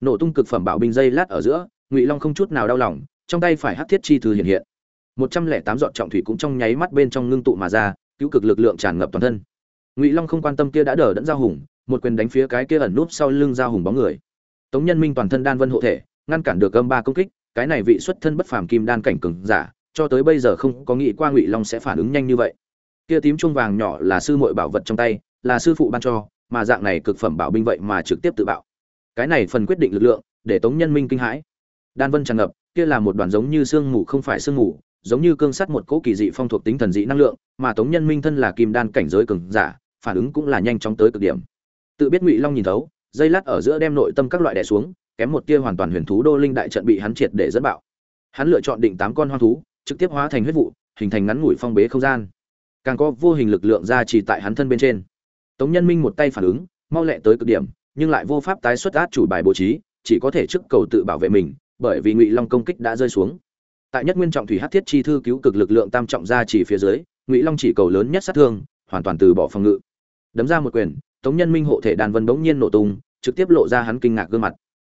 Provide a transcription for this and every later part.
nổ tung cực phẩm bảo binh dây lát ở giữa, ngụy long không chút nào đau lòng, trong tay phải hắc thiết chi thư hiện hiện. Một trăm lẻ tám dọn trọng thủy cũng trong nháy mắt bên trong ngưng tụ mà ra, cứu cực lực lượng tràn ngập toàn thân. Ngụy long không quan tâm kia đã đờ đẫn giao hùng, một quyền đánh phía cái kia ẩn núp sau lưng giao hùng bóng người. Tống nhân minh toàn thân đan vân hộ thể, ngăn cản được âm ba công kích, cái này vị xuất thân bất phàm kim đan cảnh cường giả, cho tới bây giờ không có nghĩ qua ngụy long sẽ phản ứng nhanh như vậy. Kia tím chuông vàng nhỏ là sư muội bảo vật trong tay, là sư phụ ban cho, mà dạng này cực phẩm bảo binh vậy mà trực tiếp tự bạo cái này phần quyết định lực lượng, để tống nhân minh kinh hãi. Đan vân tràn ngập, kia là một đoàn giống như sương mù không phải sương mù, giống như cương sắt một cỗ kỳ dị phong thuộc tính thần dị năng lượng, mà tống nhân minh thân là kim đan cảnh giới cường giả, phản ứng cũng là nhanh chóng tới cực điểm. Tự biết ngụy long nhìn thấu, dây lát ở giữa đem nội tâm các loại đè xuống, kém một tia hoàn toàn huyền thú đô linh đại trận bị hắn triệt để dẫn bạo. Hắn lựa chọn định tám con hoang thú, trực tiếp hóa thành huyết vụ, hình thành ngắn ngủi phong bế không gian. Càng có vô hình lực lượng ra chỉ tại hắn thân bên trên. Tống nhân minh một tay phản ứng, mau lẹ tới cực điểm nhưng lại vô pháp tái xuất át chủ bài bố trí, chỉ có thể trước cầu tự bảo vệ mình, bởi vì ngụy long công kích đã rơi xuống. Tại nhất nguyên trọng thủy hát thiết chi thư cứu cực lực lượng tam trọng ra chỉ phía dưới, ngụy long chỉ cầu lớn nhất sát thương, hoàn toàn từ bỏ phòng ngự. Đấm ra một quyền, tống nhân minh hộ thể đàn vân bỗng nhiên nổ tung, trực tiếp lộ ra hắn kinh ngạc gương mặt.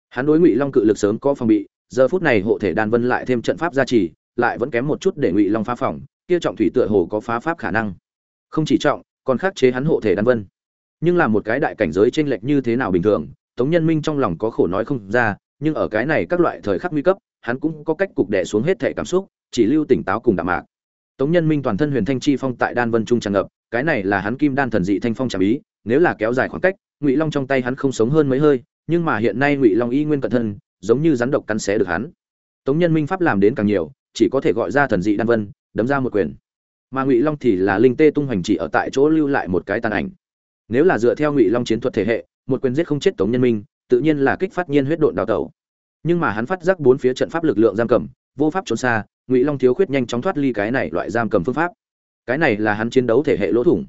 Hắn đối ngụy long cự lực sớm có phòng bị, giờ phút này hộ thể đàn vân lại thêm trận pháp gia trì lại vẫn kém một chút để ngụy long phá phòng, kia trọng thủy tựa hồ có phá pháp khả năng. Không chỉ trọng, còn khắc chế hắn hộ thể đan vân nhưng là một cái đại cảnh giới chênh lệch như thế nào bình thường, tống nhân minh trong lòng có khổ nói không ra, nhưng ở cái này các loại thời khắc nguy cấp, hắn cũng có cách cục đè xuống hết thể cảm xúc, chỉ lưu tỉnh táo cùng đạm mạc. Tống nhân minh toàn thân huyền thanh chi phong tại đan vân trung tràn ngập, cái này là hắn kim đan thần dị thanh phong trà ý. nếu là kéo dài khoảng cách, ngụy long trong tay hắn không sống hơn mấy hơi, nhưng mà hiện nay ngụy long y nguyên cận thân, giống như rắn độc cắn xé được hắn. Tống nhân minh pháp làm đến càng nhiều, chỉ có thể gọi ra thần dị đan vân, đấm ra một quyền. Mà ngụy long thì là linh tê tung hoành chỉ ở tại chỗ lưu lại một cái tàn ảnh nếu là dựa theo ngụy long chiến thuật thể hệ, một quyền giết không chết tống nhân minh, tự nhiên là kích phát nhiên huyết độn đào tẩu. Nhưng mà hắn phát giác bốn phía trận pháp lực lượng giam cầm, vô pháp trốn xa, ngụy long thiếu khuyết nhanh chóng thoát ly cái này loại giam cầm phương pháp. Cái này là hắn chiến đấu thể hệ lỗ thủng.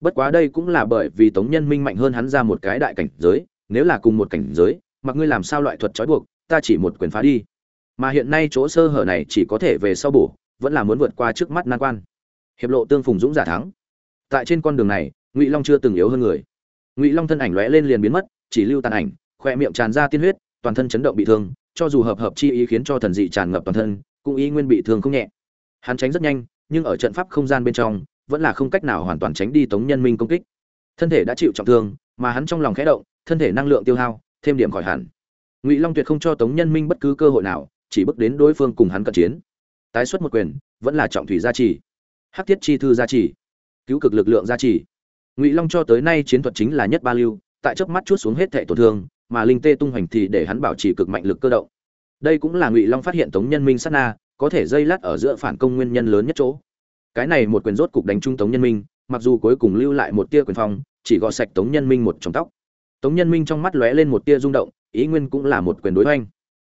Bất quá đây cũng là bởi vì tống nhân minh mạnh hơn hắn ra một cái đại cảnh giới, nếu là cùng một cảnh giới, mặc ngươi làm sao loại thuật trói buộc, ta chỉ một quyền phá đi. Mà hiện nay chỗ sơ hở này chỉ có thể về sau bổ, vẫn là muốn vượt qua trước mắt nan quan. Hiệp lộ tương phùng dũng giả thắng. Tại trên con đường này ngụy long chưa từng yếu hơn người ngụy long thân ảnh lóe lên liền biến mất chỉ lưu tàn ảnh khoe miệng tràn ra tiên huyết toàn thân chấn động bị thương cho dù hợp hợp chi ý khiến cho thần dị tràn ngập toàn thân cũng ý nguyên bị thương không nhẹ hắn tránh rất nhanh nhưng ở trận pháp không gian bên trong vẫn là không cách nào hoàn toàn tránh đi tống nhân minh công kích thân thể đã chịu trọng thương mà hắn trong lòng khẽ động thân thể năng lượng tiêu hao thêm điểm khỏi hẳn ngụy long tuyệt không cho tống nhân minh bất cứ cơ hội nào chỉ bước đến đối phương cùng hắn cận chiến tái xuất một quyền vẫn là trọng thủy gia trì hắc thiết chi thư gia trì cứu cực lực lượng gia trì ngụy long cho tới nay chiến thuật chính là nhất ba lưu, tại chớp mắt chút xuống hết thệ tổn thương, mà linh tê tung hoành thì để hắn bảo trì cực mạnh lực cơ động. Đây cũng là ngụy long phát hiện tống nhân minh sát na, có thể dây lát ở giữa phản công nguyên nhân lớn nhất chỗ. Cái này một quyền rốt cục đánh trung tống nhân minh, mặc dù cuối cùng lưu lại một tia quyền phong, chỉ gọt sạch tống nhân minh một trong tóc. Tống nhân minh trong mắt lóe lên một tia rung động, ý nguyên cũng là một quyền đối oanh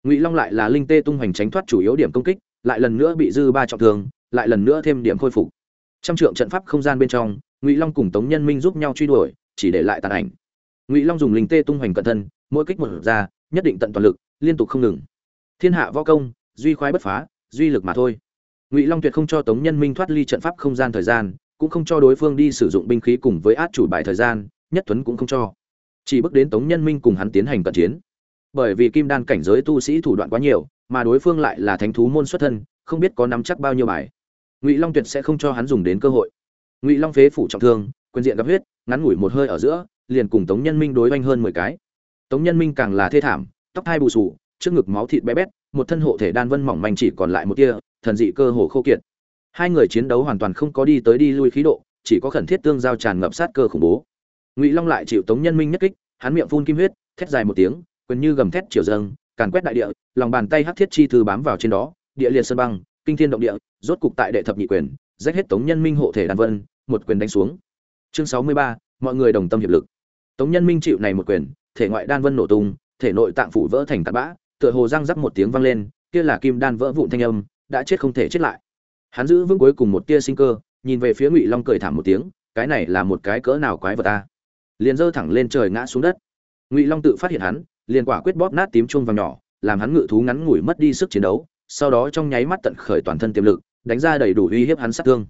ngụy long lại là linh tê tung hoành tránh thoát chủ yếu điểm công kích, lại lần nữa bị dư ba trọng thương, lại lần nữa thêm điểm khôi phục. Trăm trượng trận pháp không gian bên trong ngụy long cùng tống nhân minh giúp nhau truy đuổi, chỉ để lại tàn ảnh. Ngụy long dùng linh tê tung hoành cận thân, mỗi kích một ra, nhất định tận toàn lực, liên tục không ngừng. Thiên hạ võ công, duy khoái bất phá, duy lực mà thôi. Ngụy long tuyệt không cho tống nhân minh thoát ly trận pháp không gian thời gian, cũng không cho đối phương đi sử dụng binh khí cùng với át chủ bài thời gian, nhất tuấn cũng không cho. Chỉ bước đến tống nhân minh cùng hắn tiến hành cận chiến. Bởi vì kim đan cảnh giới tu sĩ thủ đoạn quá nhiều, mà đối phương lại là thánh thú môn xuất thân, không biết có nắm chắc bao nhiêu bài. Ngụy long tuyệt sẽ không cho hắn dùng đến cơ hội ngụy long phế phủ trọng thương quyền diện gặp huyết ngắn ngủi một hơi ở giữa liền cùng tống nhân minh đối oanh hơn mười cái tống nhân minh càng là thê thảm tóc hai bù sù trước ngực máu thịt bé bét một thân hộ thể đan vân mỏng manh chỉ còn lại một tia thần dị cơ hồ khô kiệt hai người chiến đấu hoàn toàn không có đi tới đi lui khí độ chỉ có khẩn thiết tương giao tràn ngập sát cơ khủng bố ngụy long lại chịu tống nhân minh nhất kích hắn miệng phun kim huyết thét dài một tiếng quyền như gầm thét chiều dâng càn quét đại địa lòng bàn tay hắc thiết chi thư bám vào trên đó địa liệt sơn băng kinh thiên động địa rốt cục tại đệ thập nhị quyền rách hết tống nhân minh hộ thể đan vân một quyền đánh xuống. Chương sáu mươi ba, mọi người đồng tâm hiệp lực. Tống nhân minh chịu này một quyền, thể ngoại đan vân nổ tung, thể nội tạng phủ vỡ thành tạt bã, tựa hồ răng rắc một tiếng vang lên, kia là kim đan vỡ vụn thanh âm, đã chết không thể chết lại. Hắn giữ vững cuối cùng một tia sinh cơ, nhìn về phía ngụy long cười thảm một tiếng, cái này là một cái cỡ nào quái vật ta? Liền giơ thẳng lên trời ngã xuống đất. Ngụy long tự phát hiện hắn, liền quả quyết bóp nát tím chuông vàng nhỏ, làm hắn ngự thú ngắn ngủi mất đi sức chiến đấu, sau đó trong nháy mắt tận khởi toàn thân tiềm lực, đánh ra đầy đủ uy hiếp hắn sát thương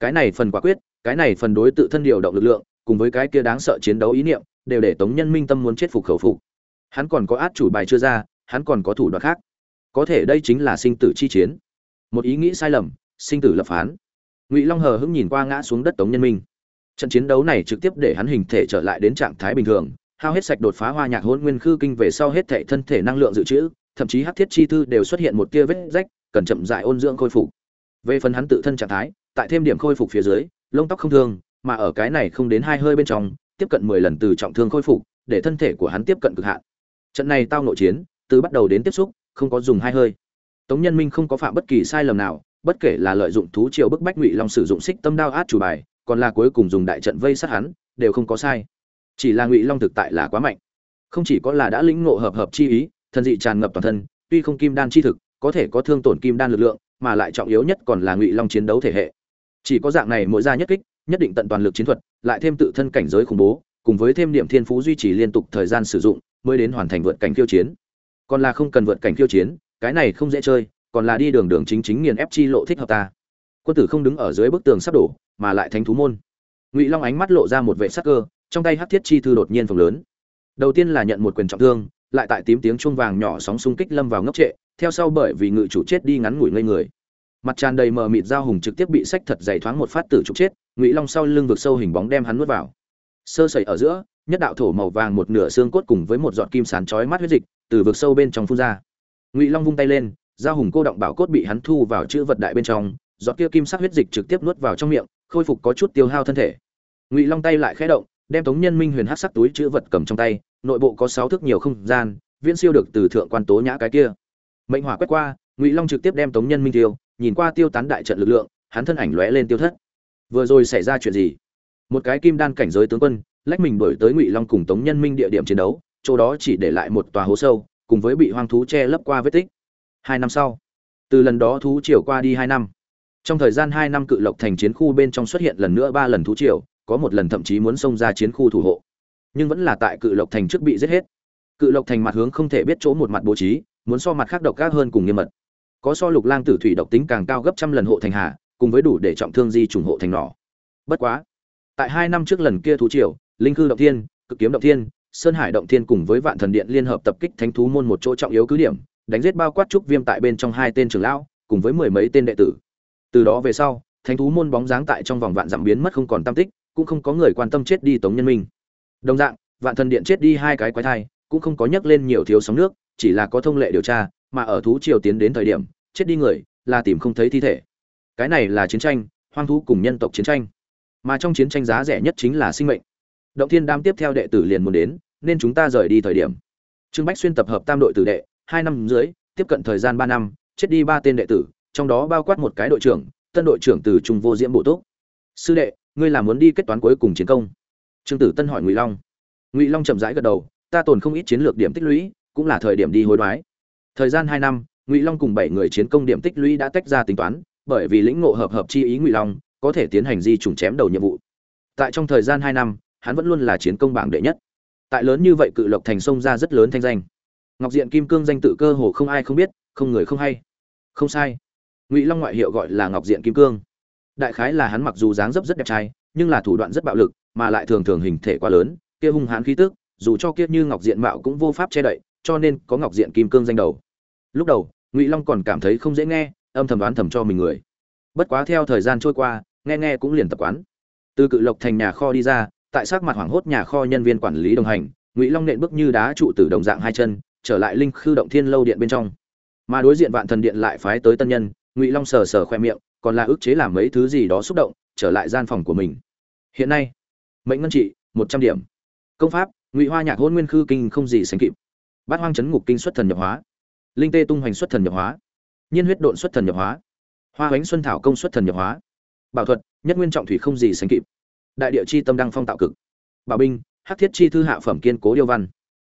cái này phần quả quyết, cái này phần đối tự thân điều động lực lượng, cùng với cái kia đáng sợ chiến đấu ý niệm, đều để tống nhân minh tâm muốn chết phục khẩu phục. Hắn còn có át chủ bài chưa ra, hắn còn có thủ đoạn khác. Có thể đây chính là sinh tử chi chiến. Một ý nghĩ sai lầm, sinh tử lập phán. Ngụy long hờ hững nhìn qua ngã xuống đất tống nhân minh. Trận chiến đấu này trực tiếp để hắn hình thể trở lại đến trạng thái bình thường, hao hết sạch đột phá hoa nhạc hôn nguyên khư kinh về sau hết thể thân thể năng lượng dự trữ, thậm chí hắc thiết chi thư đều xuất hiện một tia vết rách, cần chậm dại ôn dưỡng khôi phục. Về phần hắn tự thân trạng thái tại thêm điểm khôi phục phía dưới, lông tóc không thương, mà ở cái này không đến hai hơi bên trong, tiếp cận mười lần từ trọng thương khôi phục, để thân thể của hắn tiếp cận cực hạn. Trận này tao nội chiến, từ bắt đầu đến tiếp xúc, không có dùng hai hơi. Tống nhân minh không có phạm bất kỳ sai lầm nào, bất kể là lợi dụng thú triều bức bách ngụy long sử dụng xích tâm đao át chủ bài, còn là cuối cùng dùng đại trận vây sát hắn, đều không có sai. Chỉ là ngụy long thực tại là quá mạnh. Không chỉ có là đã lĩnh ngộ hợp hợp chi ý thần dị tràn ngập toàn thân, tuy không kim đan chi thực, có thể có thương tổn kim đan lực lượng, mà lại trọng yếu nhất còn là ngụy long chiến đấu thể hệ chỉ có dạng này mỗi ra nhất kích, nhất định tận toàn lực chiến thuật, lại thêm tự thân cảnh giới khủng bố, cùng với thêm điểm thiên phú duy trì liên tục thời gian sử dụng, mới đến hoàn thành vượt cảnh khiêu chiến. Còn là không cần vượt cảnh khiêu chiến, cái này không dễ chơi, còn là đi đường đường chính chính nghiền ép chi lộ thích hợp ta. Quân tử không đứng ở dưới bức tường sắp đổ, mà lại thánh thú môn. Ngụy long ánh mắt lộ ra một vệ sắc cơ, trong tay hát thiết chi thư đột nhiên phồng lớn. Đầu tiên là nhận một quyền trọng thương, lại tại tím tiếng chuông vàng nhỏ sóng xung kích lâm vào ngốc trệ, theo sau bởi vì ngự chủ chết đi ngắn ngủi ngây người mặt tràn đầy mờ mịt dao hùng trực tiếp bị sách thật dày thoáng một phát tử trục chết, ngụy long sau lưng vực sâu hình bóng đem hắn nuốt vào. Sơ sẩy ở giữa, nhất đạo thổ màu vàng một nửa xương cốt cùng với một giọt kim sán chói mắt huyết dịch từ vực sâu bên trong phun ra. Ngụy long vung tay lên dao hùng cô động bảo cốt bị hắn thu vào chữ vật đại bên trong, giọt kia kim sắc huyết dịch trực tiếp nuốt vào trong miệng, khôi phục có chút tiêu hao thân thể. Ngụy long tay lại khẽ động, đem tống nhân minh huyền hát sắc túi chữ vật cầm trong tay, nội bộ có sáu thước nhiều không gian, viễn siêu được từ thượng quan tố nhã cái kia. Mệnh hỏa quét qua, ngụy long trực tiếp đem tống nhân minh tiêu nhìn qua tiêu tán đại trận lực lượng, hắn thân ảnh lóe lên tiêu thất. Vừa rồi xảy ra chuyện gì? Một cái kim đan cảnh giới tướng quân, lách mình đuổi tới ngụy long cùng tống nhân minh địa điểm chiến đấu, chỗ đó chỉ để lại một tòa hố sâu, cùng với bị hoang thú che lấp qua vết tích. Hai năm sau, từ lần đó thú triều qua đi hai năm. Trong thời gian hai năm cự lộc thành chiến khu bên trong xuất hiện lần nữa ba lần thú triều, có một lần thậm chí muốn xông ra chiến khu thủ hộ. Nhưng vẫn là tại cự lộc thành trước bị giết hết. Cự lộc thành mặt hướng không thể biết chỗ một mặt bố trí, muốn so mặt khác độc ác hơn cùng nghiêm mật có so lục lang tử thủy độc tính càng cao gấp trăm lần hộ thành hà, cùng với đủ để trọng thương di trùng hộ thành nỏ. Bất quá, tại hai năm trước lần kia thú triều, linh cư động thiên, cực kiếm động thiên, sơn hải động thiên cùng với vạn thần điện liên hợp tập kích thánh thú môn một chỗ trọng yếu cứ điểm, đánh giết bao quát trúc viêm tại bên trong hai tên trưởng lão, cùng với mười mấy tên đệ tử. Từ đó về sau, thánh thú môn bóng dáng tại trong vòng vạn dặm biến mất không còn tam tích, cũng không có người quan tâm chết đi tống nhân minh. Đồng dạng, vạn thần điện chết đi hai cái quái thai, cũng không có nhắc lên nhiều thiếu sóng nước, chỉ là có thông lệ điều tra mà ở thú triều tiến đến thời điểm, chết đi người, là tìm không thấy thi thể. Cái này là chiến tranh, hoang thú cùng nhân tộc chiến tranh. Mà trong chiến tranh giá rẻ nhất chính là sinh mệnh. Động thiên đam tiếp theo đệ tử liền muốn đến, nên chúng ta rời đi thời điểm. Trương bách xuyên tập hợp tam đội tử đệ, hai năm dưới, tiếp cận thời gian ba năm, chết đi ba tên đệ tử, trong đó bao quát một cái đội trưởng, tân đội trưởng từ trung vô diễm bộ tốt sư đệ, ngươi là muốn đi kết toán cuối cùng chiến công? Trương tử tân hỏi ngụy long. Ngụy long chậm rãi gật đầu, ta tồn không ít chiến lược điểm tích lũy, cũng là thời điểm đi hối đoái thời gian hai năm, ngụy long cùng bảy người chiến công điểm tích lũy đã tách ra tính toán, bởi vì lĩnh ngộ hợp hợp chi ý ngụy long, có thể tiến hành di trùng chém đầu nhiệm vụ. Tại trong thời gian hai năm, hắn vẫn luôn là chiến công bảng đệ nhất. Tại lớn như vậy cự lộc thành sông ra rất lớn thanh danh. Ngọc diện kim cương danh tự cơ hồ không ai không biết, không người không hay. Không sai. Ngụy long ngoại hiệu gọi là ngọc diện kim cương. Đại khái là hắn mặc dù dáng dấp rất đẹp trai, nhưng là thủ đoạn rất bạo lực, mà lại thường thường hình thể quá lớn, kia hung hãn khí tức, dù cho kia như ngọc diện mạo cũng vô pháp che đậy, cho nên có ngọc diện kim cương danh đầu lúc đầu, ngụy long còn cảm thấy không dễ nghe, âm thầm đoán thầm cho mình người. Bất quá theo thời gian trôi qua, nghe nghe cũng liền tập quán. Từ cự lộc thành nhà kho đi ra, tại sát mặt hoảng hốt nhà kho nhân viên quản lý đồng hành, ngụy long nện bước như đá trụ từ đồng dạng hai chân, trở lại linh khư động thiên lâu điện bên trong. Mà đối diện vạn thần điện lại phái tới tân nhân, ngụy long sờ sờ khoe miệng, còn là ức chế làm mấy thứ gì đó xúc động, trở lại gian phòng của mình. Hiện nay, mệnh ngân trị, một trăm điểm. Công pháp, ngụy hoa nhạc hôn nguyên khư kinh không gì sánh kịp. Bát hoang chấn ngục kinh xuất thần nhập hóa linh tê tung hoành xuất thần nhập hóa, nhiên huyết độn xuất thần nhập hóa, hoa hoánh xuân thảo công xuất thần nhập hóa. Bảo thuật, nhất nguyên trọng thủy không gì sánh kịp. Đại địa chi tâm đăng phong tạo cực. Bảo binh, hắc thiết chi thư hạ phẩm kiên cố yêu văn.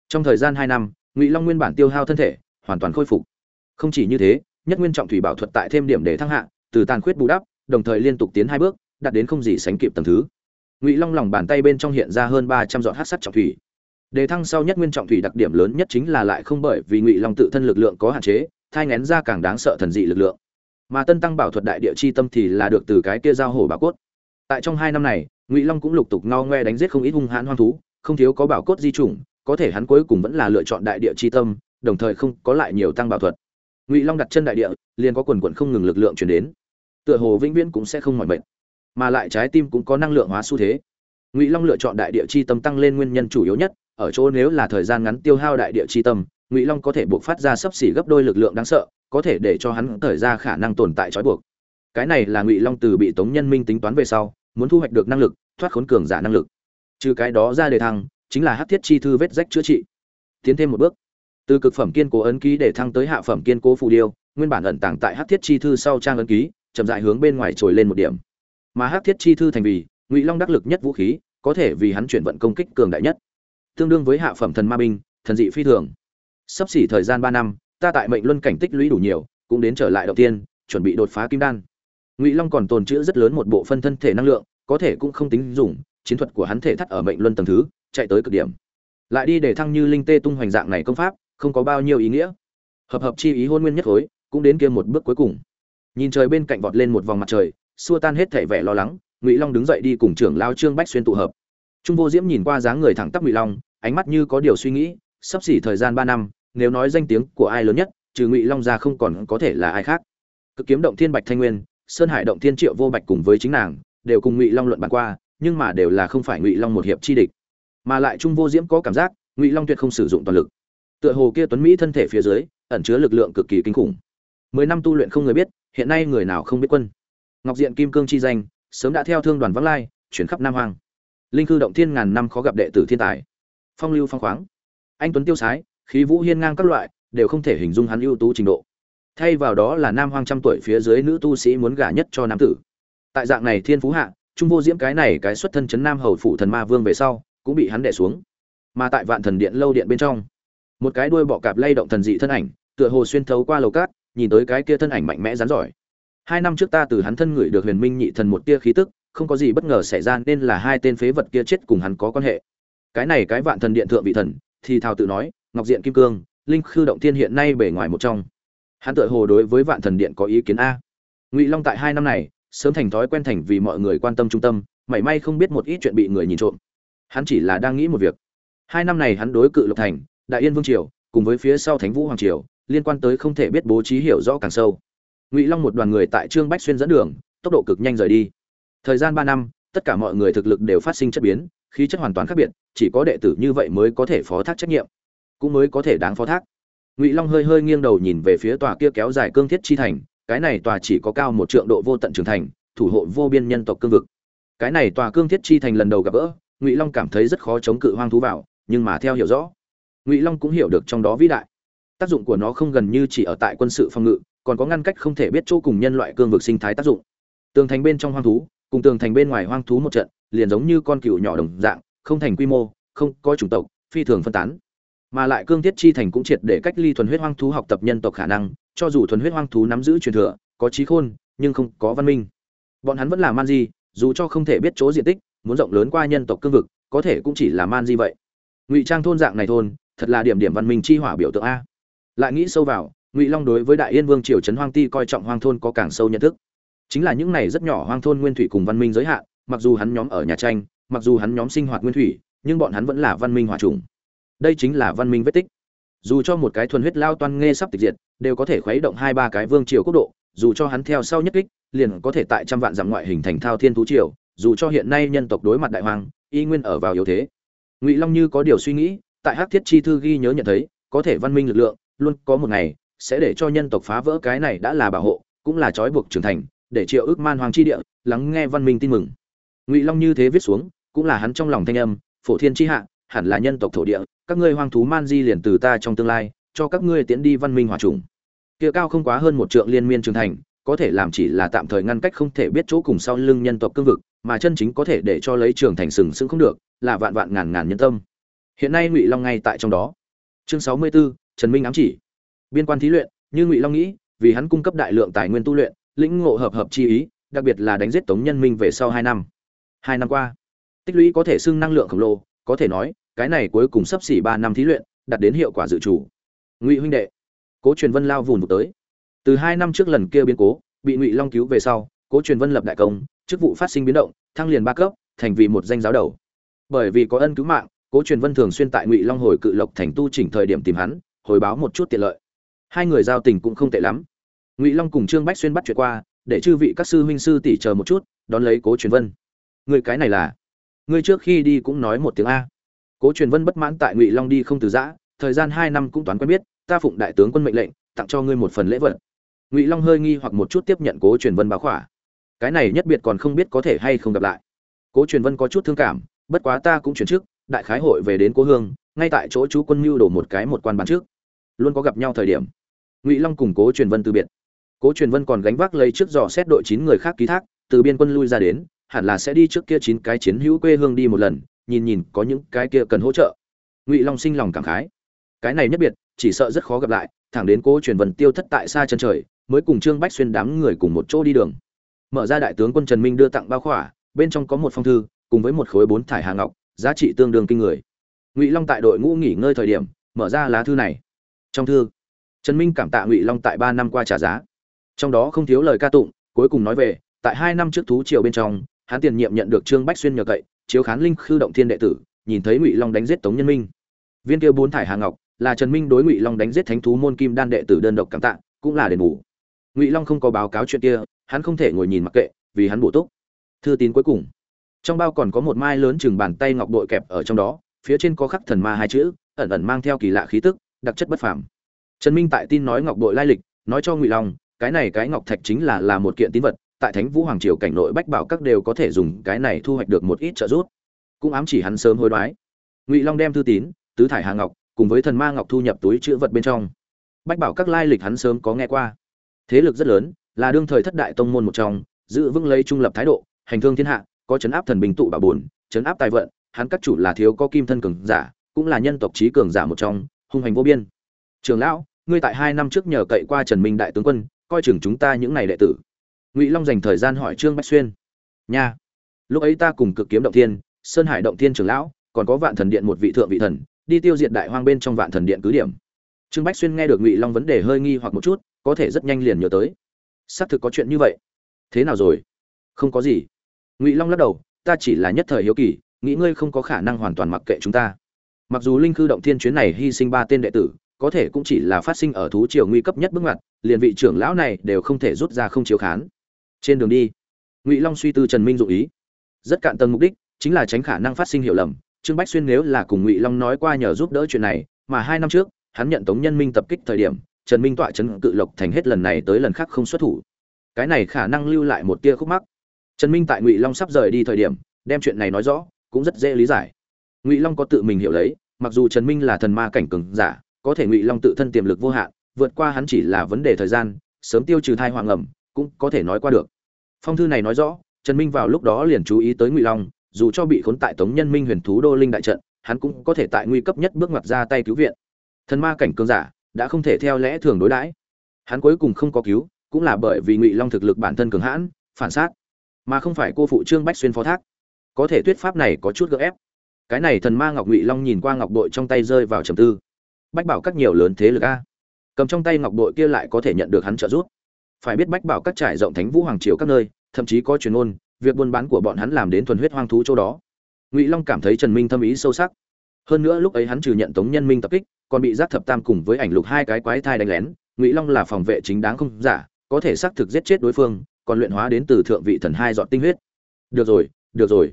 Trong thời gian hai năm, ngụy long nguyên bản tiêu hao thân thể, hoàn toàn khôi phục. Không chỉ như thế, nhất nguyên trọng thủy bảo thuật tại thêm điểm để thăng hạ, từ tàn khuyết bù đắp, đồng thời liên tục tiến hai bước, đạt đến không gì sánh kịp tầng thứ. Ngụy long lòng bàn tay bên trong hiện ra hơn ba trăm dọn hát sắt trọng thủy đề thăng sau nhất nguyên trọng thủy đặc điểm lớn nhất chính là lại không bởi vì ngụy long tự thân lực lượng có hạn chế, thai ngén ra càng đáng sợ thần dị lực lượng. Mà tân tăng bảo thuật đại địa chi tâm thì là được từ cái kia giao hổ bảo cốt. Tại trong hai năm này, ngụy long cũng lục tục ngao ngoe đánh giết không ít hung hãn hoang thú, không thiếu có bảo cốt di chủng, có thể hắn cuối cùng vẫn là lựa chọn đại địa chi tâm, đồng thời không có lại nhiều tăng bảo thuật. Ngụy long đặt chân đại địa, liền có quần quận không ngừng lực lượng chuyển đến. Tựa hồ vĩnh viễn cũng sẽ không mỏi mệt, mà lại trái tim cũng có năng lượng hóa xu thế. Ngụy long lựa chọn đại địa chi tâm tăng lên nguyên nhân chủ yếu nhất ở chỗ nếu là thời gian ngắn tiêu hao đại địa chi tâm, ngụy long có thể buộc phát ra sấp xỉ gấp đôi lực lượng đáng sợ, có thể để cho hắn thời ra khả năng tồn tại trói buộc. Cái này là ngụy long từ bị tống nhân minh tính toán về sau, muốn thu hoạch được năng lực, thoát khốn cường giả năng lực. Trừ cái đó ra đề thăng, chính là hát thiết chi thư vết rách chữa trị. Tiến thêm một bước. Từ cực phẩm kiên cố ấn ký để thăng tới hạ phẩm kiên cố phù điêu, nguyên bản ẩn tàng tại hát thiết chi thư sau trang ấn ký, chậm rãi hướng bên ngoài trồi lên một điểm. Mà hát thiết chi thư thành vì, ngụy long đắc lực nhất vũ khí, có thể vì hắn chuyển vận công kích cường đại nhất tương đương với hạ phẩm thần ma binh, thần dị phi thường. Sắp xỉ thời gian ba năm, ta tại mệnh luân cảnh tích lũy đủ nhiều, cũng đến trở lại đầu tiên, chuẩn bị đột phá kim đan. Ngụy long còn tồn chữ rất lớn một bộ phân thân thể năng lượng, có thể cũng không tính dùng, chiến thuật của hắn thể thắt ở mệnh luân tầng thứ, chạy tới cực điểm. Lại đi để thăng như linh tê tung hoành dạng này công pháp, không có bao nhiêu ý nghĩa. Hợp hợp chi ý hôn nguyên nhất khối, cũng đến kia một bước cuối cùng. Nhìn trời bên cạnh vọt lên một vòng mặt trời, xua tan hết thể vẻ lo lắng, ngụy long đứng dậy đi cùng trưởng lao trương bách xuyên tụ hợp trung vô diễm nhìn qua dáng người thẳng tắp ngụy long, ánh mắt như có điều suy nghĩ, sắp xỉ thời gian ba năm, nếu nói danh tiếng của ai lớn nhất, trừ ngụy long ra không còn có thể là ai khác. Cực kiếm động thiên bạch thanh nguyên, sơn hải động thiên triệu vô bạch cùng với chính nàng, đều cùng ngụy long luận bàn qua, nhưng mà đều là không phải ngụy long một hiệp chi địch. Mà lại trung vô diễm có cảm giác, ngụy long tuyệt không sử dụng toàn lực. Tựa hồ kia tuấn mỹ thân thể phía dưới, ẩn chứa lực lượng cực kỳ kinh khủng. Mười năm tu luyện không người biết, hiện nay người nào không biết quân. Ngọc diện kim cương chi danh, sớm đã theo thương đoàn vắng lai, chuyển khắp nam hoàng linh cư động thiên ngàn năm khó gặp đệ tử thiên tài. Phong lưu phong khoáng. Anh tuấn tiêu sái, khí vũ hiên ngang các loại, đều không thể hình dung hắn ưu tú trình độ. Thay vào đó là nam hoang trăm tuổi phía dưới nữ tu sĩ muốn gả nhất cho nam tử. Tại dạng này thiên phú hạ, trung vô diễm cái này cái xuất thân chấn nam hầu phụ thần ma vương về sau, cũng bị hắn đè xuống. Mà tại vạn thần điện lâu điện bên trong, một cái đuôi bọ cạp lay động thần dị thân ảnh, tựa hồ xuyên thấu qua lầu cát, nhìn tới cái kia thân ảnh mạnh mẽ rắn giỏi. Hai năm trước ta từ hắn thân ngửi được huyền minh nhị thần một tia khí tức không có gì bất ngờ xảy ra nên là hai tên phế vật kia chết cùng hắn có quan hệ. Cái này cái vạn thần điện thượng vị thần, thì thào tự nói, ngọc diện kim cương, linh khư động thiên hiện nay bề ngoài một trong. Hắn tự hồ đối với vạn thần điện có ý kiến a. Ngụy long tại hai năm này, sớm thành thói quen thành vì mọi người quan tâm trung tâm, mảy may không biết một ít chuyện bị người nhìn trộm. Hắn chỉ là đang nghĩ một việc. Hai năm này hắn đối cự lộc thành, đại yên vương triều, cùng với phía sau thánh vũ hoàng triều, liên quan tới không thể biết bố trí hiểu rõ càng sâu. Ngụy long một đoàn người tại trương bách xuyên dẫn đường, tốc độ cực nhanh rời đi thời gian ba năm, tất cả mọi người thực lực đều phát sinh chất biến, khí chất hoàn toàn khác biệt, chỉ có đệ tử như vậy mới có thể phó thác trách nhiệm, cũng mới có thể đáng phó thác. Ngụy long hơi hơi nghiêng đầu nhìn về phía tòa kia kéo dài cương thiết chi thành, cái này tòa chỉ có cao một trượng độ vô tận trưởng thành, thủ hộ vô biên nhân tộc cương vực. Cái này tòa cương thiết chi thành lần đầu gặp gỡ, ngụy long cảm thấy rất khó chống cự hoang thú vào, nhưng mà theo hiểu rõ, ngụy long cũng hiểu được trong đó vĩ đại. Tác dụng của nó không gần như chỉ ở tại quân sự phòng ngự, còn có ngăn cách không thể biết chỗ cùng nhân loại cương vực sinh thái tác dụng. Tường thành bên trong hoang thú cùng tường thành bên ngoài hoang thú một trận, liền giống như con cựu nhỏ đồng dạng, không thành quy mô, không có chủng tộc, phi thường phân tán. Mà lại cương thiết chi thành cũng triệt để cách ly thuần huyết hoang thú học tập nhân tộc khả năng, cho dù thuần huyết hoang thú nắm giữ truyền thừa, có trí khôn, nhưng không có văn minh. Bọn hắn vẫn là man di, dù cho không thể biết chỗ diện tích, muốn rộng lớn qua nhân tộc cương vực, có thể cũng chỉ là man di vậy. Ngụy trang thôn dạng này thôn, thật là điểm điểm văn minh chi hỏa biểu tượng a. Lại nghĩ sâu vào, ngụy long đối với đại yên vương triều trấn hoang ti coi trọng hoang thôn có càng sâu nhận thức chính là những này rất nhỏ hoang thôn nguyên thủy cùng văn minh giới hạn, mặc dù hắn nhóm ở nhà tranh, mặc dù hắn nhóm sinh hoạt nguyên thủy, nhưng bọn hắn vẫn là văn minh hòa trùng. Đây chính là văn minh vết tích. Dù cho một cái thuần huyết lao toan nghe sắp tịch diệt, đều có thể khuấy động hai ba cái vương triều quốc độ, dù cho hắn theo sau nhất kích, liền có thể tại trăm vạn dặm ngoại hình thành thao thiên thú triều, dù cho hiện nay nhân tộc đối mặt đại hoàng y nguyên ở vào yếu thế. Ngụy long như có điều suy nghĩ, tại hắc thiết chi thư ghi nhớ nhận thấy, có thể văn minh lực lượng, luôn có một ngày, sẽ để cho nhân tộc phá vỡ cái này đã là bảo hộ, cũng là trói buộc trưởng thành để triệu ước man hoàng chi địa lắng nghe văn minh tin mừng. Ngụy long như thế viết xuống cũng là hắn trong lòng thanh âm phổ thiên chi hạ hẳn là nhân tộc thổ địa các ngươi hoang thú man di liền từ ta trong tương lai cho các ngươi tiến đi văn minh hòa trùng. Kia cao không quá hơn một trượng liên miên trưởng thành có thể làm chỉ là tạm thời ngăn cách không thể biết chỗ cùng sau lưng nhân tộc cương vực mà chân chính có thể để cho lấy trường thành sừng sững không được là vạn vạn ngàn ngàn nhân tâm. Hiện nay ngụy long ngay tại trong đó. Chương sáu mươi 64, trần minh ám chỉ. Biên quan thí luyện như ngụy long nghĩ vì hắn cung cấp đại lượng tài nguyên tu luyện lĩnh ngộ hợp hợp chi ý, đặc biệt là đánh giết tống nhân minh về sau hai năm. Hai năm qua, tích lũy có thể xưng năng lượng khổng lồ, có thể nói, cái này cuối cùng sắp xỉ ba năm thí luyện, đạt đến hiệu quả dự chủ ngụy huynh đệ, cố truyền vân lao vùn vụt tới. Từ hai năm trước lần kia biến cố, bị ngụy long cứu về sau, cố truyền vân lập đại công, chức vụ phát sinh biến động, thăng liền ba cấp, thành vì một danh giáo đầu. Bởi vì có ân cứu mạng, cố truyền vân thường xuyên tại ngụy long hồi cự lộc thành tu chỉnh thời điểm tìm hắn, hồi báo một chút tiện lợi. Hai người giao tình cũng không tệ lắm ngụy long cùng trương bách xuyên bắt chuyện qua, để chư vị các sư huynh sư tỷ chờ một chút, đón lấy cố truyền vân. Người cái này là? Người trước khi đi cũng nói một tiếng a. Cố truyền vân bất mãn tại ngụy long đi không từ giã, thời gian hai năm cũng toán quen biết, ta phụng đại tướng quân mệnh lệnh, tặng cho ngươi một phần lễ vật. Ngụy long hơi nghi hoặc một chút tiếp nhận cố truyền vân báo khỏa. Cái này nhất biệt còn không biết có thể hay không gặp lại. Cố truyền vân có chút thương cảm, bất quá ta cũng chuyển trước đại khái hội về đến cố hương, ngay tại chỗ chú quân mưu đổ một cái một quan bàn trước. Luôn có gặp nhau thời điểm. Ngụy long cùng cố truyền vân từ biệt cố truyền vân còn gánh vác lấy trước dò xét đội chín người khác ký thác, từ biên quân lui ra đến, hẳn là sẽ đi trước kia chín cái chiến hữu quê hương đi một lần, nhìn nhìn có những cái kia cần hỗ trợ. Ngụy long sinh lòng cảm khái. Cái này nhất biệt, chỉ sợ rất khó gặp lại, thẳng đến cố truyền vân tiêu thất tại xa chân trời, mới cùng trương bách xuyên đám người cùng một chỗ đi đường. Mở ra đại tướng quân trần minh đưa tặng bao khỏa, bên trong có một phong thư, cùng với một khối bốn thải hà ngọc, giá trị tương đương kinh người. Ngụy long tại đội ngũ nghỉ ngơi thời điểm, mở ra lá thư này. Trong thư, trần minh cảm tạ ngụy long tại ba năm qua trả giá trong đó không thiếu lời ca tụng, cuối cùng nói về, tại hai năm trước thú triều bên trong, hắn tiền nhiệm nhận được trương bách xuyên nhờ cậy, chiếu khán linh khư động thiên đệ tử, nhìn thấy ngụy long đánh giết tống nhân minh. Viên kia bốn thải hà ngọc, là trần minh đối ngụy long đánh giết thánh thú môn kim đan đệ tử đơn độc cảm tạ, cũng là đền bù. Ngụy long không có báo cáo chuyện kia, hắn không thể ngồi nhìn mặc kệ, vì hắn bổ túc. Thư tín cuối cùng. Trong bao còn có một mai lớn chừng bàn tay ngọc bội kẹp ở trong đó, phía trên có khắc thần ma hai chữ, ẩn ẩn mang theo kỳ lạ khí tức, đặc chất bất phàm. Trần minh tại tin nói ngọc bội lai lịch, nói cho ngụy long cái này cái ngọc thạch chính là là một kiện tín vật, tại thánh vũ hoàng triều cảnh nội bách bảo các đều có thể dùng cái này thu hoạch được một ít trợ giúp. Cũng ám chỉ hắn sớm hối đoái. Ngụy long đem thư tín, tứ thải hà ngọc, cùng với thần ma ngọc thu nhập túi chữ vật bên trong. Bách bảo các lai lịch hắn sớm có nghe qua. Thế lực rất lớn, là đương thời thất đại tông môn một trong, giữ vững lấy trung lập thái độ, hành thương thiên hạ, có chấn áp thần bình tụ bà bổn, chấn áp tài vận, hắn các chủ là thiếu có kim thân cường giả, cũng là nhân tộc trí cường giả một trong, hung hành vô biên. Trường lão, ngươi tại hai năm trước nhờ cậy qua trần minh đại tướng quân coi chừng chúng ta những ngày đệ tử. Ngụy long dành thời gian hỏi trương bách xuyên. Nha, lúc ấy ta cùng cực kiếm động thiên, sơn hải động thiên trường lão, còn có vạn thần điện một vị thượng vị thần, đi tiêu diệt đại hoang bên trong vạn thần điện cứ điểm. Trương bách xuyên nghe được ngụy long vấn đề hơi nghi hoặc một chút, có thể rất nhanh liền nhớ tới. Xác thực có chuyện như vậy. Thế nào rồi? Không có gì. Ngụy long lắc đầu, ta chỉ là nhất thời hiếu kỳ, nghĩ ngươi không có khả năng hoàn toàn mặc kệ chúng ta. Mặc dù linh khư động thiên chuyến này hy sinh ba tên đệ tử có thể cũng chỉ là phát sinh ở thú triều nguy cấp nhất bước ngoặt, liền vị trưởng lão này đều không thể rút ra không chiếu khán. Trên đường đi, ngụy long suy tư trần minh dụ ý. Rất cạn tầng mục đích chính là tránh khả năng phát sinh hiểu lầm. Trương bách xuyên nếu là cùng ngụy long nói qua nhờ giúp đỡ chuyện này, mà hai năm trước, hắn nhận tống nhân minh tập kích thời điểm, trần minh tọa chấn cự lộc thành hết lần này tới lần khác không xuất thủ. Cái này khả năng lưu lại một tia khúc mắc. Trần minh tại ngụy long sắp rời đi thời điểm, đem chuyện này nói rõ, cũng rất dễ lý giải. Ngụy long có tự mình hiểu lấy, mặc dù trần minh là thần ma cảnh cường giả có thể ngụy long tự thân tiềm lực vô hạn, vượt qua hắn chỉ là vấn đề thời gian, sớm tiêu trừ thai hoàng ẩm, cũng có thể nói qua được. Phong thư này nói rõ, trần minh vào lúc đó liền chú ý tới ngụy long, dù cho bị khốn tại tống nhân minh huyền thú đô linh đại trận, hắn cũng có thể tại nguy cấp nhất bước ngoặt ra tay cứu viện. Thần ma cảnh cường giả đã không thể theo lẽ thường đối đãi. Hắn cuối cùng không có cứu, cũng là bởi vì ngụy long thực lực bản thân cường hãn, phản xác, mà không phải cô phụ trương bách xuyên phó thác. Có thể thuyết pháp này có chút gợ ép. Cái này thần ma ngọc ngụy long nhìn qua ngọc bội trong tay rơi vào trầm tư bách bảo các nhiều lớn thế lực a. Cầm trong tay ngọc bội kia lại có thể nhận được hắn trợ giúp. Phải biết bách bảo các trải rộng thánh vũ hoàng triều các nơi, thậm chí có truyền ôn việc buôn bán của bọn hắn làm đến thuần huyết hoang thú chỗ đó. Ngụy long cảm thấy trần minh thâm ý sâu sắc. Hơn nữa lúc ấy hắn trừ nhận tống nhân minh tập kích, còn bị giác thập tam cùng với ảnh lục hai cái quái thai đánh lén, ngụy long là phòng vệ chính đáng không giả, có thể xác thực giết chết đối phương, còn luyện hóa đến từ thượng vị thần hai dọn tinh huyết. Được rồi được rồi.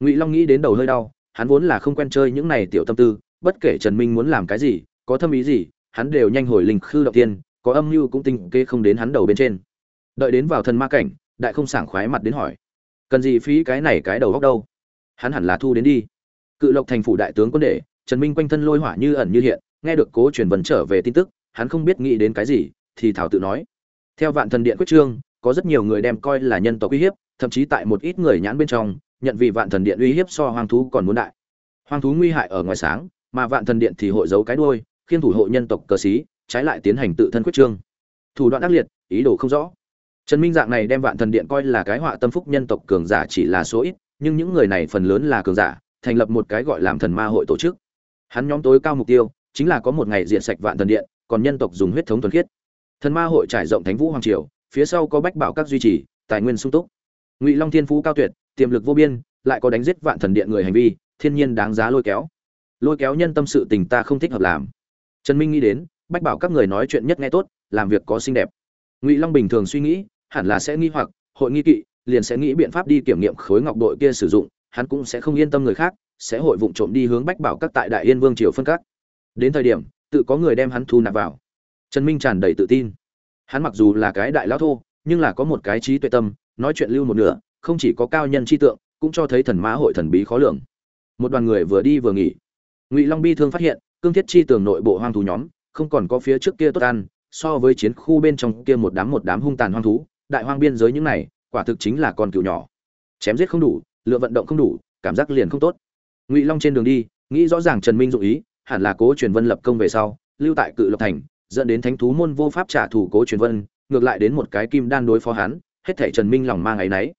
Ngụy long nghĩ đến đầu hơi đau, hắn vốn là không quen chơi những này tiểu tâm tư, bất kể trần minh muốn làm cái gì có thâm ý gì, hắn đều nhanh hồi linh khư động tiên, có âm mưu cũng tinh kê không đến hắn đầu bên trên. Đợi đến vào thần ma cảnh, đại không sảng khoái mặt đến hỏi, cần gì phí cái này cái đầu góc đâu? Hắn hẳn là thu đến đi. Cự lộc thành phủ đại tướng quân đệ, trần minh quanh thân lôi hỏa như ẩn như hiện, nghe được cố truyền vấn trở về tin tức, hắn không biết nghĩ đến cái gì, thì thảo tự nói, theo vạn thần điện quyết trương, có rất nhiều người đem coi là nhân tộc uy hiếp, thậm chí tại một ít người nhãn bên trong, nhận vì vạn thần điện uy hiếp so hoang thú còn muốn đại. Hoang thú nguy hại ở ngoài sáng, mà vạn thần điện thì hội giấu cái đuôi khiên thủ hộ nhân tộc cờ xí, trái lại tiến hành tự thân quyết trương. Thủ đoạn ác liệt, ý đồ không rõ. Trần minh dạng này đem vạn thần điện coi là cái họa tâm phúc nhân tộc cường giả chỉ là số ít, nhưng những người này phần lớn là cường giả, thành lập một cái gọi làm thần ma hội tổ chức. Hắn nhóm tối cao mục tiêu, chính là có một ngày diện sạch vạn thần điện, còn nhân tộc dùng huyết thống thuần khiết. Thần ma hội trải rộng thánh vũ hoàng triều, phía sau có bách bảo các duy trì, tài nguyên sung túc. Ngụy long thiên phú cao tuyệt, tiềm lực vô biên, lại có đánh giết vạn thần điện người hành vi, thiên nhiên đáng giá lôi kéo. Lôi kéo nhân tâm sự tình ta không thích hợp làm trần minh nghĩ đến, bách bảo các người nói chuyện nhất nghe tốt, làm việc có xinh đẹp. Ngụy long bình thường suy nghĩ, hẳn là sẽ nghi hoặc, hội nghi kỵ, liền sẽ nghĩ biện pháp đi kiểm nghiệm khối ngọc đội kia sử dụng, hắn cũng sẽ không yên tâm người khác, sẽ hội vụng trộm đi hướng bách bảo các tại đại yên vương triều phân các. Đến thời điểm, tự có người đem hắn thu nạp vào. Trần minh tràn đầy tự tin. Hắn mặc dù là cái đại lão thô, nhưng là có một cái trí tuệ tâm, nói chuyện lưu một nửa, không chỉ có cao nhân chi tượng, cũng cho thấy thần mã hội thần bí khó lường. Một đoàn người vừa đi vừa nghỉ. Ngụy long bi thương phát hiện cương thiết chi tường nội bộ hoang thú nhóm, không còn có phía trước kia tốt ăn, so với chiến khu bên trong kia một đám một đám hung tàn hoang thú, đại hoang biên giới những này, quả thực chính là con cựu nhỏ. Chém giết không đủ, lựa vận động không đủ, cảm giác liền không tốt. Ngụy long trên đường đi, nghĩ rõ ràng trần minh dụng ý, hẳn là cố truyền vân lập công về sau, lưu tại cự lộc thành, dẫn đến thánh thú môn vô pháp trả thù cố truyền vân, ngược lại đến một cái kim đan đối phó hắn, hết thể trần minh lòng mang áy náy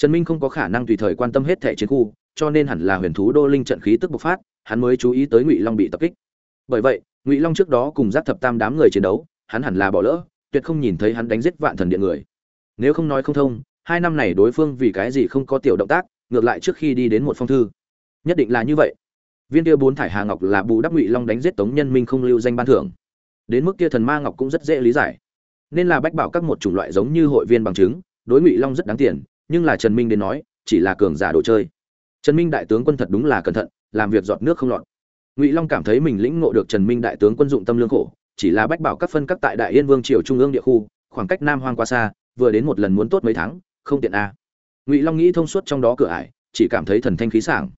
trần minh không có khả năng tùy thời quan tâm hết thể chiến khu, cho nên hẳn là huyền thú đô linh trận khí tức bộc phát, hắn mới chú ý tới ngụy long bị tập kích bởi vậy, ngụy long trước đó cùng giác thập tam đám người chiến đấu, hắn hẳn là bỏ lỡ, tuyệt không nhìn thấy hắn đánh giết vạn thần điện người. Nếu không nói không thông, hai năm này đối phương vì cái gì không có tiểu động tác, ngược lại trước khi đi đến một phong thư. Nhất định là như vậy. Viên kia bốn thải hà ngọc là bù đắp ngụy long đánh giết tống nhân minh không lưu danh ban thưởng. Đến mức kia thần ma ngọc cũng rất dễ lý giải. Nên là bách bảo các một chủng loại giống như hội viên bằng chứng, đối ngụy long rất đáng tiền, nhưng là trần minh đến nói, chỉ là cường giả đồ chơi. Trần minh đại tướng quân thật đúng là cẩn thận, làm việc giọt nước không lọt ngụy long cảm thấy mình lĩnh ngộ được trần minh đại tướng quân dụng tâm lương khổ, chỉ là bách bảo các phân các tại đại yên vương triều trung ương địa khu, khoảng cách nam hoang qua xa, vừa đến một lần muốn tốt mấy tháng, không tiện a à. ngụy long nghĩ thông suốt trong đó cửa ải, chỉ cảm thấy thần thanh khí sảng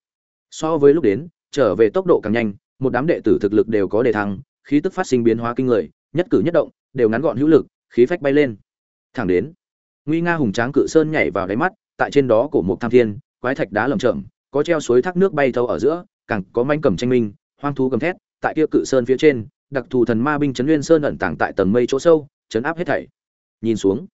so với lúc đến, trở về tốc độ càng nhanh, một đám đệ tử thực lực đều có đề thăng, khí tức phát sinh biến hóa kinh người, nhất cử nhất động, đều ngắn gọn hữu lực, khí phách bay lên thẳng đến nguy nga hùng tráng cự sơn nhảy vào đáy mắt, tại trên đó cổ một tham thiên, quái thạch đá lởm chởm, có treo suối thác nước bay thâu ở giữa, càng có manh cầm tranh minh hoang thú gầm thét, tại kia cự sơn phía trên, đặc thù thần ma binh chấn nguyên sơn ẩn tàng tại tầng mây chỗ sâu, chấn áp hết thảy. Nhìn xuống,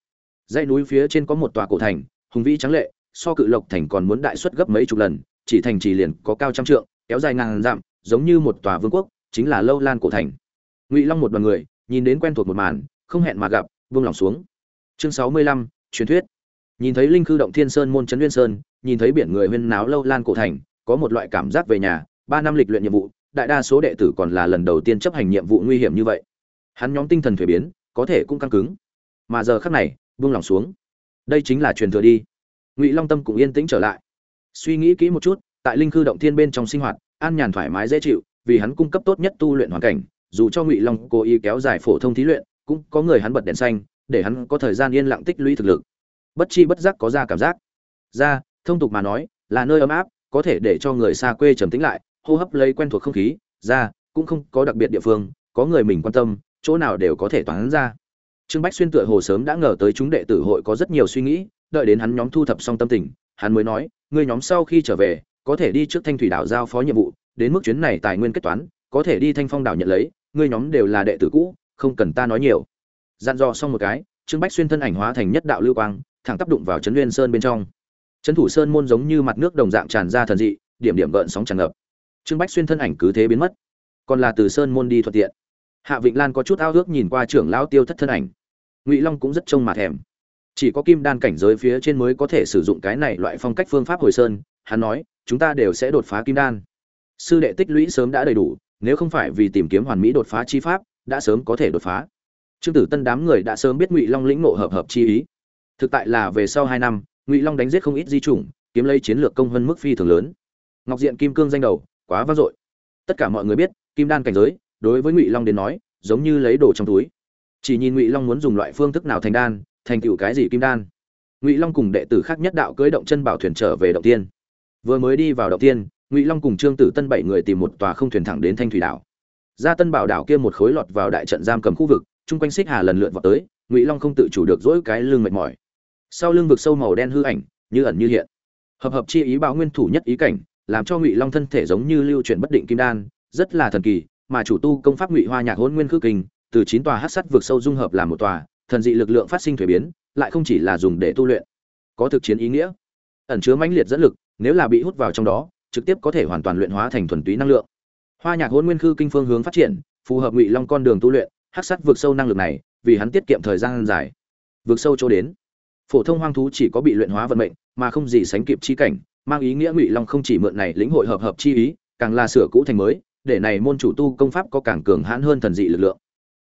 dãy núi phía trên có một tòa cổ thành, hùng vĩ trắng lệ, so cự lộc thành còn muốn đại suất gấp mấy chục lần, chỉ thành chỉ liền có cao trăm trượng, kéo dài ngàn dặm, giống như một tòa vương quốc, chính là lâu lan cổ thành. Ngụy long một đoàn người, nhìn đến quen thuộc một màn, không hẹn mà gặp vương lòng xuống. Chương sáu mươi lăm, truyền thuyết. Nhìn thấy linh khư động thiên sơn môn trấn nguyên sơn, nhìn thấy biển người huyên náo lâu lan cổ thành, có một loại cảm giác về nhà, ba năm lịch luyện nhiệm vụ đại đa số đệ tử còn là lần đầu tiên chấp hành nhiệm vụ nguy hiểm như vậy. Hắn nhóm tinh thần thuế biến, có thể cũng căng cứng. Mà giờ khắc này, buông lòng xuống. Đây chính là truyền thừa đi. Ngụy long tâm cũng yên tĩnh trở lại. Suy nghĩ kỹ một chút, tại linh khư động thiên bên trong sinh hoạt, an nhàn thoải mái dễ chịu, vì hắn cung cấp tốt nhất tu luyện hoàn cảnh, dù cho ngụy long cố ý kéo dài phổ thông thí luyện, cũng có người hắn bật đèn xanh, để hắn có thời gian yên lặng tích lũy thực lực. Bất chi bất giác có ra cảm giác. Ra, thông tục mà nói, là nơi ấm áp, có thể để cho người xa quê trầm tĩnh lại hô hấp lấy quen thuộc không khí, ra, cũng không có đặc biệt địa phương, có người mình quan tâm, chỗ nào đều có thể toán ra. Trương bách xuyên tựa hồ sớm đã ngờ tới chúng đệ tử hội có rất nhiều suy nghĩ, đợi đến hắn nhóm thu thập xong tâm tình, hắn mới nói người nhóm sau khi trở về, có thể đi trước thanh thủy đảo giao phó nhiệm vụ, đến mức chuyến này tài nguyên kết toán, có thể đi thanh phong đảo nhận lấy, ngươi nhóm đều là đệ tử cũ, không cần ta nói nhiều. Dặn dò xong một cái, trương bách xuyên thân ảnh hóa thành nhất đạo lưu quang, thẳng tác đụng vào trấn nguyên sơn bên trong. Trấn thủ sơn môn giống như mặt nước đồng dạng tràn ra thần dị, điểm điểm gợn sóng tràn ngập trương bách xuyên thân ảnh cứ thế biến mất. Còn là từ sơn môn đi thuận tiện. Hạ vịnh lan có chút ao ước nhìn qua trưởng lão tiêu thất thân ảnh. Ngụy long cũng rất trông mà thèm. Chỉ có kim đan cảnh giới phía trên mới có thể sử dụng cái này loại phong cách phương pháp hồi sơn, hắn nói, chúng ta đều sẽ đột phá kim đan. Sư đệ tích lũy sớm đã đầy đủ, nếu không phải vì tìm kiếm hoàn mỹ đột phá chi pháp, đã sớm có thể đột phá. Trương tử tân đám người đã sớm biết ngụy long lĩnh ngộ hợp hợp chi ý. Thực tại là về sau hai năm, ngụy long đánh giết không ít di chủng, kiếm lấy chiến lược công hơn mức phi thường lớn. Ngọc diện kim cương danh đầu quá vang dội. Tất cả mọi người biết, kim đan cảnh giới, đối với ngụy long đến nói, giống như lấy đồ trong túi. Chỉ nhìn ngụy long muốn dùng loại phương thức nào thành đan, thành tựu cái gì kim đan. Ngụy long cùng đệ tử khác nhất đạo cưỡi động chân bảo thuyền trở về động tiên. Vừa mới đi vào động tiên, ngụy long cùng trương tử tân bảy người tìm một tòa không thuyền thẳng đến thanh thủy đảo. Ra tân bảo đảo kia một khối lọt vào đại trận giam cầm khu vực, chung quanh xích hà lần lượt vào tới, ngụy long không tự chủ được dỗi cái lưng mệt mỏi. Sau lưng vực sâu màu đen hư ảnh, như ẩn như hiện. Hợp hợp chi ý bảo nguyên thủ nhất ý cảnh làm cho ngụy long thân thể giống như lưu chuyển bất định kim đan, rất là thần kỳ, mà chủ tu công pháp ngụy hoa nhạc hôn nguyên khước kinh, từ chín tòa hát sắt vượt sâu dung hợp làm một tòa, thần dị lực lượng phát sinh thuế biến, lại không chỉ là dùng để tu luyện, có thực chiến ý nghĩa. Ẩn chứa mãnh liệt dẫn lực, nếu là bị hút vào trong đó, trực tiếp có thể hoàn toàn luyện hóa thành thuần túy năng lượng. Hoa nhạc hôn nguyên khư kinh phương hướng phát triển, phù hợp ngụy long con đường tu luyện hát sắt vượt sâu năng lực này, vì hắn tiết kiệm thời gian dài. Vượt sâu chỗ đến. Phổ thông hoang thú chỉ có bị luyện hóa vận mệnh, mà không gì sánh kịp chi cảnh mang ý nghĩa ngụy long không chỉ mượn này lĩnh hội hợp hợp chi ý càng là sửa cũ thành mới để này môn chủ tu công pháp có càng cường hãn hơn thần dị lực lượng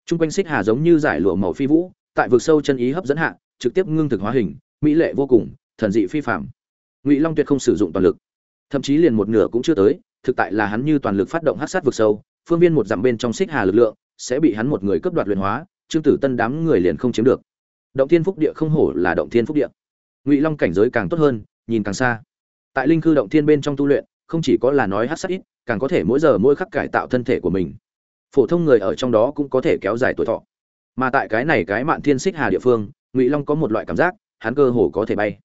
Trung quanh xích hà giống như giải lụa màu phi vũ, tại vực sâu chân ý hấp dẫn hạ, trực tiếp ngưng thực hóa hình, mỹ lệ vô cùng, thần dị phi phàm. Ngụy Long tuyệt không sử dụng toàn lực, thậm chí liền một nửa cũng chưa tới, thực tại là hắn như toàn lực phát động hắc sát vực sâu, phương viên một dặm bên trong xích hà lực lượng sẽ bị hắn một người cướp đoạt luyện hóa, Trương Tử Tân đám người liền không chiếm được. Động Thiên Phúc Địa không hổ là Động Thiên Phúc Địa. Ngụy Long cảnh giới càng tốt hơn, nhìn càng xa. Tại linh cư động thiên bên trong tu luyện, không chỉ có là nói hát sát ít, càng có thể mỗi giờ mỗi khắc cải tạo thân thể của mình. Phổ thông người ở trong đó cũng có thể kéo dài tuổi thọ. Mà tại cái này cái mạn thiên xích hà địa phương ngụy long có một loại cảm giác hắn cơ hồ có thể bay.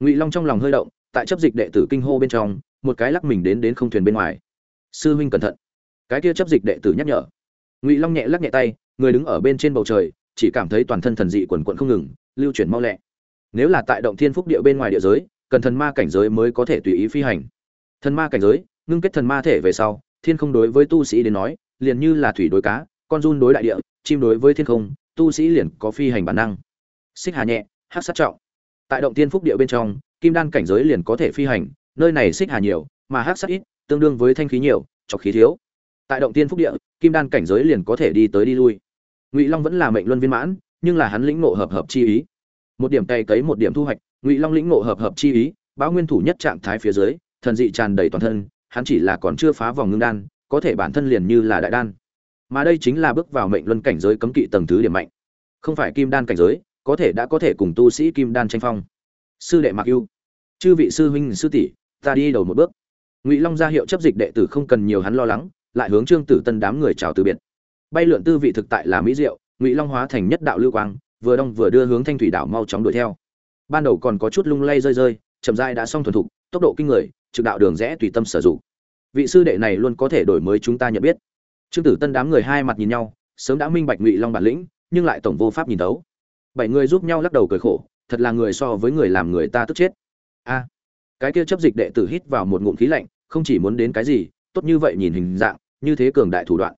Ngụy long trong lòng hơi động tại chấp dịch đệ tử kinh hô bên trong một cái lắc mình đến đến không thuyền bên ngoài. Sư huynh cẩn thận. Cái kia chấp dịch đệ tử nhắc nhở. Ngụy long nhẹ lắc nhẹ tay người đứng ở bên trên bầu trời chỉ cảm thấy toàn thân thần dị quần quận không ngừng lưu chuyển mau lẹ. Nếu là tại động thiên phúc địa bên ngoài địa giới cần thần ma cảnh giới mới có thể tùy ý phi hành. Thần ma cảnh giới, ngưng kết thần ma thể về sau, thiên không đối với tu sĩ đến nói, liền như là thủy đối cá, con run đối đại địa, chim đối với thiên không, tu sĩ liền có phi hành bản năng. Xích hà nhẹ hát sát trọng. Tại động tiên phúc địa bên trong, kim đan cảnh giới liền có thể phi hành, nơi này xích hà nhiều, mà hát sát ít, tương đương với thanh khí nhiều, trọc khí thiếu. Tại động tiên phúc địa, kim đan cảnh giới liền có thể đi tới đi lui. Ngụy long vẫn là mệnh luân viên mãn, nhưng là hắn lĩnh ngộ hợp hợp chi ý. Một điểm cày cấy một điểm thu hoạch ngụy long lĩnh ngộ hợp hợp chi ý bão nguyên thủ nhất trạng thái phía dưới, thần dị tràn đầy toàn thân, hắn chỉ là còn chưa phá vòng ngưng đan, có thể bản thân liền như là đại đan. Mà đây chính là bước vào mệnh luân cảnh giới cấm kỵ tầng thứ điểm mạnh. Không phải kim đan cảnh giới, có thể đã có thể cùng tu sĩ kim đan tranh phong. Sư đệ mặc ưu, chư vị sư huynh sư tỷ, ta đi đầu một bước. Ngụy long ra hiệu chấp dịch đệ tử không cần nhiều hắn lo lắng, lại hướng trương tử tân đám người chào từ biệt. Bay lượn tư vị thực tại là mỹ diệu, ngụy long hóa thành nhất đạo lưu quang, vừa đông vừa đưa hướng thanh thủy đảo mau chóng đuổi theo ban đầu còn có chút lung lay rơi rơi, chậm rãi đã xong thuần thục, tốc độ kinh người, trực đạo đường rẽ tùy tâm sử dụng. Vị sư đệ này luôn có thể đổi mới chúng ta nhận biết. Trương tử tân đám người hai mặt nhìn nhau, sớm đã minh bạch ngụy long bản lĩnh, nhưng lại tổng vô pháp nhìn đấu. bảy người giúp nhau lắc đầu cười khổ, thật là người so với người làm người ta tức chết. A, cái kia chấp dịch đệ tử hít vào một ngụm khí lạnh, không chỉ muốn đến cái gì, tốt như vậy nhìn hình dạng, như thế cường đại thủ đoạn.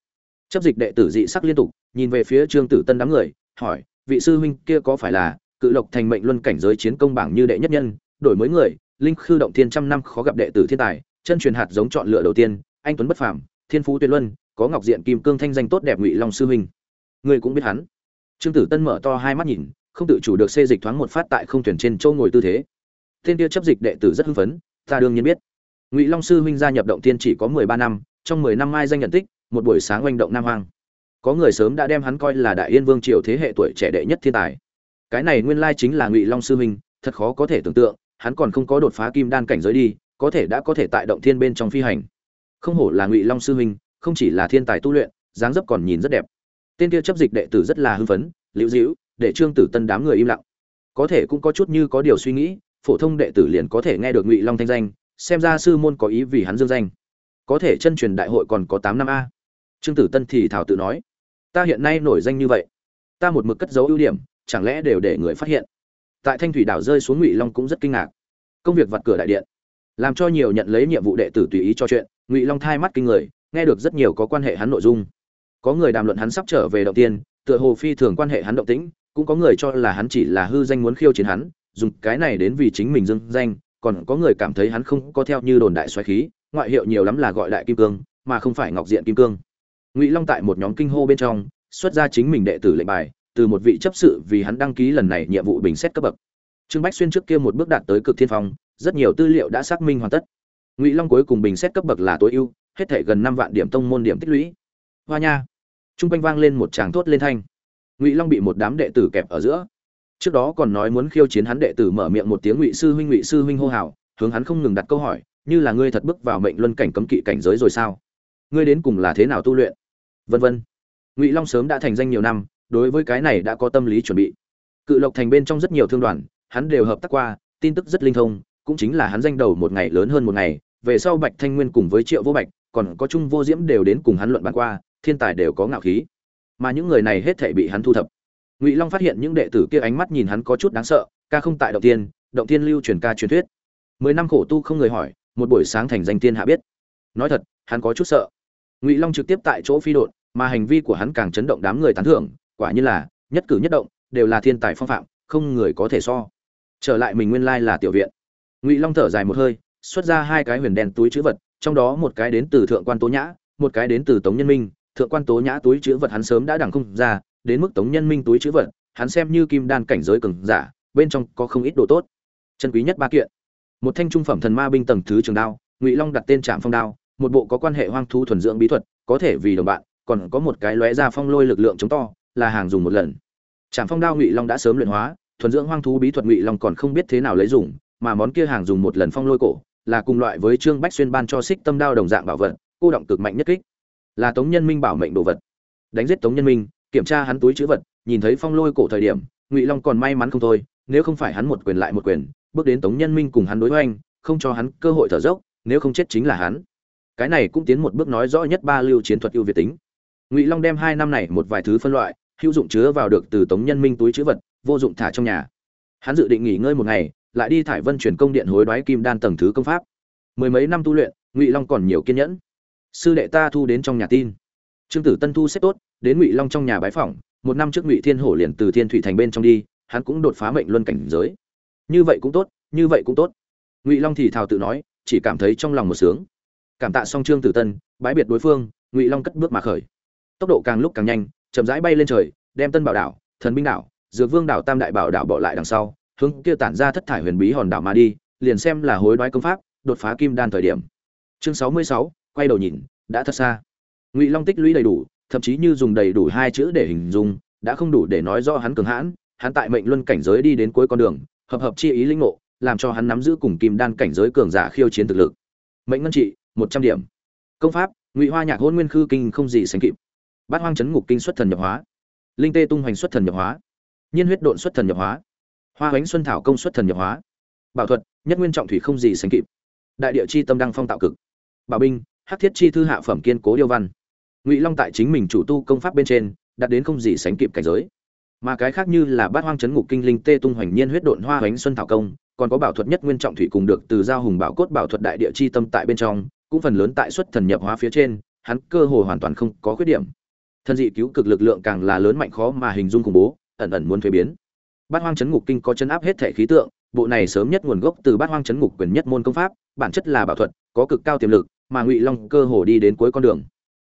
Chấp dịch đệ tử dị sắc liên tục, nhìn về phía trương tử tân đám người, hỏi, vị sư huynh kia có phải là cự lộc thành mệnh luân cảnh giới chiến công bảng như đệ nhất nhân, đổi mới người, linh khư động thiên trăm năm khó gặp đệ tử thiên tài, chân truyền hạt giống chọn lựa đầu tiên, anh tuấn bất phàm, thiên phú tuyệt luân, có ngọc diện kim cương thanh danh tốt đẹp ngụy long sư huynh. Người cũng biết hắn. Trương tử tân mở to hai mắt nhìn, không tự chủ được xê dịch thoáng một phát tại không thuyền trên châu ngồi tư thế. Tên kia chấp dịch đệ tử rất hưng phấn, ta đương nhiên biết. Ngụy long sư huynh gia nhập động tiên chỉ có mười ba năm, trong mười năm mai danh nhận tích, một buổi sáng oanh động nam hoang. Có người sớm đã đem hắn coi là đại yên vương triều thế hệ tuổi trẻ đệ nhất thiên tài cái này nguyên lai chính là ngụy long sư huynh, thật khó có thể tưởng tượng, hắn còn không có đột phá kim đan cảnh giới đi, có thể đã có thể tại động thiên bên trong phi hành. Không hổ là ngụy long sư huynh, không chỉ là thiên tài tu luyện, dáng dấp còn nhìn rất đẹp. Tên kia chấp dịch đệ tử rất là hưng phấn, liễu dĩu để trương tử tân đám người im lặng. Có thể cũng có chút như có điều suy nghĩ, phổ thông đệ tử liền có thể nghe được ngụy long thanh danh, xem ra sư môn có ý vì hắn dương danh. Có thể chân truyền đại hội còn có tám năm a. Trương tử tân thì thảo tự nói, ta hiện nay nổi danh như vậy, ta một mực cất giấu ưu điểm chẳng lẽ đều để người phát hiện? Tại thanh thủy đảo rơi xuống ngụy long cũng rất kinh ngạc. Công việc vặt cửa đại điện, làm cho nhiều nhận lấy nhiệm vụ đệ tử tùy ý cho chuyện, ngụy long thai mắt kinh người, nghe được rất nhiều có quan hệ hắn nội dung. Có người đàm luận hắn sắp trở về động tiên, tựa hồ phi thường quan hệ hắn động tĩnh, cũng có người cho là hắn chỉ là hư danh muốn khiêu chiến hắn, dùng cái này đến vì chính mình dưng danh, còn có người cảm thấy hắn không có theo như đồn đại xoáy khí, ngoại hiệu nhiều lắm là gọi đại kim cương, mà không phải ngọc diện kim cương. Ngụy long tại một nhóm kinh hô bên trong, xuất ra chính mình đệ tử lệnh bài từ một vị chấp sự vì hắn đăng ký lần này nhiệm vụ bình xét cấp bậc. Trương bách xuyên trước kia một bước đạt tới cực thiên phong, rất nhiều tư liệu đã xác minh hoàn tất. Ngụy long cuối cùng bình xét cấp bậc là tối ưu, hết thể gần năm vạn điểm tông môn điểm tích lũy. Hoa nha. Trung quanh vang lên một tràng thốt lên thanh. Ngụy long bị một đám đệ tử kẹp ở giữa. Trước đó còn nói muốn khiêu chiến hắn đệ tử mở miệng một tiếng ngụy sư huynh, ngụy sư huynh hô hào, hướng hắn không ngừng đặt câu hỏi, như là ngươi thật bước vào mệnh luân cảnh cấm kỵ cảnh giới rồi sao? Ngươi đến cùng là thế nào tu luyện? Vân vân. Ngụy long sớm đã thành danh nhiều năm đối với cái này đã có tâm lý chuẩn bị. Cự lộc thành bên trong rất nhiều thương đoàn, hắn đều hợp tác qua, tin tức rất linh thông, cũng chính là hắn danh đầu một ngày lớn hơn một ngày, về sau bạch thanh nguyên cùng với triệu vô bạch, còn có trung vô diễm đều đến cùng hắn luận bàn qua, thiên tài đều có ngạo khí. Mà những người này hết thảy bị hắn thu thập. Ngụy long phát hiện những đệ tử kia ánh mắt nhìn hắn có chút đáng sợ, ca không tại động tiên động tiên lưu truyền ca truyền thuyết. Mười năm khổ tu không người hỏi, một buổi sáng thành danh tiên hạ biết. Nói thật, hắn có chút sợ. Ngụy long trực tiếp tại chỗ phi đột mà hành vi của hắn càng chấn động đám người tán thưởng quả như là, nhất cử nhất động, đều là thiên tài phong phạm, không người có thể so. Trở lại mình nguyên lai là tiểu viện. Ngụy long thở dài một hơi, xuất ra hai cái huyền đen túi chữ vật, trong đó một cái đến từ thượng quan tố nhã, một cái đến từ tống nhân minh. Thượng quan tố nhã túi chữ vật hắn sớm đã đẳng không ra, đến mức tống nhân minh túi chữ vật, hắn xem như kim đan cảnh giới cường giả, bên trong có không ít đồ tốt. Chân quý nhất ba kiện. Một thanh trung phẩm thần ma binh tầng thứ trường đao, ngụy long đặt tên trạm phong đao, một bộ có quan hệ hoang thu thuần dưỡng bí thuật, có thể vì đồng bạn, còn có một cái lóe ra phong lôi lực lượng chống to là hàng dùng một lần. Trạm phong đao ngụy long đã sớm luyện hóa, thuần dưỡng hoang thú bí thuật ngụy long còn không biết thế nào lấy dùng, mà món kia hàng dùng một lần phong lôi cổ, là cùng loại với trương bách xuyên ban cho xích tâm đao đồng dạng bảo vật, cô động cực mạnh nhất kích. Là tống nhân minh bảo mệnh đồ vật. Đánh giết tống nhân minh, kiểm tra hắn túi chữ vật, nhìn thấy phong lôi cổ thời điểm, ngụy long còn may mắn không thôi, nếu không phải hắn một quyền lại một quyền, bước đến tống nhân minh cùng hắn đối hoành, không cho hắn cơ hội thở dốc, nếu không chết chính là hắn. Cái này cũng tiến một bước nói rõ nhất ba lưu chiến thuật ưu việt tính. Ngụy long đem hai năm này một vài thứ phân loại hữu dụng chứa vào được từ tống nhân minh túi chữ vật, vô dụng thả trong nhà. Hắn dự định nghỉ ngơi một ngày, lại đi thải vân chuyển công điện hối đoái kim đan tầng thứ công pháp. Mười mấy năm tu luyện, ngụy long còn nhiều kiên nhẫn. Sư đệ ta thu đến trong nhà tin. Trương tử tân thu xếp tốt, đến ngụy long trong nhà bái phỏng, một năm trước ngụy thiên hổ liền từ thiên thủy thành bên trong đi, hắn cũng đột phá mệnh luân cảnh giới. Như vậy cũng tốt, như vậy cũng tốt. Ngụy long thì thào tự nói, chỉ cảm thấy trong lòng một sướng. Cảm tạ xong trương tử tân bãi biệt đối phương, ngụy long cất bước mà khởi. Tốc độ càng lúc càng nhanh chậm rãi bay lên trời, đem tân bảo đảo, thần binh đảo, dược vương đảo, tam đại bảo đảo bỏ lại đằng sau, hướng kia tản ra thất thải huyền bí hòn đảo mà đi, liền xem là hối đoái công pháp, đột phá kim đan thời điểm. Chương sáu mươi sáu, quay đầu nhìn, đã thật xa. Ngụy long tích lũy đầy đủ, thậm chí như dùng đầy đủ hai chữ để hình dung, đã không đủ để nói rõ hắn cường hãn, hắn tại mệnh luân cảnh giới đi đến cuối con đường, hợp hợp chi ý linh ngộ, làm cho hắn nắm giữ cùng kim đan cảnh giới cường giả khiêu chiến thực lực. Mệnh ngân trị, một trăm điểm. Công pháp, ngụy hoa nhạc hôn nguyên khư kinh không gì sánh kịp bát hoang chấn ngục kinh xuất thần nhập hóa, linh tê tung hoành xuất thần nhập hóa, nhiên huyết độn xuất thần nhập hóa, hoa bánh xuân thảo công xuất thần nhập hóa. Bảo thuật, nhất nguyên trọng thủy không gì sánh kịp. Đại địa chi tâm đăng phong tạo cực. Bảo binh, hắc thiết chi thư hạ phẩm kiên cố điêu văn. Ngụy long tại chính mình chủ tu công pháp bên trên, đạt đến không gì sánh kịp cảnh giới. Mà cái khác như là bát hoang chấn ngục kinh linh tê tung hoành nhiên huyết độn hoa bánh xuân thảo công, còn có bảo thuật nhất nguyên trọng thủy cùng được từ giao hùng bảo cốt bảo thuật đại địa chi tâm tại bên trong, cũng phần lớn tại xuất thần nhập hóa phía trên, hắn cơ hồ hoàn toàn không có khuyết điểm thân dị cứu cực lực lượng càng là lớn mạnh khó mà hình dung khủng bố, ẩn ẩn muốn thuế biến. Bát hoang chấn ngục kinh có chấn áp hết thể khí tượng, bộ này sớm nhất nguồn gốc từ bát hoang chấn ngục quyền nhất môn công pháp, bản chất là bảo thuật, có cực cao tiềm lực, mà ngụy long cơ hồ đi đến cuối con đường.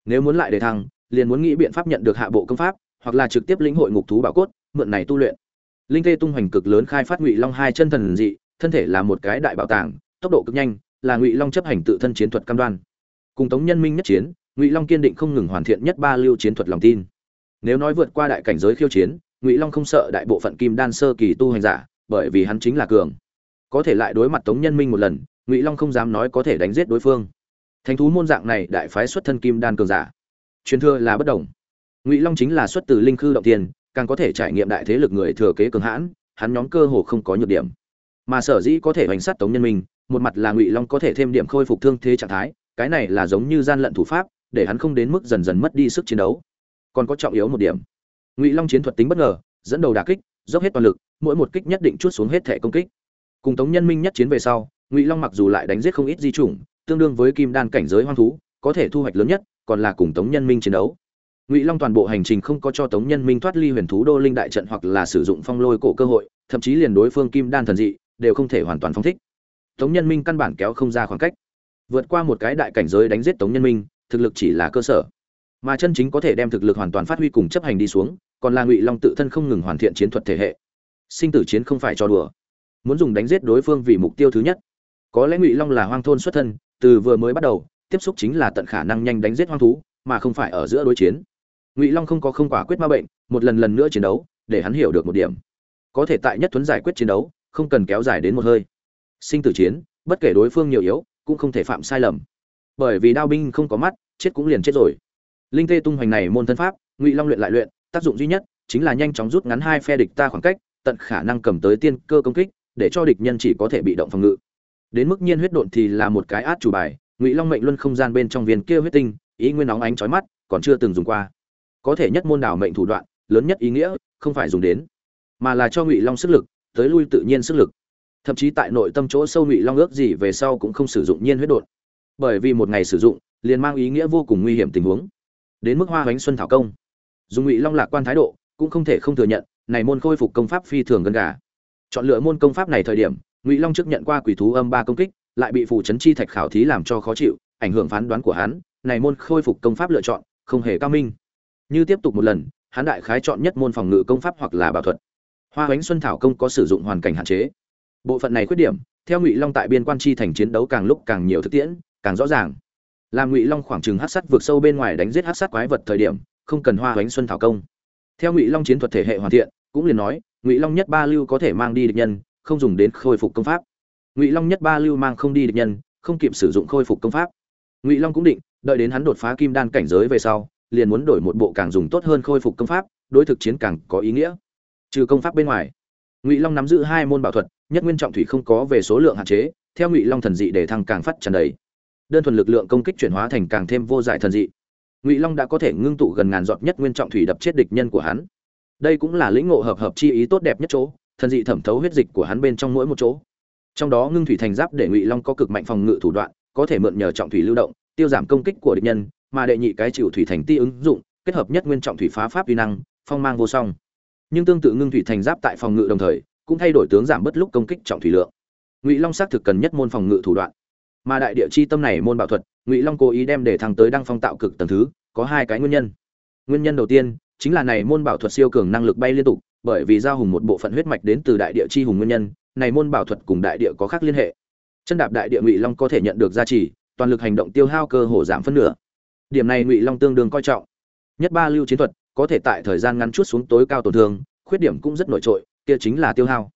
Nếu muốn lại để thăng, liền muốn nghĩ biện pháp nhận được hạ bộ công pháp, hoặc là trực tiếp lĩnh hội ngục thú bảo cốt, mượn này tu luyện. Linh tê tung hoành cực lớn khai phát ngụy long hai chân thần dị, thân thể là một cái đại bảo tàng, tốc độ cực nhanh, là ngụy long chấp hành tự thân chiến thuật cam đoan. Cùng tống nhân minh nhất chiến ngụy long kiên định không ngừng hoàn thiện nhất ba lưu chiến thuật lòng tin. Nếu nói vượt qua đại cảnh giới khiêu chiến, ngụy long không sợ đại bộ phận kim đan sơ kỳ tu hành giả, bởi vì hắn chính là cường. Có thể lại đối mặt tống nhân minh một lần, ngụy long không dám nói có thể đánh giết đối phương. Thánh thú môn dạng này đại phái xuất thân kim đan cường giả. Truyền thừa là bất đồng. Ngụy long chính là xuất từ linh khư động tiền, càng có thể trải nghiệm đại thế lực người thừa kế cường hãn, hắn nhóm cơ hồ không có nhược điểm. Mà sở dĩ có thể hoành sát tống nhân minh, một mặt là ngụy long có thể thêm điểm khôi phục thương thế trạng thái, cái này là giống như gian lận thủ pháp để hắn không đến mức dần dần mất đi sức chiến đấu. Còn có trọng yếu một điểm. Ngụy long chiến thuật tính bất ngờ, dẫn đầu đà kích, dốc hết toàn lực, mỗi một kích nhất định chút xuống hết thể công kích. Cùng tống nhân minh nhất chiến về sau, ngụy long mặc dù lại đánh giết không ít di chủng, tương đương với kim đan cảnh giới hoang thú, có thể thu hoạch lớn nhất, còn là cùng tống nhân minh chiến đấu. Ngụy long toàn bộ hành trình không có cho tống nhân minh thoát ly huyền thú đô linh đại trận hoặc là sử dụng phong lôi cổ cơ hội, thậm chí liền đối phương kim đan thần dị, đều không thể hoàn toàn phong thích. Tống nhân minh căn bản kéo không ra khoảng cách. Vượt qua một cái đại cảnh giới đánh giết tống nhân minh thực lực chỉ là cơ sở. Mà chân chính có thể đem thực lực hoàn toàn phát huy cùng chấp hành đi xuống, còn là ngụy long tự thân không ngừng hoàn thiện chiến thuật thể hệ. Sinh tử chiến không phải cho đùa. Muốn dùng đánh giết đối phương vì mục tiêu thứ nhất. Có lẽ ngụy long là hoang thôn xuất thân, từ vừa mới bắt đầu, tiếp xúc chính là tận khả năng nhanh đánh giết hoang thú, mà không phải ở giữa đối chiến. Ngụy long không có không quả quyết ma bệnh, một lần lần nữa chiến đấu, để hắn hiểu được một điểm. Có thể tại nhất thuấn giải quyết chiến đấu, không cần kéo dài đến một hơi. Sinh tử chiến, bất kể đối phương nhiều yếu, cũng không thể phạm sai lầm bởi vì đao binh không có mắt, chết cũng liền chết rồi. Linh tê tung hoành này môn thân pháp, ngụy long luyện lại luyện, tác dụng duy nhất chính là nhanh chóng rút ngắn hai phe địch ta khoảng cách, tận khả năng cầm tới tiên cơ công kích, để cho địch nhân chỉ có thể bị động phòng ngự. Đến mức nhiên huyết độn thì là một cái át chủ bài, ngụy long mệnh luân không gian bên trong viên kia huyết tinh, ý nguyên nóng ánh chói mắt, còn chưa từng dùng qua. Có thể nhất môn đảo mệnh thủ đoạn, lớn nhất ý nghĩa, không phải dùng đến, mà là cho ngụy long sức lực, tới lui tự nhiên sức lực. Thậm chí tại nội tâm chỗ sâu ngụy long ước gì về sau cũng không sử dụng nhiên huyết đột bởi vì một ngày sử dụng, liền mang ý nghĩa vô cùng nguy hiểm tình huống. Đến mức hoa bánh xuân thảo công. Dùng ngụy long lạc quan thái độ, cũng không thể không thừa nhận, này môn khôi phục công pháp phi thường gần gà. Chọn lựa môn công pháp này thời điểm, ngụy long trước nhận qua quỷ thú âm ba công kích, lại bị phủ chấn chi thạch khảo thí làm cho khó chịu, ảnh hưởng phán đoán của hắn, này môn khôi phục công pháp lựa chọn, không hề cao minh. Như tiếp tục một lần, hắn đại khái chọn nhất môn phòng ngự công pháp hoặc là bảo thuật. Hoa bánh xuân thảo công có sử dụng hoàn cảnh hạn chế. Bộ phận này khuyết điểm, theo ngụy long tại biên quan chi thành chiến đấu càng lúc càng nhiều thực tiễn càng rõ ràng. Làm ngụy long khoảng chừng hát sắt vượt sâu bên ngoài đánh giết hát sắt quái vật thời điểm, không cần hoa bánh xuân thảo công. Theo ngụy long chiến thuật thể hệ hoàn thiện, cũng liền nói, ngụy long nhất ba lưu có thể mang đi địch nhân, không dùng đến khôi phục công pháp. Ngụy long nhất ba lưu mang không đi địch nhân, không kịp sử dụng khôi phục công pháp. Ngụy long cũng định, đợi đến hắn đột phá kim đan cảnh giới về sau, liền muốn đổi một bộ càng dùng tốt hơn khôi phục công pháp, đối thực chiến càng có ý nghĩa. Trừ công pháp bên ngoài, ngụy long nắm giữ hai môn bảo thuật, nhất nguyên trọng thủy không có về số lượng hạn chế, theo ngụy long thần dị để thăng càng phát tràn đầy đơn thuần lực lượng công kích chuyển hóa thành càng thêm vô giải thần dị. Ngụy long đã có thể ngưng tụ gần ngàn giọt nhất nguyên trọng thủy đập chết địch nhân của hắn. Đây cũng là lĩnh ngộ hợp hợp chi ý tốt đẹp nhất chỗ, thần dị thẩm thấu huyết dịch của hắn bên trong mỗi một chỗ. Trong đó ngưng thủy thành giáp để ngụy long có cực mạnh phòng ngự thủ đoạn, có thể mượn nhờ trọng thủy lưu động, tiêu giảm công kích của địch nhân, mà đệ nhị cái chịu thủy thành ti ứng dụng, kết hợp nhất nguyên trọng thủy phá pháp uy năng, phong mang vô song. Nhưng tương tự ngưng thủy thành giáp tại phòng ngự đồng thời, cũng thay đổi tướng giảm bất lúc công kích trọng thủy lượng. Ngụy long xác thực cần nhất môn phòng ngự thủ đoạn mà đại địa chi tâm này môn bảo thuật, ngụy long cố ý đem để thăng tới đăng phong tạo cực tầng thứ, có hai cái nguyên nhân. Nguyên nhân đầu tiên chính là này môn bảo thuật siêu cường năng lực bay liên tục, bởi vì giao hùng một bộ phận huyết mạch đến từ đại địa chi hùng nguyên nhân, này môn bảo thuật cùng đại địa có khác liên hệ. Chân đạp đại địa ngụy long có thể nhận được gia trì, toàn lực hành động tiêu hao cơ hồ giảm phân nửa. Điểm này ngụy long tương đương coi trọng. Nhất ba lưu chiến thuật có thể tại thời gian ngắn chút xuống tối cao tổn thương, khuyết điểm cũng rất nổi trội, kia chính là tiêu hao.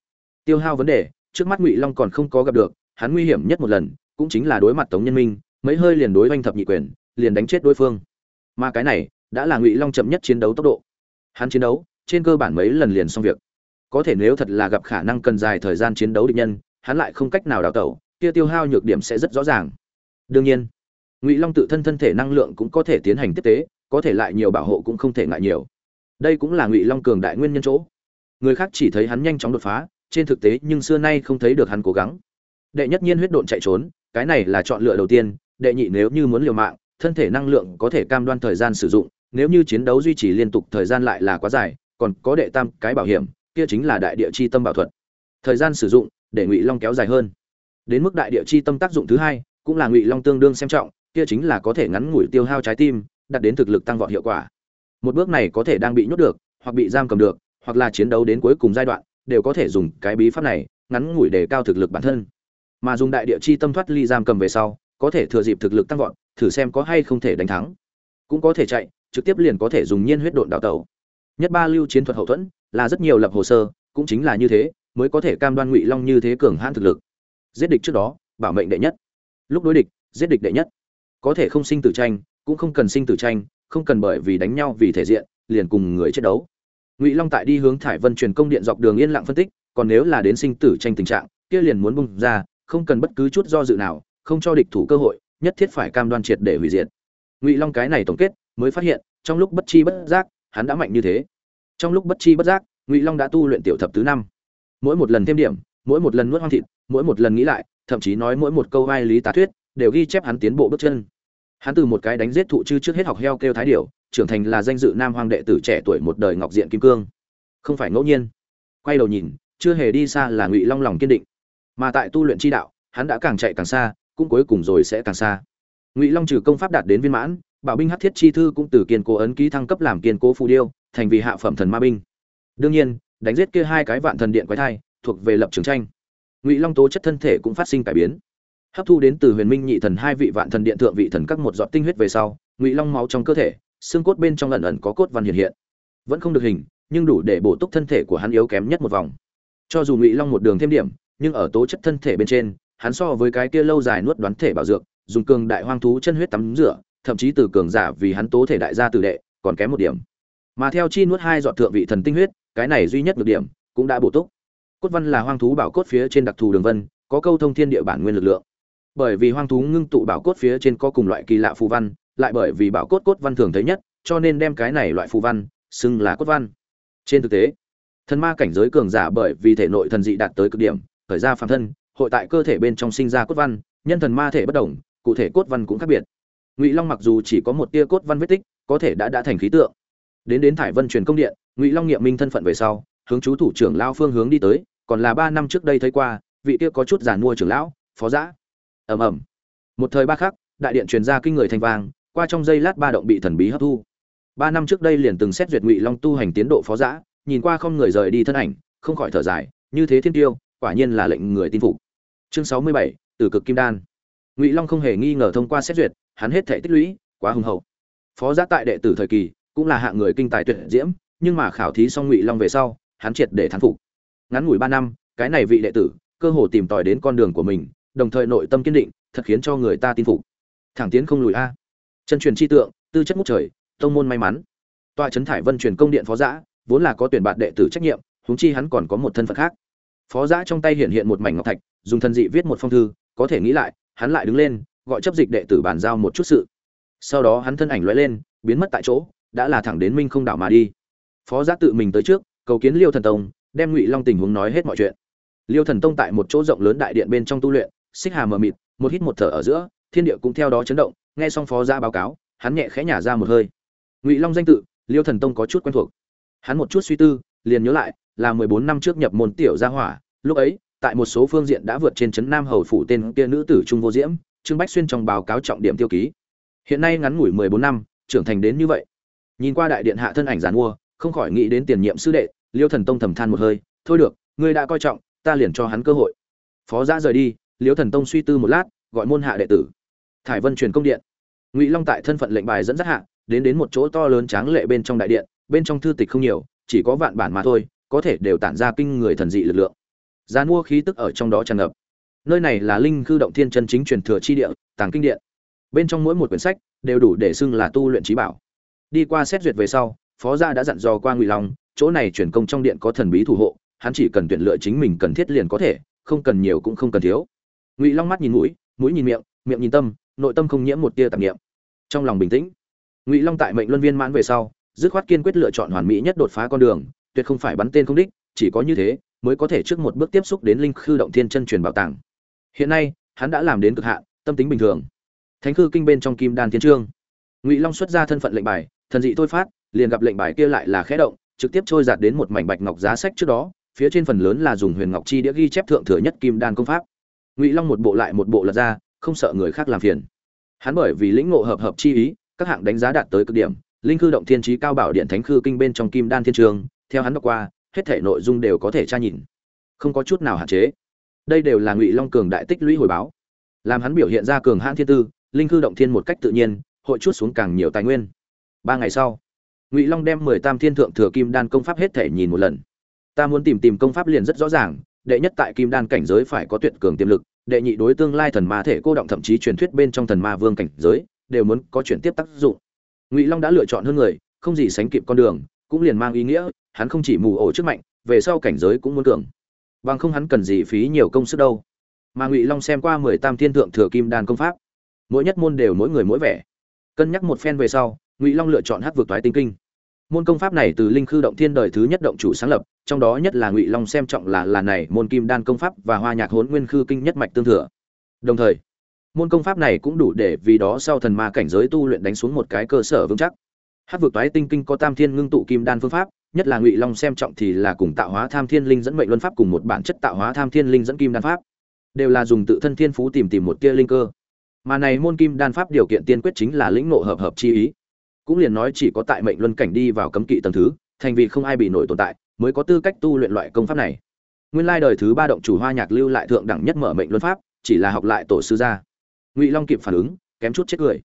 Tiêu hao vấn đề, trước mắt ngụy long còn không có gặp được, hắn nguy hiểm nhất một lần cũng chính là đối mặt tống nhân minh, mấy hơi liền đối oanh thập nhị quyền, liền đánh chết đối phương. Mà cái này, đã là ngụy long chậm nhất chiến đấu tốc độ. Hắn chiến đấu, trên cơ bản mấy lần liền xong việc. Có thể nếu thật là gặp khả năng cần dài thời gian chiến đấu địch nhân, hắn lại không cách nào đào tẩu, kia tiêu hao nhược điểm sẽ rất rõ ràng. Đương nhiên, ngụy long tự thân thân thể năng lượng cũng có thể tiến hành tiếp tế, có thể lại nhiều bảo hộ cũng không thể ngại nhiều. Đây cũng là ngụy long cường đại nguyên nhân chỗ. Người khác chỉ thấy hắn nhanh chóng đột phá, trên thực tế nhưng xưa nay không thấy được hắn cố gắng. Đệ nhất nhiên huyết độn chạy trốn cái này là chọn lựa đầu tiên, đệ nhị nếu như muốn liều mạng, thân thể năng lượng có thể cam đoan thời gian sử dụng, nếu như chiến đấu duy trì liên tục thời gian lại là quá dài, còn có đệ tam cái bảo hiểm, kia chính là đại địa chi tâm bảo thuật. Thời gian sử dụng, để ngụy long kéo dài hơn. Đến mức đại địa chi tâm tác dụng thứ hai, cũng là ngụy long tương đương xem trọng, kia chính là có thể ngắn ngủi tiêu hao trái tim, đạt đến thực lực tăng vọt hiệu quả. Một bước này có thể đang bị nhốt được, hoặc bị giam cầm được, hoặc là chiến đấu đến cuối cùng giai đoạn, đều có thể dùng cái bí pháp này, ngắn ngủi để cao thực lực bản thân mà dùng đại địa chi tâm thoát ly giam cầm về sau, có thể thừa dịp thực lực tăng vọt, thử xem có hay không thể đánh thắng. Cũng có thể chạy, trực tiếp liền có thể dùng nhiên huyết độn đào tẩu. Nhất ba lưu chiến thuật hậu thuẫn, là rất nhiều lập hồ sơ, cũng chính là như thế, mới có thể cam đoan ngụy long như thế cường hãn thực lực. Giết địch trước đó, bảo mệnh đệ nhất. Lúc đối địch, giết địch đệ nhất. Có thể không sinh tử tranh, cũng không cần sinh tử tranh, không cần bởi vì đánh nhau vì thể diện, liền cùng người chiến đấu. Ngụy long tại đi hướng thải vân truyền công điện dọc đường yên lặng phân tích, còn nếu là đến sinh tử tranh tình trạng, kia liền muốn bung ra không cần bất cứ chút do dự nào, không cho địch thủ cơ hội, nhất thiết phải cam đoan triệt để hủy diệt. Ngụy long cái này tổng kết, mới phát hiện, trong lúc bất chi bất giác, hắn đã mạnh như thế. Trong lúc bất chi bất giác, ngụy long đã tu luyện tiểu thập tứ năm. Mỗi một lần thêm điểm, mỗi một lần nuốt hoang thịt, mỗi một lần nghĩ lại, thậm chí nói mỗi một câu vai lý tá thuyết, đều ghi chép hắn tiến bộ bước chân. Hắn từ một cái đánh giết thụ chư trước hết học heo kêu thái điểu, trưởng thành là danh dự nam hoàng đệ tử trẻ tuổi một đời ngọc diện kim cương. Không phải ngẫu nhiên. Quay đầu nhìn, chưa hề đi xa là ngụy long lòng kiên định mà tại tu luyện chi đạo, hắn đã càng chạy càng xa, cũng cuối cùng rồi sẽ càng xa. Ngụy long trừ công pháp đạt đến viên mãn, bảo binh hát thiết chi thư cũng từ kiên cố ấn ký thăng cấp làm kiên cố phù điêu, thành vì hạ phẩm thần ma binh. Đương nhiên, đánh giết kia hai cái vạn thần điện quái thai, thuộc về lập trường tranh. Ngụy long tố chất thân thể cũng phát sinh cải biến. Hấp thu đến từ huyền minh nhị thần hai vị vạn thần điện thượng vị thần các một giọt tinh huyết về sau, ngụy long máu trong cơ thể, xương cốt bên trong lần ẩn có cốt văn hiện hiện. Vẫn không được hình, nhưng đủ để bổ túc thân thể của hắn yếu kém nhất một vòng. Cho dù ngụy long một đường thêm điểm nhưng ở tố chất thân thể bên trên, hắn so với cái kia lâu dài nuốt đoán thể bảo dược, dùng cường đại hoang thú chân huyết tắm rửa, thậm chí từ cường giả vì hắn tố thể đại gia tử đệ, còn kém một điểm. Mà theo chi nuốt hai giọt thượng vị thần tinh huyết, cái này duy nhất được điểm, cũng đã bổ túc. Cốt văn là hoang thú bảo cốt phía trên đặc thù đường vân, có câu thông thiên địa bản nguyên lực lượng. Bởi vì hoang thú ngưng tụ bảo cốt phía trên có cùng loại kỳ lạ phù văn, lại bởi vì bảo cốt cốt văn thường thấy nhất, cho nên đem cái này loại phù văn xưng là cốt văn. Trên thực tế, thần ma cảnh giới cường giả bởi vì thể nội thần dị đạt tới cực điểm khởi ra phàm thân hội tại cơ thể bên trong sinh ra cốt văn nhân thần ma thể bất đồng cụ thể cốt văn cũng khác biệt. Ngụy long mặc dù chỉ có một tia cốt văn vết tích có thể đã đã thành khí tượng. Đến đến thải vân truyền công điện ngụy long nghiệm minh thân phận về sau hướng chú thủ trưởng lao phương hướng đi tới còn là ba năm trước đây thấy qua vị kia có chút giản mua trưởng lão phó giá. ầm ầm. Một thời ba khắc đại điện truyền ra kinh người thanh vang qua trong giây lát ba động bị thần bí hấp thu. Ba năm trước đây liền từng xét duyệt ngụy long tu hành tiến độ phó giá, nhìn qua không người rời đi thân ảnh không khỏi thở dài như thế thiên tiêu quả nhiên là lệnh người tin phục. Chương sáu mươi bảy từ cực kim đan. Ngụy long không hề nghi ngờ thông qua xét duyệt, hắn hết thể tích lũy, quá hùng hậu. Phó giã tại đệ tử thời kỳ, cũng là hạng người kinh tài tuyệt diễm, nhưng mà khảo thí xong ngụy long về sau, hắn triệt để thán phục. Ngắn ngủi ba năm, cái này vị đệ tử, cơ hồ tìm tòi đến con đường của mình, đồng thời nội tâm kiên định, thật khiến cho người ta tin phục. Thẳng tiến không lùi a. Chân truyền chi tượng, tư chất ngút trời, tông môn may mắn. Tòa trấn thải vân truyền công điện phó giã, vốn là có tuyển bạn đệ tử trách nhiệm, huống chi hắn còn có một thân phận khác phó giã trong tay hiện hiện một mảnh ngọc thạch, dùng thân dị viết một phong thư, có thể nghĩ lại, hắn lại đứng lên, gọi chấp dịch đệ tử bàn giao một chút sự. Sau đó hắn thân ảnh lóe lên, biến mất tại chỗ, đã là thẳng đến minh không đảo mà đi. Phó giã tự mình tới trước, cầu kiến liêu thần tông, đem ngụy long tình huống nói hết mọi chuyện. Liêu thần tông tại một chỗ rộng lớn đại điện bên trong tu luyện, xích hà mờ mịt, một hít một thở ở giữa, thiên địa cũng theo đó chấn động, nghe xong phó giã báo cáo, hắn nhẹ khẽ nhả ra một hơi. Ngụy long danh tự, liêu thần tông có chút quen thuộc. Hắn một chút suy tư, liền nhớ lại là mười bốn năm trước nhập môn tiểu gia hỏa. Lúc ấy, tại một số phương diện đã vượt trên trấn nam hầu phủ tên kia nữ tử trung vô diễm, trương bách xuyên trong báo cáo trọng điểm tiêu ký. Hiện nay ngắn ngủi mười bốn năm, trưởng thành đến như vậy. Nhìn qua đại điện hạ thân ảnh giàn mua, không khỏi nghĩ đến tiền nhiệm sư đệ, liêu thần tông thầm than một hơi, thôi được, ngươi đã coi trọng, ta liền cho hắn cơ hội. Phó gia rời đi, liêu thần tông suy tư một lát, gọi môn hạ đệ tử. Thải vân truyền công điện. Ngụy long tại thân phận lệnh bài dẫn dắt hạ, đến đến một chỗ to lớn tráng lệ bên trong đại điện, bên trong thư tịch không nhiều, chỉ có vạn bản mà thôi có thể đều tản ra kinh người thần dị lực lượng. Gian mua khí tức ở trong đó tràn ngập. Nơi này là linh cư động thiên chân chính truyền thừa chi địa, tàng kinh điện. Bên trong mỗi một quyển sách đều đủ để xưng là tu luyện trí bảo. Đi qua xét duyệt về sau, phó gia đã dặn dò qua ngụy long, chỗ này chuyển công trong điện có thần bí thủ hộ, hắn chỉ cần tuyển lựa chính mình cần thiết liền có thể, không cần nhiều cũng không cần thiếu. Ngụy long mắt nhìn mũi mũi nhìn miệng miệng nhìn tâm, nội tâm không nhiễm một tia tạp niệm. Trong lòng bình tĩnh, ngụy long tại mệnh luân viên mãn về sau, dứt khoát kiên quyết lựa chọn hoàn mỹ nhất đột phá con đường tuyệt không phải bắn tên không đích, chỉ có như thế mới có thể trước một bước tiếp xúc đến linh khư động thiên chân truyền bảo tàng. Hiện nay, hắn đã làm đến cực hạn, tâm tính bình thường. Thánh khư kinh bên trong kim đan thiên trương. Ngụy long xuất ra thân phận lệnh bài, thần dị thôi phát, liền gặp lệnh bài kia lại là khẽ động, trực tiếp trôi giạt đến một mảnh bạch ngọc giá sách trước đó, phía trên phần lớn là dùng huyền ngọc chi đĩa ghi chép thượng thừa nhất kim đan công pháp. Ngụy long một bộ lại một bộ lật ra, không sợ người khác làm phiền. Hắn bởi vì lĩnh ngộ hợp hợp chi ý, các hạng đánh giá đạt tới cực điểm, linh khư động thiên trí cao bảo điện thánh khư kinh bên trong kim đan thiên trường theo hắn đọc qua, hết thể nội dung đều có thể tra nhìn. Không có chút nào hạn chế. Đây đều là ngụy long cường đại tích lũy hồi báo. Làm hắn biểu hiện ra cường hãn thiên tư, linh cư động thiên một cách tự nhiên, hội chút xuống càng nhiều tài nguyên. Ba ngày sau, ngụy long đem mười tam thiên thượng thừa kim đan công pháp hết thể nhìn một lần. Ta muốn tìm tìm công pháp liền rất rõ ràng, đệ nhất tại kim đan cảnh giới phải có tuyệt cường tiềm lực, đệ nhị đối tương lai thần ma thể cô động thậm chí truyền thuyết bên trong thần ma vương cảnh giới, đều muốn có chuyển tiếp tác dụng. Ngụy long đã lựa chọn hơn người, không gì sánh kịp con đường, cũng liền mang ý nghĩa hắn không chỉ mù ổ trước mạnh, về sau cảnh giới cũng muốn cường. Bằng không hắn cần gì phí nhiều công sức đâu. Mà ngụy long xem qua mười tam thiên thượng thừa kim đan công pháp, mỗi nhất môn đều mỗi người mỗi vẻ. Cân nhắc một phen về sau, ngụy long lựa chọn hát vượt toái tinh kinh. Môn công pháp này từ linh khư động thiên đời thứ nhất động chủ sáng lập, trong đó nhất là ngụy long xem trọng là là này môn kim đan công pháp và hoa nhạc hốn nguyên khư kinh nhất mạch tương thừa. Đồng thời, môn công pháp này cũng đủ để vì đó sau thần ma cảnh giới tu luyện đánh xuống một cái cơ sở vững chắc. Hát vượt toái tinh kinh có tam thiên ngưng tụ kim đan phương pháp nhất là ngụy long xem trọng thì là cùng tạo hóa tham thiên linh dẫn mệnh luân pháp cùng một bản chất tạo hóa tham thiên linh dẫn kim đan pháp. Đều là dùng tự thân thiên phú tìm tìm một tia linh cơ. Mà này môn kim đan pháp điều kiện tiên quyết chính là lĩnh nộ hợp hợp chi ý. Cũng liền nói chỉ có tại mệnh luân cảnh đi vào cấm kỵ tầng thứ, thành vì không ai bị nổi tồn tại, mới có tư cách tu luyện loại công pháp này. Nguyên lai đời thứ ba động chủ hoa nhạc lưu lại thượng đẳng nhất mở mệnh luân pháp, chỉ là học lại tổ sư gia. Ngụy long kịp phản ứng, kém chút chết cười.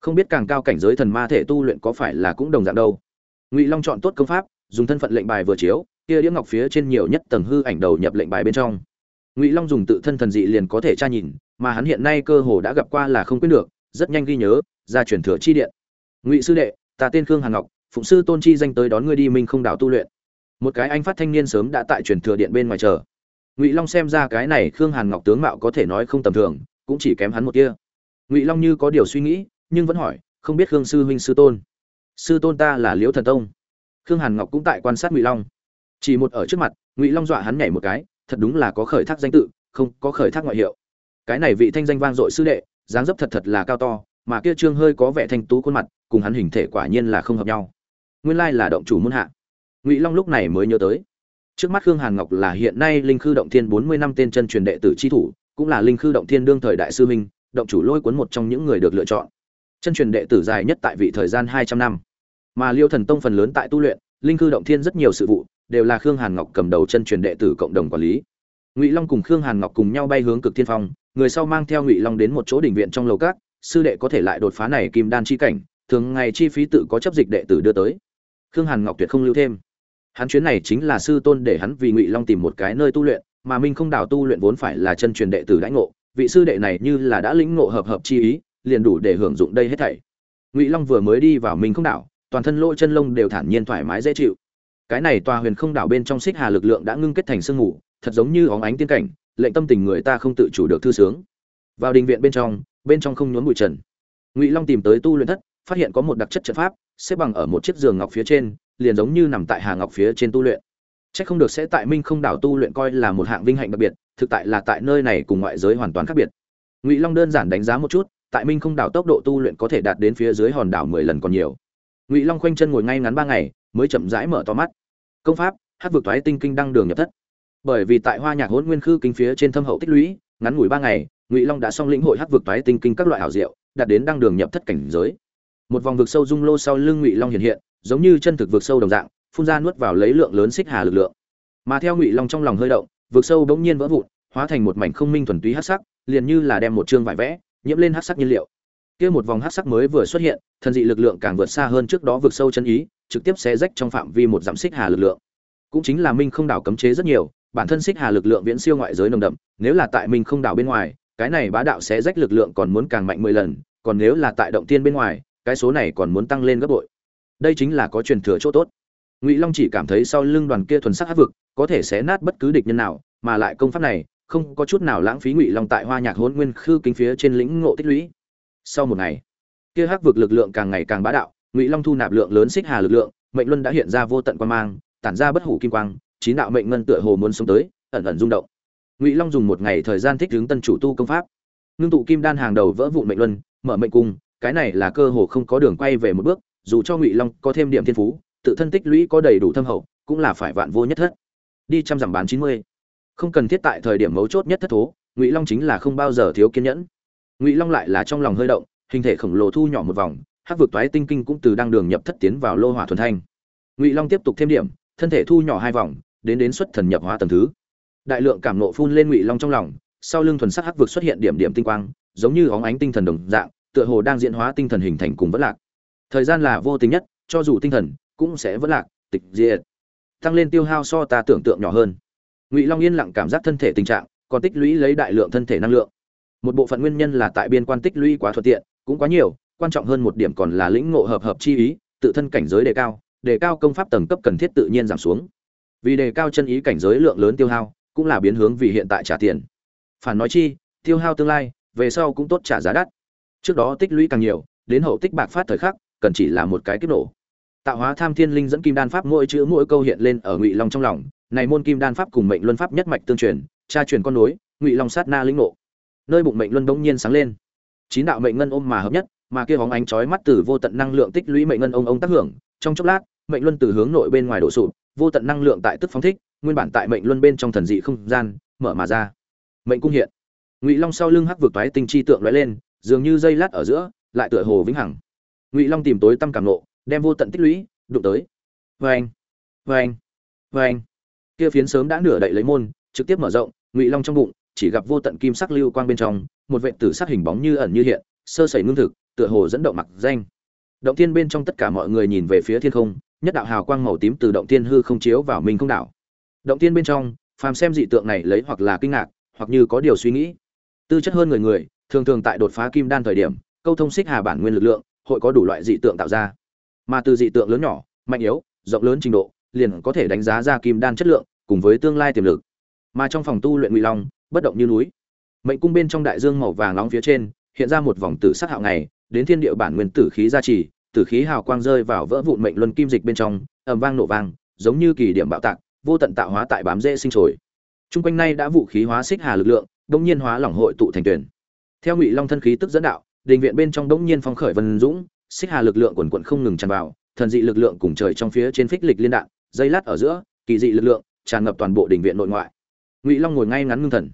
Không biết càng cao cảnh giới thần ma thể tu luyện có phải là cũng đồng dạng đâu. Ngụy long chọn tốt công pháp dùng thân phận lệnh bài vừa chiếu, kia đĩa ngọc phía trên nhiều nhất tầng hư ảnh đầu nhập lệnh bài bên trong. Ngụy long dùng tự thân thần dị liền có thể tra nhìn, mà hắn hiện nay cơ hồ đã gặp qua là không quyết được, rất nhanh ghi nhớ, ra chuyển thừa chi điện. Ngụy sư đệ, ta tên khương hàn ngọc, phụng sư tôn chi danh tới đón ngươi đi minh không đảo tu luyện. Một cái anh phát thanh niên sớm đã tại truyền thừa điện bên ngoài chờ. Ngụy long xem ra cái này khương hàn ngọc tướng mạo có thể nói không tầm thường, cũng chỉ kém hắn một kia ngụy long như có điều suy nghĩ, nhưng vẫn hỏi, không biết khương sư huynh sư tôn? Sư tôn ta là liễu thần tông khương hàn ngọc cũng tại quan sát ngụy long. Chỉ một ở trước mặt, ngụy long dọa hắn nhảy một cái, thật đúng là có khởi thác danh tự, không có khởi thác ngoại hiệu. Cái này vị thanh danh vang dội sư đệ, dáng dấp thật thật là cao to, mà kia trương hơi có vẻ thanh tú khuôn mặt, cùng hắn hình thể quả nhiên là không hợp nhau. Nguyên lai là động chủ muôn hạ. Ngụy long lúc này mới nhớ tới. Trước mắt khương hàn ngọc là hiện nay linh khư động thiên bốn mươi năm tên chân truyền đệ tử chi thủ, cũng là linh khư động thiên đương thời đại sư minh động chủ lôi cuốn một trong những người được lựa chọn. Chân truyền đệ tử dài nhất tại vị thời gian hai trăm năm mà liêu thần tông phần lớn tại tu luyện, linh cư động thiên rất nhiều sự vụ đều là khương hàn ngọc cầm đầu chân truyền đệ tử cộng đồng quản lý. Ngụy long cùng khương hàn ngọc cùng nhau bay hướng cực thiên phong, người sau mang theo ngụy long đến một chỗ đỉnh viện trong lầu cát sư đệ có thể lại đột phá này kim đan chi cảnh, thường ngày chi phí tự có chấp dịch đệ tử đưa tới. Khương hàn ngọc tuyệt không lưu thêm. Hắn chuyến này chính là sư tôn để hắn vì ngụy long tìm một cái nơi tu luyện, mà minh không đào tu luyện vốn phải là chân truyền đệ tử đãi ngộ, vị sư đệ này như là đã lĩnh ngộ hợp hợp chi ý, liền đủ để hưởng dụng đây hết thảy. Ngụy long vừa mới đi vào minh không đảo toàn thân lỗ chân lông đều thản nhiên thoải mái dễ chịu cái này tòa huyền không đảo bên trong xích hà lực lượng đã ngưng kết thành sương mù thật giống như óng ánh tiên cảnh lệnh tâm tình người ta không tự chủ được thư sướng vào đình viện bên trong bên trong không nhốn bụi trần ngụy long tìm tới tu luyện thất phát hiện có một đặc chất trận pháp xếp bằng ở một chiếc giường ngọc phía trên liền giống như nằm tại hà ngọc phía trên tu luyện Chắc không được sẽ tại Minh Không đảo tu luyện coi là một hạng vinh hạnh đặc biệt, thực tại là tại nơi này cùng ngoại giới hoàn toàn khác biệt. Ngụy Long đơn giản đánh giá một chút, tại Minh Không đảo tốc độ tu luyện có thể đạt đến phía dưới hòn đảo mười lần còn nhiều. Ngụy Long khoanh chân ngồi ngay ngắn ba ngày, mới chậm rãi mở to mắt. Công pháp, hát vực thoái tinh kinh đăng đường nhập thất. Bởi vì tại Hoa Nhạc Hỗn Nguyên Khư kinh phía trên thâm hậu tích lũy, ngắn ngủi ba ngày, Ngụy Long đã xong lĩnh hội hát vực thoái tinh kinh các loại hảo diệu, đạt đến đăng đường nhập thất cảnh giới. Một vòng vực sâu dung lô sau lưng Ngụy Long hiện hiện, giống như chân thực vực sâu đồng dạng, phun ra nuốt vào lấy lượng lớn xích hà lực lượng mà theo ngụy long trong lòng hơi động vực sâu bỗng nhiên vỡ vụn hóa thành một mảnh không minh thuần túy hắc sắc liền như là đem một chương vải vẽ nhiễm lên hắc sắc nhiên liệu kia một vòng hắc sắc mới vừa xuất hiện, thần dị lực lượng càng vượt xa hơn trước đó vượt sâu chân ý, trực tiếp xé rách trong phạm vi một dặm xích hà lực lượng. Cũng chính là minh không đảo cấm chế rất nhiều, bản thân xích hà lực lượng viễn siêu ngoại giới nồng đậm, nếu là tại minh không đảo bên ngoài, cái này bá đạo xé rách lực lượng còn muốn càng mạnh mười lần, còn nếu là tại động tiên bên ngoài, cái số này còn muốn tăng lên gấp bội. Đây chính là có truyền thừa chỗ tốt. Ngụy long chỉ cảm thấy sau lưng đoàn kia thuần sắc hát vực, có thể xé nát bất cứ địch nhân nào, mà lại công pháp này, không có chút nào lãng phí ngụy long tại hoa nhạc hôn nguyên khư kinh phía trên lĩnh ngộ tích lũy sau một ngày, kia hắc vực lực lượng càng ngày càng bá đạo, ngụy long thu nạp lượng lớn xích hà lực lượng, mệnh luân đã hiện ra vô tận quan mang, tản ra bất hủ kim quang, chín đạo mệnh ngân tựa hồ muốn sống tới, ẩn ẩn rung động. Ngụy long dùng một ngày thời gian thích hướng tân chủ tu công pháp. Ngưng tụ kim đan hàng đầu vỡ vụn mệnh luân, mở mệnh cung, cái này là cơ hồ không có đường quay về một bước, dù cho ngụy long có thêm điểm thiên phú, tự thân tích lũy có đầy đủ thâm hậu, cũng là phải vạn vô nhất thất. Đi trăm dặm bán chín mươi. Không cần thiết tại thời điểm mấu chốt nhất thất thố, ngụy long chính là không bao giờ thiếu kiên nhẫn ngụy long lại là trong lòng hơi động, hình thể khổng lồ thu nhỏ một vòng, hắc vực toái tinh kinh cũng từ đăng đường nhập thất tiến vào lô hỏa thuần thanh. Ngụy long tiếp tục thêm điểm, thân thể thu nhỏ hai vòng, đến đến xuất thần nhập hóa tầng thứ. Đại lượng cảm nộ phun lên ngụy long trong lòng, sau lưng thuần sắc hắc vực xuất hiện điểm điểm tinh quang, giống như óng ánh tinh thần đồng dạng, tựa hồ đang diễn hóa tinh thần hình thành cùng vất lạc. Thời gian là vô tính nhất, cho dù tinh thần cũng sẽ vất lạc, tịch diệt. Tăng lên tiêu hao so ta tưởng tượng nhỏ hơn. Ngụy long yên lặng cảm giác thân thể tình trạng, còn tích lũy lấy đại lượng thân thể năng lượng một bộ phận nguyên nhân là tại biên quan tích lũy quá thuận tiện, cũng quá nhiều, quan trọng hơn một điểm còn là lĩnh ngộ hợp hợp chi ý, tự thân cảnh giới đề cao đề cao công pháp tầng cấp cần thiết tự nhiên giảm xuống. Vì đề cao chân ý cảnh giới lượng lớn tiêu hao, cũng là biến hướng vì hiện tại trả tiền. Phản nói chi, tiêu hao tương lai, về sau cũng tốt trả giá đắt. Trước đó tích lũy càng nhiều, đến hậu tích bạc phát thời khắc, cần chỉ là một cái kích nổ. Tạo hóa tham thiên linh dẫn kim đan pháp mỗi chữ mỗi câu hiện lên ở ngụy long trong lòng, này môn kim đan pháp cùng mệnh luân pháp nhất mạch tương truyền, tra truyền con nối, ngụy long sát na lĩnh ngộ nơi bụng mệnh luân bỗng nhiên sáng lên. Chín đạo mệnh ngân ôm mà hợp nhất, mà kia hóng ánh chói mắt từ vô tận năng lượng tích lũy mệnh ngân ông ông tác hưởng. Trong chốc lát, mệnh luân từ hướng nội bên ngoài đổ sụp, vô tận năng lượng tại tức phóng thích, nguyên bản tại mệnh luân bên trong thần dị không gian, mở mà ra. Mệnh cung hiện. Ngụy long sau lưng hắc vực toái tinh chi tượng lóe lên, dường như dây lát ở giữa, lại tựa hồ vĩnh hằng. Ngụy long tìm tối tâm cảm nộ, đem vô tận tích lũy đụng tới. Vê anh vê kia phiến sớm đã nửa đậy lấy môn, trực tiếp mở rộng, ngụy long trong bụng chỉ gặp vô tận kim sắc lưu quang bên trong, một vệ tử sắc hình bóng như ẩn như hiện, sơ sẩy ngưng thực, tựa hồ dẫn động mặc danh. Động thiên bên trong tất cả mọi người nhìn về phía thiên không, nhất đạo hào quang màu tím từ động thiên hư không chiếu vào mình không đảo. Động thiên bên trong, phàm xem dị tượng này lấy hoặc là kinh ngạc, hoặc như có điều suy nghĩ. Tư chất hơn người người, thường thường tại đột phá kim đan thời điểm, câu thông xích hà bản nguyên lực lượng, hội có đủ loại dị tượng tạo ra. Mà từ dị tượng lớn nhỏ, mạnh yếu, rộng lớn trình độ, liền có thể đánh giá ra kim đan chất lượng, cùng với tương lai tiềm lực. Mà trong phòng tu luyện ngụy long bất động như núi. Mệnh cung bên trong đại dương màu vàng nóng phía trên, hiện ra một vòng tử sắc hạo ngày, đến thiên địa bản nguyên tử khí gia trì, tử khí hào quang rơi vào vỡ vụn mệnh luân kim dịch bên trong, ầm vang nổ vang, giống như kỳ điểm bạo tạc, vô tận tạo hóa tại bám dễ sinh trồi. Trung quanh nay đã vũ khí hóa xích hà lực lượng đông nhiên hóa lỏng hội tụ thành tuyển. Theo ngụy long thân khí tức dẫn đạo, đình viện bên trong đông nhiên phong khởi vân dũng, xích hà lực lượng quần quận không ngừng tràn vào, thần dị lực lượng cùng trời trong phía trên phích lịch liên đạn, dây lát ở giữa, kỳ dị lực lượng, tràn ngập toàn bộ đình viện nội ngoại. Ngụy long ngồi ngay ngắn ngưng thần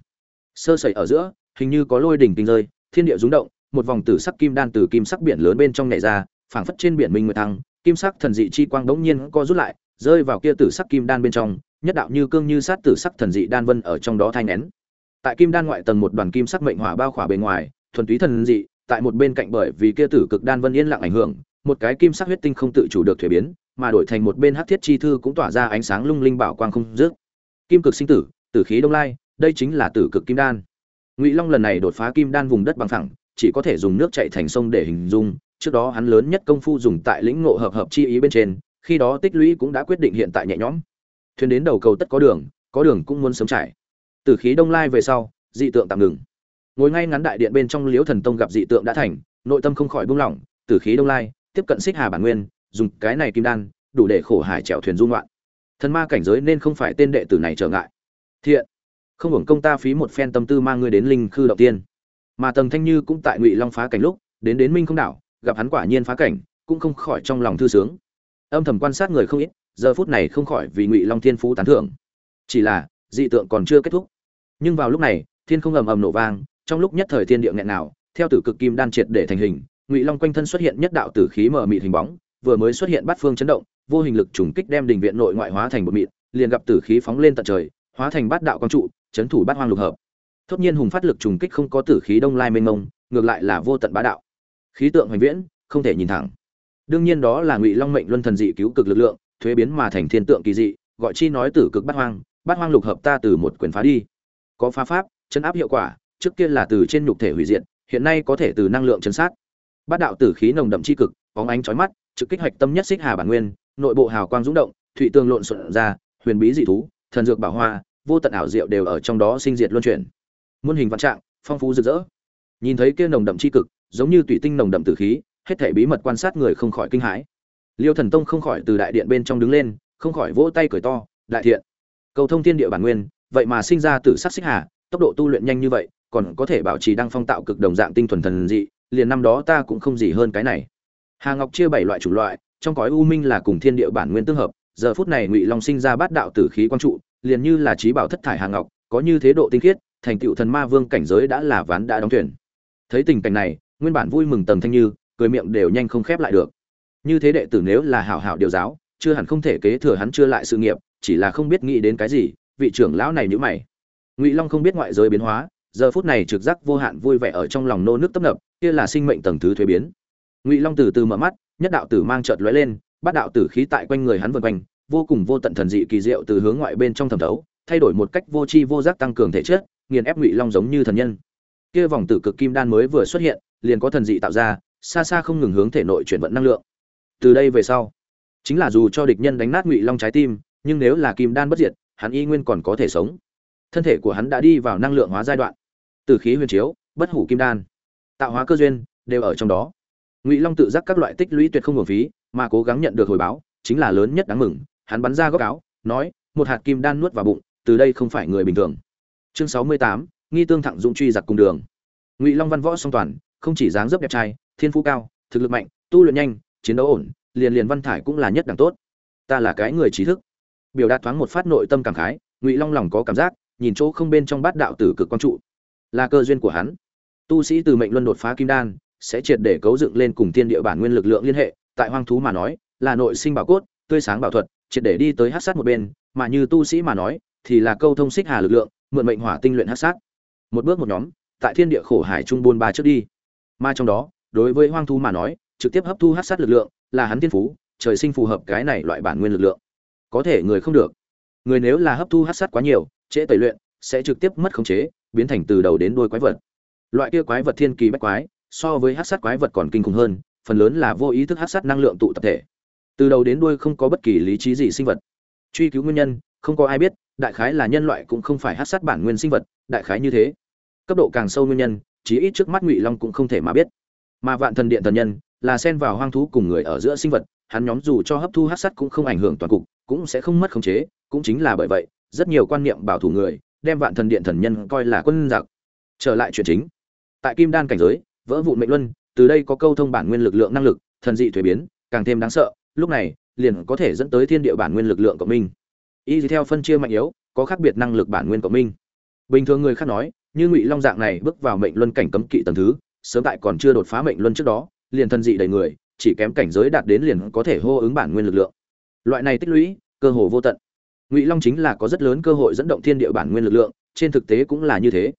sơ sẩy ở giữa, hình như có lôi đỉnh kinh rơi, thiên địa rúng động, một vòng tử sắc kim đan từ kim sắc biển lớn bên trong nhảy ra, phảng phất trên biển minh nguyệt thăng, kim sắc thần dị chi quang bỗng nhiên co rút lại, rơi vào kia tử sắc kim đan bên trong, nhất đạo như cương như sát tử sắc thần dị đan vân ở trong đó thanh nén. Tại kim đan ngoại tầng một đoàn kim sắc mệnh hỏa bao khỏa bề ngoài, thuần túy thần dị, tại một bên cạnh bởi vì kia tử cực đan vân yên lặng ảnh hưởng, một cái kim sắc huyết tinh không tự chủ được thuế biến, mà đổi thành một bên hắc thiết chi thư cũng tỏa ra ánh sáng lung linh bảo quang không dứt kim cực sinh tử tử khí đông lai đây chính là tử cực kim đan. Ngụy long lần này đột phá kim đan vùng đất bằng phẳng, chỉ có thể dùng nước chạy thành sông để hình dung, trước đó hắn lớn nhất công phu dùng tại lĩnh ngộ hợp hợp chi ý bên trên, khi đó tích lũy cũng đã quyết định hiện tại nhẹ nhõm. Thuyền đến đầu cầu tất có đường có đường cũng muốn sớm trải. Từ khí đông lai về sau, dị tượng tạm ngừng. Ngồi ngay ngắn đại điện bên trong liễu thần tông gặp dị tượng đã thành, nội tâm không khỏi buông lỏng, từ khí đông lai, tiếp cận xích hà bản nguyên, dùng cái này kim đan, đủ để khổ hải chèo thuyền dung loạn thần ma cảnh giới nên không phải tên đệ tử này trở ngại. Thiện không hưởng công ta phí một phen tâm tư mang ngươi đến linh khư động tiên. Mà tầng thanh như cũng tại ngụy long phá cảnh lúc, đến đến minh không đảo, gặp hắn quả nhiên phá cảnh, cũng không khỏi trong lòng thư sướng. Âm thầm quan sát người không ít, giờ phút này không khỏi vì ngụy long thiên phú tán thưởng. Chỉ là, dị tượng còn chưa kết thúc. Nhưng vào lúc này, thiên không ầm ầm nổ vang, trong lúc nhất thời thiên địa nghẹn nào, theo tử cực kim đan triệt để thành hình, ngụy long quanh thân xuất hiện nhất đạo tử khí mở mịt hình bóng, vừa mới xuất hiện bát phương chấn động, vô hình lực trùng kích đem đình viện nội ngoại hóa thành một mịt, liền gặp tử khí phóng lên tận trời, hóa thành bát đạo quang trụ chấn thủ bát hoang lục hợp Thốt nhiên hùng phát lực trùng kích không có tử khí đông lai mênh mông, ngược lại là vô tận bá đạo. Khí tượng hoành viễn, không thể nhìn thẳng. Đương nhiên đó là Ngụy Long mệnh luân thần dị cứu cực lực lượng, thuế biến mà thành thiên tượng kỳ dị, gọi chi nói tử cực bát hoang, bát hoang lục hợp ta từ một quyền phá đi. Có phá pháp, chấn áp hiệu quả, trước kia là từ trên nhục thể hủy diệt, hiện nay có thể từ năng lượng chấn sát. Bát đạo tử khí nồng đậm chi cực, bóng ánh chói mắt, trực kích hoạch tâm nhất xích hà bản nguyên, nội bộ hào quang dũng động, thủy tương lộn xộn ra, huyền bí dị thú, thần dược bảo hoa, vô tận ảo diệu đều ở trong đó sinh diệt luân chuyển. Muôn hình vạn trạng, phong phú rực rỡ. Nhìn thấy kia nồng đậm chi cực, giống như tùy tinh nồng đậm tử khí, hết thảy bí mật quan sát người không khỏi kinh hãi. Liêu thần tông không khỏi từ đại điện bên trong đứng lên, không khỏi vỗ tay cười to, đại thiện, cầu thông thiên địa bản nguyên, vậy mà sinh ra tử sắc xích hà, tốc độ tu luyện nhanh như vậy, còn có thể bảo trì đăng phong tạo cực đồng dạng tinh thuần thần dị, liền năm đó ta cũng không gì hơn cái này. Hà ngọc chia bảy loại chủ loại, trong cõi u minh là cùng thiên địa bản nguyên tương hợp, giờ phút này ngụy long sinh ra bát đạo tử khí quang trụ liền như là trí bảo thất thải hàng ngọc, có như thế độ tinh khiết, thành tựu thần ma vương cảnh giới đã là ván đã đóng thuyền. Thấy tình cảnh này, nguyên bản vui mừng tầng thanh như, cười miệng đều nhanh không khép lại được. Như thế đệ tử nếu là hảo hảo điều giáo, chưa hẳn không thể kế thừa hắn chưa lại sự nghiệp, chỉ là không biết nghĩ đến cái gì, vị trưởng lão này nhữ mày. Ngụy long không biết ngoại giới biến hóa, giờ phút này trực giác vô hạn vui vẻ ở trong lòng nô nước tấp nập, kia là sinh mệnh tầng thứ thuế biến. Ngụy long từ từ mở mắt, nhất đạo tử mang chợt lóe lên, bát đạo tử khí tại quanh người hắn vần quanh vô cùng vô tận thần dị kỳ diệu từ hướng ngoại bên trong thẩm thấu, thay đổi một cách vô tri vô giác tăng cường thể chất, nghiền ép ngụy long giống như thần nhân. Kia vòng tử cực kim đan mới vừa xuất hiện, liền có thần dị tạo ra, xa xa không ngừng hướng thể nội chuyển vận năng lượng. Từ đây về sau, chính là dù cho địch nhân đánh nát ngụy long trái tim, nhưng nếu là kim đan bất diệt, hắn y nguyên còn có thể sống. Thân thể của hắn đã đi vào năng lượng hóa giai đoạn. Từ khí huyền chiếu, bất hủ kim đan, tạo hóa cơ duyên, đều ở trong đó. Ngụy long tự giác các loại tích lũy tuyệt không hưởng phí, mà cố gắng nhận được hồi báo, chính là lớn nhất đáng mừng hắn bắn ra góc áo, nói, một hạt kim đan nuốt vào bụng, từ đây không phải người bình thường. Chương sáu mươi tám, nghi tương thẳng dũng truy giặc cùng đường. Ngụy long văn võ song toàn, không chỉ dáng dấp đẹp trai, thiên phú cao, thực lực mạnh, tu luyện nhanh, chiến đấu ổn, liền liền văn thải cũng là nhất đẳng tốt. Ta là cái người trí thức. Biểu đạt thoáng một phát nội tâm cảm khái, ngụy long lòng có cảm giác, nhìn chỗ không bên trong bát đạo tử cực quan trụ. Là cơ duyên của hắn. Tu sĩ từ mệnh luân đột phá kim đan, sẽ triệt để cấu dựng lên cùng thiên địa bản nguyên lực lượng liên hệ, tại hoang thú mà nói, là nội sinh bảo cốt, tươi sáng bảo thuật triệt để đi tới hắc sát một bên mà như tu sĩ mà nói thì là câu thông xích hà lực lượng mượn mệnh hỏa tinh luyện hắc sát. Một bước một nhóm, tại thiên địa khổ hải trung buôn ba trước đi. Mà trong đó, đối với hoang thú mà nói, trực tiếp hấp thu hắc sát lực lượng, là hắn tiên phú, trời sinh phù hợp cái này loại bản nguyên lực lượng. Có thể người không được. Người nếu là hấp thu hắc sát quá nhiều, trễ tẩy luyện, sẽ trực tiếp mất khống chế, biến thành từ đầu đến đuôi quái vật. Loại kia quái vật thiên kỳ bách quái, so với hắc sát quái vật còn kinh khủng hơn, phần lớn là vô ý thức hắc sát năng lượng tụ tập thể. Từ đầu đến đuôi không có bất kỳ lý trí gì sinh vật. Truy cứu nguyên nhân, không có ai biết, đại khái là nhân loại cũng không phải hát sát bản nguyên sinh vật đại khái như thế. Cấp độ càng sâu nguyên nhân chí ít trước mắt ngụy long cũng không thể mà biết. Mà vạn thần điện thần nhân là xen vào hoang thú cùng người ở giữa sinh vật hắn nhóm dù cho hấp thu hát sắt cũng không ảnh hưởng toàn cục cũng sẽ không mất khống chế cũng chính là bởi vậy rất nhiều quan niệm bảo thủ người đem vạn thần điện thần nhân coi là quân giặc. Trở lại chuyện chính. Tại kim đan cảnh giới vỡ vụ mệnh luân từ đây có câu thông bản nguyên lực lượng năng lực thần dị thuế biến càng thêm đáng sợ lúc này, liền có thể dẫn tới thiên địa bản nguyên lực lượng của mình. Y theo phân chia mạnh yếu, có khác biệt năng lực bản nguyên của minh bình thường người khác nói, như ngụy long dạng này bước vào mệnh luân cảnh cấm kỵ tầng thứ, sớm tại còn chưa đột phá mệnh luân trước đó, liền thần dị đầy người, chỉ kém cảnh giới đạt đến liền có thể hô ứng bản nguyên lực lượng. Loại này tích lũy, cơ hồ vô tận. Ngụy long chính là có rất lớn cơ hội dẫn động thiên địa bản nguyên lực lượng, trên thực tế cũng là như thế.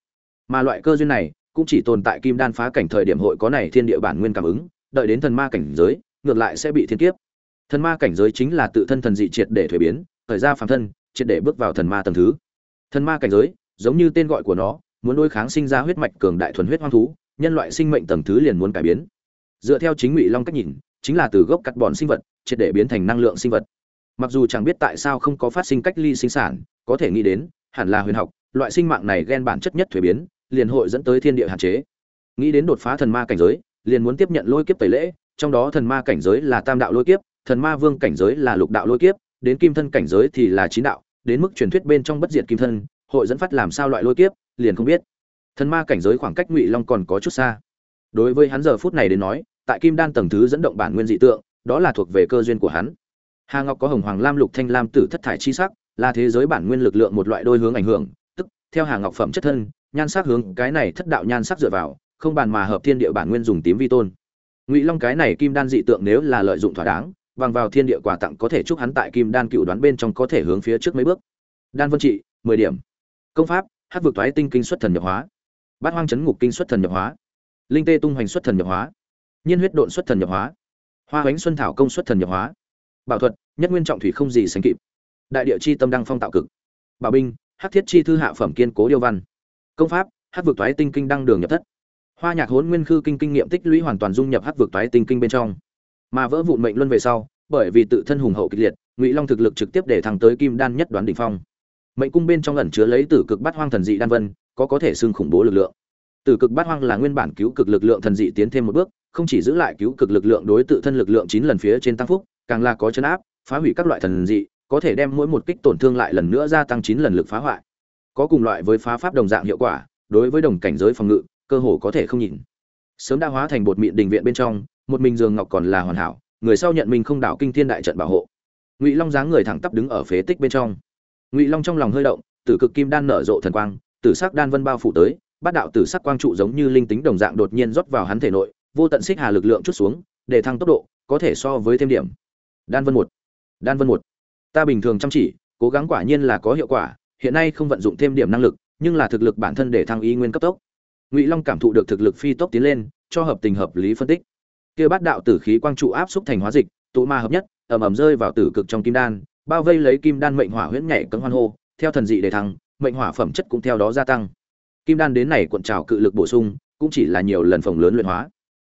Mà loại cơ duyên này, cũng chỉ tồn tại kim đan phá cảnh thời điểm hội có này thiên địa bản nguyên cảm ứng, đợi đến thần ma cảnh giới, ngược lại sẽ bị thiên kiếp thần ma cảnh giới chính là tự thân thần dị triệt để thuế biến thời ra phàm thân, triệt để bước vào thần ma tầng thứ. Thần ma cảnh giới, giống như tên gọi của nó, muốn đối kháng sinh ra huyết mạch cường đại thuần huyết hoang thú, nhân loại sinh mệnh tầng thứ liền muốn cải biến. Dựa theo chính ngụy long cách nhìn, chính là từ gốc cắt bọn sinh vật, triệt để biến thành năng lượng sinh vật. Mặc dù chẳng biết tại sao không có phát sinh cách ly sinh sản, có thể nghĩ đến, hẳn là huyền học, loại sinh mạng này ghen bản chất nhất thuế biến, liền hội dẫn tới thiên địa hạn chế. Nghĩ đến đột phá thần ma cảnh giới, liền muốn tiếp nhận lôi kiếp tẩy lễ, trong đó thần ma cảnh giới là tam đạo lôi kiếp thần ma vương cảnh giới là lục đạo lôi kiếp, đến kim thân cảnh giới thì là chín đạo, đến mức truyền thuyết bên trong bất diệt kim thân, hội dẫn phát làm sao loại lôi kiếp, liền không biết. Thần ma cảnh giới khoảng cách ngụy long còn có chút xa. Đối với hắn giờ phút này đến nói, tại kim đan tầng thứ dẫn động bản nguyên dị tượng, đó là thuộc về cơ duyên của hắn. Hà ngọc có hồng hoàng lam lục thanh lam tử thất thải chi sắc, là thế giới bản nguyên lực lượng một loại đôi hướng ảnh hưởng, tức, theo hà ngọc phẩm chất thân, nhan sắc hướng, cái này thất đạo nhan sắc dựa vào, không bàn mà hợp thiên địa bản nguyên dùng tím vi tôn. Ngụy long cái này kim đan dị tượng nếu là lợi dụng thỏa đáng bằng vào thiên địa quà tặng có thể chúc hắn tại kim đan cựu đoán bên trong có thể hướng phía trước mấy bước. Đan vân trị, mười điểm. Công pháp hát vực thoái tinh kinh xuất thần nhập hóa. Bát hoang chấn ngục kinh xuất thần nhập hóa. Linh tê tung hoành xuất thần nhập hóa. Nhiên huyết độn xuất thần nhập hóa. Hoa bánh xuân thảo công xuất thần nhập hóa. Bảo thuật, nhất nguyên trọng thủy không gì sánh kịp. Đại địa chi tâm đăng phong tạo cực. Bảo binh hát thiết chi thư hạ phẩm kiên cố điêu văn. Công pháp hát vực thoái tinh kinh đăng đường nhập thất. Hoa nhạc hốn nguyên khư kinh kinh nghiệm tích lũy hoàn toàn dung nhập hát vực thoái tinh kinh bên trong mà vỡ vụn mệnh luân về sau, bởi vì tự thân hùng hậu kịch liệt, ngụy long thực lực trực tiếp để thẳng tới kim đan nhất đoán đỉnh phong. Mệnh cung bên trong ẩn chứa lấy tử cực bát hoang thần dị đan vân, có có thể xưng khủng bố lực lượng. Tử cực bát hoang là nguyên bản cứu cực lực lượng thần dị tiến thêm một bước, không chỉ giữ lại cứu cực lực lượng đối tự thân lực lượng chín lần phía trên tăng phúc, càng là có chấn áp, phá hủy các loại thần dị, có thể đem mỗi một kích tổn thương lại lần nữa gia tăng chín lần lực phá hoại. Có cùng loại với phá pháp đồng dạng hiệu quả, đối với đồng cảnh giới phòng ngự, cơ hồ có thể không nhìn. Sớm đã hóa thành bột mịn đình viện bên trong một mình giường ngọc còn là hoàn hảo, người sau nhận mình không đảo kinh thiên đại trận bảo hộ. Ngụy long dáng người thẳng tắp đứng ở phế tích bên trong. Ngụy long trong lòng hơi động, tử cực kim đan nở rộ thần quang, tử sắc đan vân bao phủ tới, bát đạo tử sắc quang trụ giống như linh tính đồng dạng đột nhiên rót vào hắn thể nội, vô tận xích hà lực lượng chút xuống, để thăng tốc độ có thể so với thêm điểm. Đan vân một, đan vân một. Ta bình thường chăm chỉ, cố gắng quả nhiên là có hiệu quả, hiện nay không vận dụng thêm điểm năng lực, nhưng là thực lực bản thân để thăng y nguyên cấp tốc. Ngụy long cảm thụ được thực lực phi tốc tiến lên, cho hợp tình hợp lý phân tích kia bát đạo tử khí quang trụ áp xúc thành hóa dịch, tụ ma hợp nhất, ầm ầm rơi vào tử cực trong kim đan, bao vây lấy kim đan mệnh hỏa huyễn nhảy cấm hoan hô, theo thần dị để thăng, mệnh hỏa phẩm chất cũng theo đó gia tăng. Kim đan đến này cuộn trào cự lực bổ sung, cũng chỉ là nhiều lần phòng lớn luyện hóa.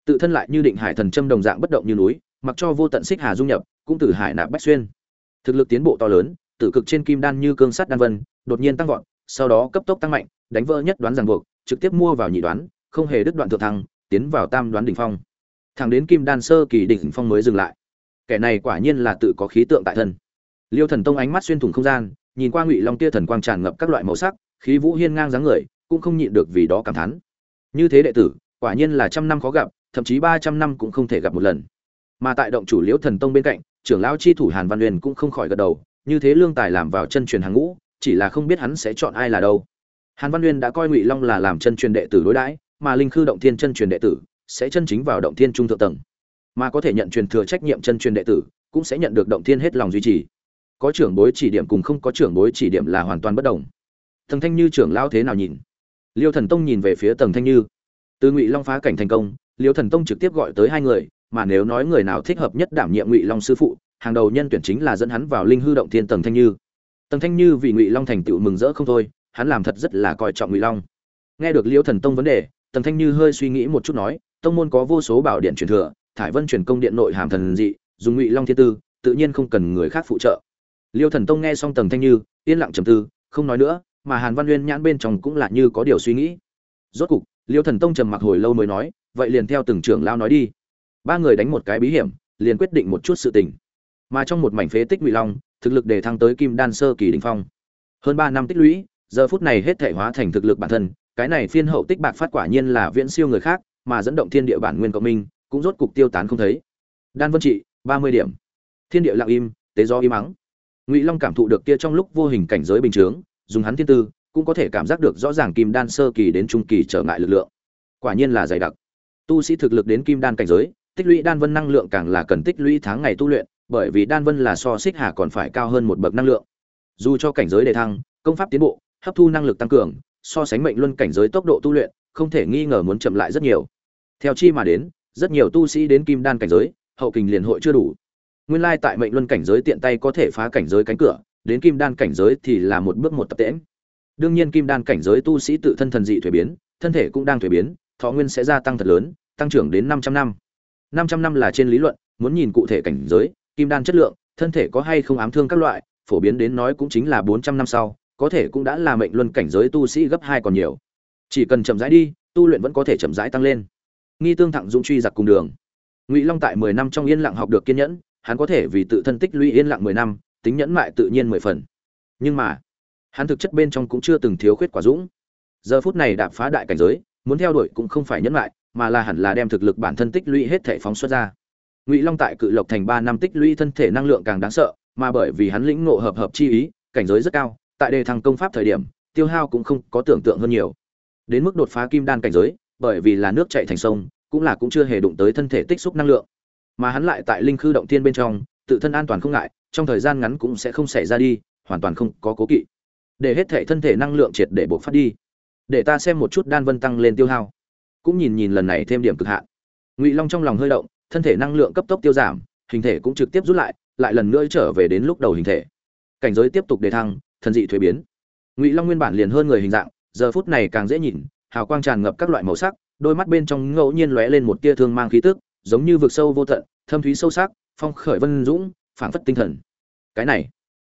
Tự thân lại như định hải thần châm đồng dạng bất động như núi, mặc cho vô tận xích hà dung nhập, cũng từ hải nạp bách xuyên. Thực lực tiến bộ to lớn, tử cực trên kim đan như cương sắt đan vân, đột nhiên tăng vọt, sau đó cấp tốc tăng mạnh, đánh vỡ nhất đoán ràng buộc, trực tiếp mua vào nhị đoán, không hề đứt đoạn thượng thăng, tiến vào tam đoán đỉnh phong thẳng đến kim đan sơ kỳ đỉnh phong mới dừng lại. Kẻ này quả nhiên là tự có khí tượng tại thân. Liêu thần tông ánh mắt xuyên thủng không gian, nhìn qua ngụy long tia thần quang tràn ngập các loại màu sắc, khí vũ hiên ngang dáng người, cũng không nhịn được vì đó cảm thán. Như thế đệ tử, quả nhiên là trăm năm khó gặp, thậm chí ba trăm năm cũng không thể gặp một lần. Mà tại động chủ liễu thần tông bên cạnh, trưởng lão chi thủ hàn văn huyền cũng không khỏi gật đầu, như thế lương tài làm vào chân truyền hàng ngũ, chỉ là không biết hắn sẽ chọn ai là đâu. Hàn văn huyền đã coi ngụy long là làm chân truyền đệ tử đối đãi, mà linh khư động thiên chân truyền đệ tử sẽ chân chính vào động thiên trung thượng tầng. Mà có thể nhận truyền thừa trách nhiệm chân truyền đệ tử, cũng sẽ nhận được động thiên hết lòng duy trì. Có trưởng bối chỉ điểm cùng không có trưởng bối chỉ điểm là hoàn toàn bất đồng. Thần thanh như trưởng lão thế nào nhìn? Liêu thần tông nhìn về phía tầng thanh như. Từ ngụy long phá cảnh thành công, liêu thần tông trực tiếp gọi tới hai người, mà nếu nói người nào thích hợp nhất đảm nhiệm ngụy long sư phụ, hàng đầu nhân tuyển chính là dẫn hắn vào linh hư động thiên tầng thanh như. Tầng thanh như vì ngụy long thành tựu mừng rỡ không thôi, hắn làm thật rất là coi trọng ngụy long. Nghe được liêu thần tông vấn đề, tầng thanh như hơi suy nghĩ một chút nói tông môn có vô số bảo điện truyền thừa, thải vân truyền công điện nội hàm thần dị, dùng ngụy long thiên tư, tự nhiên không cần người khác phụ trợ. Liêu thần tông nghe xong tầng thanh như, yên lặng trầm tư, không nói nữa, mà hàn văn nguyên nhãn bên trong cũng là như có điều suy nghĩ. Rốt cục, liêu thần tông trầm mặc hồi lâu mới nói, vậy liền theo từng trưởng lao nói đi. Ba người đánh một cái bí hiểm, liền quyết định một chút sự tình. Mà trong một mảnh phế tích ngụy long, thực lực để thăng tới kim đan sơ kỳ đình phong. Hơn ba năm tích lũy, giờ phút này hết thể hóa thành thực lực bản thân, cái này phiên hậu tích bạc phát quả nhiên là viễn siêu người khác mà dẫn động thiên địa bản nguyên cộng minh cũng rốt cục tiêu tán không thấy. Đan vân trị ba mươi điểm. Thiên địa lặng im tế do im mắng ngụy long cảm thụ được kia trong lúc vô hình cảnh giới bình thường, dùng hắn thiên tư cũng có thể cảm giác được rõ ràng kim đan sơ kỳ đến trung kỳ trở ngại lực lượng. Quả nhiên là dày đặc. Tu sĩ thực lực đến kim đan cảnh giới tích lũy đan vân năng lượng càng là cần tích lũy tháng ngày tu luyện bởi vì đan vân là so xích hà còn phải cao hơn một bậc năng lượng. Dù cho cảnh giới đề thăng công pháp tiến bộ hấp thu năng lực tăng cường so sánh mệnh luân cảnh giới tốc độ tu luyện không thể nghi ngờ muốn chậm lại rất nhiều. Theo chi mà đến, rất nhiều tu sĩ đến kim đan cảnh giới, hậu kình liền hội chưa đủ. Nguyên lai tại mệnh luân cảnh giới tiện tay có thể phá cảnh giới cánh cửa, đến kim đan cảnh giới thì là một bước một tập tễnh. Đương nhiên kim đan cảnh giới tu sĩ tự thân thần dị thủy biến, thân thể cũng đang thủy biến, thọ nguyên sẽ gia tăng thật lớn, tăng trưởng đến 500 năm. 500 năm là trên lý luận, muốn nhìn cụ thể cảnh giới, kim đan chất lượng, thân thể có hay không ám thương các loại, phổ biến đến nói cũng chính là 400 năm sau, có thể cũng đã là mệnh luân cảnh giới tu sĩ gấp hai còn nhiều chỉ cần chậm rãi đi, tu luyện vẫn có thể chậm rãi tăng lên. Nghi tương thẳng dũng truy giặc cùng đường. Ngụy long tại mười năm trong yên lặng học được kiên nhẫn, hắn có thể vì tự thân tích lũy yên lặng mười năm, tính nhẫn mại tự nhiên mười phần. Nhưng mà, hắn thực chất bên trong cũng chưa từng thiếu khuyết quả dũng. Giờ phút này đạp phá đại cảnh giới, muốn theo đuổi cũng không phải nhẫn mại, mà là hẳn là đem thực lực bản thân tích lũy hết thể phóng xuất ra. Ngụy long tại cự lộc thành ba năm tích lũy thân thể năng lượng càng đáng sợ, mà bởi vì hắn lĩnh ngộ hợp hợp chi ý, cảnh giới rất cao, tại đề thăng công pháp thời điểm, tiêu hao cũng không có tưởng tượng hơn nhiều đến mức đột phá kim đan cảnh giới, bởi vì là nước chảy thành sông, cũng là cũng chưa hề đụng tới thân thể tích xúc năng lượng. Mà hắn lại tại linh khư động thiên bên trong, tự thân an toàn không ngại, trong thời gian ngắn cũng sẽ không xảy ra đi, hoàn toàn không có cố kỵ. Để hết thể thân thể năng lượng triệt để bộc phát đi. Để ta xem một chút đan vân tăng lên tiêu hao. Cũng nhìn nhìn lần này thêm điểm cực hạn. Ngụy long trong lòng hơi động, thân thể năng lượng cấp tốc tiêu giảm, hình thể cũng trực tiếp rút lại lại lần nữa trở về đến lúc đầu hình thể. Cảnh giới tiếp tục đề thăng, thần dị thuế biến. Ngụy long nguyên bản liền hơn người hình dạng giờ phút này càng dễ nhìn, hào quang tràn ngập các loại màu sắc, đôi mắt bên trong ngẫu nhiên lóe lên một tia thương mang khí tức, giống như vực sâu vô tận, thâm thúy sâu sắc, phong khởi vân dũng, phảng phất tinh thần. Cái này,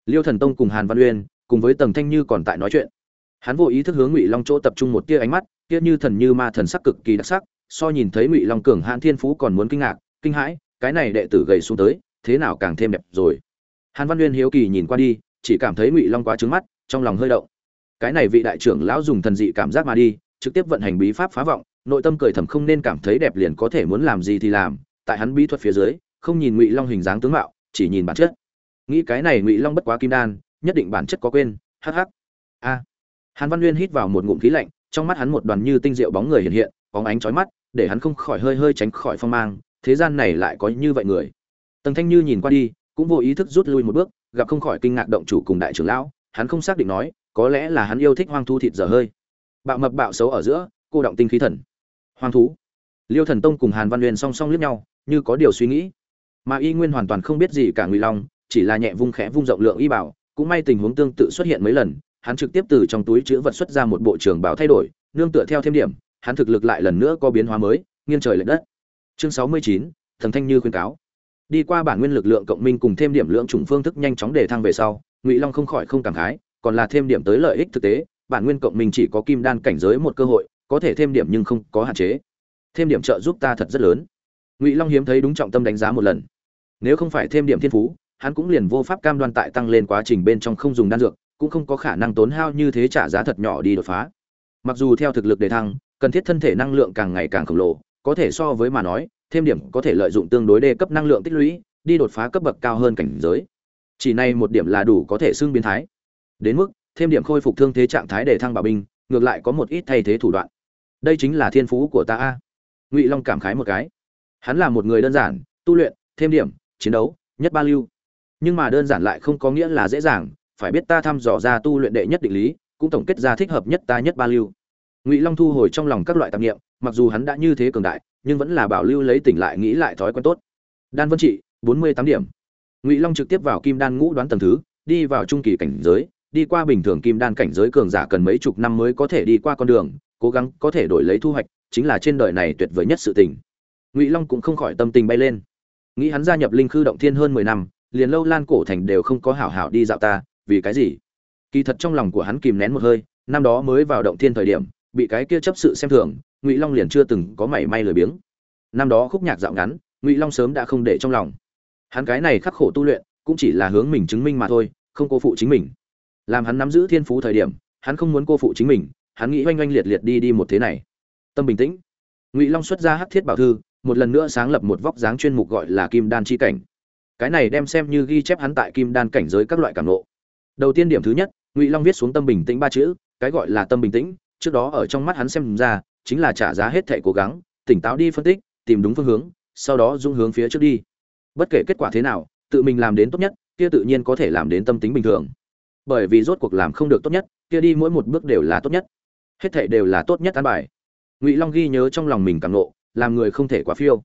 liêu thần tông cùng hàn văn uyên, cùng với tầng thanh như còn tại nói chuyện. Hắn vô ý thức hướng ngụy long chỗ tập trung một tia ánh mắt tia như thần như ma thần sắc cực kỳ đặc sắc, so nhìn thấy ngụy long cường hãn thiên phú còn muốn kinh ngạc, kinh hãi, cái này đệ tử gầy xuống tới, thế nào càng thêm đẹp rồi. Hàn văn uyên hiếu kỳ nhìn qua đi, chỉ cảm thấy ngụy long quá trứng mắt, trong lòng hơi động cái này vị đại trưởng lão dùng thần dị cảm giác mà đi, trực tiếp vận hành bí pháp phá vọng, nội tâm cười thầm không nên cảm thấy đẹp liền có thể muốn làm gì thì làm, tại hắn bí thuật phía dưới, không nhìn ngụy long hình dáng tướng mạo, chỉ nhìn bản chất. Nghĩ cái này ngụy long bất quá kim đan, nhất định bản chất có quên hh a. Hàn văn nguyên hít vào một ngụm khí lạnh, trong mắt hắn một đoàn như tinh diệu bóng người hiện hiện, bóng ánh chói mắt, để hắn không khỏi hơi hơi tránh khỏi phong mang, thế gian này lại có như vậy người. Tần thanh như nhìn qua đi, cũng vô ý thức rút lui một bước, gặp không khỏi kinh ngạc động chủ cùng đại trưởng lão, hắn không xác định nói có lẽ là hắn yêu thích hoang thú thịt dở hơi. Bạo mập bạo xấu ở giữa, cô động tinh khí thần. Hoang thú. Liêu thần tông cùng hàn văn huyền song song liếc nhau, như có điều suy nghĩ. Mà y nguyên hoàn toàn không biết gì cả ngụy long, chỉ là nhẹ vung khẽ vung rộng lượng y bảo, cũng may tình huống tương tự xuất hiện mấy lần, hắn trực tiếp từ trong túi chữ vật xuất ra một bộ trường bảo thay đổi, nương tựa theo thêm điểm, hắn thực lực lại lần nữa có biến hóa mới, nghiêng trời lệch đất. Chương sáu mươi chín, thần thanh như khuyên cáo. Đi qua bản nguyên lực lượng cộng minh cùng thêm điểm lượng chủng phương thức nhanh chóng để thăng về sau, ngụy long không khỏi không cảm khái còn là thêm điểm tới lợi ích thực tế, bản nguyên cộng mình chỉ có kim đan cảnh giới một cơ hội, có thể thêm điểm nhưng không có hạn chế. Thêm điểm trợ giúp ta thật rất lớn. Ngụy long hiếm thấy đúng trọng tâm đánh giá một lần. Nếu không phải thêm điểm thiên phú, hắn cũng liền vô pháp cam đoan tại tăng lên quá trình bên trong không dùng đan dược, cũng không có khả năng tốn hao như thế trả giá thật nhỏ đi đột phá. Mặc dù theo thực lực đề thăng, cần thiết thân thể năng lượng càng ngày càng khổng lồ, có thể so với mà nói, thêm điểm có thể lợi dụng tương đối đề cấp năng lượng tích lũy, đi đột phá cấp bậc cao hơn cảnh giới. Chỉ này một điểm là đủ có thể xưng biến thái đến mức, thêm điểm khôi phục thương thế trạng thái để thăng bảo binh, ngược lại có một ít thay thế thủ đoạn. Đây chính là thiên phú của ta a. Ngụy long cảm khái một cái. Hắn là một người đơn giản, tu luyện, thêm điểm, chiến đấu, nhất ba lưu. Nhưng mà đơn giản lại không có nghĩa là dễ dàng, phải biết ta thăm dò ra tu luyện đệ nhất định lý, cũng tổng kết ra thích hợp nhất ta nhất ba lưu. Ngụy long thu hồi trong lòng các loại tạp nghiệm mặc dù hắn đã như thế cường đại, nhưng vẫn là bảo lưu lấy tỉnh lại nghĩ lại thói quen tốt. Đan vân trị, bốn mươi tám điểm. Ngụy long trực tiếp vào kim đan ngũ đoán tầng thứ, đi vào trung kỳ cảnh giới đi qua bình thường kim đan cảnh giới cường giả cần mấy chục năm mới có thể đi qua con đường, cố gắng có thể đổi lấy thu hoạch, chính là trên đời này tuyệt vời nhất sự tình. Ngụy long cũng không khỏi tâm tình bay lên. Nghĩ hắn gia nhập linh khư động thiên hơn mười năm, liền lâu lan cổ thành đều không có hảo hảo đi dạo ta, vì cái gì? Kỳ thật trong lòng của hắn kìm nén một hơi, năm đó mới vào động thiên thời điểm, bị cái kia chấp sự xem thường, ngụy long liền chưa từng có mảy may lười biếng. Năm đó khúc nhạc dạo ngắn, ngụy long sớm đã không để trong lòng. Hắn cái này khắc khổ tu luyện, cũng chỉ là hướng mình chứng minh mà thôi, không cô phụ chính mình làm hắn nắm giữ thiên phú thời điểm, hắn không muốn cô phụ chính mình, hắn nghĩ oanh oanh liệt liệt đi đi một thế này. Tâm bình tĩnh. Ngụy long xuất ra hắc thiết bảo thư, một lần nữa sáng lập một vóc dáng chuyên mục gọi là kim đan chi cảnh. Cái này đem xem như ghi chép hắn tại kim đan cảnh giới các loại cảm lộ đầu tiên điểm thứ nhất, ngụy long viết xuống tâm bình tĩnh ba chữ, cái gọi là tâm bình tĩnh, trước đó ở trong mắt hắn xem ra, chính là trả giá hết thẻ cố gắng, tỉnh táo đi phân tích, tìm đúng phương hướng, sau đó dung hướng phía trước đi. Bất kể kết quả thế nào, tự mình làm đến tốt nhất, kia tự nhiên có thể làm đến tâm tính bình thường bởi vì rốt cuộc làm không được tốt nhất, kia đi mỗi một bước đều là tốt nhất. Hết thảy đều là tốt nhất an bài. Ngụy long ghi nhớ trong lòng mình cảm nộ, làm người không thể quá phiêu.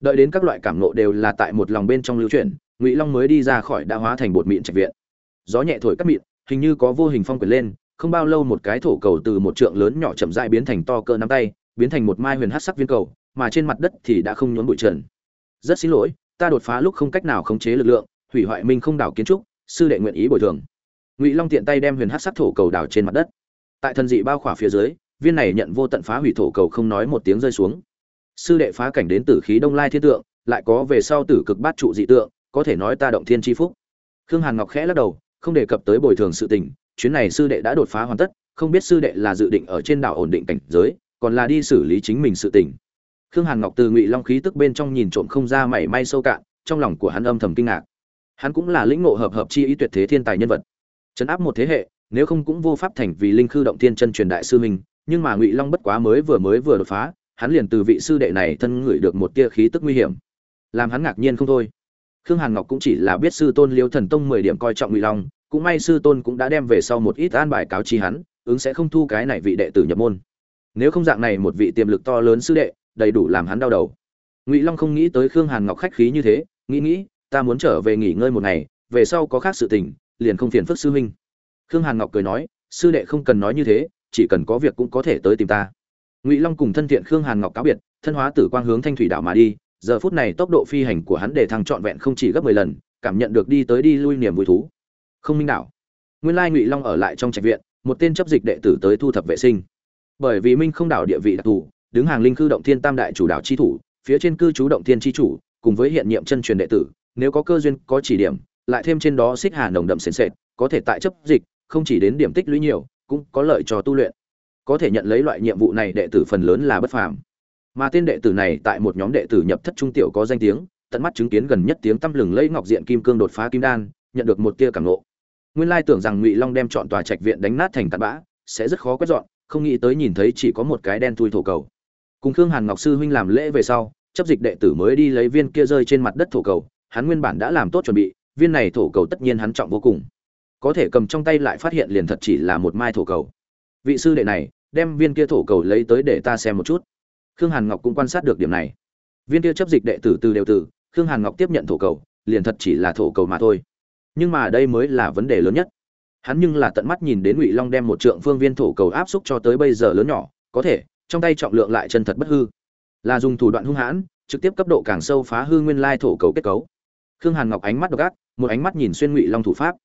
Đợi đến các loại cảm nộ đều là tại một lòng bên trong lưu chuyển, ngụy long mới đi ra khỏi đã hóa thành bột mịn trạch viện. Gió nhẹ thổi cắt mịn, hình như có vô hình phong quyền lên, không bao lâu một cái thổ cầu từ một trượng lớn nhỏ chậm rãi biến thành to cỡ nắm tay, biến thành một mai huyền hát sắc viên cầu, mà trên mặt đất thì đã không nhốn bụi trần. Rất xin lỗi, ta đột phá lúc không cách nào khống chế lực lượng, hủy hoại minh không đảo kiến trúc, sư đệ nguyện ý bồi thường ngụy long tiện tay đem huyền hát sắc thổ cầu đào trên mặt đất tại thần dị bao khỏa phía dưới viên này nhận vô tận phá hủy thổ cầu không nói một tiếng rơi xuống sư đệ phá cảnh đến tử khí đông lai thiên tượng lại có về sau tử cực bát trụ dị tượng có thể nói ta động thiên tri phúc khương hàn ngọc khẽ lắc đầu không đề cập tới bồi thường sự tình chuyến này sư đệ đã đột phá hoàn tất không biết sư đệ là dự định ở trên đảo ổn định cảnh giới còn là đi xử lý chính mình sự tình khương hàn ngọc từ ngụy long khí tức bên trong nhìn trộm không ra mảy may sâu cạn trong lòng của hắn âm thầm kinh ngạc hắn cũng là lĩnh ngộ hợp hợp chi ý tuyệt thế thiên tài nhân vật chấn áp một thế hệ nếu không cũng vô pháp thành vì linh khư động thiên chân truyền đại sư mình, nhưng mà ngụy long bất quá mới vừa mới vừa đột phá hắn liền từ vị sư đệ này thân ngửi được một tia khí tức nguy hiểm. Làm hắn ngạc nhiên không thôi. Khương hàn ngọc cũng chỉ là biết sư tôn liêu thần tông mười điểm coi trọng ngụy long cũng may sư tôn cũng đã đem về sau một ít an bài cáo chi hắn ứng sẽ không thu cái này vị đệ tử nhập môn. Nếu không dạng này một vị tiềm lực to lớn sư đệ đầy đủ làm hắn đau đầu. Ngụy long không nghĩ tới khương hàn ngọc khách khí như thế nghĩ nghĩ ta muốn trở về nghỉ ngơi một ngày về sau có khác sự tình liền không phiền phức sư huynh. Khương hàn ngọc cười nói, sư đệ không cần nói như thế, chỉ cần có việc cũng có thể tới tìm ta. Ngụy long cùng thân thiện khương hàn ngọc cáo biệt, thân hóa tử quang hướng thanh thủy đảo mà đi. Giờ phút này tốc độ phi hành của hắn để thăng trọn vẹn không chỉ gấp mười lần, cảm nhận được đi tới đi lui niềm vui thú. Không minh đảo. Nguyên lai ngụy long ở lại trong trạch viện, một tên chấp dịch đệ tử tới thu thập vệ sinh. Bởi vì minh không đảo địa vị đặc thù, đứng hàng linh cư động thiên tam đại chủ đảo chi thủ, phía trên cư trú động thiên chi chủ, cùng với hiện nhiệm chân truyền đệ tử, nếu có cơ duyên, có chỉ điểm lại thêm trên đó xích hà nồng đậm sền sệt, có thể tại chấp dịch, không chỉ đến điểm tích lũy nhiều, cũng có lợi cho tu luyện. Có thể nhận lấy loại nhiệm vụ này đệ tử phần lớn là bất phàm. Mà tên đệ tử này tại một nhóm đệ tử nhập thất trung tiểu có danh tiếng, tận mắt chứng kiến gần nhất tiếng tăm lừng lấy ngọc diện kim cương đột phá kim đan, nhận được một tia cảm ngộ. Nguyên lai tưởng rằng ngụy long đem chọn tòa trạch viện đánh nát thành tạt bã, sẽ rất khó quét dọn, không nghĩ tới nhìn thấy chỉ có một cái đen thui thổ cầu. Cùng khương hàn ngọc sư huynh làm lễ về sau, chấp dịch đệ tử mới đi lấy viên kia rơi trên mặt đất thổ cầu, hắn nguyên bản đã làm tốt chuẩn bị viên này thổ cầu tất nhiên hắn trọng vô cùng. Có thể cầm trong tay lại phát hiện liền thật chỉ là một mai thổ cầu. Vị sư đệ này, đem viên kia thổ cầu lấy tới để ta xem một chút. Khương hàn ngọc cũng quan sát được điểm này. Viên kia chấp dịch đệ tử từ đều tử khương hàn ngọc tiếp nhận thổ cầu, liền thật chỉ là thổ cầu mà thôi. Nhưng mà đây mới là vấn đề lớn nhất. Hắn nhưng là tận mắt nhìn đến ngụy long đem một trượng phương viên thổ cầu áp xúc cho tới bây giờ lớn nhỏ, có thể, trong tay trọng lượng lại chân thật bất hư. Là dùng thủ đoạn hung hãn, trực tiếp cấp độ càng sâu phá hư nguyên lai thổ cầu kết cấu. Khương hàn ngọc ánh mắt độc ác một ánh mắt nhìn xuyên ngụy long thủ pháp.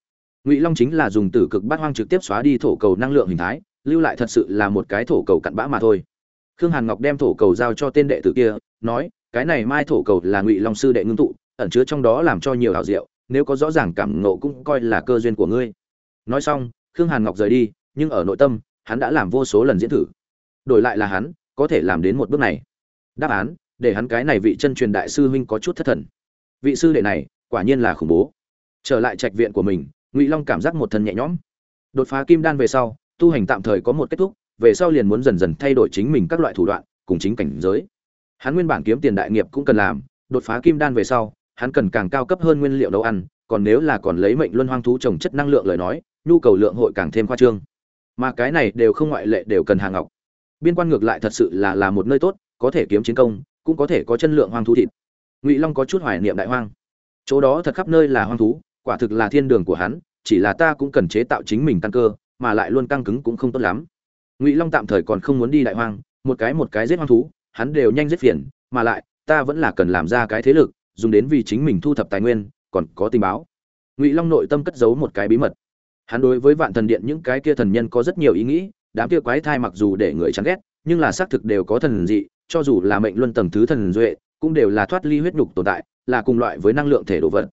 Ngụy long chính là dùng tử cực bát hoang trực tiếp xóa đi thổ cầu năng lượng hình thái, lưu lại thật sự là một cái thổ cầu cặn bã mà thôi. Khương hàn ngọc đem thổ cầu giao cho tên đệ tử kia, nói, cái này mai thổ cầu là ngụy long sư đệ ngưng tụ, ẩn chứa trong đó làm cho nhiều hảo diệu, nếu có rõ ràng cảm nộ cũng coi là cơ duyên của ngươi. Nói xong, khương hàn ngọc rời đi, nhưng ở nội tâm, hắn đã làm vô số lần diễn thử. Đổi lại là hắn, có thể làm đến một bước này. Đáp án, để hắn cái này vị chân truyền đại sư huynh có chút thất thần. Vị sư đệ này, quả nhiên là khủng bố trở lại trạch viện của mình, ngụy long cảm giác một thân nhẹ nhõm. Đột phá kim đan về sau, tu hành tạm thời có một kết thúc, về sau liền muốn dần dần thay đổi chính mình các loại thủ đoạn, cùng chính cảnh giới. Hắn nguyên bản kiếm tiền đại nghiệp cũng cần làm, đột phá kim đan về sau, hắn cần càng cao cấp hơn nguyên liệu nấu ăn, còn nếu là còn lấy mệnh luân hoang thú trồng chất năng lượng lời nói, nhu cầu lượng hội càng thêm khoa trương. Mà cái này đều không ngoại lệ đều cần hàng ngọc. Biên quan ngược lại thật sự là là một nơi tốt, có thể kiếm chiến công, cũng có thể có chân lượng hoang thú thịt. Ngụy long có chút hoài niệm đại hoang. Chỗ đó thật khắp nơi là hoang thú quả thực là thiên đường của hắn, chỉ là ta cũng cần chế tạo chính mình căn cơ, mà lại luôn căng cứng cũng không tốt lắm. Ngụy long tạm thời còn không muốn đi đại hoang, một cái một cái giết hoang thú, hắn đều nhanh giết phiền, mà lại, ta vẫn là cần làm ra cái thế lực, dùng đến vì chính mình thu thập tài nguyên, còn có tình báo. Ngụy long nội tâm cất giấu một cái bí mật. Hắn đối với vạn thần điện những cái kia thần nhân có rất nhiều ý nghĩ, đám kia quái thai mặc dù để người chán ghét, nhưng là xác thực đều có thần dị, cho dù là mệnh luân tầng thứ thần duệ, cũng đều là thoát ly huyết nhục tồn tại, là cùng loại với năng lượng thể đồ vật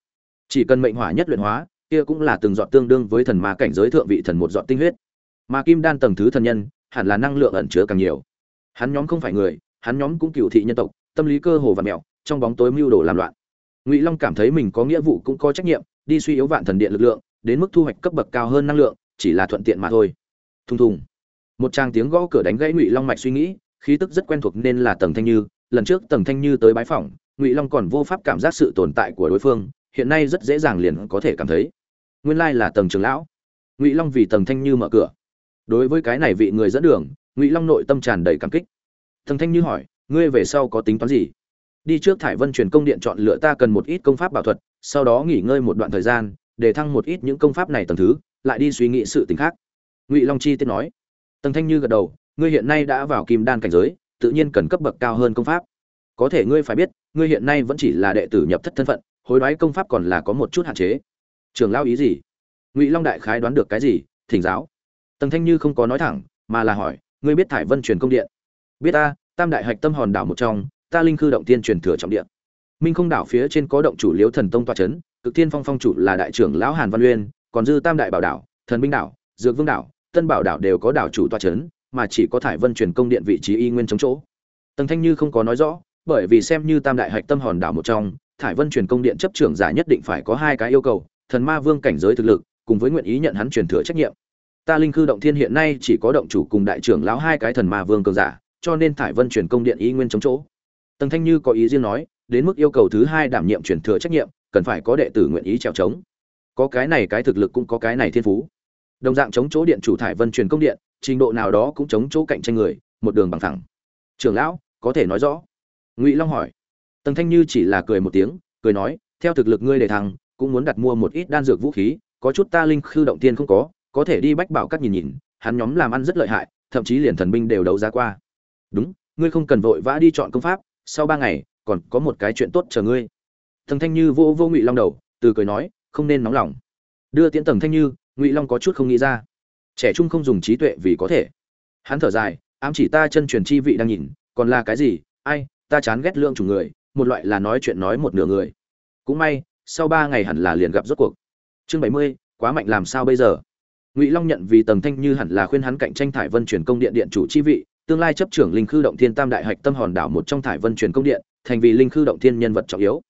chỉ cần mệnh hỏa nhất luyện hóa, kia cũng là từng giọt tương đương với thần ma cảnh giới thượng vị thần một giọt tinh huyết. Mà kim đan tầng thứ thần nhân, hẳn là năng lượng ẩn chứa càng nhiều. Hắn nhóm không phải người, hắn nhóm cũng cựu thị nhân tộc, tâm lý cơ hồ và mèo trong bóng tối mưu đồ làm loạn. Ngụy long cảm thấy mình có nghĩa vụ cũng có trách nhiệm, đi suy yếu vạn thần điện lực lượng, đến mức thu hoạch cấp bậc cao hơn năng lượng, chỉ là thuận tiện mà thôi. Thùng thùng. Một tràng tiếng gõ cửa đánh gãy ngụy long mạch suy nghĩ, khí tức rất quen thuộc nên là tầng thanh như, lần trước tầng thanh như tới bái phỏng, ngụy long còn vô pháp cảm giác sự tồn tại của đối phương hiện nay rất dễ dàng liền có thể cảm thấy. Nguyên lai là tầng trưởng lão. Ngụy long vì tầng thanh như mở cửa. Đối với cái này vị người dẫn đường, ngụy long nội tâm tràn đầy cảm kích. Tầng thanh như hỏi, ngươi về sau có tính toán gì? Đi trước thải vân truyền công điện chọn lựa ta cần một ít công pháp bảo thuật, sau đó nghỉ ngơi một đoạn thời gian, để thăng một ít những công pháp này tầng thứ, lại đi suy nghĩ sự t khác. Ngụy long chi tiết nói. Tầng thanh như gật đầu, ngươi hiện nay đã vào kim đan cảnh giới, tự nhiên cần cấp bậc cao hơn công pháp. Có thể ngươi phải biết, ngươi hiện nay vẫn chỉ là đệ tử nhập thất thân phận hối đoái công pháp còn là có một chút hạn chế. Trường lao ý gì? Ngụy long đại khái đoán được cái gì? Thỉnh giáo. Tầng thanh như không có nói thẳng, mà là hỏi, ngươi biết thải vân truyền công điện? Biết ta, tam đại hạch tâm hòn đảo một trong, ta linh khư động tiên truyền thừa trọng điện. Minh không đảo phía trên có động chủ liếu thần tông toa c h ấ n cực tiên phong phong chủ là đại trưởng lão hàn văn uyên, còn dư tam đại bảo đảo, thần binh đảo, dược vương đảo, tân bảo đảo đều có đảo chủ toa c h ấ n mà chỉ có thải vân truyền công điện vị trí y nguyên chống chỗ. Tầng thanh như không có nói rõ, bởi vì xem như tam đại hạch tâm hòn đảo một trong thải vân truyền công điện chấp trưởng giả nhất định phải có hai cái yêu cầu, thần ma vương cảnh giới thực lực, cùng với nguyện ý nhận hắn truyền thừa trách nhiệm. Ta linh Cư động thiên hiện nay chỉ có động chủ cùng đại trưởng lão hai cái thần ma vương cường giả, cho nên thải vân truyền công điện y nguyên chống chỗ. Tầng thanh như có ý riêng nói, đến mức yêu cầu thứ hai đảm nhiệm truyền thừa trách nhiệm, cần phải có đệ tử nguyện ý trèo trống. Có cái này cái thực lực cũng có cái này thiên phú. Đồng dạng chống chỗ điện chủ thải vân truyền công điện, trình độ nào đó cũng chống chỗ cạnh tranh người, một đường bằng thẳng. Trưởng lão, có thể nói rõ. Ngụy long hỏi. Tần thanh như chỉ là cười một tiếng, cười nói, theo thực lực ngươi để thăng, cũng muốn đặt mua một ít đan dược vũ khí, có chút ta linh khư động tiên không có có thể đi bách bảo các nhìn nhìn, hắn nhóm làm ăn rất lợi hại, thậm chí liền thần binh đều đấu giá qua. Đúng, ngươi không cần vội vã đi chọn công pháp, sau ba ngày, còn có một cái chuyện tốt chờ ngươi. Thần thanh như vô vô ngụy long đầu, từ cười nói, không nên nóng lòng. Đưa tiễn tầng thanh như, ngụy long có chút không nghĩ ra. Trẻ trung không dùng trí tuệ vì có thể. Hắn thở dài, ám chỉ ta chân truyền chi vị đang nhìn, còn là cái gì? Ai, ta chán ghét lượng chủ người một loại là nói chuyện nói một nửa người. Cũng may, sau ba ngày hẳn là liền gặp rốt cuộc. Chương bảy mươi, quá mạnh làm sao bây giờ? Ngụy long nhận vì tầng thanh như hẳn là khuyên hắn cạnh tranh thải vân truyền công điện điện chủ chi vị, tương lai chấp trưởng linh khư động thiên tam đại hạch tâm hòn đảo một trong thải vân truyền công điện, thành vì linh khư động thiên nhân vật trọng yếu.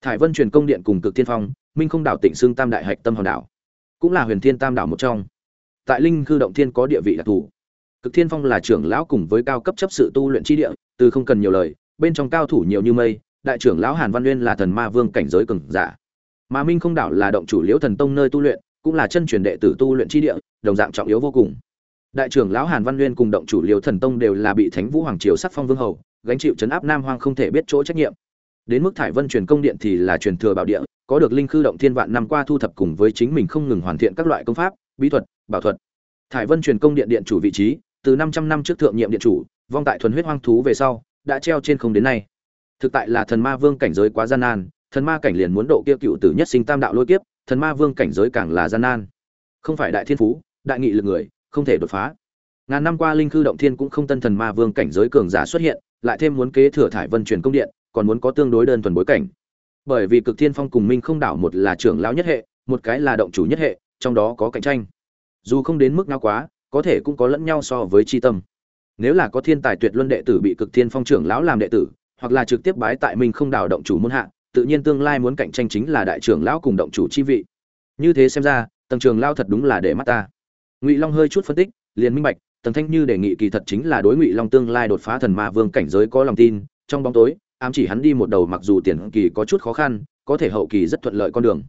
Thải vân truyền công điện cùng cực thiên phong, minh không đảo tỉnh xương tam đại hạch tâm hòn đảo, cũng là huyền thiên tam đảo một trong. Tại linh khư động thiên có địa vị đặc thù. Cực thiên phong là trưởng lão cùng với cao cấp chấp sự tu luyện chi địa, từ không cần nhiều lời, bên trong cao thủ nhiều như mây đại trưởng lão hàn văn Nguyên là thần ma vương cảnh giới cường giả. Mà minh không đảo là động chủ liễu thần tông nơi tu luyện, cũng là chân truyền đệ tử tu luyện chi địa, đồng dạng trọng yếu vô cùng. Đại trưởng lão hàn văn nguyên cùng động chủ liễu thần tông đều là bị thánh vũ hoàng triều sắc phong vương hầu, gánh chịu chấn áp nam hoang không thể biết chỗ trách nhiệm. Đến mức thải vân truyền công điện thì là truyền thừa bảo địa, có được linh khư động thiên vạn năm qua thu thập cùng với chính mình không ngừng hoàn thiện các loại công pháp, bí thuật, bảo thuật. Thải vân truyền công điện điện chủ vị trí, từ 500 năm trước thượng nhiệm điện chủ, vong tại thuần huyết hoang thú về sau, đã treo trên không đến nay thực tại là thần ma vương cảnh giới quá gian nan, thần ma cảnh liền muốn độ kia cựu tử nhất sinh tam đạo lôi kiếp, thần ma vương cảnh giới càng là gian nan. Không phải đại thiên phú, đại nghị lực người, không thể đột phá. Ngàn năm qua linh khư động thiên cũng không tân thần ma vương cảnh giới cường giả xuất hiện, lại thêm muốn kế thừa thải vân truyền công điện, còn muốn có tương đối đơn thuần bối cảnh. Bởi vì cực thiên phong cùng minh không đảo một là trưởng lão nhất hệ, một cái là động chủ nhất hệ, trong đó có cạnh tranh. Dù không đến mức nào quá, có thể cũng có lẫn nhau so với chi tâm. Nếu là có thiên tài tuyệt luân đệ tử bị cực thiên phong trưởng lão làm đệ tử hoặc là trực tiếp bái tại minh không đảo động chủ môn hạ, tự nhiên tương lai muốn cạnh tranh chính là đại trưởng lão cùng động chủ chi vị. Như thế xem ra, tầng trường lao thật đúng là để mắt ta. Ngụy long hơi chút phân tích, liền minh bạch, tầng thanh như đề nghị kỳ thật chính là đối ngụy long tương lai đột phá thần ma vương cảnh giới có lòng tin, trong bóng tối, ám chỉ hắn đi một đầu mặc dù tiền kỳ có chút khó khăn, có thể hậu kỳ rất thuận lợi con đường.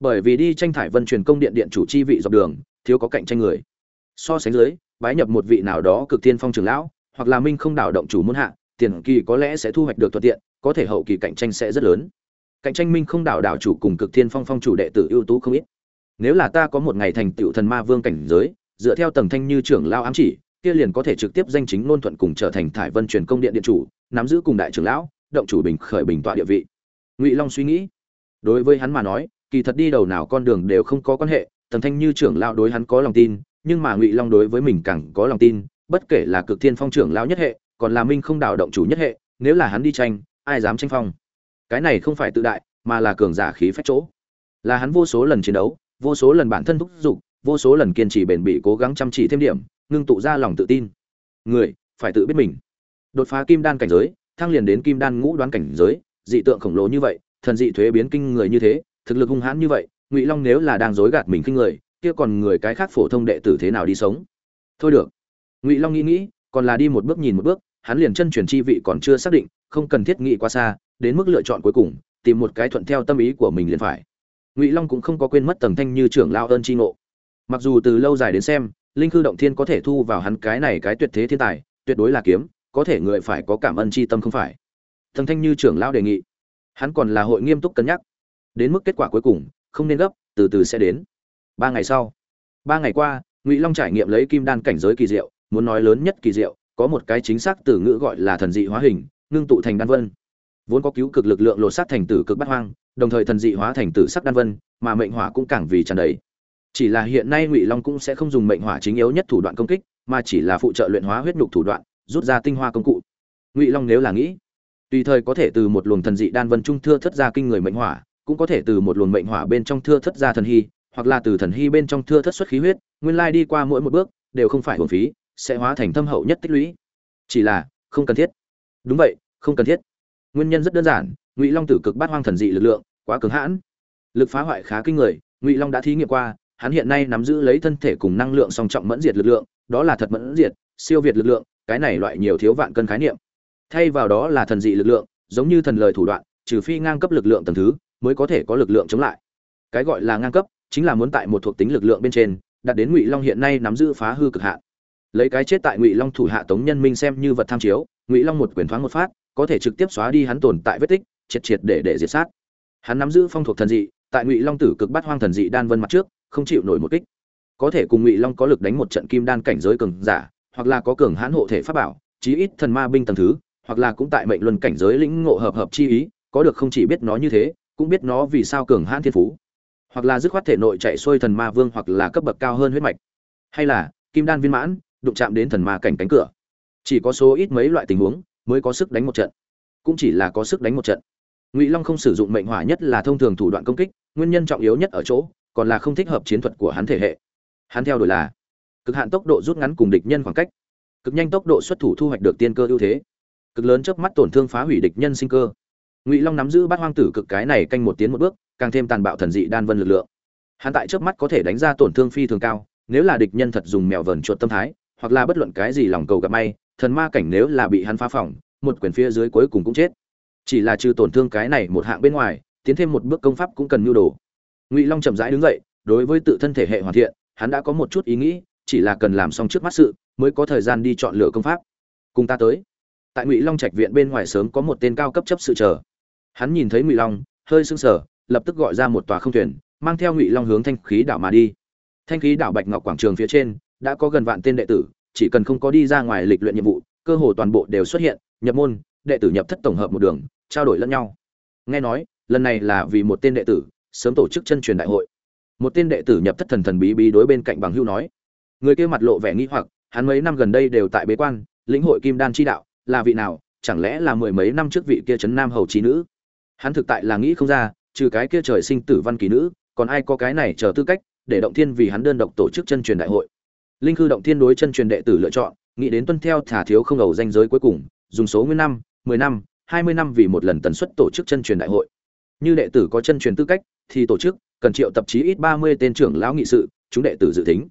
Bởi vì đi tranh thải vân truyền công điện điện chủ chi vị dọc đường, thiếu có cạnh tranh người. So sánh dưới, bái nhập một vị nào đó cực tiên phong trường lão, hoặc là minh không đảo động chủ muôn hạ tiền kỳ có lẽ sẽ thu hoạch được thuận tiện, có thể hậu kỳ cạnh tranh sẽ rất lớn. Cạnh tranh minh không đảo đảo chủ cùng cực thiên phong phong chủ đệ tử ưu tú không ít. Nếu là ta có một ngày thành tựu thần ma vương cảnh giới, dựa theo tầng thanh như trưởng lao ám chỉ, kia liền có thể trực tiếp danh chính ngôn thuận cùng trở thành thải vân truyền công điện điện chủ, nắm giữ cùng đại trưởng lão, động chủ bình khởi bình tọa địa vị. Ngụy long suy nghĩ. Đối với hắn mà nói, kỳ thật đi đầu nào con đường đều không có quan hệ, tầng thanh như trưởng lão đối hắn có lòng tin, nhưng mà ngụy long đối với mình càng có lòng tin, bất kể là cực thiên phong trưởng lão nhất hệ còn là minh không đảo động chủ nhất hệ, nếu là hắn đi tranh, ai dám tranh phong? Cái này không phải tự đại, mà là cường giả khí phách chỗ. Là hắn vô số lần chiến đấu, vô số lần bản thân thúc giục, vô số lần kiên trì bền bỉ cố gắng chăm chỉ thêm điểm, ngưng tụ ra lòng tự tin. Người, phải tự biết mình. Đột phá kim đan cảnh giới, thăng liền đến kim đan ngũ đoán cảnh giới, dị tượng khổng lồ như vậy, thần dị thuế biến kinh người như thế, thực lực hung hãn như vậy, ngụy long nếu là đang dối gạt mình kinh người, kia còn người cái khác phổ thông đệ tử thế nào đi sống? Thôi được. Ngụy long nghĩ nghĩ, còn là đi một bước nhìn một bước hắn liền chân truyền chi vị còn chưa xác định, không cần thiết nghĩ quá xa, đến mức lựa chọn cuối cùng, tìm một cái thuận theo tâm ý của mình liền phải. Ngụy long cũng không có quên mất tầng thanh như trưởng lao ơn tri ngộ. Mặc dù từ lâu dài đến xem, linh khư động thiên có thể thu vào hắn cái này cái tuyệt thế thiên tài, tuyệt đối là kiếm, có thể người phải có cảm ơn tri tâm không phải. Tầng thanh như trưởng lao đề nghị. Hắn còn là hội nghiêm túc cân nhắc. Đến mức kết quả cuối cùng, không nên gấp, từ từ sẽ đến. Ba ngày sau. Ba ngày qua, ngụy long trải nghiệm lấy kim đan cảnh giới kỳ diệu, muốn nói lớn nhất kỳ diệu có một cái chính xác từ ngữ gọi là thần dị hóa hình, ngưng tụ thành đan vân. Vốn có cứu cực lực lượng lột xác thành tử cực bát hoang, đồng thời thần dị hóa thành tử sắc đan vân, mà mệnh hỏa cũng càng vì tràn đầy. Chỉ là hiện nay ngụy long cũng sẽ không dùng mệnh hỏa chính yếu nhất thủ đoạn công kích, mà chỉ là phụ trợ luyện hóa huyết nhục thủ đoạn, rút ra tinh hoa công cụ. Ngụy long nếu là nghĩ, tùy thời có thể từ một luồng thần dị đan vân trung thưa thất ra kinh người mệnh hỏa, cũng có thể từ một luồng mệnh hỏa bên trong thưa thất ra thần hy, hoặc là từ thần hy bên trong thưa thất xuất khí huyết, nguyên lai đi qua mỗi một bước, đều không phải hồn phí sẽ hóa thành thâm hậu nhất tích lũy. Chỉ là, không cần thiết. Đúng vậy, không cần thiết. Nguyên nhân rất đơn giản, ngụy long tử cực bát hoang thần dị lực lượng, quá cứng hãn. Lực phá hoại khá kinh người, ngụy long đã thí nghiệm qua, hắn hiện nay nắm giữ lấy thân thể cùng năng lượng song trọng mẫn diệt lực lượng, đó là thật mẫn diệt, siêu việt lực lượng, cái này loại nhiều thiếu vạn cân khái niệm. Thay vào đó là thần dị lực lượng, giống như thần lời thủ đoạn, trừ phi ngang cấp lực lượng tầng thứ, mới có thể có lực lượng chống lại. Cái gọi là ngang cấp, chính là muốn tại một thuộc tính lực lượng bên trên, đạt đến ngụy long hiện nay nắm giữ phá hư cực hạn lấy cái chết tại ngụy long thủ hạ tống nhân minh xem như vật tham chiếu ngụy long một quyền thoáng một phát có thể trực tiếp xóa đi hắn tồn tại vết tích triệt triệt để để diệt sát hắn nắm giữ phong thuộc thần dị tại ngụy long tử cực bắt hoang thần dị đan vân mặt trước không chịu nổi một kích có thể cùng ngụy long có lực đánh một trận kim đan cảnh giới cường giả hoặc là có cường hãn hộ thể pháp bảo chí ít thần ma binh tầng thứ hoặc là cũng tại mệnh luân cảnh giới lĩnh ngộ hợp hợp chi ý có được không chỉ biết nó như thế cũng biết nó vì sao cường hãn thiên phú hoặc là dứt khoát thể nội chạy xuôi thần ma vương hoặc là cấp bậc cao hơn huyết mạch hay là kim đan viên mãn đụng chạm đến thần ma cảnh cánh cửa. Chỉ có số ít mấy loại tình huống mới có sức đánh một trận. Cũng chỉ là có sức đánh một trận. Ngụy long không sử dụng mệnh hỏa nhất là thông thường thủ đoạn công kích, nguyên nhân trọng yếu nhất ở chỗ, còn là không thích hợp chiến thuật của hắn thể hệ. Hắn theo đuổi là cực hạn tốc độ rút ngắn cùng địch nhân khoảng cách. Cực nhanh tốc độ xuất thủ thu hoạch được tiên cơ ưu thế. Cực lớn trước mắt tổn thương phá hủy địch nhân sinh cơ. Ngụy long nắm giữ bát hoang tử cực cái này canh một tiến một bước, càng thêm tàn bạo thần dị đan vân lực lượng. Hắn tại trước mắt có thể đánh ra tổn thương phi thường cao, nếu là địch nhân thật dùng mèo vờn chuột tâm thái hoặc là bất luận cái gì lòng cầu gặp may, thần ma cảnh nếu là bị hắn phá phỏng, một quyền phía dưới cuối cùng cũng chết. Chỉ là trừ tổn thương cái này một hạng bên ngoài, tiến thêm một bước công pháp cũng cần nhu đồ. Ngụy long chậm rãi đứng dậy, đối với tự thân thể hệ hoàn thiện, hắn đã có một chút ý nghĩ, chỉ là cần làm xong trước mắt sự, mới có thời gian đi chọn lựa công pháp. Cùng ta tới. Tại ngụy long trạch viện bên ngoài sớm có một tên cao cấp chấp sự chờ. Hắn nhìn thấy ngụy long, hơi sưng sờ, lập tức gọi ra một tòa không thuyền, mang theo ngụy long hướng thanh khí đảo mà đi. Thanh khí đảo bạch ngọc quảng trường phía trên đã có gần vạn tên đệ tử, chỉ cần không có đi ra ngoài lịch luyện nhiệm vụ, cơ hồ toàn bộ đều xuất hiện, nhập môn, đệ tử nhập thất tổng hợp một đường, trao đổi lẫn nhau. Nghe nói, lần này là vì một tên đệ tử, sớm tổ chức chân truyền đại hội. Một tên đệ tử nhập thất thần thần bí bí đối bên cạnh bằng hưu nói, người kia mặt lộ vẻ nghi hoặc, hắn mấy năm gần đây đều tại bế quan, lĩnh hội kim đan chi đạo, là vị nào, chẳng lẽ là mười mấy năm trước vị kia trấn nam hầu trí nữ? Hắn thực tại là nghĩ không ra, trừ cái kia trời sinh tử văn kỳ nữ, còn ai có cái này chờ tư cách để động thiên vì hắn đơn độc tổ chức chân truyền đại hội linh khư động thiên đối chân truyền đệ tử lựa chọn, nghĩ đến tuân theo thả thiếu không đầu danh giới cuối cùng, dùng số nguyên năm, mười năm, hai mươi năm vì một lần tần suất tổ chức chân truyền đại hội. Như đệ tử có chân truyền tư cách, thì tổ chức, cần triệu tập chí ít ba mươi tên trưởng lão nghị sự, chúng đệ tử dự tính.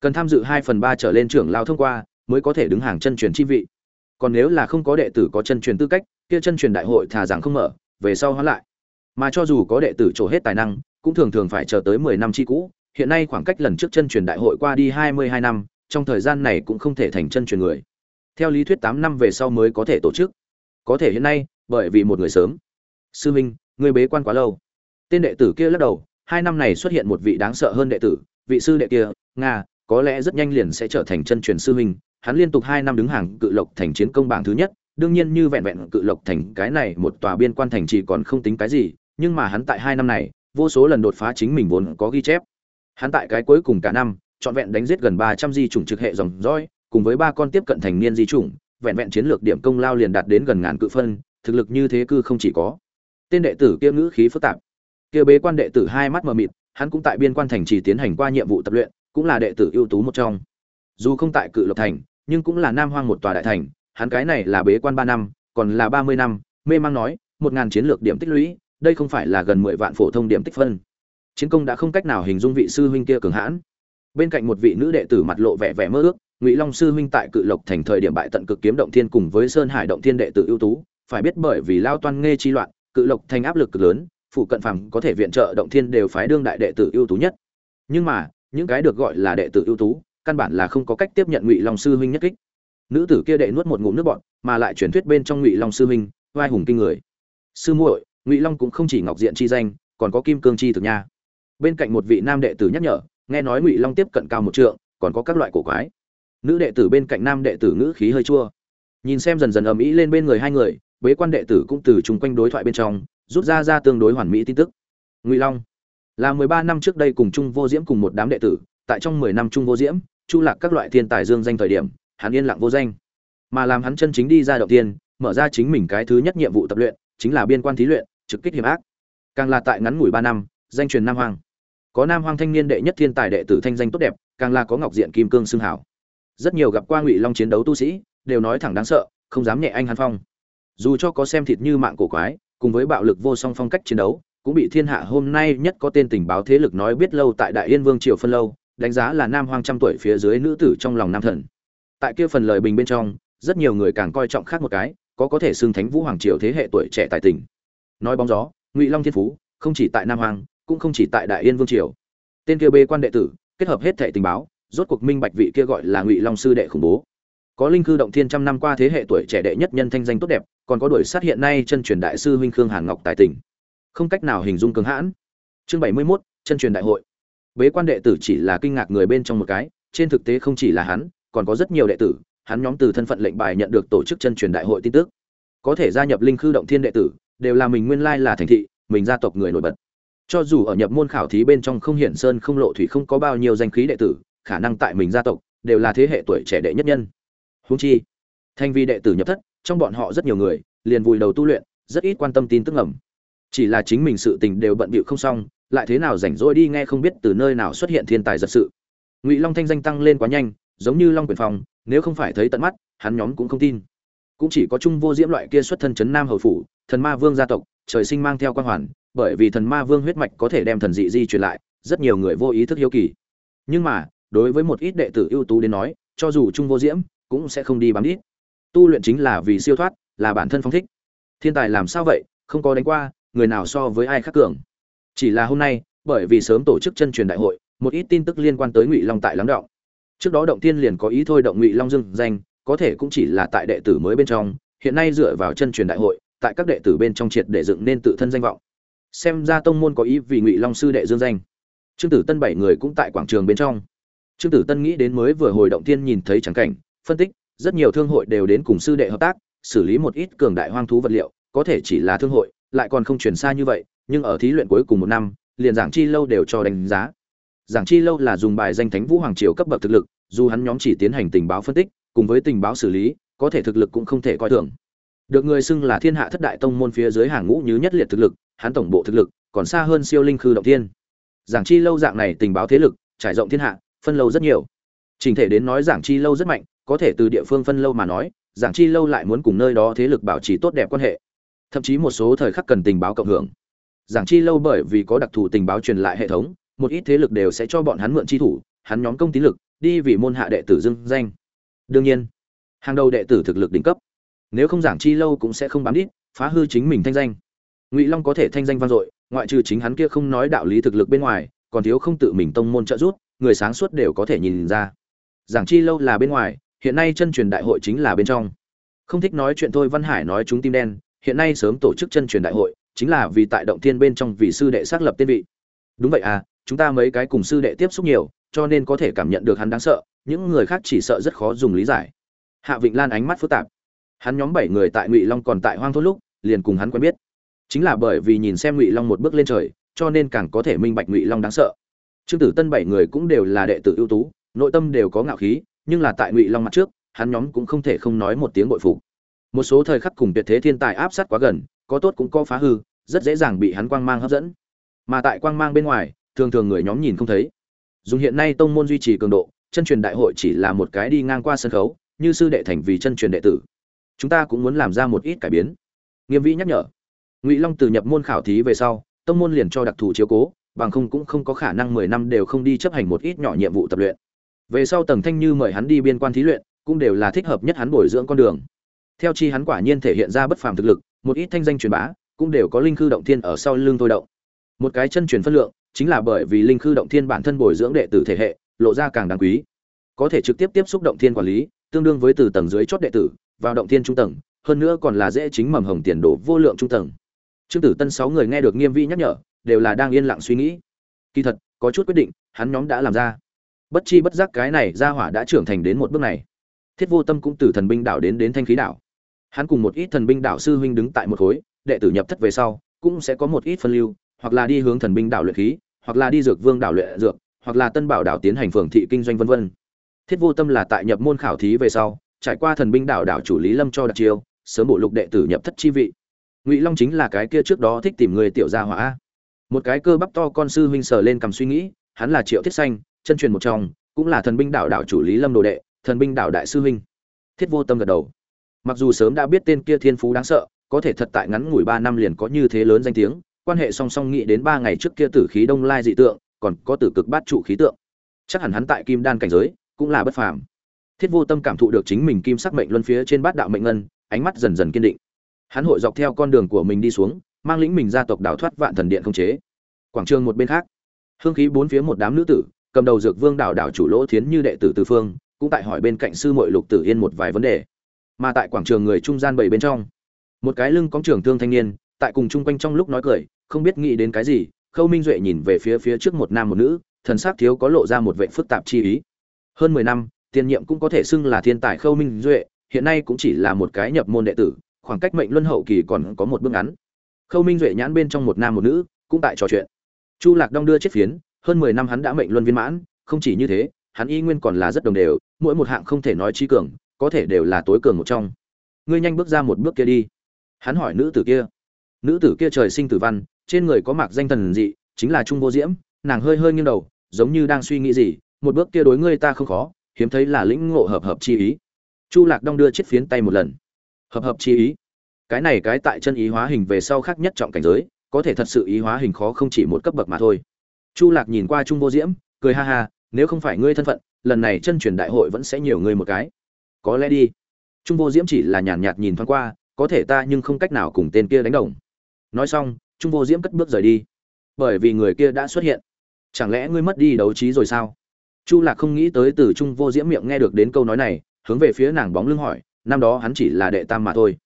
Cần tham dự hai phần ba trở lên trưởng lão thông qua, mới có thể đứng hàng chân truyền chi vị. Còn nếu là không có đệ tử có chân truyền tư cách, kia chân truyền đại hội thà rằng không mở, về sau hoãn lại. Mà cho dù có đệ tử trổ hết tài năng, cũng thường thường phải chờ tới mười năm chi cũ hiện nay khoảng cách lần trước chân truyền đại hội qua đi hai mươi hai năm, trong thời gian này cũng không thể thành chân truyền người. Theo lý thuyết tám năm về sau mới có thể tổ chức. Có thể hiện nay, bởi vì một người sớm. Sư minh người bế quan quá lâu. Tên đệ tử kia lắc đầu, hai năm này xuất hiện một vị đáng sợ hơn đệ tử, vị sư đệ kia, nga, có lẽ rất nhanh liền sẽ trở thành chân truyền sư minh. Hắn liên tục hai năm đứng hàng cự lộc thành chiến công bảng thứ nhất, đương nhiên như vẹn vẹn cự lộc thành cái này một tòa biên quan thành chỉ còn không tính cái gì, nhưng mà hắn tại hai năm này, vô số lần đột phá chính mình vốn có ghi chép hắn tại cái cuối cùng cả năm, trọn vẹn đánh giết gần ba trăm di chủng trực hệ dòng dõi, cùng với ba con tiếp cận thành niên di chủng, vẹn vẹn chiến lược điểm công lao liền đạt đến gần ngàn cự phân, thực lực như thế cư không chỉ có. Tên đệ tử kia ngữ khí phức tạp. Kia bế quan đệ tử hai mắt mờ mịt, hắn cũng tại biên quan thành trì tiến hành qua nhiệm vụ tập luyện, cũng là đệ tử ưu tú một trong. Dù không tại cự lộc thành, nhưng cũng là nam hoang một tòa đại thành, hắn cái này là bế quan ba năm, còn là ba mươi năm, mê mang nói, một ngàn chiến lược điểm tích lũy, đây không phải là gần mười vạn phổ thông điểm tích phân chiến công đã không cách nào hình dung vị sư huynh kia cường hãn. Bên cạnh một vị nữ đệ tử mặt lộ vẻ vẻ mơ ước, ngụy long sư huynh tại cự lộc thành thời điểm bại tận cực kiếm động thiên cùng với sơn hải động thiên đệ tử ưu tú, phải biết bởi vì lao toan nghe chi loạn, cự lộc thành áp lực cực lớn, phụ cận phàm có thể viện trợ động thiên đều phái đương đại đệ tử ưu tú nhất. Nhưng mà, những cái được gọi là đệ tử ưu tú, căn bản là không có cách tiếp nhận ngụy long sư huynh nhất kích. Nữ tử kia đệ nuốt một ngụm nước bọn mà lại truyền thuyết bên trong ngụy long sư huynh vai hùng kinh người. Sư muội, ngụy long cũng không chỉ ngọc diện chi danh, còn có kim cương chi thực nha bên cạnh một vị nam đệ tử nhắc nhở, nghe nói ngụy long tiếp cận cao một trượng, còn có các loại cổ quái. Nữ đệ tử bên cạnh nam đệ tử ngữ khí hơi chua. Nhìn xem dần dần ầm ĩ lên bên người hai người, bế quan đệ tử cũng từ chung quanh đối thoại bên trong, rút ra ra tương đối hoàn mỹ tin tức. Ngụy long, là mười ba năm trước đây cùng chung vô diễm cùng một đám đệ tử, tại trong mười năm chung vô diễm, chu lạc các loại thiên tài dương danh thời điểm, hắn yên lặng vô danh. Mà làm hắn chân chính đi ra đầu tiên, mở ra chính mình cái thứ nhất nhiệm vụ tập luyện, chính là biên quan thí luyện, trực kích hiểm ác. Càng là tại ngắn ngủi ba năm, danh truyền nam hoàng có nam hoàng thanh niên đệ nhất thiên tài đệ tử thanh danh tốt đẹp, càng là có ngọc diện kim cương xưng hảo. Rất nhiều gặp qua ngụy long chiến đấu tu sĩ, đều nói thẳng đáng sợ, không dám nhẹ anh hàn phong. Dù cho có xem thịt như mạng cổ quái, cùng với bạo lực vô song phong cách chiến đấu, cũng bị thiên hạ hôm nay nhất có tên tình báo thế lực nói biết lâu tại đại yên vương triều phân lâu, đánh giá là nam hoang trăm tuổi phía dưới nữ tử trong lòng nam thần. Tại kia phần lời bình bên trong, rất nhiều người càng coi trọng khác một cái, có có thể xưng thánh vũ hoàng triều thế hệ tuổi trẻ tài tình. Nói bóng gió, ngụy long thiên phú, không chỉ tại nam hoàng cũng không chỉ tại đại yên vương triều. Tên kia bê quan đệ tử kết hợp hết thệ tình báo rốt cuộc minh bạch vị kia gọi là ngụy long sư đệ khủng bố. Có linh cư động thiên trăm năm qua thế hệ tuổi trẻ đệ nhất nhân thanh danh tốt đẹp còn có đuổi sát hiện nay chân truyền đại sư huynh khương hàn ngọc tài tình. Không cách nào hình dung cường hãn. Chương bảy mươi 71, chân truyền đại hội. Bế quan đệ tử chỉ là kinh ngạc người bên trong một cái trên thực tế không chỉ là hắn còn có rất nhiều đệ tử hắn nhóm từ thân phận lệnh bài nhận được tổ chức chân truyền đại hội tin tức. Có thể gia nhập linh khư động thiên đệ tử đều là mình nguyên lai là thành thị mình gia tộc người nổi bật cho dù ở nhập môn khảo thí bên trong không hiển sơn, không lộ thủy, không có bao nhiêu danh khí đệ tử, khả năng tại mình gia tộc đều là thế hệ tuổi trẻ đệ nhất nhân. Húng chi thanh vi đệ tử nhập thất, trong bọn họ rất nhiều người liền vùi đầu tu luyện, rất ít quan tâm tin tức ngầm. Chỉ là chính mình sự tình đều bận bịu không xong, lại thế nào rảnh rỗi đi nghe không biết từ nơi nào xuất hiện thiên tài giật sự. Ngụy long thanh danh tăng lên quá nhanh, giống như long quyền phòng nếu không phải thấy tận mắt, hắn nhóm cũng không tin. Cũng chỉ có trung vô diễm loại kia xuất thân chấn nam hầu phủ, thần ma vương gia tộc, trời sinh mang theo quan hoàn bởi vì thần ma vương huyết mạch có thể đem thần dị di truyền lại, rất nhiều người vô ý thức hiếu kỳ. Nhưng mà, đối với một ít đệ tử ưu tú đến nói, cho dù trung vô diễm, cũng sẽ không đi bám đít. Tu luyện chính là vì siêu thoát, là bản thân phong thích. Thiên tài làm sao vậy, không có đánh qua, người nào so với ai khác cường. Chỉ là hôm nay, bởi vì sớm tổ chức chân truyền đại hội, một ít tin tức liên quan tới ngụy long tại lắng động. Trước đó động tiên liền có ý thôi động ngụy long dưng danh, có thể cũng chỉ là tại đệ tử mới bên trong, hiện nay dựa vào chân truyền đại hội, tại các đệ tử bên trong triệt để dựng nên tự thân danh vọng xem ra tông môn có ý vì ngụy long sư đệ dương danh. Trương tử tân bảy người cũng tại quảng trường bên trong. Trương tử tân nghĩ đến mới vừa hồi động thiên nhìn thấy trắng cảnh, phân tích, rất nhiều thương hội đều đến cùng sư đệ hợp tác, xử lý một ít cường đại hoang thú vật liệu, có thể chỉ là thương hội, lại còn không chuyển xa như vậy, nhưng ở thí luyện cuối cùng một năm, liền giảng chi lâu đều cho đánh giá. Giảng chi lâu là dùng bài danh thánh vũ hoàng triều cấp bậc thực lực, dù hắn nhóm chỉ tiến hành tình báo phân tích, cùng với tình báo xử lý, có thể thực lực cũng không thể coi thường. Được người xưng là thiên hạ thất đại tông môn phía dưới hàng ngũ như nhất liệt thực lực hắn tổng bộ thực lực còn xa hơn siêu linh khư động thiên. Giảng chi lâu dạng này tình báo thế lực, trải rộng thiên hạ, phân lâu rất nhiều. Trình thể đến nói giảng chi lâu rất mạnh, có thể từ địa phương phân lâu mà nói, giảng chi lâu lại muốn cùng nơi đó thế lực bảo trì tốt đẹp quan hệ. Thậm chí một số thời khắc cần tình báo cộng hưởng. Giảng chi lâu bởi vì có đặc thù tình báo truyền lại hệ thống, một ít thế lực đều sẽ cho bọn hắn mượn chi thủ, hắn nhóm công tín lực, đi vì môn hạ đệ tử dưng danh. Đương nhiên, hàng đầu đệ tử thực lực đỉnh cấp. Nếu không giảng chi lâu cũng sẽ không bám đít, phá hư chính mình thanh danh ngụy long có thể thanh danh vang dội ngoại trừ chính hắn kia không nói đạo lý thực lực bên ngoài còn thiếu không tự mình tông môn trợ giúp người sáng suốt đều có thể nhìn ra giảng chi lâu là bên ngoài hiện nay chân truyền đại hội chính là bên trong không thích nói chuyện thôi văn hải nói chúng tim đen hiện nay sớm tổ chức chân truyền đại hội chính là vì tại động thiên bên trong vị sư đệ xác lập tiên vị đúng vậy à chúng ta mấy cái cùng sư đệ tiếp xúc nhiều cho nên có thể cảm nhận được hắn đáng sợ những người khác chỉ sợ rất khó dùng lý giải hạ vịnh lan ánh mắt phức tạp hắn nhóm bảy người tại ngụy long còn tại hoang thôn lúc liền cùng hắn quen biết chính là bởi vì nhìn xem ngụy long một bước lên trời, cho nên càng có thể minh bạch ngụy long đáng sợ. Trương tử tân bảy người cũng đều là đệ tử ưu tú, nội tâm đều có ngạo khí, nhưng là tại ngụy long mặt trước, hắn nhóm cũng không thể không nói một tiếng bội phục. Một số thời khắc cùng tuyệt thế thiên tài áp sát quá gần, có tốt cũng có phá hư, rất dễ dàng bị hắn quang mang hấp dẫn. Mà tại quang mang bên ngoài, thường thường người nhóm nhìn không thấy. Dùng hiện nay tông môn duy trì cường độ, chân truyền đại hội chỉ là một cái đi ngang qua sân khấu, như sư đệ thành vì chân truyền đệ tử. Chúng ta cũng muốn làm ra một ít cải biến. Nghiêm vĩ nhắc nhở ngụy long từ nhập môn khảo thí về sau, tông môn liền cho đặc thù chiếu cố, bằng không cũng không có khả năng mười năm đều không đi chấp hành một ít nhỏ nhiệm vụ tập luyện. Về sau tầng thanh như mời hắn đi biên quan thí luyện, cũng đều là thích hợp nhất hắn bồi dưỡng con đường. Theo chi hắn quả nhiên thể hiện ra bất phàm thực lực, một ít thanh danh truyền bá, cũng đều có linh khư động thiên ở sau lưng thôi động. Một cái chân truyền phân lượng, chính là bởi vì linh khư động thiên bản thân bồi dưỡng đệ tử thể hệ, lộ ra càng đáng quý. Có thể trực tiếp tiếp xúc động thiên quản lý, tương đương với từ tầng dưới chót đệ tử, vào động thiên trung tầng, hơn nữa còn là dễ chính mầm hồng tiền đổ vô lượng trung tầng trương tử tân sáu người nghe được nghiêm vi nhắc nhở, đều là đang yên lặng suy nghĩ. Kỳ thật, có chút quyết định, hắn nhóm đã làm ra. Bất chi bất giác cái này gia hỏa đã trưởng thành đến một bước này. Thiết vô tâm cũng từ thần binh đảo đến đến thanh khí đảo. Hắn cùng một ít thần binh đảo sư huynh đứng tại một khối, đệ tử nhập thất về sau, cũng sẽ có một ít phân lưu, hoặc là đi hướng thần binh đảo luyện khí, hoặc là đi dược vương đảo luyện dược, hoặc là tân bảo đảo tiến hành phường thị kinh doanh vân vân. Thiết vô tâm là tại nhập môn khảo thí về sau, trải qua thần binh đảo đảo chủ lý lâm cho đặc chiêu, sớm bộ lục đệ tử nhập thất chi vị ngụy long chính là cái kia trước đó thích tìm người tiểu gia hỏa một cái cơ bắp to con sư huynh sờ lên cầm suy nghĩ, hắn là triệu thiết xanh, chân truyền một trong, cũng là thần binh đảo đảo chủ lý lâm đồ đệ, thần binh đảo đại sư huynh. Thiết vô tâm gật đầu. Mặc dù sớm đã biết tên kia thiên phú đáng sợ, có thể thật tại ngắn ngủi ba năm liền có như thế lớn danh tiếng, quan hệ song song nghĩ đến ba ngày trước kia tử khí đông lai dị tượng, còn có tử cực bát trụ khí tượng. Chắc hẳn hắn tại kim đan cảnh giới, cũng là bất phàm. Thiết vô tâm cảm thụ được chính mình kim sắc mệnh luân phía trên bát đạo mệnh ngân, ánh mắt dần dần kiên định hắn hội dọc theo con đường của mình đi xuống, mang lĩnh mình gia tộc đảo thoát vạn thần điện không chế. Quảng trường một bên khác, hương khí bốn phía một đám nữ tử, cầm đầu dược vương đảo đảo chủ lỗ thiến như đệ tử tư phương, cũng tại hỏi bên cạnh sư muội lục tử yên một vài vấn đề. Mà tại quảng trường người trung gian bảy bên trong, một cái lưng cóng trường thương thanh niên, tại cùng chung quanh trong lúc nói cười, không biết nghĩ đến cái gì, khâu minh duệ nhìn về phía phía trước một nam một nữ, thần sắc thiếu có lộ ra một vệ phức tạp chi ý. Hơn mười năm, tiền nhiệm cũng có thể xưng là thiên tài khâu minh duệ, hiện nay cũng chỉ là một cái nhập môn đệ tử khoảng cách mệnh luân hậu kỳ còn có một bước ngắn. Khâu minh duệ nhãn bên trong một nam một nữ, cũng tại trò chuyện. Chu lạc đong đưa chiếc phiến, hơn mười năm hắn đã mệnh luân viên mãn, không chỉ như thế, hắn y nguyên còn là rất đồng đều, mỗi một hạng không thể nói chi cường, có thể đều là tối cường một trong. Ngươi nhanh bước ra một bước kia đi. Hắn hỏi nữ tử kia. Nữ tử kia trời sinh tử văn, trên người có mạc danh thần dị, chính là trung vô diễm, nàng hơi hơi nghiêng đầu, giống như đang suy nghĩ gì, một bước kia đối ngươi ta không khó, hiếm thấy là lĩnh ngộ hợp hợp chi ý. Chu lạc đong đưa chiếc phiến tay một lần hợp hợp chi ý. Cái này cái tại chân ý hóa hình về sau khác nhất trọng cảnh giới, có thể thật sự ý hóa hình khó không chỉ một cấp bậc mà thôi. Chu lạc nhìn qua trung vô diễm, cười ha ha, nếu không phải ngươi thân phận, lần này chân truyền đại hội vẫn sẽ nhiều ngươi một cái. Có lẽ đi. Trung vô diễm chỉ là nhàn nhạt nhìn thoáng qua, có thể ta nhưng không cách nào cùng tên kia đánh đồng. Nói xong, trung vô diễm cất bước rời đi. Bởi vì người kia đã xuất hiện. Chẳng lẽ ngươi mất đi đấu trí rồi sao? Chu lạc không nghĩ tới từ trung vô diễm miệng nghe được đến câu nói này, hướng về phía nàng bóng lưng hỏi năm đó hắn chỉ là đệ tam mà thôi.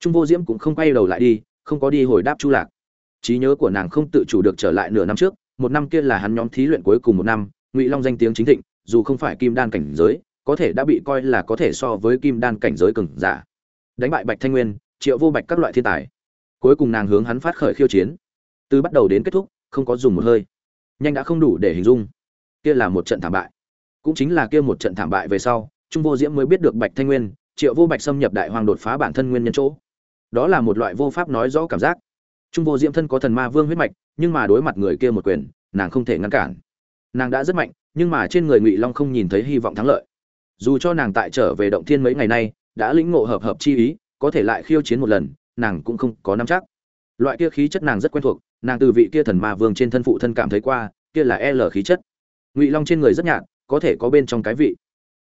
Trung vô diễm cũng không quay đầu lại đi, không có đi hồi đáp chu lạc. Trí nhớ của nàng không tự chủ được trở lại nửa năm trước, một năm kia là hắn nhóm thí luyện cuối cùng một năm, ngụy long danh tiếng chính thịnh, dù không phải kim đan cảnh giới, có thể đã bị coi là có thể so với kim đan cảnh giới cường giả. Đánh bại bạch thanh nguyên, triệu vô bạch các loại thiên tài. Cuối cùng nàng hướng hắn phát khởi khiêu chiến. Từ bắt đầu đến kết thúc, không có dùng một hơi. Nhanh đã không đủ để hình dung. Kia là một trận thảm bại. Cũng chính là kia một trận thảm bại về sau, trung vô diễm mới biết được bạch thanh nguyên triệu vô bạch xâm nhập đại hoàng đột phá bản thân nguyên nhân chỗ. Đó là một loại vô pháp nói rõ cảm giác. Trung vô diễm thân có thần ma vương huyết mạch, nhưng mà đối mặt người kia một quyền, nàng không thể ngăn cản. Nàng đã rất mạnh, nhưng mà trên người ngụy long không nhìn thấy hy vọng thắng lợi. Dù cho nàng tại trở về động thiên mấy ngày nay, đã lĩnh ngộ hợp hợp chi ý, có thể lại khiêu chiến một lần, nàng cũng không có nắm chắc. Loại kia khí chất nàng rất quen thuộc, nàng từ vị kia thần ma vương trên thân phụ thân cảm thấy qua, kia là l khí chất. Ngụy long trên người rất nhạt, có thể có bên trong cái vị.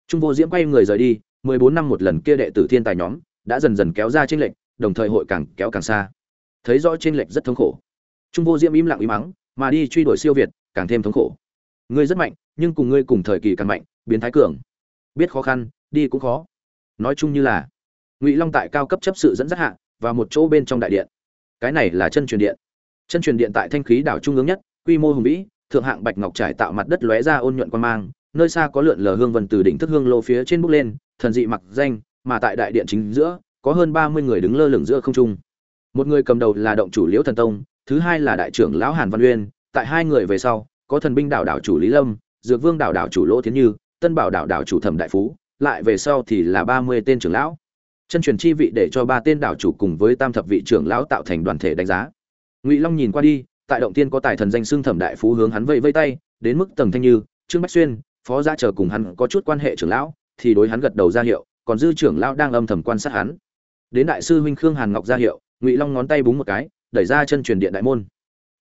Trung vô diễm quay người rời đi mười bốn năm một lần kia đệ tử thiên tài nhóm đã dần dần kéo ra trên lệnh đồng thời hội càng kéo càng xa. Thấy rõ trên lệnh rất thống khổ. Trung vô diễm im lặng im mắng, mà đi truy đuổi siêu việt, càng thêm thống khổ. Ngươi rất mạnh, nhưng cùng ngươi cùng thời kỳ càng mạnh, biến thái cường. Biết khó khăn, đi cũng khó. Nói chung như là, ngụy long tại cao cấp chấp sự dẫn dắt hạ và một chỗ bên trong đại điện. Cái này là chân truyền điện. Chân truyền điện tại thanh khí đảo trung ương nhất, quy mô hùng vĩ, thượng hạng bạch ngọc trải tạo mặt đất lóe ra ôn nhuận quan mang, nơi xa có lượn lờ hương vân từ đỉnh thức hương lô phía trên bốc lên thần dị mặc danh, mà tại đại điện chính giữa, có hơn ba mươi người đứng lơ lửng giữa không trung. Một người cầm đầu là động chủ liễu thần tông, thứ hai là đại trưởng lão hàn văn uyên. Tại hai người về sau, có thần binh đảo đảo chủ lý lâm, dược vương đảo đảo chủ lỗ thiến như, tân bảo đảo đảo chủ thẩm đại phú. Lại về sau thì là ba mươi tên trưởng lão. Chân truyền chi vị để cho ba tên đảo chủ cùng với tam thập vị trưởng lão tạo thành đoàn thể đánh giá. Ngụy long nhìn qua đi, tại động tiên có tài thần danh xưng thẩm đại phú hướng hắn vẫy vây tay, đến mức tầng thanh như, trương bách xuyên, phó gia chờ cùng hắn có chút quan hệ trưởng lão thì đối hắn gật đầu ra hiệu, còn dư trưởng lão đang âm thầm quan sát hắn. Đến đại sư huynh khương hàn ngọc ra hiệu, ngụy long ngón tay búng một cái, đẩy ra chân truyền điện đại môn.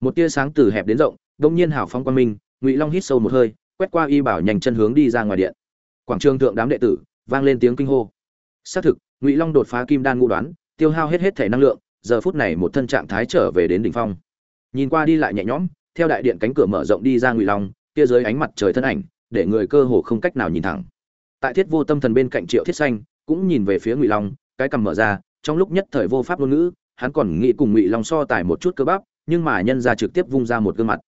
Một tia sáng từ hẹp đến rộng, đông nhiên hào phong quang minh, ngụy long hít sâu một hơi, quét qua y bảo nhanh chân hướng đi ra ngoài điện. Quảng trường thượng đám đệ tử, vang lên tiếng kinh hô. Xác thực, ngụy long đột phá kim đan ngũ đoán, tiêu hao hết hết thể năng lượng, giờ phút này một thân trạng thái trở về đến đỉnh phong. Nhìn qua đi lại nhẹ nhõm, theo đại điện cánh cửa mở rộng đi ra ngụy long, kia dưới ánh mặt trời thân ảnh, để người cơ hồ không cách nào nhìn thẳng tại thiết vô tâm thần bên cạnh triệu thiết xanh, cũng nhìn về phía ngụy long, cái cằm mở ra, trong lúc nhất thời vô pháp ngôn ngữ, hắn còn nghĩ cùng ngụy long so tài một chút cơ bắp, nhưng mà nhân ra trực tiếp vung ra một gương mặt.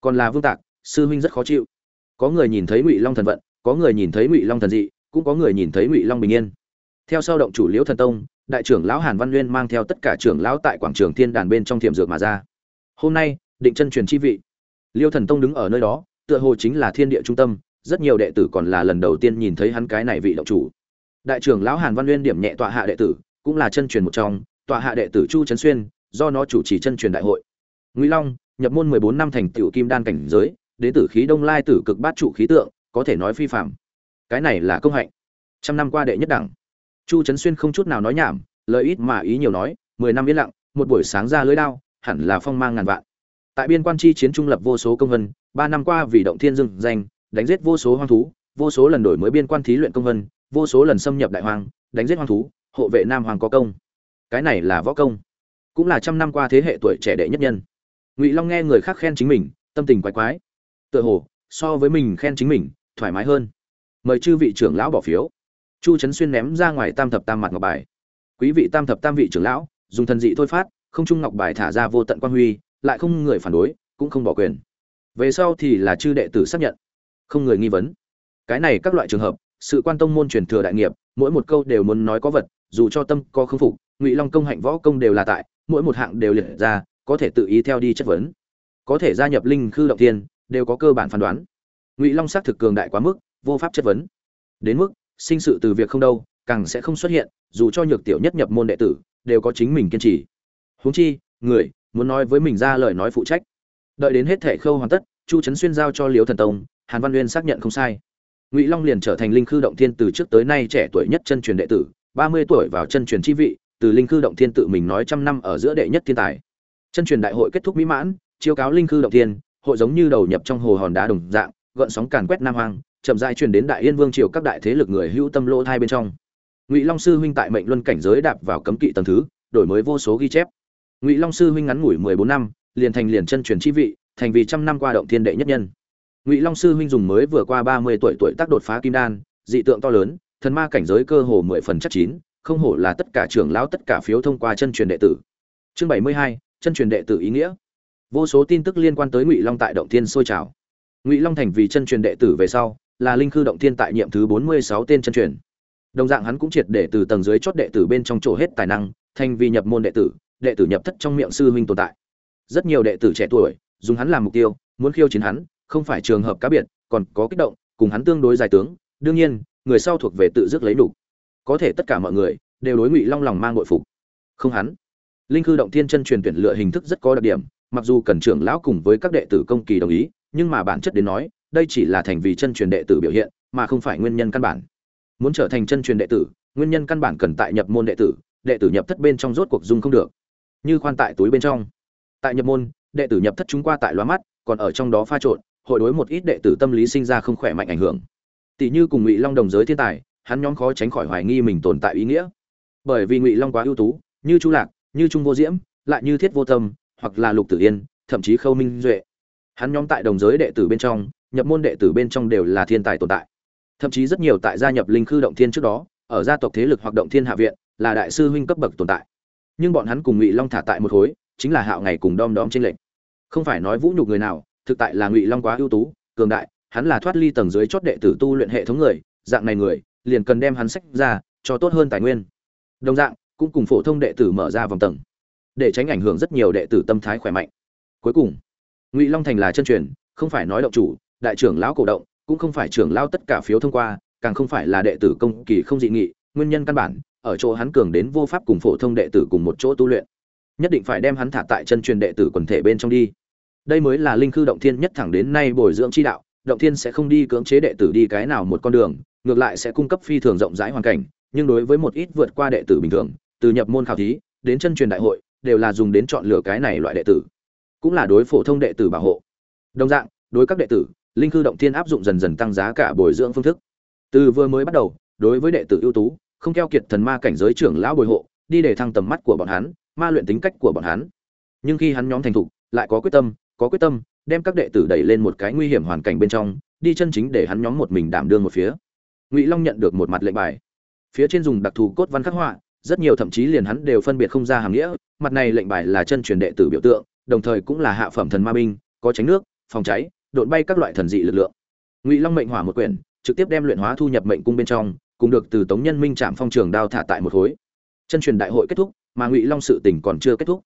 Còn là vương tạc, sư huynh rất khó chịu. Có người nhìn thấy ngụy long thần vận, có người nhìn thấy ngụy long thần dị, cũng có người nhìn thấy ngụy long bình yên. Theo sau động chủ liễu thần tông, đại trưởng lão hàn văn nguyên mang theo tất cả trưởng lão tại quảng trường thiên đàn bên trong thiểm dược mà ra. Hôm nay, định chân truyền chi vị. Liêu thần tông đứng ở nơi đó, tựa hồ chính là thiên địa trung tâm rất nhiều đệ tử còn là lần đầu tiên nhìn thấy hắn cái này vị động chủ. Đại trưởng lão hàn văn nguyên điểm nhẹ tọa hạ đệ tử, cũng là chân truyền một trong, tọa hạ đệ tử chu trấn xuyên, do nó chủ trì chân truyền đại hội. Ngụy long, nhập môn mười bốn năm thành Tiểu kim đan cảnh giới, đến tử khí đông lai tử cực bát trụ khí tượng, có thể nói phi phàm. cái này là công hạnh. Trăm năm qua đệ nhất đẳng. Chu trấn xuyên không chút nào nói nhảm, lời ít mà ý nhiều nói, mười năm yên lặng, một buổi sáng ra lưới đao, hẳn là phong mang ngàn vạn. Tại biên quan chi chiến trung lập vô số công vân, ba năm qua vì động thiên dưng danh đánh giết vô số hoang thú, vô số lần đổi mới biên quan thí luyện công vân, vô số lần xâm nhập đại hoang, đánh giết hoang thú, hộ vệ nam hoàng có công. Cái này là võ công. Cũng là trăm năm qua thế hệ tuổi trẻ đệ nhất nhân. Ngụy long nghe người khác khen chính mình, tâm tình quái quái. Tựa hồ, so với mình khen chính mình, thoải mái hơn. Mời chư vị trưởng lão bỏ phiếu. Chu trấn xuyên ném ra ngoài tam thập tam mặt ngọc bài. Quý vị tam thập tam vị trưởng lão, dùng thần dị thôi phát, không trung ngọc bài thả ra vô tận quan huy, lại không người phản đối, cũng không bỏ quyền. Về sau thì là chư đệ tử xác nhận không người nghi vấn. Cái này các loại trường hợp, sự quan tông môn truyền thừa đại nghiệp, mỗi một câu đều muốn nói có vật, dù cho tâm có không phục, ngụy long công hạnh võ công đều là tại, mỗi một hạng đều liệt ra, có thể tự ý theo đi chất vấn. Có thể gia nhập linh khư động tiên đều có cơ bản phán đoán. Ngụy long xác thực cường đại quá mức, vô pháp chất vấn. Đến mức, sinh sự từ việc không đâu, càng sẽ không xuất hiện, dù cho nhược tiểu nhất nhập môn đệ tử, đều có chính mình kiên trì. Huống chi, người, muốn nói với mình ra lời nói phụ trách. Đợi đến hết thể khâu hoàn tất, chu trấn xuyên giao cho liễu thần tông hàn văn uyên xác nhận không sai. Ngụy long liền trở thành linh khư động thiên từ trước tới nay trẻ tuổi nhất chân truyền đệ tử, ba mươi tuổi vào chân truyền chi vị, từ linh khư động thiên tự mình nói trăm năm ở giữa đệ nhất thiên tài. Chân truyền đại hội kết thúc mỹ mãn, chiêu cáo linh khư động thiên, hội giống như đầu nhập trong hồ hòn đá đồng dạng, gợn sóng càn quét nam hoang, chậm rãi truyền đến đại yên vương triều các đại thế lực người hữu tâm lỗ thai bên trong. Ngụy long sư huynh tại mệnh luân cảnh giới đạp vào cấm kỵ tầng thứ, đổi mới vô số ghi chép. Ngụy long sư huynh ngắn ngủi mười bốn năm, liền thành liền chân truyền chi vị, thành vì trăm năm qua động thiên đệ nhất nhân ngụy long sư huynh dùng mới vừa qua ba mươi tuổi tuổi tác đột phá kim đan, dị tượng to lớn, thần ma cảnh giới cơ hồ mười phần chắc chín, không hổ là tất cả trưởng lão, tất cả phiếu thông qua chân truyền đệ tử. Chương bảy mươi hai, chân truyền đệ tử ý nghĩa. Vô số tin tức liên quan tới ngụy long tại động thiên sôi trào. Ngụy long thành vì chân truyền đệ tử về sau, là linh khư động thiên tại nhiệm thứ bốn mươi sáu tên chân truyền. Đồng dạng hắn cũng triệt để từ tầng dưới chót đệ tử bên trong chỗ hết tài năng, thành vì nhập môn đệ tử đệ tử nhập thất trong miệng sư huynh tồn tại. Rất nhiều đệ tử trẻ tuổi, dùng hắn làm mục tiêu, muốn khiêu chiến hắn không phải trường hợp cá biệt, còn có kích động, cùng hắn tương đối dài tướng, đương nhiên, người sau thuộc về tự dứt lấy đủ. Có thể tất cả mọi người đều đối ngụy long lòng mang nội phục. Không hắn, linh khư động thiên chân truyền tuyển lựa hình thức rất có đặc điểm, mặc dù cần trưởng lão cùng với các đệ tử công kỳ đồng ý, nhưng mà bản chất đến nói, đây chỉ là thành vì chân truyền đệ tử biểu hiện, mà không phải nguyên nhân căn bản. Muốn trở thành chân truyền đệ tử, nguyên nhân căn bản cần tại nhập môn đệ tử đệ tử nhập thất bên trong rốt cuộc dung không được. Như khoan tại túi bên trong. Tại nhập môn, đệ tử nhập thất chúng qua tại loa mắt, còn ở trong đó pha trộn hội đối một ít đệ tử tâm lý sinh ra không khỏe mạnh ảnh hưởng. Tỷ như cùng ngụy long đồng giới thiên tài, hắn nhóm khó tránh khỏi hoài nghi mình tồn tại ý nghĩa. Bởi vì ngụy long quá ưu tú, như chu lạc, như trung vô diễm, lại như thiết vô tâm, hoặc là lục tử yên, thậm chí khâu minh duệ. Hắn nhóm tại đồng giới đệ tử bên trong, nhập môn đệ tử bên trong đều là thiên tài tồn tại. Thậm chí rất nhiều tại gia nhập linh khư động thiên trước đó, ở gia tộc thế lực hoạt động thiên hạ viện, là đại sư huynh cấp bậc tồn tại. Nhưng bọn hắn cùng ngụy long thả tại một khối chính là hạo ngày cùng đom đóm trên lệnh không phải nói vũ nhục người nào thực tại là ngụy long quá ưu tú, cường đại, hắn là thoát ly tầng dưới chót đệ tử tu luyện hệ thống người, dạng này người, liền cần đem hắn sách ra, cho tốt hơn tài nguyên. Đồng dạng, cũng cùng phổ thông đệ tử mở ra vòng tầng, để tránh ảnh hưởng rất nhiều đệ tử tâm thái khỏe mạnh. Cuối cùng, ngụy long thành là chân truyền, không phải nói động chủ, đại trưởng lão cổ động, cũng không phải trưởng lão tất cả phiếu thông qua, càng không phải là đệ tử công kỳ không dị nghị, nguyên nhân căn bản, ở chỗ hắn cường đến vô pháp cùng phổ thông đệ tử cùng một chỗ tu luyện. Nhất định phải đem hắn thả tại chân truyền đệ tử quần thể bên trong đi đây mới là linh khư động thiên nhất thẳng đến nay bồi dưỡng chi đạo, động thiên sẽ không đi cưỡng chế đệ tử đi cái nào một con đường, ngược lại sẽ cung cấp phi thường rộng rãi hoàn cảnh, nhưng đối với một ít vượt qua đệ tử bình thường, từ nhập môn khảo thí, đến chân truyền đại hội, đều là dùng đến chọn lựa cái này loại đệ tử. Cũng là đối phổ thông đệ tử bảo hộ. Đồng dạng, đối các đệ tử, linh khư động thiên áp dụng dần dần tăng giá cả bồi dưỡng phương thức. Từ vừa mới bắt đầu, đối với đệ tử ưu tú, không keo kiệt thần ma cảnh giới trưởng lão bồi hộ, đi để thăng tầm mắt của bọn hắn, ma luyện tính cách của bọn hắn. Nhưng khi hắn nhóm thành thục, lại có quyết tâm có quyết tâm, đem các đệ tử đẩy lên một cái nguy hiểm hoàn cảnh bên trong, đi chân chính để hắn nhóm một mình đảm đương một phía. Ngụy long nhận được một mặt lệnh bài. Phía trên dùng đặc thù cốt văn khắc họa, rất nhiều thậm chí liền hắn đều phân biệt không ra hàm nghĩa, mặt này lệnh bài là chân truyền đệ tử biểu tượng, đồng thời cũng là hạ phẩm thần ma binh, có tránh nước, phòng cháy, độn bay các loại thần dị lực lượng. Ngụy long mệnh hỏa một quyển, trực tiếp đem luyện hóa thu nhập mệnh cung bên trong, cùng được từ tống nhân minh trạm phong trường đao thả tại một khối. Chân truyền đại hội kết thúc, mà ngụy long sự tỉnh còn chưa kết thúc.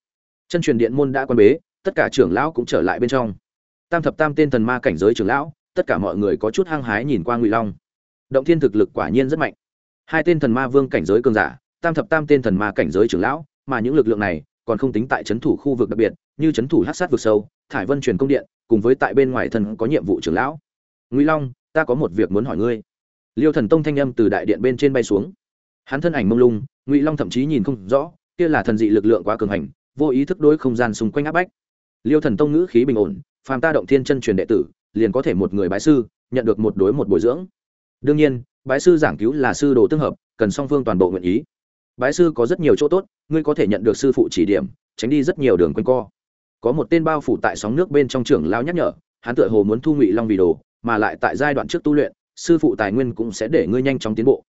Chân truyền điện môn đã quan bế tất cả trưởng lão cũng trở lại bên trong. Tam thập tam tên thần ma cảnh giới trưởng lão, tất cả mọi người có chút hăng hái nhìn qua ngụy long. Động thiên thực lực quả nhiên rất mạnh. Hai tên thần ma vương cảnh giới cường giả, tam thập tam tên thần ma cảnh giới trưởng lão, mà những lực lượng này còn không tính tại c thủ khu vực đặc biệt, như c thủ hát sát vực sâu, thải vân truyền công điện, cùng với tại bên ngoài thần có nhiệm vụ trưởng lão. Ngụy long, ta có một việc muốn hỏi ngươi. Liêu thần tông thanh âm từ đại điện bên trên bay xuống. Hắn thân ảnh mông lung, ngụy long thậm chí nhìn không rõ, kia là thần dị lực lượng quá cường hành, vô ý thức đối không gian xung quanh áp bách liêu thần tông ngữ khí bình ổn, phàm ta động thiên chân truyền đệ tử, liền có thể một người bái sư, nhận được một đối một bồi dưỡng. Đương nhiên, bái sư giảng cứu là sư đồ tương hợp, cần song phương toàn bộ nguyện ý. Bái sư có rất nhiều chỗ tốt, ngươi có thể nhận được sư phụ chỉ điểm, tránh đi rất nhiều đường quanh co. Có một tên bao phủ tại sóng nước bên trong trưởng lao nhắc nhở, hắn tựa hồ muốn thu ngụy long vì đồ, mà lại tại giai đoạn trước tu luyện, sư phụ tài nguyên cũng sẽ để ngươi nhanh chóng tiến bộ.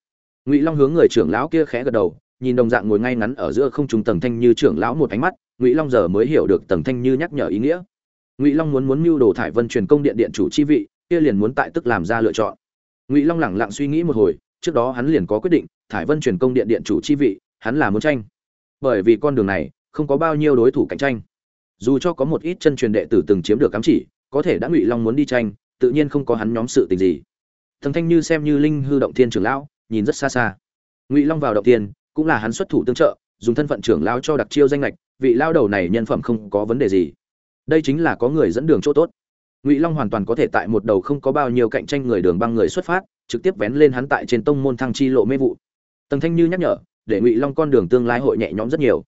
Ngụy long hướng người trưởng lão kia khẽ gật đầu nhìn đồng dạng ngồi ngay ngắn ở giữa không trung tầng thanh như trưởng lão một ánh mắt, ngụy long giờ mới hiểu được tầng thanh như nhắc nhở ý nghĩa. Ngụy long muốn muốn mưu đồ thải vân truyền công điện điện chủ chi vị, kia liền muốn tại tức làm ra lựa chọn. Ngụy long lẳng lặng suy nghĩ một hồi, trước đó hắn liền có quyết định, thải vân truyền công điện điện chủ chi vị, hắn là muốn tranh. Bởi vì con đường này, không có bao nhiêu đối thủ cạnh tranh. Dù cho có một ít chân truyền đệ tử từng chiếm được cắm chỉ, có thể đã ngụy long muốn đi tranh, tự nhiên không có hắn nhóm sự tình gì. Thần thanh như xem như linh hư động thiên trưởng lão, nhìn rất xa xa. Ngụy long vào động tiên cũng là hắn xuất thủ tương trợ, dùng thân phận trưởng lão cho đặc chiêu danh lệch vị lao đầu này nhân phẩm không có vấn đề gì. Đây chính là có người dẫn đường chỗ tốt. Ngụy long hoàn toàn có thể tại một đầu không có bao nhiêu cạnh tranh người đường băng người xuất phát, trực tiếp vén lên hắn tại trên tông môn thăng chi lộ mê vụ. Tầng thanh như nhắc nhở, để ngụy long con đường tương lai hội nhẹ nhõm rất nhiều.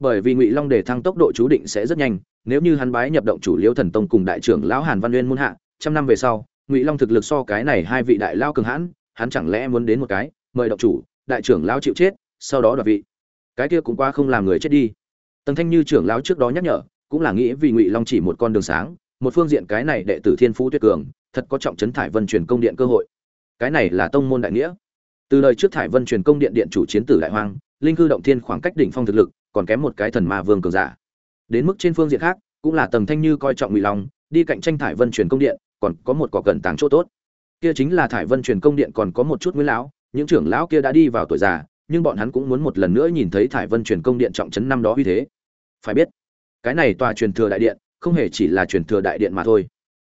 Bởi vì ngụy long để thăng tốc độ chú định sẽ rất nhanh, nếu như hắn bái nhập động chủ liễu thần tông cùng đại trưởng lão hàn văn uyên muôn hạ, trăm năm về sau, ngụy long thực lực so cái này hai vị đại lao cường hãn, hắn chẳng lẽ muốn đến một cái, mời động chủ, đại trưởng lão chịu chết sau đó đoạt vị. Cái kia cũng qua không làm người chết đi. Tần thanh như trưởng lão trước đó nhắc nhở, cũng là nghĩ vì ngụy long chỉ một con đường sáng, một phương diện cái này đệ tử thiên phú tuyệt cường, thật có trọng trấn thải vân truyền công điện cơ hội. Cái này là tông môn đại nghĩa. Từ lời trước thải vân truyền công điện điện chủ chiến tử đại hoang, linh cư động thiên khoảng cách đỉnh phong thực lực, còn kém một cái thần ma vương cường giả. Đến mức trên phương diện khác, cũng là tầng thanh như coi trọng ngụy long, đi cạnh tranh thải vân truyền công điện, còn có một cỏ cần tàng chỗ tốt. Kia chính là thải vân truyền công điện còn có một chút nguyên lão, những trưởng lão kia đã đi vào tuổi già nhưng bọn hắn cũng muốn một lần nữa nhìn thấy thải vân truyền công điện trọng trấn năm đó uy thế. Phải biết, cái này tòa truyền thừa đại điện, không hề chỉ là truyền thừa đại điện mà thôi.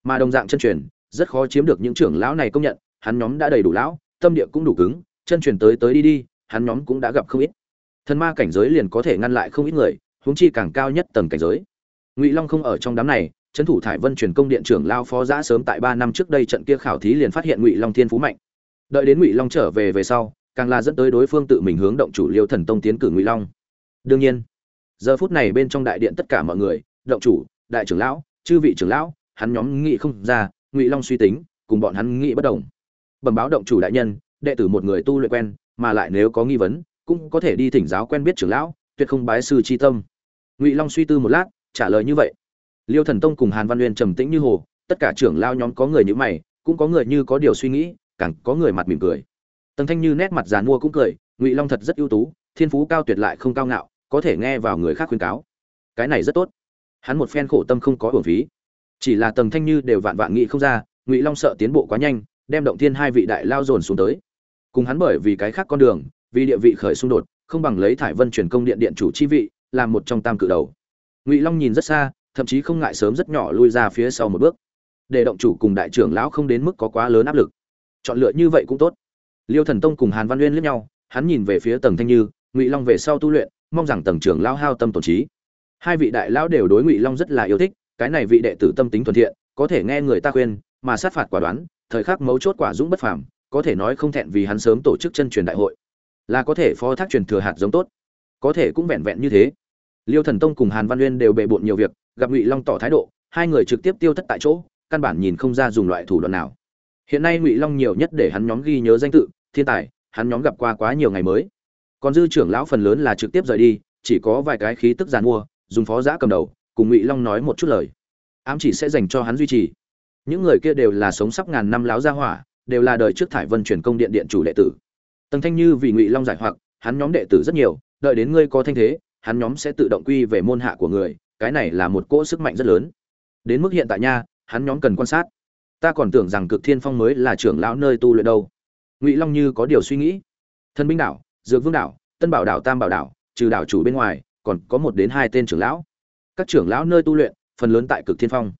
Mà đồng dạng chân truyền, rất khó chiếm được những trưởng lão này công nhận, hắn nhóm đã đầy đủ lão, tâm địa cũng đủ cứng, chân truyền tới tới đi đi, hắn nhóm cũng đã gặp không ít. Thần ma cảnh giới liền có thể ngăn lại không ít người, huống chi càng cao nhất tầng cảnh giới. Ngụy long không ở trong đám này, trấn thủ thải vân truyền công điện trưởng lao phó giã sớm tại ba năm trước đây trận kia khảo thí liền phát hiện ngụy long thiên phú mạnh. Đợi đến ngụy long trở về về sau càng là dẫn tới đối phương tự mình hướng động chủ liêu thần tông tiến cử ngụy long. Đương nhiên, giờ phút này bên trong đại điện tất cả mọi người, động chủ, đại trưởng lão, chư vị trưởng lão, hắn nhóm nghị không ra, ngụy long suy tính, cùng bọn hắn nghị bất đồng. Bẩm báo động chủ đại nhân, đệ tử một người tu luyện quen, mà lại nếu có nghi vấn, cũng có thể đi thỉnh giáo quen biết trưởng lão, tuyệt không bái sư chi tâm. Ngụy long suy tư một lát, trả lời như vậy. Liêu thần tông cùng hàn văn uyên trầm tĩnh như hồ, tất cả trưởng lao nhóm có người như mày, cũng có người như có điều suy nghĩ, càng có người mặt mỉm cười tần thanh như nét mặt giàn mua cũng cười, ngụy long thật rất ưu tú, thiên phú cao tuyệt lại không cao ngạo, có thể nghe vào người khác khuyên cáo. Cái này rất tốt. Hắn một phen khổ tâm không có hưởng phí. Chỉ là tầng thanh như đều vạn vạn nghĩ không ra, ngụy long sợ tiến bộ quá nhanh, đem động thiên hai vị đại lao dồn xuống tới. Cùng hắn bởi vì cái khác con đường, vì địa vị khởi xung đột, không bằng lấy thải vân truyền công điện điện chủ chi vị, làm một trong tam cự đầu. Ngụy long nhìn rất xa, thậm chí không ngại sớm rất nhỏ lui ra phía sau một bước. Để động chủ cùng đại trưởng lão không đến mức có quá lớn áp lực. Chọn lựa như vậy cũng tốt liêu thần tông cùng hàn văn uyên liếc nhau, hắn nhìn về phía tầng thanh như, ngụy long về sau tu luyện, mong rằng tầng trưởng lão hao tâm tổn trí. Hai vị đại lão đều đối ngụy long rất là yêu thích, cái này vị đệ tử tâm tính thuần thiện, có thể nghe người ta khuyên, mà sát phạt quả đoán, thời khắc mấu chốt quả dũng bất phàm, có thể nói không thẹn vì hắn sớm tổ chức chân truyền đại hội. Là có thể phó thác truyền thừa hạt giống tốt. Có thể cũng vẹn vẹn như thế. Liêu thần tông cùng hàn văn uyên đều bề bộn nhiều việc, gặp ngụy long tỏ thái độ, hai người trực tiếp tiêu thất tại chỗ, căn bản nhìn không ra dùng loại thủ đoạn nào. Hiện nay ngụy long nhiều nhất để hắn nhóm ghi nhớ danh tự thiên tài, hắn nhóm gặp qua quá nhiều ngày mới. Còn dư trưởng lão phần lớn là trực tiếp rời đi, chỉ có vài cái khí tức giàn mua dùng phó giã cầm đầu, cùng ngụy long nói một chút lời. Ám chỉ sẽ dành cho hắn duy trì. Những người kia đều là sống sắp ngàn năm láo gia hỏa, đều là đời trước thải vân truyền công điện điện chủ đệ tử. Tần thanh như vì ngụy long giải hoặc, hắn nhóm đệ tử rất nhiều, đợi đến ngươi có thanh thế, hắn nhóm sẽ tự động quy về môn hạ của người, cái này là một cỗ sức mạnh rất lớn. Đến mức hiện tại nha, hắn nhóm cần quan sát. Ta còn tưởng rằng cực thiên phong mới là trưởng lão nơi tu luyện đâu ngụy long như có điều suy nghĩ. Thân binh đảo, dược vương đảo, tân bảo đảo, tam bảo đảo, trừ đảo chủ bên ngoài, còn có một đến hai tên trưởng lão. Các trưởng lão nơi tu luyện, phần lớn tại cực thiên phong.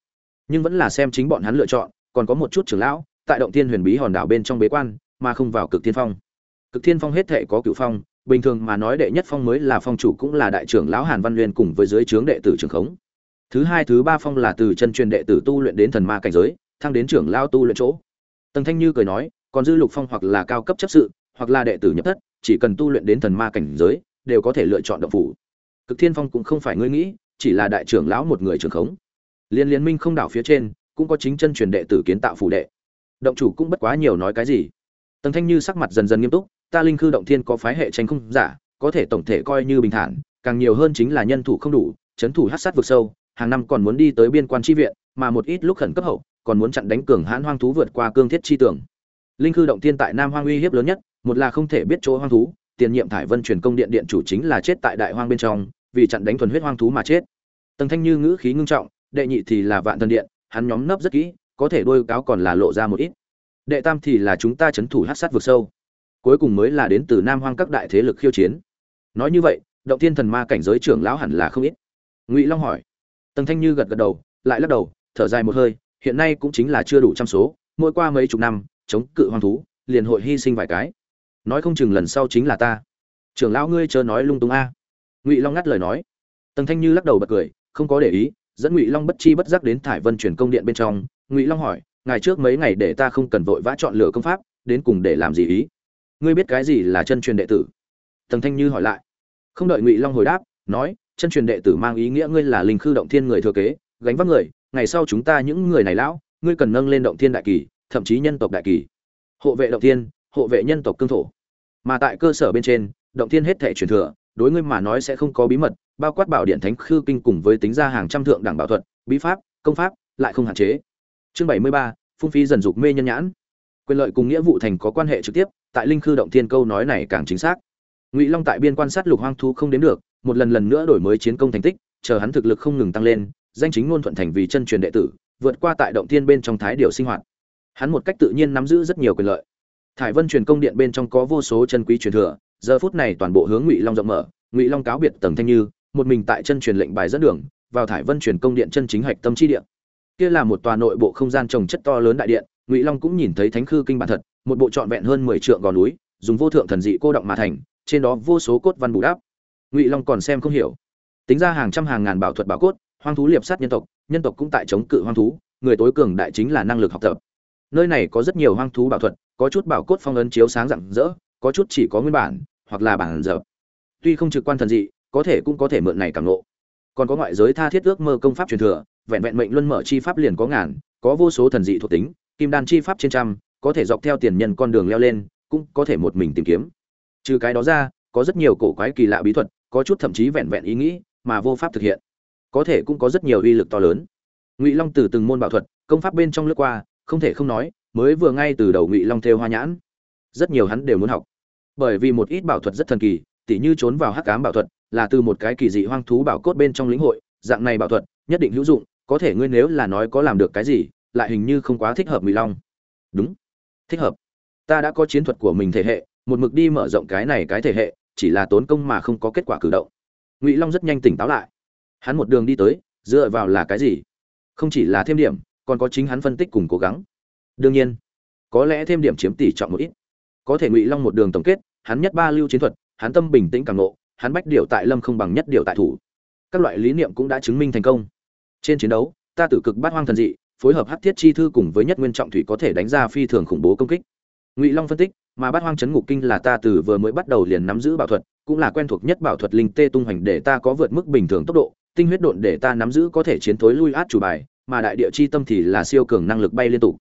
Nhưng vẫn là xem chính bọn hắn lựa chọn, còn có một chút trưởng lão, tại động thiên huyền bí hòn đảo bên trong bế quan, mà không vào cực thiên phong. Cực thiên phong hết thệ có cựu phong, bình thường mà nói đệ nhất phong mới là phong chủ cũng là đại trưởng lão hàn văn Liên cùng với dưới trướng đệ tử trưởng khống. Thứ hai, thứ ba phong là từ chân truyền đệ tử tu luyện đến thần ma cảnh giới, thăng đến trưởng lao tu luyện chỗ. Tần thanh như cười nói còn dư lục phong hoặc là cao cấp chấp sự, hoặc là đệ tử nhập thất, chỉ cần tu luyện đến thần ma cảnh giới, đều có thể lựa chọn động phủ. Cực thiên phong cũng không phải ngươi nghĩ, chỉ là đại trưởng lão một người trưởng khống. Liên liên minh không đảo phía trên, cũng có chính chân truyền đệ tử kiến tạo phủ đệ. Động chủ cũng bất quá nhiều nói cái gì. Tần thanh như sắc mặt dần dần nghiêm túc, ta linh khư động thiên có phái hệ tranh không giả, có thể tổng thể coi như bình thản, càng nhiều hơn chính là nhân thủ không đủ, chấn thủ hát sát vực sâu, hàng năm còn muốn đi tới biên quan tri viện, mà một ít lúc khẩn cấp hậu, còn muốn chặn đánh cường hãn hoang thú vượt qua cương thiết chi tưởng linh khư động thiên tại nam hoang uy hiếp lớn nhất, một là không thể biết chỗ hoang thú, tiền nhiệm thải vân truyền công điện điện chủ chính là chết tại đại hoang bên trong, vì chặn đánh thuần huyết hoang thú mà chết. Tầng thanh như ngữ khí ngưng trọng, đệ nhị thì là vạn thần điện, hắn nhóm nấp rất kỹ, có thể đôi cáo còn là lộ ra một ít. Đệ tam thì là chúng ta chấn thủ hát sát vực sâu. Cuối cùng mới là đến từ nam hoang các đại thế lực khiêu chiến. Nói như vậy, động thiên thần ma cảnh giới trưởng lão hẳn là không ít. Ngụy long hỏi. Tầng thanh như gật gật đầu, lại lắc đầu, thở dài một hơi, hiện nay cũng chính là chưa đủ trăm số, mỗi qua mấy chục năm chống cự hoang thú, liền hội hy sinh vài cái. Nói không chừng lần sau chính là ta. Trưởng lão ngươi chờ nói lung tung a. Ngụy long ngắt lời nói. Tần thanh như lắc đầu bật cười, không có để ý, dẫn ngụy long bất chi bất giác đến thải vân chuyển công điện bên trong. Ngụy long hỏi ngày trước mấy ngày để ta không cần vội vã chọn lựa công pháp, đến cùng để làm gì ý? Ngươi biết cái gì là chân truyền đệ tử? Tần thanh như hỏi lại. Không đợi ngụy long hồi đáp, nói, chân truyền đệ tử mang ý nghĩa ngươi là linh khư động thiên người thừa kế, gánh vác người. Ngày sau chúng ta những người này lão, ngươi cần nâng lên động thiên đại kỳ thậm chí nhân tộc đại kỳ, hộ vệ động thiên, hộ vệ nhân tộc cương thổ. Mà tại cơ sở bên trên, động thiên hết thể truyền thừa, đối ngươi mà nói sẽ không có bí mật, bao quát bảo điện thánh khư kinh cùng với tính ra hàng trăm thượng đẳng bảo thuật, bí pháp, công pháp, lại không hạn chế. Chương bảy mươi ba, phung phí dần dục mê nhân nhãn. Quyền lợi cùng nghĩa vụ thành có quan hệ trực tiếp, tại linh khư động thiên câu nói này càng chính xác. Ngụy long tại biên quan sát lục hoang thu không đến được, một lần lần nữa đổi mới chiến công thành tích, chờ hắn thực lực không ngừng tăng lên, danh chính ngôn thuận thành vì chân truyền đệ tử, vượt qua tại động thiên bên trong thái điều sinh hoạt hắn một cách tự nhiên nắm giữ rất nhiều quyền lợi. Thải vân truyền công điện bên trong có vô số chân quý truyền thừa, giờ phút này toàn bộ hướng ngụy long rộng mở, ngụy long cáo biệt tầng thanh như, một mình tại chân truyền lệnh bài dẫn đường, vào thải vân truyền công điện chân chính hạch tâm chi điện kia là một tòa nội bộ không gian trồng chất to lớn đại điện, ngụy long cũng nhìn thấy thánh khư kinh bản thật, một bộ trọn vẹn hơn mười trượng gò núi, dùng vô thượng thần dị cô động mà thành, trên đó vô số cốt văn bù đắp. Ngụy long còn xem không hiểu. Tính ra hàng trăm hàng ngàn bảo thuật bảo cốt, hoang thú liệp sát nhân tộc nhân tộc cũng tại chống cự hoang thú, người tối cường đại chính là năng lực học tập nơi này có rất nhiều hoang thú bảo thuật, có chút bảo cốt phong ấn chiếu sáng rạng rỡ, có chút chỉ có nguyên bản, hoặc là bản dở tuy không trực quan thần dị, có thể cũng có thể mượn này cảm ngộ. Còn có ngoại giới tha thiết ước mơ công pháp truyền thừa, vẹn vẹn mệnh luân mở chi pháp liền có ngàn, có vô số thần dị thuộc tính, kim đan chi pháp trên trăm, có thể dọc theo tiền nhân con đường leo lên, cũng có thể một mình tìm kiếm. Trừ cái đó ra, có rất nhiều cổ quái kỳ lạ bí thuật, có chút thậm chí vẹn vẹn ý nghĩ, mà vô pháp thực hiện. Có thể cũng có rất nhiều uy lực to lớn. Ngụy long từ từng môn bảo thuật, công pháp bên trong lướt qua không thể không nói, mới vừa ngay từ đầu ngụy long thêu hoa nhãn. Rất nhiều hắn đều muốn học. Bởi vì một ít bảo thuật rất thần kỳ, tỉ như trốn vào hắc cám bảo thuật, là từ một cái kỳ dị hoang thú bảo cốt bên trong lĩnh hội, dạng này bảo thuật, nhất định hữu dụng, có thể ngươi nếu là nói có làm được cái gì, lại hình như không quá thích hợp ngụy long. Đúng. Thích hợp. Ta đã có chiến thuật của mình thể hệ, một mực đi mở rộng cái này cái thể hệ, chỉ là tốn công mà không có kết quả cử động. Ngụy long rất nhanh tỉnh táo lại. Hắn một đường đi tới, dựa vào là cái gì? Không chỉ là thêm điểm còn có chính hắn phân tích cùng cố gắng. Đương nhiên, có lẽ thêm điểm chiếm tỷ trọng một ít. Có thể ngụy long một đường tổng kết, hắn nhất ba lưu chiến thuật, hắn tâm bình tĩnh càng nộ hắn bách điều tại lâm không bằng nhất điều tại thủ. Các loại lý niệm cũng đã chứng minh thành công. Trên chiến đấu, ta tử cực bát hoang thần dị, phối hợp hắc thiết chi thư cùng với nhất nguyên trọng thủy có thể đánh ra phi thường khủng bố công kích. Ngụy long phân tích, mà bát hoang chấn ngục kinh là ta từ vừa mới bắt đầu liền nắm giữ bảo thuật, cũng là quen thuộc nhất bảo thuật linh tê tung hoành để ta có vượt mức bình thường tốc độ, tinh huyết độn để ta nắm giữ có thể chiến thối lui át chủ bài mà đại địa chi tâm thì là siêu cường năng lực bay liên tục.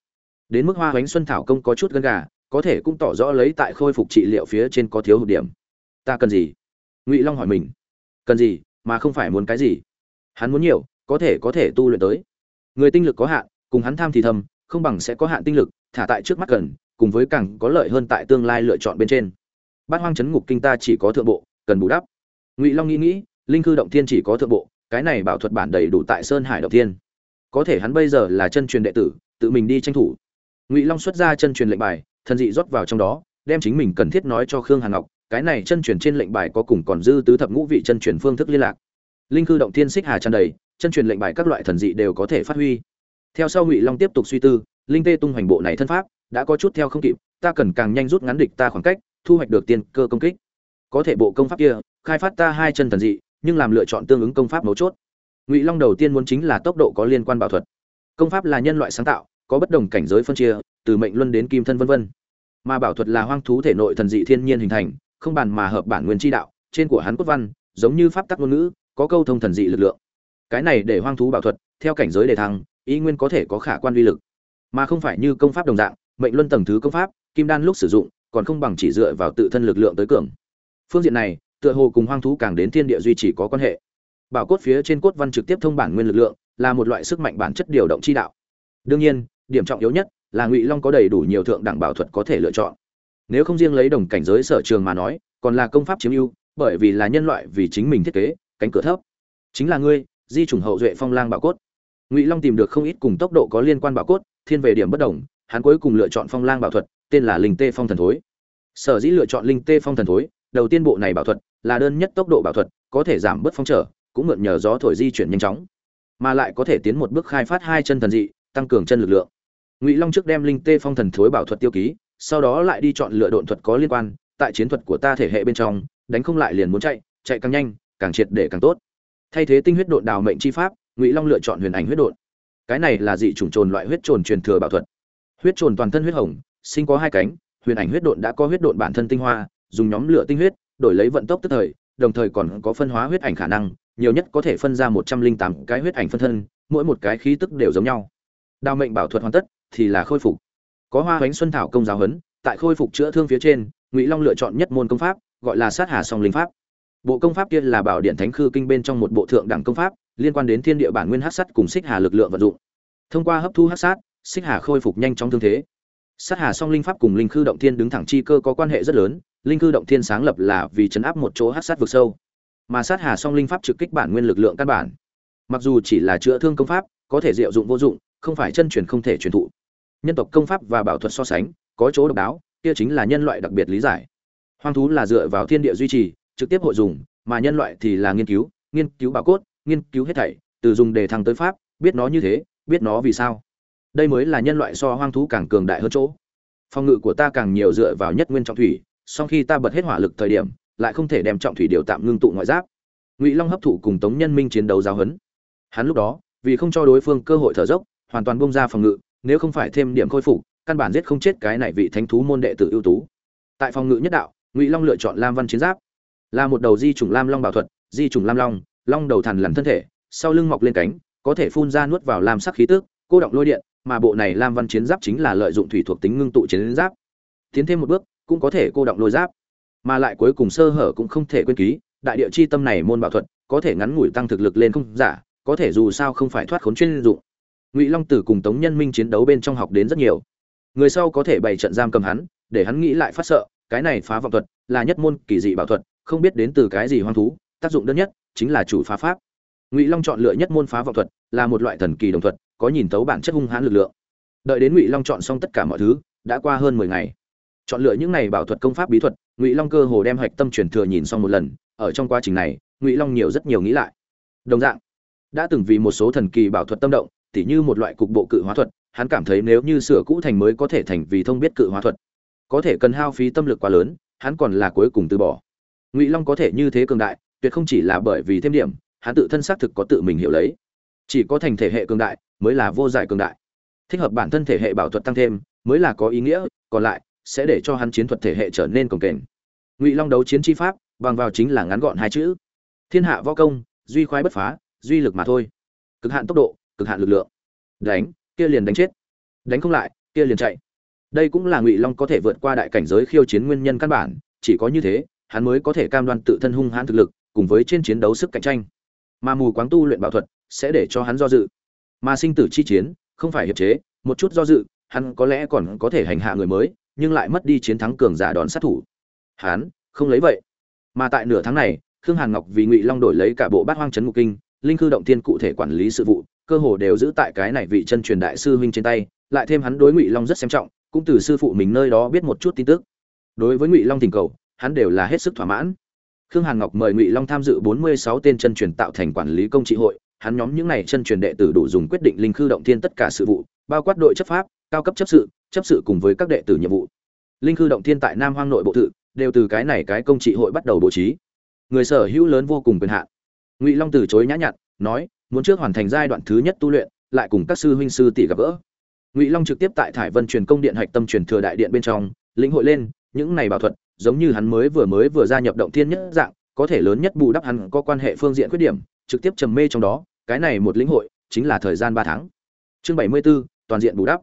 Đến mức hoa hoánh xuân thảo công có chút gân gà, có thể cũng tỏ rõ lấy tại khôi phục trị liệu phía trên có thiếu hụt điểm. Ta cần gì? Ngụy long hỏi mình. Cần gì, mà không phải muốn cái gì? Hắn muốn nhiều, có thể có thể tu luyện tới. Người tinh lực có hạn, cùng hắn tham thì thầm, không bằng sẽ có hạn tinh lực, thả tại trước mắt cần, cùng với càng có lợi hơn tại tương lai lựa chọn bên trên. Bát hoang chấn ngục kinh ta chỉ có thượng bộ, cần bù đắp. Ngụy long nghĩ nghĩ, linh cư động thiên chỉ có thượng bộ, cái này bảo thuật bản đầy đủ tại sơn hải động thiên có thể hắn bây giờ là chân truyền đệ tử, tự mình đi tranh thủ. Ngụy long xuất ra chân truyền lệnh bài, thần dị rót vào trong đó, đem chính mình cần thiết nói cho khương hàn ngọc, cái này chân truyền trên lệnh bài có cùng còn dư tứ thập ngũ vị chân truyền phương thức liên lạc. Linh cư động thiên xích hà tràn đầy, chân truyền lệnh bài các loại thần dị đều có thể phát huy. Theo sau ngụy long tiếp tục suy tư, linh tê tung hoành bộ này thân pháp, đã có chút theo không kịp, ta cần càng nhanh rút ngắn địch ta khoảng cách, thu hoạch được tiên cơ công kích. Có thể bộ công pháp kia, khai phát ta hai chân thần dị, nhưng làm lựa chọn tương ứng công pháp mấu chốt ngụy long đầu tiên muốn chính là tốc độ có liên quan bảo thuật công pháp là nhân loại sáng tạo có bất đồng cảnh giới phân chia từ mệnh luân đến kim thân vân vân mà bảo thuật là hoang thú thể nội thần dị thiên nhiên hình thành không bàn mà hợp bản nguyên tri đạo trên của hắn quốc văn giống như pháp tắc ngôn ngữ có câu thông thần dị lực lượng cái này để hoang thú bảo thuật theo cảnh giới đề thăng ý nguyên có thể có khả quan uy lực mà không phải như công pháp đồng dạng mệnh luân tầng thứ công pháp kim đan lúc sử dụng còn không bằng chỉ dựa vào tự thân lực lượng tới cường phương diện này tựa hồ cùng hoang thú càng đến thiên địa duy trì có quan hệ bảo cốt phía trên cốt văn trực tiếp thông bản nguyên lực lượng, là một loại sức mạnh bản chất điều động chi đạo. Đương nhiên, điểm trọng yếu nhất là ngụy long có đầy đủ nhiều thượng đẳng bảo thuật có thể lựa chọn. Nếu không riêng lấy đồng cảnh giới sở trường mà nói, còn là công pháp chiếm ưu, bởi vì là nhân loại vì chính mình thiết kế, cánh cửa thấp. Chính là ngươi, di chủng hậu duệ phong lang bảo cốt. Ngụy long tìm được không ít cùng tốc độ có liên quan bảo cốt, thiên về điểm bất đồng, hắn cuối cùng lựa chọn phong lang bảo thuật, tên là linh tê phong thần thối. Sở dĩ lựa chọn linh tê phong thần thối, đầu tiên bộ này bảo thuật là đơn nhất tốc độ bảo thuật, có thể giảm bớt phong trở cũng mượn nhờ gió thổi di chuyển nhanh chóng, mà lại có thể tiến một bước khai phát hai chân thần dị, tăng cường chân lực lượng. Ngụy long trước đem linh tê phong thần thối bảo thuật tiêu ký, sau đó lại đi chọn lựa độn thuật có liên quan, tại chiến thuật của ta thể hệ bên trong, đánh không lại liền muốn chạy chạy càng nhanh, càng triệt để càng tốt. Thay thế tinh huyết độn đào mệnh chi pháp, ngụy long lựa chọn huyền ảnh huyết độn. Cái này là dị chủng trồn loại huyết trồn truyền thừa bảo thuật. Huyết trồn toàn thân huyết hồng, sinh có hai cánh, huyền ảnh huyết độn đã có huyết độn bản thân tinh hoa, dùng nhóm lửa tinh huyết, đổi lấy vận tốc tức thời, đồng thời còn có phân hóa huyết ảnh khả năng nhiều nhất có thể phân ra một trăm linh tám cái huyết ảnh phân thân, mỗi một cái khí tức đều giống nhau. Đao mệnh bảo thuật hoàn tất thì là khôi phục. Có hoa hoánh xuân thảo công giáo huấn, tại khôi phục chữa thương phía trên, ngụy long lựa chọn nhất môn công pháp, gọi là sát hà song linh pháp. Bộ công pháp kia là bảo điện thánh khư kinh bên trong một bộ thượng đẳng công pháp, liên quan đến thiên địa bản nguyên hát sắt cùng xích hà lực lượng vận dụng. Thông qua hấp thu hát sát, xích hà khôi phục nhanh trong thương thế. Sát hà song linh pháp cùng linh khư động thiên đứng thẳng chi cơ có quan hệ rất lớn, linh khư động thiên sáng lập là vì chấn áp một chỗ hát sát vực sâu mà sát hà song linh pháp trực kích bản nguyên lực lượng căn bản. Mặc dù chỉ là chữa thương công pháp, có thể diệu dụng vô dụng, không phải chân truyền không thể truyền thụ. Nhân tộc công pháp và bảo thuật so sánh, có chỗ độc đáo, kia chính là nhân loại đặc biệt lý giải. Hoang thú là dựa vào thiên địa duy trì, trực tiếp hội dùng, mà nhân loại thì là nghiên cứu nghiên cứu bảo cốt, nghiên cứu hết thảy, từ dùng để thăng tới pháp, biết nó như thế, biết nó vì sao. Đây mới là nhân loại so hoang thú càng cường đại hơn chỗ. Phòng ngự của ta càng nhiều dựa vào nhất nguyên trọng thủy, sau khi ta bật hết hỏa lực thời điểm lại không thể đem trọng thủy điều tạm ngưng tụ ngoại giáp. Ngụy long hấp thụ cùng tống nhân minh chiến đấu giáo huấn. Hắn lúc đó, vì không cho đối phương cơ hội thở dốc, hoàn toàn bông ra phòng ngự, nếu không phải thêm điểm khôi phục, căn bản giết không chết cái này vị thánh thú môn đệ tử ưu tú. Tại phòng ngự nhất đạo, ngụy long lựa chọn lam văn chiến giáp. Là một đầu di chủng lam long bảo thuật, di chủng lam long long đầu thằn lằn thân thể, sau lưng mọc lên cánh, có thể phun ra nuốt vào lam sắc khí tức, cô động lôi điện, mà bộ này lam văn chiến giáp chính là lợi dụng thủy thuộc tính ngưng tụ chiến giáp. Tiến thêm một bước, cũng có thể cô động lôi giáp mà lại cuối cùng sơ hở cũng không thể quên ký, đại địa chi tâm này môn bảo thuật, có thể ngắn ngủi tăng thực lực lên không giả, có thể dù sao không phải thoát khốn chuyên dụng. Ngụy long tử cùng tống nhân minh chiến đấu bên trong học đến rất nhiều. Người sau có thể bày trận giam cầm hắn, để hắn nghĩ lại phát sợ, cái này phá vọng thuật là nhất môn kỳ dị bảo thuật, không biết đến từ cái gì hoang thú, tác dụng đơn nhất chính là chủ phá pháp. Ngụy long chọn lựa nhất môn phá vọng thuật là một loại thần kỳ đồng thuật, có nhìn tấu bản chất hung hãn lực lượng. Đợi đến ngụy long chọn xong tất cả mọi thứ, đã qua hơn mười ngày. Chọn lựa những này bảo thuật công pháp bí thuật ngụy long cơ hồ đem hạch tâm truyền thừa nhìn xong một lần, ở trong quá trình này, ngụy long nhiều rất nhiều nghĩ lại. Đồng dạng, đã từng vì một số thần kỳ bảo thuật tâm động, tỉ như một loại cục bộ cự hóa thuật, hắn cảm thấy nếu như sửa cũ thành mới có thể thành vì thông biết cự hóa thuật, có thể cần hao phí tâm lực quá lớn, hắn còn là cuối cùng từ bỏ. Ngụy long có thể như thế cường đại, tuyệt không chỉ là bởi vì thêm điểm, hắn tự thân xác thực có tự mình hiểu lấy. Chỉ có thành thể hệ cường đại, mới là vô giải cường đại. Thích hợp bản thân thể hệ bảo thuật tăng thêm, mới là có ý nghĩa, còn lại sẽ để cho hắn chiến thuật thể hệ trở nên cồng kềnh. Ngụy long đấu chiến chi pháp, bằng vào chính là ngắn gọn hai chữ. Thiên hạ võ công, duy khoái bất phá, duy lực mà thôi. Cực hạn tốc độ, cực hạn lực lượng. Đánh, kia liền đánh chết. Đánh không lại, kia liền chạy. Đây cũng là ngụy long có thể vượt qua đại cảnh giới khiêu chiến nguyên nhân căn bản, chỉ có như thế, hắn mới có thể cam đoan tự thân hung hãn thực lực, cùng với trên chiến đấu sức cạnh tranh. Mà mù quáng tu luyện bảo thuật sẽ để cho hắn do dự. Mà sinh tử chi chiến, không phải hiệp chế, một chút do dự, hắn có lẽ còn có thể hành hạ người mới nhưng lại mất đi chiến thắng cường giả đón sát thủ. Hắn không lấy vậy. Mà tại nửa tháng này, khương hàn ngọc vì ngụy long đổi lấy cả bộ bát hoang trấn ngục kinh, linh khư động tiên cụ thể quản lý sự vụ, cơ hồ đều giữ tại cái này vị chân truyền đại sư huynh trên tay, lại thêm hắn đối ngụy long rất xem trọng, cũng từ sư phụ mình nơi đó biết một chút tin tức. Đối với ngụy long tình cầu, hắn đều là hết sức thỏa mãn. Khương hàn ngọc mời ngụy long tham dự bốn mươi sáu tên chân truyền tạo thành quản lý công trị hội, hắn nhóm những này chân truyền đệ tử đủ dùng quyết định linh khư động thiên tất cả sự vụ, bao quát đội chấp pháp, cao cấp chấp sự chấp sự cùng với các đệ tử nhiệm vụ. Linh khư động thiên tại nam hoang nội bộ tự đều từ cái này cái công trị hội bắt đầu bố trí. Người sở hữu lớn vô cùng quyền hạn. Ngụy long từ chối nhã nhặn nói muốn trước hoàn thành giai đoạn thứ nhất tu luyện lại cùng các sư huynh sư tỷ gặp gỡ. Ngụy long trực tiếp tại thải vân truyền công điện hạch tâm truyền thừa đại điện bên trong lĩnh hội lên những này bảo thuật giống như hắn mới vừa mới vừa gia nhập động thiên nhất dạng có thể lớn nhất bù đắp hắn có quan hệ phương diện khuyết điểm trực tiếp trầm mê trong đó cái này một lĩnh hội chính là thời gian ba tháng. Chương bảy mươi 74, toàn diện bù đắp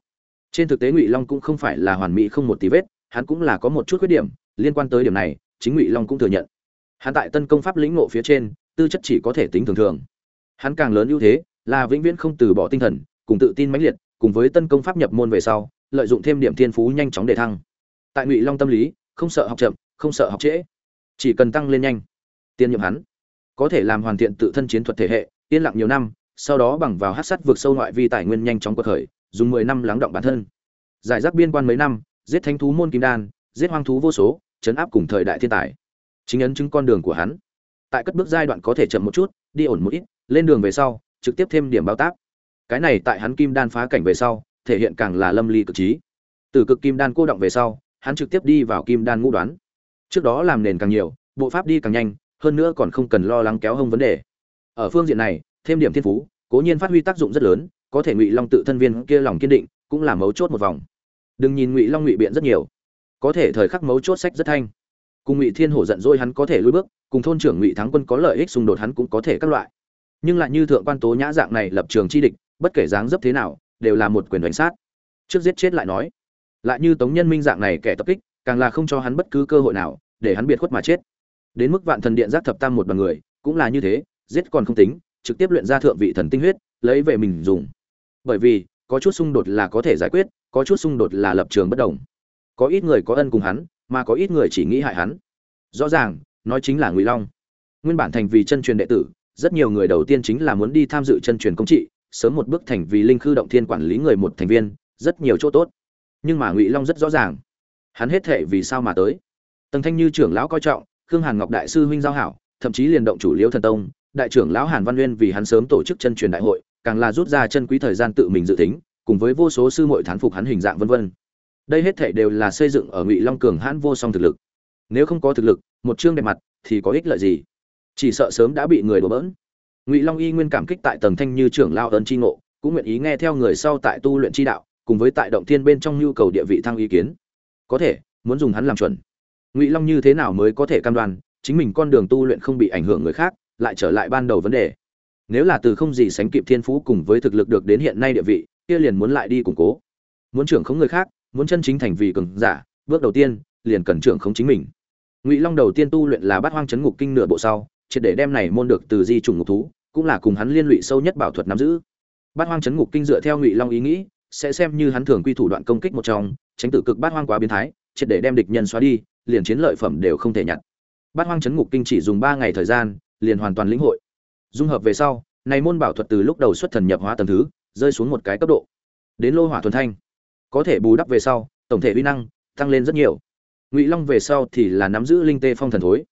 trên thực tế ngụy long cũng không phải là hoàn mỹ không một tí vết, hắn cũng là có một chút khuyết điểm, liên quan tới điểm này, chính ngụy long cũng thừa nhận. Hắn tại tân công pháp lĩnh ngộ phía trên, tư chất chỉ có thể tính thường thường. Hắn càng lớn ưu thế, là vĩnh viễn không từ bỏ tinh thần, cùng tự tin mãnh liệt, cùng với tân công pháp nhập môn về sau, lợi dụng thêm điểm thiên phú nhanh chóng để thăng. Tại ngụy long tâm lý, không sợ học chậm, không sợ học trễ. Chỉ cần tăng lên nhanh, tiên nhiệm hắn. Có thể làm hoàn thiện tự thân chiến thuật thể hệ, yên lặng nhiều năm, sau đó bằng vào hát sắt vượt sâu ngoại vi tài nguyên nhanh chóng cuộc khởi dùng mười năm lắng động bản thân. Giải rác biên quan mấy năm, giết thánh thú môn kim đan, giết hoang thú vô số, chấn áp cùng thời đại thiên tài. Chính ấn chứng con đường của hắn. Tại cất bước giai đoạn có thể chậm một chút, đi ổn một ít, lên đường về sau, trực tiếp thêm điểm bao tác cái này tại hắn kim đan phá cảnh về sau, thể hiện càng là lâm ly cực trí. Từ cực kim đan cô động về sau, hắn trực tiếp đi vào kim đan ngũ đoán. Trước đó làm nền càng nhiều, bộ pháp đi càng nhanh, hơn nữa còn không cần lo lắng kéo hông vấn đề. Ở phương diện này, thêm điểm thiên phú, cố nhiên phát huy tác dụng rất lớn có thể ngụy long tự thân viên kia lòng kiên định cũng là mấu chốt một vòng. Đừng nhìn ngụy long ngụy biện rất nhiều, có thể thời khắc mấu chốt sách rất thanh. Cùng ngụy thiên hổ giận dỗi hắn có thể lui bước, cùng thôn trưởng ngụy thắng quân có lợi ích xung đột hắn cũng có thể các loại. Nhưng lại như thượng quan tố nhã dạng này lập trường chi địch, bất kể dáng dấp thế nào, đều là một quyền đánh sát. Trước giết chết lại nói, lại như tống nhân minh dạng này kẻ tập kích, càng là không cho hắn bất cứ cơ hội nào, để hắn biệt khuất mà chết. Đến mức vạn thần điện giác thập tam một bằng người, cũng là như thế, giết còn không tính, trực tiếp luyện ra thượng vị thần tinh huyết, lấy về mình dùng bởi vì, có chút xung đột là có thể giải quyết, có chút xung đột là lập trường bất đồng. Có ít người có ân cùng hắn, mà có ít người chỉ nghĩ hại hắn. Rõ ràng, nói chính là ngụy long. Nguyên bản thành vì chân truyền đệ tử, rất nhiều người đầu tiên chính là muốn đi tham dự chân truyền công trị, sớm một bước thành vì linh khư động thiên quản lý người một thành viên, rất nhiều chỗ tốt. Nhưng mà ngụy long rất rõ ràng, hắn hết thệ vì sao mà tới. Tần thanh như trưởng lão coi trọng, khương hàn ngọc đại sư huynh giao hảo, thậm chí liền động chủ liễu thần tông, đại trưởng lão hàn văn uyên vì hắn sớm tổ chức chân truyền đại hội càng là rút ra chân quý thời gian tự mình dự tính, cùng với vô số sư muội thán phục hắn hình dạng vân vân. Đây hết thảy đều là xây dựng ở ngụy long cường hãn vô song thực lực. Nếu không có thực lực, một chương đẹp mặt, thì có ích lợi gì? Chỉ sợ sớm đã bị người đổ bỡn. Ngụy long y nguyên cảm kích tại tầng thanh như trưởng lao ơn tri ngộ, cũng nguyện ý nghe theo người sau tại tu luyện tri đạo, cùng với tại động thiên bên trong nhu cầu địa vị thăng ý kiến. Có thể, muốn dùng hắn làm chuẩn. Ngụy long như thế nào mới có thể cam đoan, chính mình con đường tu luyện không bị ảnh hưởng người khác, lại trở lại ban đầu vấn đề nếu là từ không gì sánh kịp thiên phú cùng với thực lực được đến hiện nay địa vị, kia liền muốn lại đi củng cố. Muốn trưởng không người khác, muốn chân chính thành vì cường giả, bước đầu tiên, liền cần trưởng không chính mình. Ngụy long đầu tiên tu luyện là bát hoang chấn ngục kinh nửa bộ sau, triệt để đem này môn được từ di trùng ngục thú, cũng là cùng hắn liên lụy sâu nhất bảo thuật nắm giữ. Bát hoang chấn ngục kinh dựa theo ngụy long ý nghĩ, sẽ xem như hắn thường quy thủ đoạn công kích một trong, tránh tử cực bát hoang quá biến thái, triệt để đem địch nhân xóa đi, liền chiến lợi phẩm đều không thể nhặt. Bát hoang chấn ngục kinh chỉ dùng ba ngày thời gian, liền hoàn toàn lĩnh hội dung hợp về sau, này môn bảo thuật từ lúc đầu xuất thần nhập hóa tầng thứ, rơi xuống một cái cấp độ. Đến lô hỏa thuần thanh. Có thể bù đắp về sau, tổng thể uy năng tăng lên rất nhiều. Ngụy long về sau thì là nắm giữ linh tê phong thần thối.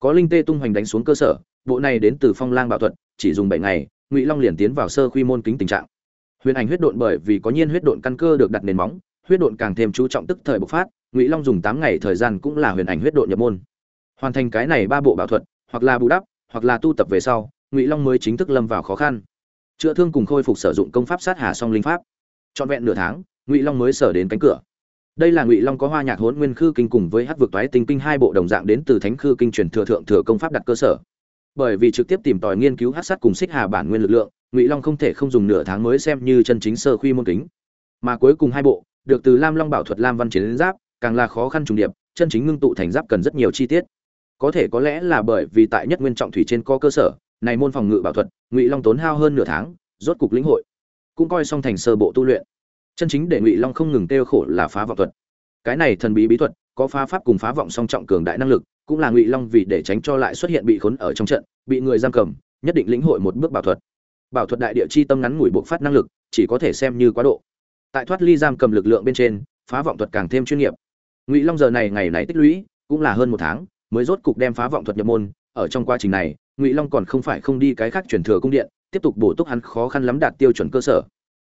Có linh tê tung hoành đánh xuống cơ sở, bộ này đến từ phong lang bảo thuật, chỉ dùng bảy ngày, ngụy long liền tiến vào sơ quy môn kính tình trạng. Huyền ảnh huyết độn bởi vì có nhiên huyết độn căn cơ được đặt nền móng, huyết độn càng thêm chú trọng tức thời bộc phát, ngụy long dùng tám ngày thời gian cũng là huyền ảnh huyết độn nhập môn. Hoàn thành cái này ba bộ bảo thuật, hoặc là bù đắp, hoặc là tu tập về sau ngụy long mới chính thức lâm vào khó khăn chữa thương cùng khôi phục sử dụng công pháp sát hà song linh pháp trọn vẹn nửa tháng ngụy long mới sở đến cánh cửa đây là ngụy long có hoa nhạc hốn nguyên khư kinh cùng với hát vực toái tinh kinh hai bộ đồng dạng đến từ thánh khư kinh truyền thừa thượng thừa công pháp đặt cơ sở bởi vì trực tiếp tìm tòi nghiên cứu hát sát cùng xích hà bản nguyên lực lượng ngụy long không thể không dùng nửa tháng mới xem như chân chính sơ khuy môn kính mà cuối cùng hai bộ được từ lam long bảo thuật lam văn chiến giáp càng là khó khăn trùng điệp chân chính ngưng tụ thành giáp cần rất nhiều chi tiết có thể có lẽ là bởi vì tại nhất nguyên trọng thủy trên có cơ sở này môn phòng ngự bảo thuật, ngụy long tốn hao hơn nửa tháng, rốt cục lĩnh hội. Cũng coi xong thành sơ bộ tu luyện. Chân chính để ngụy long không ngừng kêu khổ là phá vọng thuật. Cái này thần bí bí thuật, có phá pháp cùng phá vọng song trọng cường đại năng lực, cũng là ngụy long vì để tránh cho lại xuất hiện bị khốn ở trong trận, bị người giam cầm, nhất định lĩnh hội một bước bảo thuật. Bảo thuật đại địa chi tâm ngắn ngủi buộc phát năng lực, chỉ có thể xem như quá độ. Tại thoát ly giam cầm lực lượng bên trên, phá vọng thuật càng thêm chuyên nghiệp. Ngụy long giờ này ngày này tích lũy, cũng là hơn một tháng, mới rốt cục đem phá vọng thuật nhập môn, ở trong quá trình này ngụy long còn không phải không đi cái khác chuyển thừa cung điện, tiếp tục bổ túc hắn khó khăn lắm đạt tiêu chuẩn cơ sở.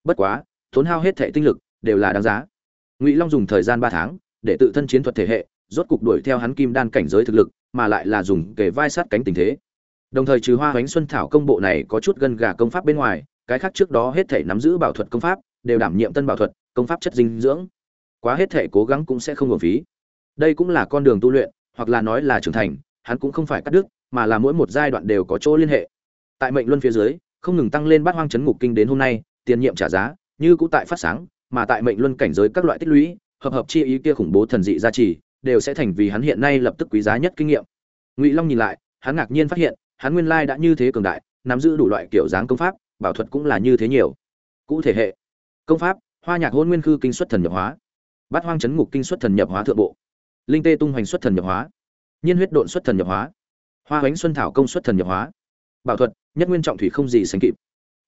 Bất quá, tốn hao hết thệ tinh lực, đều là đáng giá. Ngụy long dùng thời gian ba tháng, để tự thân chiến thuật thể hệ, rốt cục đuổi theo hắn kim đan cảnh giới thực lực, mà lại là dùng kề vai sát cánh tình thế. Đồng thời trừ hoa hoánh xuân thảo công bộ này có chút gân gà công pháp bên ngoài, cái khác trước đó hết thể nắm giữ bảo thuật công pháp, đều đảm nhiệm tân bảo thuật, công pháp chất dinh dưỡng. Quá hết thể cố gắng cũng sẽ không hưởng phí. Đây cũng là con đường tu luyện, hoặc là nói là trưởng thành, hắn cũng không phải cắt đứt mà là mỗi một giai đoạn đều có chỗ liên hệ. Tại mệnh luân phía dưới, không ngừng tăng lên bát hoang chấn ngục kinh đến hôm nay, tiền nhiệm trả giá, như cũ tại phát sáng, mà tại mệnh luân cảnh giới các loại tích lũy, hợp hợp chi ý kia khủng bố thần dị gia trì, đều sẽ thành vì hắn hiện nay lập tức quý giá nhất kinh nghiệm. Ngụy long nhìn lại, hắn ngạc nhiên phát hiện, hắn nguyên lai đã như thế cường đại, nắm giữ đủ loại kiểu dáng công pháp, bảo thuật cũng là như thế nhiều. Cụ thể hệ, công pháp, hoa nhạc hôn nguyên khư kinh xuất thần nhập hóa, bát hoang chấn ngục kinh xuất thần nhập hóa thượng bộ, linh tê tung hoành xuất thần nhập hóa, nhiên huyết độn xuất thần nhập hóa hoa ánh xuân thảo công suất thần nhập hóa. Bảo thuật, nhất nguyên trọng thủy không gì sánh kịp.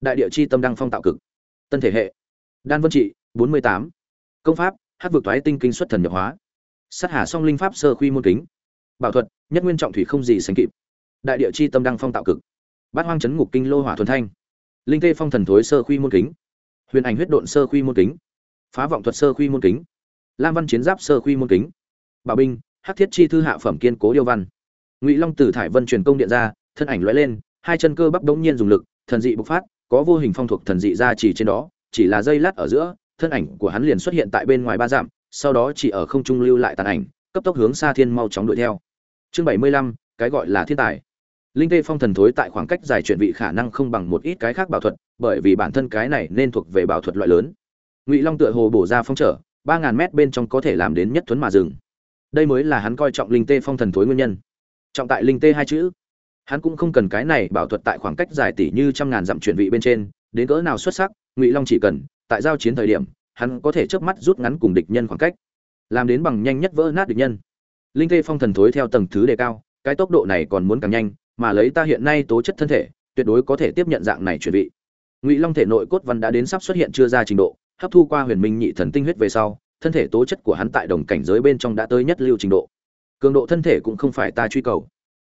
Đại địa chi tâm đăng phong tạo cực. Tân thể hệ. Đan vân trị, bốn mươi tám. Công pháp hát vực toái tinh kinh xuất thần nhập hóa. Sát hà song linh pháp sơ khuy môn kính. Bảo thuật, nhất nguyên trọng thủy không gì sánh kịp. Đại địa chi tâm đăng phong tạo cực. Bát hoang chấn ngục kinh lô hỏa thuần thanh. Linh tê phong thần thối sơ khuy môn kính. Huyền ảnh huyết độn sơ khuy môn kính. Phá vọng thuật sơ khuy môn kính. Lam văn chiến giáp sơ khuy môn kính. Bảo binh, hắc thiết chi thư hạ phẩm kiên cố điêu văn ngụy long từ thải vân truyền công điện ra thân ảnh lóe lên hai chân cơ bắp đống nhiên dùng lực thần dị bộc phát có vô hình phong thuộc thần dị ra chỉ trên đó chỉ là dây lát ở giữa thân ảnh của hắn liền xuất hiện tại bên ngoài ba dặm sau đó chỉ ở không trung lưu lại tàn ảnh cấp tốc hướng xa thiên mau chóng đuổi theo chương bảy mươi lăm cái gọi là thiên tài linh tê phong thần thối tại khoảng cách dài chuyển vị khả năng không bằng một ít cái khác bảo thuật bởi vì bản thân cái này nên thuộc về bảo thuật loại lớn ngụy long tựa hồ bổ ra phong trở ba ngàn mét bên trong có thể làm đến nhất thuấn mà dừng đây mới là hắn coi trọng linh tê phong thần thối nguyên nhân trọng tại linh tê hai chữ. Hắn cũng không cần cái này bảo thuật tại khoảng cách dài tỷ như trăm ngàn dặm chuyển vị bên trên, đến cỡ nào xuất sắc, ngụy long chỉ cần, tại giao chiến thời điểm, hắn có thể chớp mắt rút ngắn cùng địch nhân khoảng cách, làm đến bằng nhanh nhất vỡ nát địch nhân. Linh tê phong thần thối theo tầng thứ đề cao, cái tốc độ này còn muốn càng nhanh, mà lấy ta hiện nay tố chất thân thể, tuyệt đối có thể tiếp nhận dạng này chuyển vị. Ngụy long thể nội cốt văn đã đến sắp xuất hiện chưa ra trình độ, hấp thu qua huyền minh nhị thần tinh huyết về sau, thân thể tố chất của hắn tại đồng cảnh giới bên trong đã tới nhất lưu trình độ cường độ thân thể cũng không phải ta truy cầu.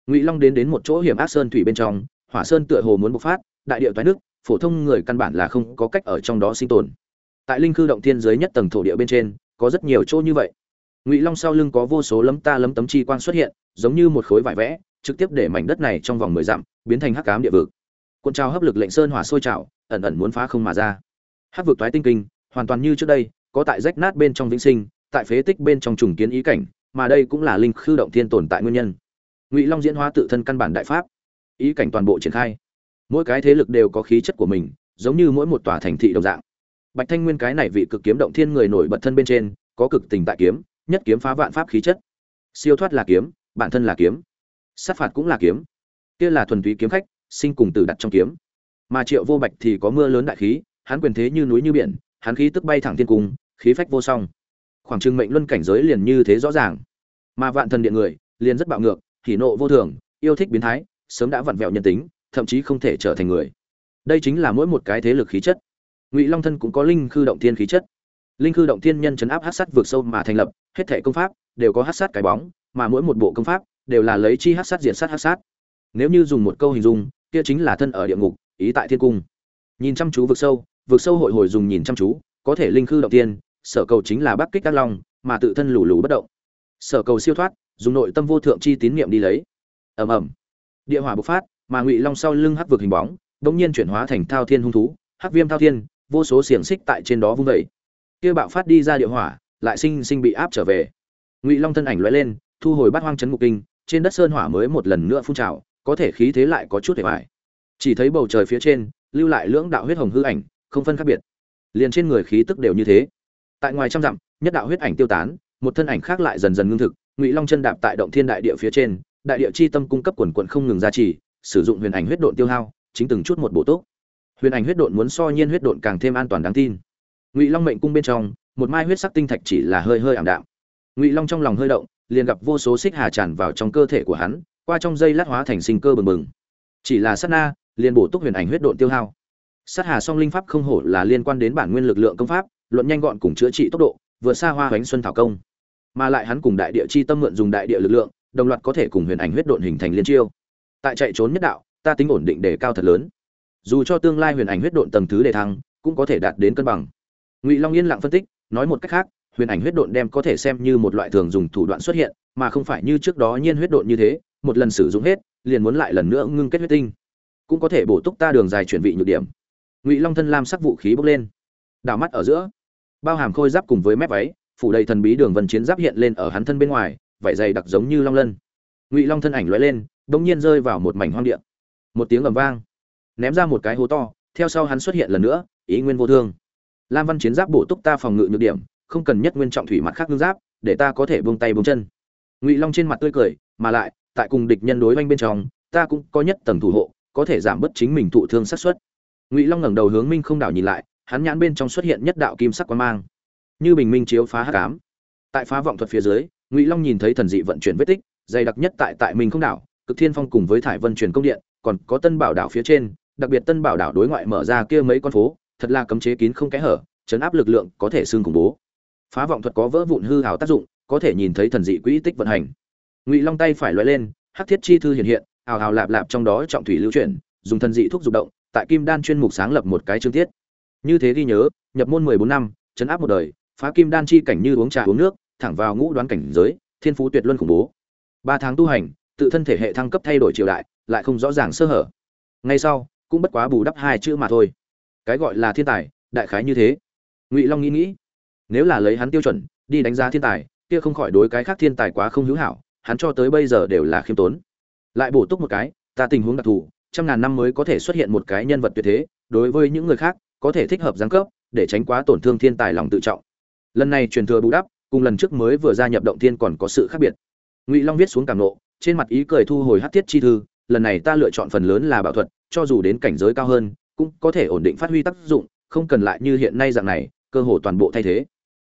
Ngụy long đến đến một chỗ hiểm ác sơn thủy bên trong, hỏa sơn tựa hồ muốn bộc phát, đại địa toái nước, phổ thông người căn bản là không có cách ở trong đó sinh tồn. Tại linh cư động thiên giới nhất tầng thổ địa bên trên, có rất nhiều chỗ như vậy. Ngụy long sau lưng có vô số lấm ta lấm tấm chi quang xuất hiện, giống như một khối vải vẽ, trực tiếp để mảnh đất này trong vòng mười dặm biến thành hắc cám địa vực. Cuộn trào hấp lực lệnh sơn hỏa sôi trào, ẩn ẩn muốn phá không mà ra. Hắc vực toái tinh kinh, hoàn toàn như trước đây, có tại rách nát bên trong vĩnh sinh, tại phế tích bên trong trùng kiến ý cảnh mà đây cũng là linh khư động thiên tồn tại nguyên nhân. Ngụy long diễn hóa tự thân căn bản đại pháp, ý cảnh toàn bộ triển khai. Mỗi cái thế lực đều có khí chất của mình, giống như mỗi một tòa thành thị đồng dạng. Bạch thanh nguyên cái này vị cực kiếm động thiên người nổi bật thân bên trên, có cực tình tại kiếm, nhất kiếm phá vạn pháp khí chất. Siêu thoát là kiếm, bản thân là kiếm. Sát phạt cũng là kiếm. Kia là thuần túy kiếm khách, sinh cùng tử đặt trong kiếm. Mà triệu vô bạch thì có mưa lớn đại khí, hắn quyền thế như núi như biển, hắn khí tức bay thẳng thiên cung, khí phách vô song khoảng chừng mệnh luân cảnh giới liền như thế rõ ràng. Mà vạn thần điện người, liền rất bạo ngược, hỉ nộ vô thường, yêu thích biến thái, sớm đã vặn vẹo nhân tính, thậm chí không thể trở thành người. Đây chính là mỗi một cái thế lực khí chất. Ngụy long thân cũng có linh khư động thiên khí chất. Linh khư động thiên nhân chấn áp hát sát vượt sâu mà thành lập, hết thể công pháp đều có hát sát cái bóng, mà mỗi một bộ công pháp đều là lấy chi hát sát diện sát hát sát. Nếu như dùng một câu hình dung, kia chính là thân ở địa ngục, ý tại thiên cung. Nhìn chăm chú vực sâu vực sâu hội hồi dùng nhìn chăm chú, có thể linh khư động tiên sở cầu chính là bắc kích các long, mà tự thân lù lù bất động. Sở cầu siêu thoát, dùng nội tâm vô thượng chi tín niệm đi lấy. Ầm ầm. Địa hỏa bộc phát, mà ngụy long sau lưng hắc vực hình bóng đống nhiên chuyển hóa thành thao thiên hung thú, hắc viêm thao thiên, vô số xiềng xích tại trên đó vung vẩy kia bạo phát đi ra địa hỏa, lại sinh sinh bị áp trở về. Ngụy long thân ảnh lóe lên, thu hồi bát hoang chấn ngục kinh, trên đất sơn hỏa mới một lần nữa phun trào, có thể khí thế lại có chút để vải chỉ thấy bầu trời phía trên, lưu lại lưỡng đạo huyết hồng hư ảnh, không phân khác biệt. Liền trên người khí tức đều như thế tại ngoài trăm dặm, nhất đạo huyết ảnh tiêu tán, một thân ảnh khác lại dần dần ngưng thực, ngụy long chân đạp tại động thiên đại địa phía trên, đại địa chi tâm cung cấp quần quận không ngừng gia trì, sử dụng huyền ảnh huyết độn tiêu hao, chính từng chút một bộ tốt huyền ảnh huyết độn muốn so nhiên huyết độn càng thêm an toàn đáng tin. Ngụy long mệnh cung bên trong, một mai huyết sắc tinh thạch chỉ là hơi hơi ảm đạm. Ngụy long trong lòng hơi động, liền gặp vô số xích hà tràn vào trong cơ thể của hắn, qua trong dây lát hóa thành sinh cơ bừng bừng. Chỉ là sát na, liền bổ túc huyền ảnh huyết độn tiêu hao. Sát hà song linh pháp không hổ là liên quan đến bản nguyên lực lượng công pháp luận nhanh gọn cùng chữa trị tốc độ, vừa xa hoa hoánh xuân thảo công. Mà lại hắn cùng đại địa chi tâm mượn dùng đại địa lực lượng, đồng loạt có thể cùng huyền ảnh huyết độn hình thành liên chiêu. Tại chạy trốn nhất đạo, ta tính ổn định đề cao thật lớn. Dù cho tương lai huyền ảnh huyết độn tầng thứ đề thăng, cũng có thể đạt đến cân bằng. Ngụy long yên lặng phân tích, nói một cách khác, huyền ảnh huyết độn đem có thể xem như một loại thường dùng thủ đoạn xuất hiện, mà không phải như trước đó nhiên huyết độn như thế, một lần sử dụng hết, liền muốn lại lần nữa ngưng kết huyết tinh. Cũng có thể bổ túc ta đường dài chuyển vị nhược điểm. Ngụy long thân lam sắc vũ khí bốc lên. Đảo mắt ở giữa bao hàm khôi giáp cùng với mép váy, phủ đầy thần bí đường vân chiến giáp hiện lên ở hắn thân bên ngoài vảy dày đặc giống như long lân. Ngụy long thân ảnh lóe lên bỗng nhiên rơi vào một mảnh hoang địa. Một tiếng ầm vang, ném ra một cái hố to, theo sau hắn xuất hiện lần nữa, ý nguyên vô thương. Lam văn chiến giáp bổ túc ta phòng ngự nhược điểm, không cần nhất nguyên trọng thủy mặt khác ngưng giáp, để ta có thể buông tay buông chân. Ngụy long trên mặt tươi cười, mà lại, tại cùng địch nhân đối oanh bên trong, ta cũng có nhất tầng thủ hộ, có thể giảm bớt chính mình thụ thương sát xuất ngụy long ngẩng đầu hướng minh không đảo nhìn lại hắn nhãn bên trong xuất hiện nhất đạo kim sắc quang mang, như bình minh chiếu phá hắc ám. Tại phá vọng thuật phía dưới, ngụy long nhìn thấy thần dị vận chuyển vết tích, dày đặc nhất tại tại mình không đảo, cực thiên phong cùng với thải vân truyền công điện, còn có tân bảo đảo phía trên, đặc biệt tân bảo đảo đối ngoại mở ra kia mấy con phố, thật là cấm chế kín không kẽ hở, chấn áp lực lượng có thể xương khủng bố. Phá vọng thuật có vỡ vụn hư hào tác dụng, có thể nhìn thấy thần dị quỹ tích vận hành. Ngụy long tay phải loại lên, hắc thiết chi thư hiện hiện, hào hào lạp lạp trong đó trọng thủy lưu chuyển, dùng thần dị thuốc dục động, tại kim đan chuyên mục sáng lập một cái chương tiết như thế ghi nhớ, nhập môn mười bốn năm chấn áp một đời, phá kim đan chi cảnh như uống trà uống nước, thẳng vào ngũ đoán cảnh giới, thiên phú tuyệt luân khủng bố. Ba tháng tu hành, tự thân thể hệ thăng cấp thay đổi triều đại, lại không rõ ràng sơ hở. Ngay sau, cũng bất quá bù đắp hai chữ mà thôi. Cái gọi là thiên tài, đại khái như thế. Ngụy long nghĩ nghĩ, nếu là lấy hắn tiêu chuẩn, đi đánh giá thiên tài, kia không khỏi đối cái khác thiên tài quá không hữu hảo, hắn cho tới bây giờ đều là khiêm tốn. Lại bổ túc một cái, ta tình huống đặc thù, trăm ngàn năm mới có thể xuất hiện một cái nhân vật tuyệt thế, đối với những người khác có thể thích hợp giáng cấp, để tránh quá tổn thương thiên tài lòng tự trọng. Lần này truyền thừa bù đắp, cùng lần trước mới vừa gia nhập động thiên còn có sự khác biệt. Ngụy long viết xuống cảm nộ, trên mặt ý cười thu hồi hát thiết chi thư, lần này ta lựa chọn phần lớn là bảo thuật, cho dù đến cảnh giới cao hơn, cũng có thể ổn định phát huy tác dụng, không cần lại như hiện nay dạng này, cơ hồ toàn bộ thay thế.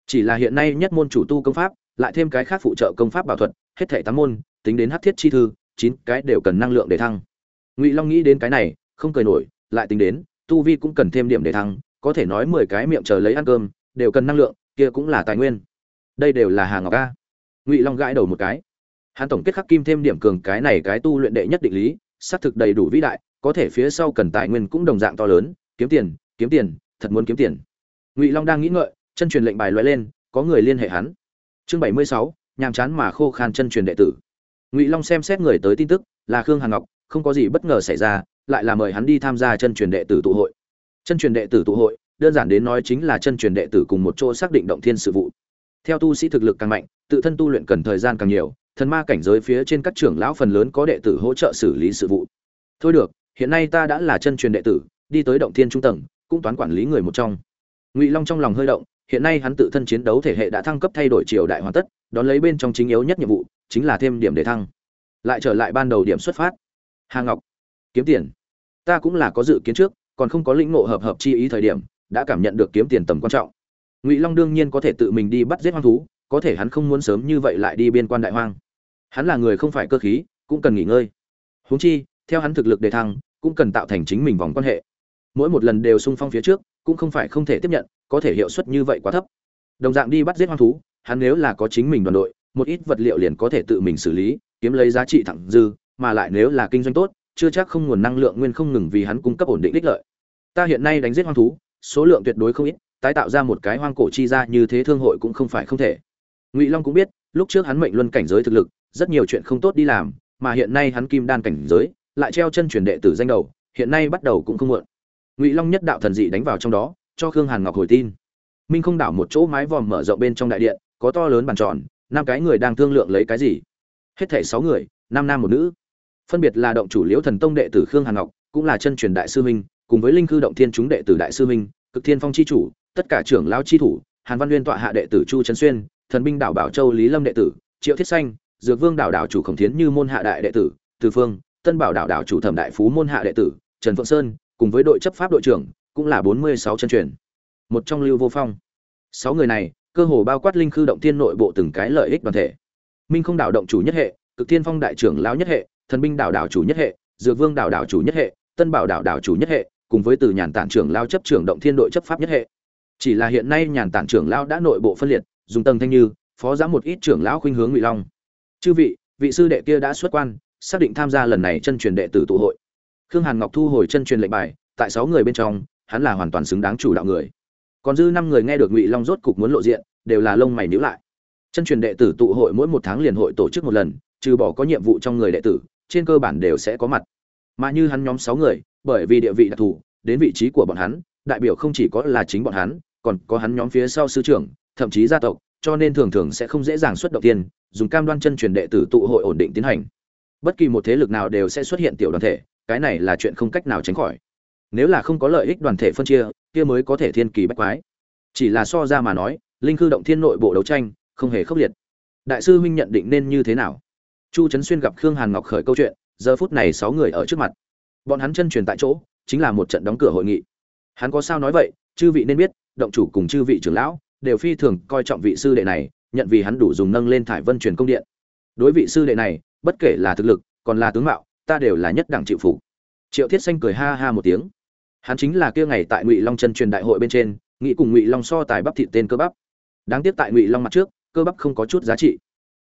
Chỉ là hiện nay nhất môn chủ tu công pháp, lại thêm cái khác phụ trợ công pháp bảo thuật, hết thảy tám môn, tính đến hát thiết chi thư, chín cái đều cần năng lượng để thăng. Ngụy long nghĩ đến cái này, không cười nổi, lại tính đến tu vi cũng cần thêm điểm để thăng, có thể nói mười cái miệng chờ lấy ăn cơm, đều cần năng lượng, kia cũng là tài nguyên. Đây đều là hàng ngọc a. Ngụy long gãi đầu một cái. Hắn tổng kết khắc kim thêm điểm cường cái này cái tu luyện đệ nhất định lý, xác thực đầy đủ vĩ đại, có thể phía sau cần tài nguyên cũng đồng dạng to lớn, kiếm tiền kiếm tiền, thật muốn kiếm tiền. Ngụy long đang nghĩ ngợi, chân truyền lệnh bài loại lên, có người liên hệ hắn. Chương bảy mươi sáu, nhàm chán mà khô khan chân truyền đệ tử. Ngụy long xem xét người tới tin tức, là khương hàn ngọc, không có gì bất ngờ xảy ra lại là mời hắn đi tham gia chân truyền đệ tử tụ hội. Chân truyền đệ tử tụ hội, đơn giản đến nói chính là chân truyền đệ tử cùng một chỗ xác định động thiên sự vụ. Theo tu sĩ thực lực càng mạnh, tự thân tu luyện cần thời gian càng nhiều, thần ma cảnh giới phía trên các trưởng lão phần lớn có đệ tử hỗ trợ xử lý sự vụ. Thôi được, hiện nay ta đã là chân truyền đệ tử, đi tới động thiên trung tầng, cũng toán quản lý người một trong. Ngụy long trong lòng hơi động, hiện nay hắn tự thân chiến đấu thể hệ đã thăng cấp thay đổi triều đại hoàn tất, đón lấy bên trong chính yếu nhất nhiệm vụ, chính là thêm điểm để thăng. Lại trở lại ban đầu điểm xuất phát. Hà ngọc kiếm tiền. Ta cũng là có dự kiến trước, còn không có lĩnh ngộ hợp hợp chi ý thời điểm, đã cảm nhận được kiếm tiền tầm quan trọng. Ngụy long đương nhiên có thể tự mình đi bắt giết hoang thú, có thể hắn không muốn sớm như vậy lại đi biên quan đại hoang. Hắn là người không phải cơ khí, cũng cần nghỉ ngơi. Huống chi, theo hắn thực lực đề thăng, cũng cần tạo thành chính mình vòng quan hệ. Mỗi một lần đều sung phong phía trước, cũng không phải không thể tiếp nhận, có thể hiệu suất như vậy quá thấp. Đồng dạng đi bắt giết hoang thú, hắn nếu là có chính mình đoàn đội, một ít vật liệu liền có thể tự mình xử lý, kiếm lấy giá trị thẳng dư, mà lại nếu là kinh doanh tốt chưa chắc không nguồn năng lượng nguyên không ngừng vì hắn cung cấp ổn định đích lợi. Ta hiện nay đánh giết hoang thú, số lượng tuyệt đối không ít, tái tạo ra một cái hoang cổ chi ra như thế thương hội cũng không phải không thể. Ngụy long cũng biết, lúc trước hắn mệnh luân cảnh giới thực lực, rất nhiều chuyện không tốt đi làm, mà hiện nay hắn kim đan cảnh giới, lại treo chân truyền đệ tử danh đầu, hiện nay bắt đầu cũng không muộn. Ngụy long nhất đạo thần dị đánh vào trong đó, cho khương hàn ngọc hồi tin. Minh không đảo một chỗ mái vòm mở rộng bên trong đại điện, có to lớn bàn tròn, năm cái người đang thương lượng lấy cái gì? Hết thảy sáu người, năm nam một nữ phân biệt là động chủ liễu thần tông đệ tử khương hàn ngọc, cũng là chân truyền đại sư minh cùng với linh cư động thiên chúng đệ tử đại sư minh cực thiên phong chi chủ, tất cả trưởng lão chi thủ, hàn văn uyên tọa hạ đệ tử chu trấn xuyên, thần binh đảo bảo châu lý lâm đệ tử, triệu thiết xanh, dược vương đảo đảo chủ khổng thiến như môn hạ đại đệ tử, từ phương, tân bảo đảo đảo chủ thẩm đại phú môn hạ đệ tử, trần phượng sơn, cùng với đội chấp pháp đội trưởng, cũng là bốn mươi sáu chân truyền. Một trong lưu vô phong. Sáu người này, cơ hồ bao quát linh cư động thiên nội bộ từng cái lợi ích đoàn thể. Minh không đảo động chủ nhất hệ, cực thiên phong đại trưởng lão nhất hệ thần binh đảo đảo chủ nhất hệ, dược vương đảo đảo chủ nhất hệ, tân bảo đảo đảo chủ nhất hệ, cùng với từ nhàn tản trưởng lao chấp trưởng động thiên đội chấp pháp nhất hệ. Chỉ là hiện nay nhàn tản trưởng lao đã nội bộ phân liệt, dùng tầng thanh như, phó giám một ít trưởng lão khuynh hướng ngụy long. Chư vị vị sư đệ kia đã xuất quan, xác định tham gia lần này chân truyền đệ tử tụ hội. Khương hàn ngọc thu hồi chân truyền lệnh bài, tại sáu người bên trong, hắn là hoàn toàn xứng đáng chủ đạo người. Còn dư năm người nghe được ngụy long rốt cục muốn lộ diện, đều là lông mày níu lại. Chân truyền đệ tử tụ hội mỗi một tháng liền hội tổ chức một lần, trừ bỏ có nhiệm vụ trong người đệ tử trên cơ bản đều sẽ có mặt. Mà như hắn nhóm sáu người, bởi vì địa vị đặc thù, đến vị trí của bọn hắn, đại biểu không chỉ có là chính bọn hắn, còn có hắn nhóm phía sau sư trưởng, thậm chí gia tộc, cho nên thường thường sẽ không dễ dàng xuất động tiền dùng cam đoan chân truyền đệ tử tụ hội ổn định tiến hành. Bất kỳ một thế lực nào đều sẽ xuất hiện tiểu đoàn thể, cái này là chuyện không cách nào tránh khỏi. Nếu là không có lợi ích đoàn thể phân chia, kia mới có thể thiên kỳ bách quái. Chỉ là so ra mà nói, linh cư động thiên nội bộ đấu tranh, không hề khốc liệt. Đại sư huynh nhận định nên như thế nào? Chu trấn xuyên gặp khương hàn ngọc khởi câu chuyện, giờ phút này sáu người ở trước mặt. Bọn hắn chân truyền tại chỗ, chính là một trận đóng cửa hội nghị. Hắn có sao nói vậy, chư vị nên biết, động chủ cùng chư vị trưởng lão đều phi thường coi trọng vị sư đệ này, nhận vì hắn đủ dùng nâng lên thải vân truyền công điện. Đối vị sư đệ này, bất kể là thực lực, còn là tướng mạo, ta đều là nhất đẳng chịu phục. Triệu thiết xanh cười ha ha một tiếng. Hắn chính là kia ngày tại ngụy long chân truyền đại hội bên trên, nghĩ cùng ngụy long so tài bắp thịt tên cơ bắp. Đáng tiếc tại ngụy long mặt trước, cơ bắp không có chút giá trị.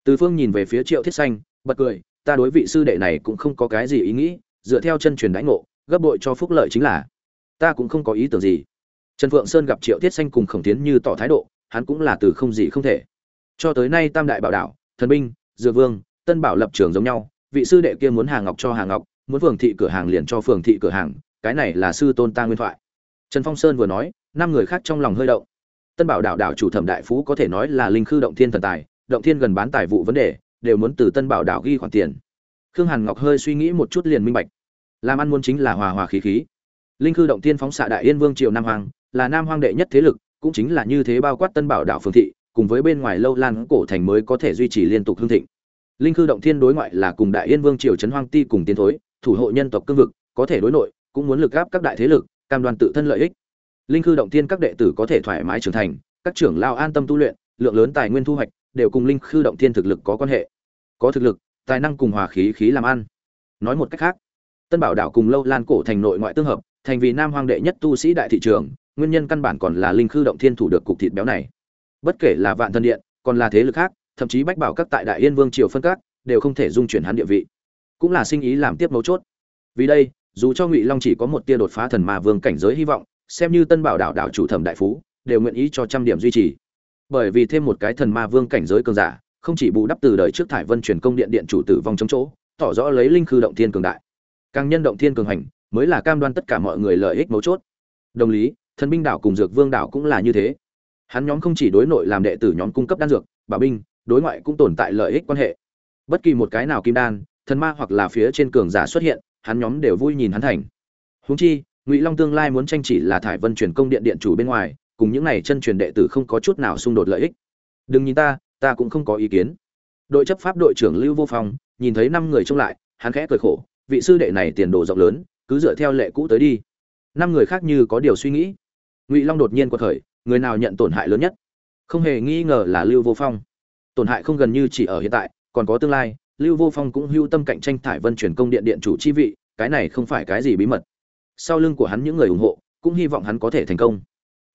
Từ phương nhìn về phía triệu thiết xanh bật cười, ta đối vị sư đệ này cũng không có cái gì ý nghĩ, dựa theo chân truyền đãi ngộ, gấp bội cho phúc lợi chính là, ta cũng không có ý tưởng gì. Trần phượng sơn gặp triệu thiết xanh cùng khổng tiến như tỏ thái độ, hắn cũng là từ không gì không thể. Cho tới nay tam đại bảo đạo thần binh, dược vương, tân bảo lập trường giống nhau, vị sư đệ kia muốn hàng ngọc cho hàng ngọc, muốn phường thị cửa hàng liền cho phường thị cửa hàng, cái này là sư tôn ta nguyên thoại. Trần phong sơn vừa nói, năm người khác trong lòng hơi động. Tân bảo đạo đạo chủ thẩm đại phú có thể nói là linh khư động thiên thần tài, động thiên gần bán tài vụ vấn đề đều muốn từ tân bảo đạo ghi khoản tiền. Khương hàn ngọc hơi suy nghĩ một chút liền minh bạch. Làm ăn muốn chính là hòa hòa khí khí. Linh khư động thiên phóng xạ đại yên vương triều nam hoàng là nam hoàng đệ nhất thế lực, cũng chính là như thế bao quát tân bảo đạo phương thị, cùng với bên ngoài lâu lan cổ thành mới có thể duy trì liên tục hương thịnh. Linh khư động thiên đối ngoại là cùng đại yên vương triều trấn hoang ti cùng tiến thối, thủ hộ nhân tộc cương vực, có thể đối nội, cũng muốn lực gáp các đại thế lực, cam đoan tự thân lợi ích. Linh khư động thiên các đệ tử có thể thoải mái trưởng thành, các trưởng lao an tâm tu luyện, lượng lớn tài nguyên thu hoạch đều cùng linh khư động thiên thực lực có quan hệ. Có thực lực, tài năng cùng hòa khí khí làm ăn. Nói một cách khác, tân bảo đảo cùng lâu lan cổ thành nội ngoại tương hợp, thành vì nam hoàng đệ nhất tu sĩ đại thị trường, nguyên nhân căn bản còn là linh khư động thiên thủ được cục thịt béo này. Bất kể là vạn thân điện, còn là thế lực khác, thậm chí bách bảo các tại đại yên vương triều phân các, đều không thể dung chuyển hắn địa vị. Cũng là sinh ý làm tiếp mấu chốt. Vì đây, dù cho ngụy long chỉ có một tia đột phá thần ma vương cảnh giới hy vọng, xem như tân bảo đảo đảo chủ thẩm đại phú, đều nguyện ý cho trăm điểm duy trì bởi vì thêm một cái thần ma vương cảnh giới cường giả, không chỉ bù đắp từ đời trước thải vân truyền công điện điện chủ tử vong chống chỗ, tỏ rõ lấy linh khư động thiên cường đại. Càng nhân động thiên cường hành, mới là cam đoan tất cả mọi người lợi ích mấu chốt. Đồng lý, thần binh đảo cùng dược vương đảo cũng là như thế. Hắn nhóm không chỉ đối nội làm đệ tử nhóm cung cấp đan dược bà binh, đối ngoại cũng tồn tại lợi ích quan hệ. Bất kỳ một cái nào kim đan, thần ma hoặc là phía trên cường giả xuất hiện, hắn nhóm đều vui nhìn hắn thành. Huống chi, ngụy long tương lai muốn tranh chỉ là thải vân truyền công điện điện chủ bên ngoài cùng những này chân truyền đệ tử không có chút nào xung đột lợi ích. Đừng nhìn ta ta cũng không có ý kiến. Đội chấp pháp đội trưởng lưu vô phong, nhìn thấy năm người trông lại, hắn khẽ cười khổ, vị sư đệ này tiền đồ rộng lớn, cứ dựa theo lệ cũ tới đi. Năm người khác như có điều suy nghĩ. Ngụy long đột nhiên quật khởi, người nào nhận tổn hại lớn nhất? Không hề nghi ngờ là lưu vô phong. Tổn hại không gần như chỉ ở hiện tại, còn có tương lai, lưu vô phong cũng hưu tâm cạnh tranh thải vân truyền công điện điện chủ chi vị, cái này không phải cái gì bí mật. Sau lưng của hắn những người ủng hộ, cũng hy vọng hắn có thể thành công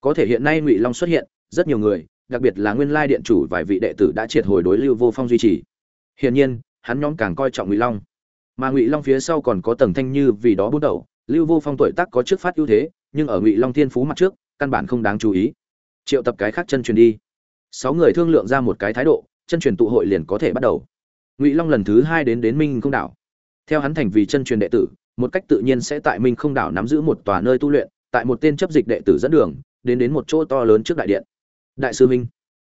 có thể hiện nay ngụy long xuất hiện rất nhiều người đặc biệt là nguyên lai điện chủ vài vị đệ tử đã triệt hồi đối lưu vô phong duy trì hiển nhiên hắn nhóm càng coi trọng ngụy long mà ngụy long phía sau còn có tầng thanh như vì đó bút đầu lưu vô phong tuổi tác có trước phát ưu thế nhưng ở ngụy long thiên phú mặt trước căn bản không đáng chú ý triệu tập cái khác chân truyền đi sáu người thương lượng ra một cái thái độ chân truyền tụ hội liền có thể bắt đầu ngụy long lần thứ hai đến đến minh không đảo theo hắn thành vì chân truyền đệ tử một cách tự nhiên sẽ tại minh không đảo nắm giữ một tòa nơi tu luyện tại một tên chấp dịch đệ tử dẫn đường đến đến một chỗ to lớn trước đại điện. Đại sư minh,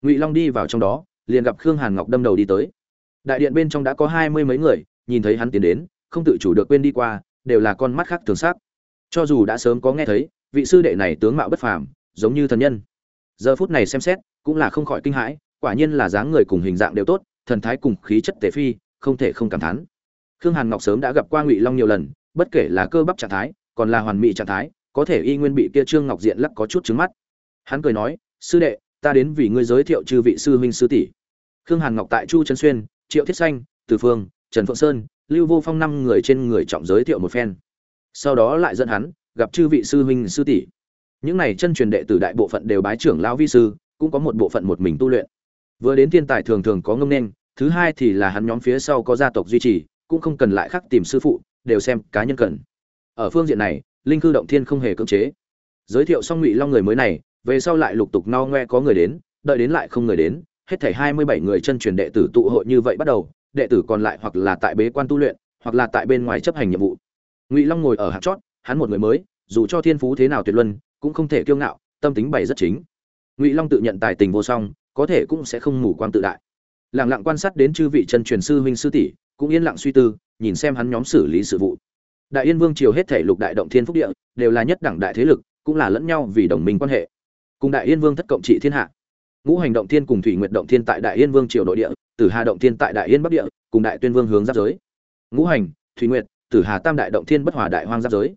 ngụy long đi vào trong đó, liền gặp khương hàn ngọc đâm đầu đi tới. Đại điện bên trong đã có hai mươi mấy người, nhìn thấy hắn tiến đến, không tự chủ được quên đi qua, đều là con mắt khác thường xác cho dù đã sớm có nghe thấy, vị sư đệ này tướng mạo bất phàm, giống như thần nhân. Giờ phút này xem xét, cũng là không khỏi kinh hãi, quả nhiên là dáng người cùng hình dạng đều tốt, thần thái cùng khí chất tề phi, không thể không cảm thán. Khương hàn ngọc sớm đã gặp qua ngụy long nhiều lần, bất kể là cơ bắp trạng thái, còn là hoàn mỹ trạng thái có thể y nguyên bị kia trương ngọc diện lắc có chút trứng mắt. Hắn cười nói, sư đệ, ta đến vì ngươi giới thiệu chư vị sư huynh sư tỷ. Khương hàn ngọc tại chu trấn xuyên, triệu thiết xanh, từ phương, trần phượng sơn, lưu vô phong năm người trên người trọng giới thiệu một phen. Sau đó lại dẫn hắn gặp chư vị sư huynh sư tỷ. Những này chân truyền đệ tử đại bộ phận đều bái trưởng lão vi sư, cũng có một bộ phận một mình tu luyện. Vừa đến thiên tài thường thường có ngâm nên thứ hai thì là hắn nhóm phía sau có gia tộc duy trì, cũng không cần lại khắc tìm sư phụ, đều xem cá nhân cần. Ở phương diện này linh cư động thiên không hề cưỡng chế. Giới thiệu xong ngụy long người mới này, về sau lại lục tục no ngoe có người đến, đợi đến lại không người đến, hết thảy hai mươi bảy người chân truyền đệ tử tụ hội như vậy bắt đầu, đệ tử còn lại hoặc là tại bế quan tu luyện, hoặc là tại bên ngoài chấp hành nhiệm vụ. Ngụy long ngồi ở hạt chót, hắn một người mới, dù cho thiên phú thế nào tuyệt luân, cũng không thể kiêu ngạo, tâm tính bày rất chính. Ngụy long tự nhận tài tình vô song, có thể cũng sẽ không mù quan tự đại. Lặng lặng quan sát đến chư vị chân truyền sư huynh sư tỷ, cũng yên lặng suy tư, nhìn xem hắn nhóm xử lý sự vụ đại yên vương triều hết thể lục đại động thiên phúc địa, đều là nhất đẳng đại thế lực, cũng là lẫn nhau vì đồng minh quan hệ. Cùng đại yên vương thất cộng trị thiên hạ. Ngũ hành động thiên cùng thủy nguyệt động thiên tại đại yên vương triều nội địa, tử hà động thiên tại đại yên bắc địa, cùng đại tuyên vương hướng giáp giới. Ngũ hành, thủy nguyệt, tử hà tam đại động thiên bất hòa đại hoang giáp giới.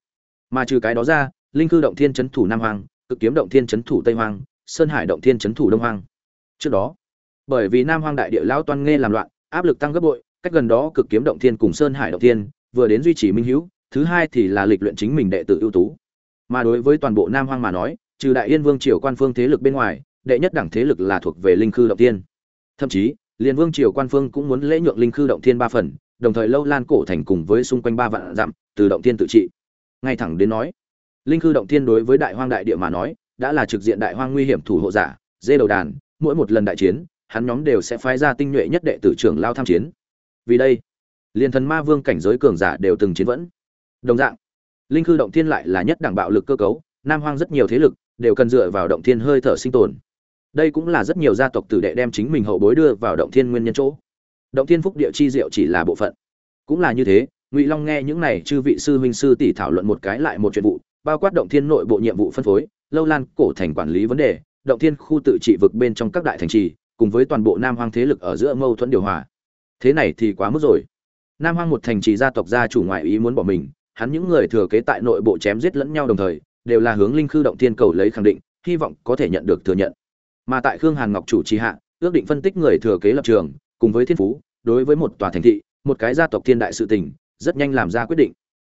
Mà trừ cái đó ra, linh cư động thiên trấn thủ nam hoang, cực kiếm động thiên trấn thủ tây hoang, sơn hải động thiên trấn thủ đông hoang. Trước đó, bởi vì nam hoang đại địa lão toan nghe làm loạn, áp lực tăng gấp bội, cách gần đó cực kiếm động thiên cùng sơn hải động thiên, vừa đến duy trì minh hữu thứ hai thì là lịch luyện chính mình đệ tử ưu tú. Mà đối với toàn bộ nam hoang mà nói, trừ đại yên vương triều quan phương thế lực bên ngoài, đệ nhất đẳng thế lực là thuộc về linh khư động thiên. Thậm chí, liên vương triều quan phương cũng muốn lễ nhượng linh khư động thiên ba phần, đồng thời lâu lan cổ thành cùng với xung quanh ba vạn dặm, từ động thiên tự trị. Ngay thẳng đến nói, linh khư động thiên đối với đại hoang đại địa mà nói, đã là trực diện đại hoang nguy hiểm thủ hộ giả, dê đầu đàn, mỗi một lần đại chiến, hắn nhóm đều sẽ phái ra tinh nhuệ nhất đệ tử trưởng lao tham chiến. Vì đây liền thần ma vương cảnh giới cường giả đều từng chiến vẫn đồng dạng. Linh khư động thiên lại là nhất đẳng bạo lực cơ cấu, nam hoang rất nhiều thế lực đều cần dựa vào động thiên hơi thở sinh tồn. Đây cũng là rất nhiều gia tộc tử đệ đem chính mình hậu bối đưa vào động thiên nguyên nhân chỗ. Động thiên phúc địa chi diệu chỉ là bộ phận. Cũng là như thế, ngụy long nghe những này chư vị sư huynh sư tỷ thảo luận một cái lại một chuyện vụ, bao quát động thiên nội bộ nhiệm vụ phân phối, lâu lan cổ thành quản lý vấn đề, động thiên khu tự trị vực bên trong các đại thành trì, cùng với toàn bộ nam hoang thế lực ở giữa mâu thuẫn điều hòa. Thế này thì quá mức rồi. Nam hoang một thành trì gia tộc gia chủ ngoại ý muốn bỏ mình hắn những người thừa kế tại nội bộ chém giết lẫn nhau đồng thời, đều là hướng linh khư động thiên cầu lấy khẳng định, hy vọng có thể nhận được thừa nhận. Mà tại khương hàn ngọc chủ trì hạ, ước định phân tích người thừa kế lập trường, cùng với thiên phú, đối với một tòa thành thị, một cái gia tộc thiên đại sự tình, rất nhanh làm ra quyết định.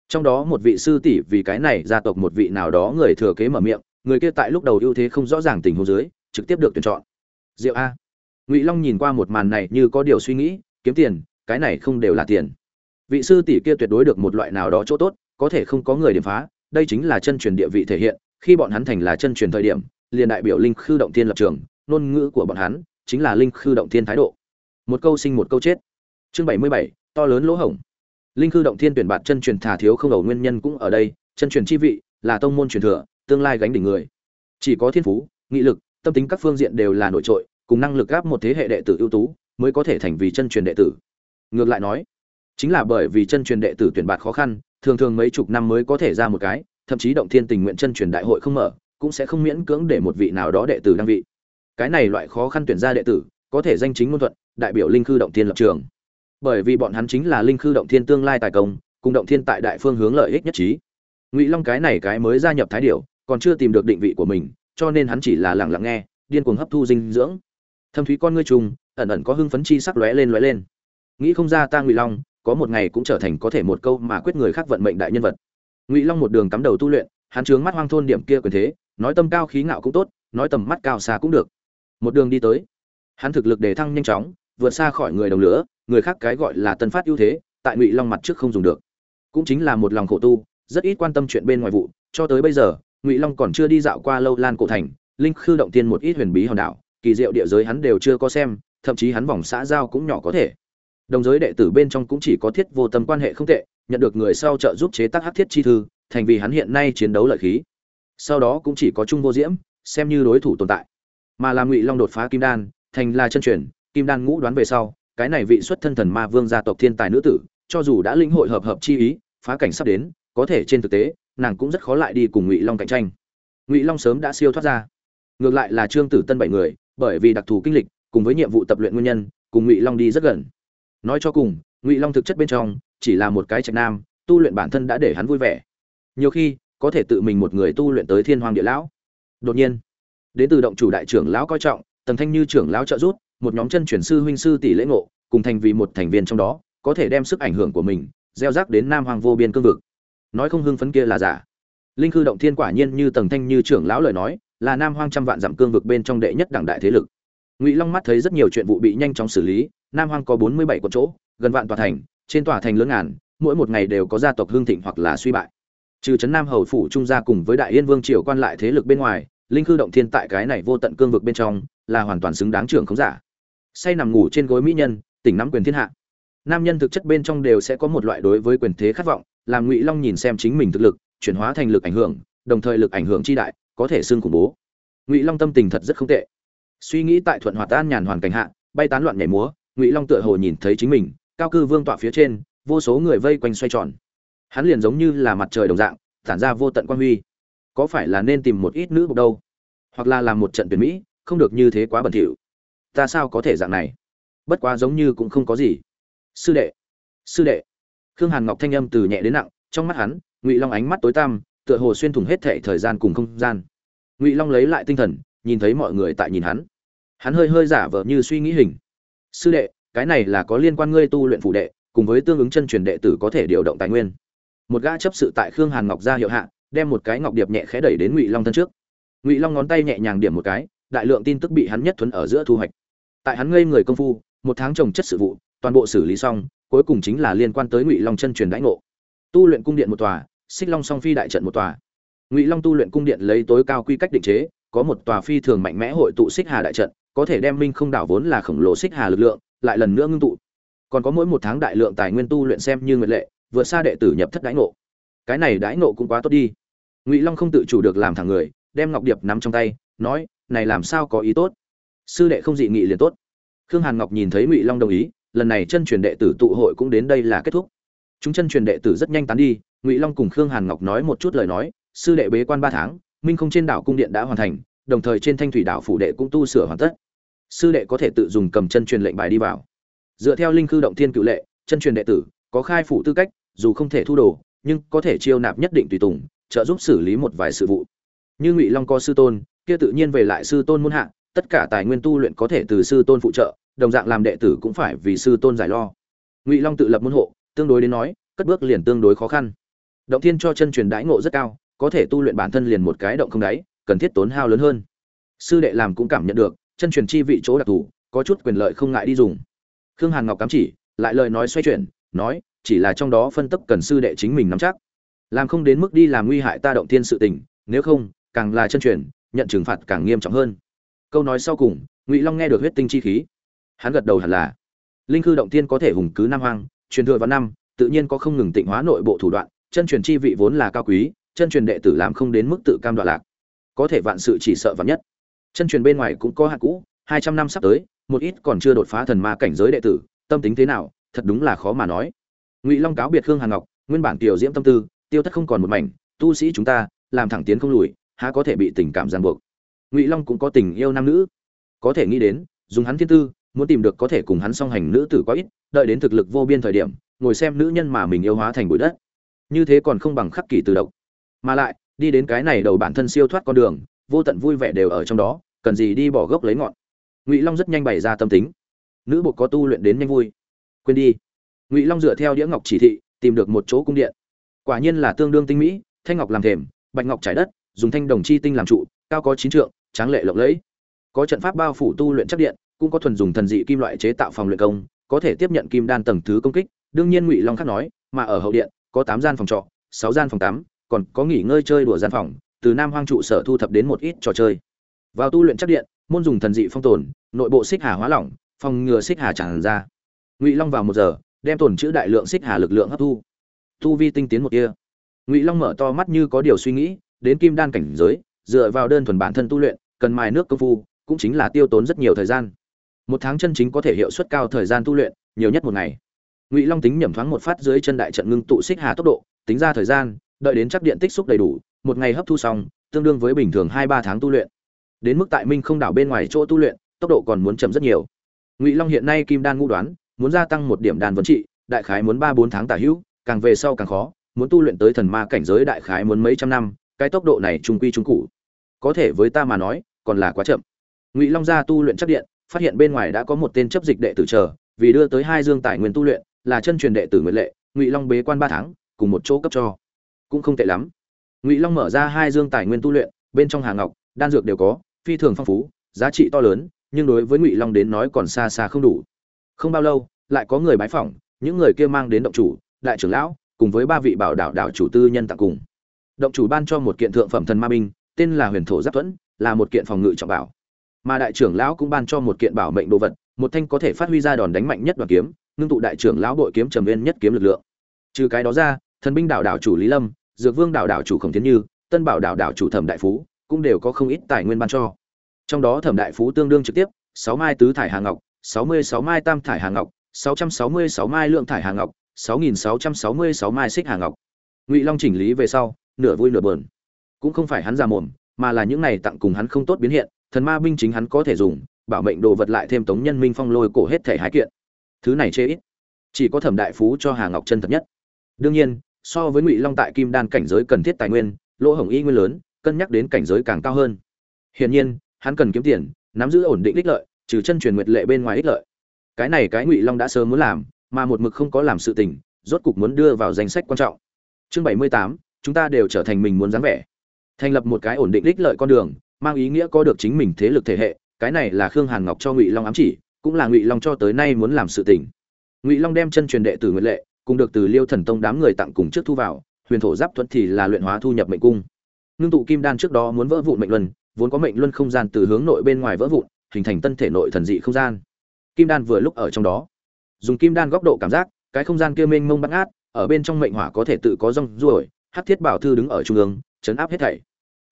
Trong đó một vị sư tỷ vì cái này gia tộc một vị nào đó người thừa kế mở miệng, người kia tại lúc đầu ưu thế không rõ ràng tình huống dưới, trực tiếp được tuyển chọn. Diệu a. Ngụy long nhìn qua một màn này như có điều suy nghĩ, kiếm tiền, cái này không đều là tiền vị sư tỷ kia tuyệt đối được một loại nào đó chỗ tốt, có thể không có người điểm phá, đây chính là chân truyền địa vị thể hiện, khi bọn hắn thành là chân truyền thời điểm, liền đại biểu linh khư động thiên lập trường, ngôn ngữ của bọn hắn chính là linh khư động thiên thái độ. Một câu sinh một câu chết. Chương bảy mươi bảy, to lớn lỗ hổng. Linh khư động thiên tuyển bạt chân truyền thả thiếu không đầu nguyên nhân cũng ở đây, chân truyền chi vị là tông môn truyền thừa, tương lai gánh đỉnh người. Chỉ có thiên phú, nghị lực, tâm tính các phương diện đều là nổi trội, cùng năng lực gáp một thế hệ đệ tử ưu tú mới có thể thành vì chân truyền đệ tử. Ngược lại nói chính là bởi vì chân truyền đệ tử tuyển bạt khó khăn, thường thường mấy chục năm mới có thể ra một cái, thậm chí động thiên tình nguyện chân truyền đại hội không mở, cũng sẽ không miễn cưỡng để một vị nào đó đệ tử đăng vị. Cái này loại khó khăn tuyển ra đệ tử, có thể danh chính ngôn thuận, đại biểu linh khư động thiên lập trường. Bởi vì bọn hắn chính là linh khư động thiên tương lai tài công, cùng động thiên tại đại phương hướng lợi ích nhất trí. Ngụy long cái này cái mới gia nhập thái điểu, còn chưa tìm được định vị của mình, cho nên hắn chỉ là lặng lặng nghe, điên cuồng hấp thu dinh dưỡng. Thâm thúy con ngươi trùng, ẩn ẩn có hưng phấn chi sắc lóe lên lóe lên. Nghĩ không ra ta ngụy long có một ngày cũng trở thành có thể một câu mà quyết người khác vận mệnh đại nhân vật. Ngụy long một đường cắm đầu tu luyện, hắn trướng mắt hoang thôn điểm kia quyền thế, nói tâm cao khí ngạo cũng tốt, nói tầm mắt cao xa cũng được. Một đường đi tới, hắn thực lực đề thăng nhanh chóng, vượt xa khỏi người đồng lửa, người khác cái gọi là tân phát ưu thế, tại ngụy long mặt trước không dùng được. Cũng chính là một lòng khổ tu, rất ít quan tâm chuyện bên ngoài vụ, cho tới bây giờ, ngụy long còn chưa đi dạo qua lâu lan cổ thành, linh khư động tiên một ít huyền bí hòn đảo, kỳ diệu địa giới hắn đều chưa có xem, thậm chí hắn vòng xã giao cũng nhỏ có thể đồng giới đệ tử bên trong cũng chỉ có thiết vô tâm quan hệ không tệ, nhận được người sau trợ giúp chế tác hắc thiết chi thư, thành vì hắn hiện nay chiến đấu lợi khí. Sau đó cũng chỉ có trung vô diễm, xem như đối thủ tồn tại. Mà làm ngụy long đột phá kim đan, thành là chân truyền, kim đan ngũ đoán về sau, cái này vị xuất thân thần ma vương gia tộc thiên tài nữ tử, cho dù đã lĩnh hội hợp hợp chi ý, phá cảnh sắp đến, có thể trên thực tế, nàng cũng rất khó lại đi cùng ngụy long cạnh tranh. Ngụy long sớm đã siêu thoát ra. Ngược lại là trương tử tân bảy người, bởi vì đặc thù kinh lịch, cùng với nhiệm vụ tập luyện nguyên nhân, cùng ngụy long đi rất gần nói cho cùng, ngụy long thực chất bên trong chỉ là một cái trạch nam, tu luyện bản thân đã để hắn vui vẻ. Nhiều khi, có thể tự mình một người tu luyện tới thiên hoàng địa lão. Đột nhiên, đến từ động chủ đại trưởng lão coi trọng, tầng thanh như trưởng lão trợ giúp, một nhóm chân chuyển sư huynh sư tỷ lễ ngộ, cùng thành vì một thành viên trong đó, có thể đem sức ảnh hưởng của mình gieo rắc đến nam hoàng vô biên cương vực. Nói không hưng phấn kia là giả. Linh cư động thiên quả nhiên như tầng thanh như trưởng lão lời nói, là nam hoang trăm vạn dặm cương vực bên trong đệ nhất đẳng đại thế lực ngụy long mắt thấy rất nhiều chuyện vụ bị nhanh chóng xử lý, nam hoang có bốn mươi bảy quận chỗ, gần vạn tòa thành, trên tòa thành lớn ngàn, mỗi một ngày đều có gia tộc hương thịnh hoặc là suy bại. Trừ trấn nam hầu phủ trung gia cùng với đại yên vương triều quan lại thế lực bên ngoài, linh khư động thiên tại cái này vô tận cương vực bên trong, là hoàn toàn xứng đáng trưởng không giả. Say nằm ngủ trên gối mỹ nhân, tỉnh nắm quyền thiên hạ. Nam nhân thực chất bên trong đều sẽ có một loại đối với quyền thế khát vọng, làm ngụy long nhìn xem chính mình thực lực, chuyển hóa thành lực ảnh hưởng, đồng thời lực ảnh hưởng chi đại, có thể xương khủng bố. Ngụy long tâm tình thật rất không tệ suy nghĩ tại thuận hòa tan nhàn hoàn cảnh hạ, bay tán loạn nhảy múa, ngụy long tựa hồ nhìn thấy chính mình, cao cư vương tọa phía trên, vô số người vây quanh xoay tròn. Hắn liền giống như là mặt trời đồng dạng, tản ra vô tận quan huy. Có phải là nên tìm một ít nữ bục đâu? Hoặc là làm một trận tuyển mỹ, không được như thế quá bẩn thỉu. Ta sao có thể dạng này? Bất quá giống như cũng không có gì. Sư đệ sư đệ. Khương hàn ngọc thanh âm từ nhẹ đến nặng, trong mắt hắn, ngụy long ánh mắt tối tăm, tựa hồ xuyên thủng hết thệ thời gian cùng không gian. Ngụy long lấy lại tinh thần nhìn thấy mọi người tại nhìn hắn. Hắn hơi hơi giả vờ như suy nghĩ hình. Sư đệ, cái này là có liên quan ngươi tu luyện phụ đệ, cùng với tương ứng chân truyền đệ tử có thể điều động tài nguyên. Một gã chấp sự tại khương hàn ngọc ra hiệu hạ, đem một cái ngọc điệp nhẹ khẽ đẩy đến ngụy long thân trước. Ngụy long ngón tay nhẹ nhàng điểm một cái, đại lượng tin tức bị hắn nhất thuấn ở giữa thu hoạch. Tại hắn ngây người công phu, một tháng trồng chất sự vụ, toàn bộ xử lý xong, cuối cùng chính là liên quan tới ngụy long chân truyền đãi ngộ. Tu luyện cung điện một tòa, xích long song phi đại trận một tòa. Ngụy long tu luyện cung điện lấy tối cao quy cách định chế có một tòa phi thường mạnh mẽ hội tụ xích hà đại trận, có thể đem minh không đảo vốn là khổng lồ xích hà lực lượng, lại lần nữa ngưng tụ. Còn có mỗi một tháng đại lượng tài nguyên tu luyện xem như nguyện lệ, vượt xa đệ tử nhập thất đãi ngộ. Cái này đãi ngộ cũng quá tốt đi. Ngụy long không tự chủ được làm thẳng người, đem ngọc điệp nắm trong tay, nói, này làm sao có ý tốt? Sư đệ không dị nghị liền tốt. Khương hàn ngọc nhìn thấy ngụy long đồng ý, lần này chân truyền đệ tử tụ hội cũng đến đây là kết thúc. Chúng chân truyền đệ tử rất nhanh tán đi, ngụy long cùng khương hàn ngọc nói một chút lời nói, sư đệ bế quan ba tháng minh không trên đảo cung điện đã hoàn thành, đồng thời trên thanh thủy đảo phủ đệ cũng tu sửa hoàn tất. Sư đệ có thể tự dùng cầm chân truyền lệnh bài đi vào. Dựa theo linh khư động thiên cựu lệ, chân truyền đệ tử có khai phủ tư cách, dù không thể thu đồ, nhưng có thể chiêu nạp nhất định tùy tùng, trợ giúp xử lý một vài sự vụ. Như ngụy long có sư tôn, kia tự nhiên về lại sư tôn muôn hạ, tất cả tài nguyên tu luyện có thể từ sư tôn phụ trợ, đồng dạng làm đệ tử cũng phải vì sư tôn giải lo. Ngụy long tự lập môn hộ, tương đối đến nói, cất bước liền tương đối khó khăn. Động thiên cho chân truyền đãi ngộ rất cao có thể tu luyện bản thân liền một cái động không đáy, cần thiết tốn hao lớn hơn. Sư đệ làm cũng cảm nhận được, chân truyền chi vị chỗ đặc thù, có chút quyền lợi không ngại đi dùng. Khương hàn ngọc cám chỉ, lại lời nói xoay chuyển, nói, chỉ là trong đó phân tấp cần sư đệ chính mình nắm chắc. Làm không đến mức đi làm nguy hại ta động thiên sự tình, nếu không, càng là chân truyền, nhận trừng phạt càng nghiêm trọng hơn. Câu nói sau cùng, ngụy long nghe được huyết tinh chi khí. Hắn gật đầu hẳn là. Linh khư động tiên có thể hùng cứ nam hoang, truyền thừa vào năm, tự nhiên có không ngừng tịnh hóa nội bộ thủ đoạn, chân truyền chi vị vốn là cao quý chân truyền đệ tử làm không đến mức tự cam đoạn lạc. Có thể vạn sự chỉ sợ vạn nhất. Chân truyền bên ngoài cũng có hạt cũ, hai trăm năm sắp tới, một ít còn chưa đột phá thần ma cảnh giới đệ tử, tâm tính thế nào, thật đúng là khó mà nói. Ngụy long cáo biệt khương hàn ngọc, nguyên bản tiểu diễm tâm tư, tiêu thất không còn một mảnh, tu sĩ chúng ta, làm thẳng tiến không lùi, há có thể bị tình cảm ràng buộc. Ngụy long cũng có tình yêu nam nữ. Có thể nghĩ đến, dùng hắn thiên tư, muốn tìm được có thể cùng hắn song hành nữ tử quá ít, đợi đến thực lực vô biên thời điểm, ngồi xem nữ nhân mà mình yêu hóa thành bụi đất. Như thế còn không bằng khắc kỷ từ độc mà lại, đi đến cái này đầu bản thân siêu thoát con đường, vô tận vui vẻ đều ở trong đó, cần gì đi bỏ gốc lấy ngọn. Ngụy long rất nhanh bày ra tâm tính. Nữ bộ có tu luyện đến nhanh vui. Quên đi. Ngụy long dựa theo đĩa ngọc chỉ thị, tìm được một chỗ cung điện. Quả nhiên là tương đương tinh mỹ, thanh ngọc làm thềm, bạch ngọc trải đất, dùng thanh đồng chi tinh làm trụ, cao có chín trượng, tráng lệ lộng lẫy. Có trận pháp bao phủ tu luyện chắc điện, cũng có thuần dùng thần dị kim loại chế tạo phòng luyện công, có thể tiếp nhận kim đan tầng thứ công kích. Đương nhiên ngụy long khác nói, mà ở hậu điện, có tám gian phòng trọ, sáu gian phòng tắm còn có nghỉ ngơi chơi đùa gian phòng, từ nam hoang trụ sở thu thập đến một ít trò chơi. Vào tu luyện chắc điện, môn dùng thần dị phong tồn, nội bộ xích hà hóa lỏng, phòng ngừa xích hà tràn ra. Ngụy long vào một giờ, đem tổn chữ đại lượng xích hà lực lượng hấp thu. Tu vi tinh tiến một kia ngụy long mở to mắt như có điều suy nghĩ, đến kim đan cảnh giới, dựa vào đơn thuần bản thân tu luyện, cần mài nước công phu, cũng chính là tiêu tốn rất nhiều thời gian. Một tháng chân chính có thể hiệu suất cao thời gian tu luyện, nhiều nhất một ngày. Ngụy long tính nhẩm thoáng một phát dưới chân đại trận ngưng tụ xích hà tốc độ, tính ra thời gian đợi đến chắc điện tích xúc đầy đủ, một ngày hấp thu xong, tương đương với bình thường hai ba tháng tu luyện. Đến mức tại minh không đảo bên ngoài chỗ tu luyện, tốc độ còn muốn chậm rất nhiều. Ngụy long hiện nay kim đan ngũ đoán, muốn gia tăng một điểm đan vấn trị, đại khái muốn ba bốn tháng tả hữu, càng về sau càng khó, muốn tu luyện tới thần ma cảnh giới đại khái muốn mấy trăm năm, cái tốc độ này trung quy trung cụ. Có thể với ta mà nói, còn là quá chậm. Ngụy long ra tu luyện chắc điện, phát hiện bên ngoài đã có một tên chấp dịch đệ tử chờ, vì đưa tới hai dương tài nguyên tu luyện, là chân truyền đệ tử nguyện lệ, ngụy long bế quan ba tháng, cùng một chỗ cấp cho cũng không tệ lắm. Ngụy long mở ra hai dương tài nguyên tu luyện, bên trong hàng ngọc, đan dược đều có, phi thường phong phú, giá trị to lớn, nhưng đối với ngụy long đến nói còn xa xa không đủ. Không bao lâu, lại có người bái phỏng, những người kia mang đến động chủ, đại trưởng lão, cùng với ba vị bảo đạo đạo chủ tư nhân tặng cùng. Động chủ ban cho một kiện thượng phẩm thần ma binh, tên là huyền thổ giáp thuẫn, là một kiện phòng ngự trọng bảo. Mà đại trưởng lão cũng ban cho một kiện bảo mệnh đồ vật, một thanh có thể phát huy ra đòn đánh mạnh nhất đoàn kiếm, ngưng tụ đại trưởng lão bội kiếm trầm viên nhất kiếm lực lượng. Trừ cái đó ra, thần binh đạo đạo chủ lý lâm dược vương đảo đảo chủ khổng tiến như, tân bảo đảo đảo chủ thẩm đại phú, cũng đều có không ít tài nguyên ban cho. Trong đó thẩm đại phú tương đương trực tiếp, sáu mai tứ thải hàng ngọc, sáu mươi sáu mai tam thải hàng ngọc, sáu trăm sáu mươi sáu mai lượng thải hàng ngọc, sáu nghìn sáu trăm sáu mươi sáu mai xích hàng ngọc. Ngụy long chỉnh lý về sau, nửa vui nửa bờn cũng không phải hắn già mồm, mà là những này tặng cùng hắn không tốt biến hiện, thần ma binh chính hắn có thể dùng, bảo mệnh đồ vật lại thêm tống nhân minh phong lôi cổ hết thể hái kiện. Thứ này chê ít. Chỉ có thẩm đại phú cho hà ngọc chân thật nhất. Đương nhiên so với ngụy long tại kim đan cảnh giới cần thiết tài nguyên lỗ hổng y nguyên lớn cân nhắc đến cảnh giới càng cao hơn hiển nhiên hắn cần kiếm tiền nắm giữ ổn định ích lợi trừ chân truyền nguyệt lệ bên ngoài ích lợi cái này cái ngụy long đã sớm muốn làm mà một mực không có làm sự tình rốt cục muốn đưa vào danh sách quan trọng chương bảy mươi tám chúng ta đều trở thành mình muốn dáng vẻ thành lập một cái ổn định ích lợi con đường mang ý nghĩa có được chính mình thế lực thể hệ cái này là khương hàn ngọc cho ngụy long ám chỉ cũng là ngụy long cho tới nay muốn làm sự tình ngụy long đem chân truyền đệ tử nguyệt lệ cùng được từ liêu thần tông đám người tặng cùng trước thu vào, huyền thổ giáp thuận thì là luyện hóa thu nhập mệnh cung. Nương tụ kim đan trước đó muốn vỡ vụn mệnh luân, vốn có mệnh luân không gian từ hướng nội bên ngoài vỡ vụn, hình thành tân thể nội thần dị không gian. Kim đan vừa lúc ở trong đó. Dùng kim đan góc độ cảm giác, cái không gian kia mênh mông bát ngát, ở bên trong mệnh hỏa có thể tự có rong ruổi, hắc thiết bảo thư đứng ở trung ương, chấn áp hết thảy.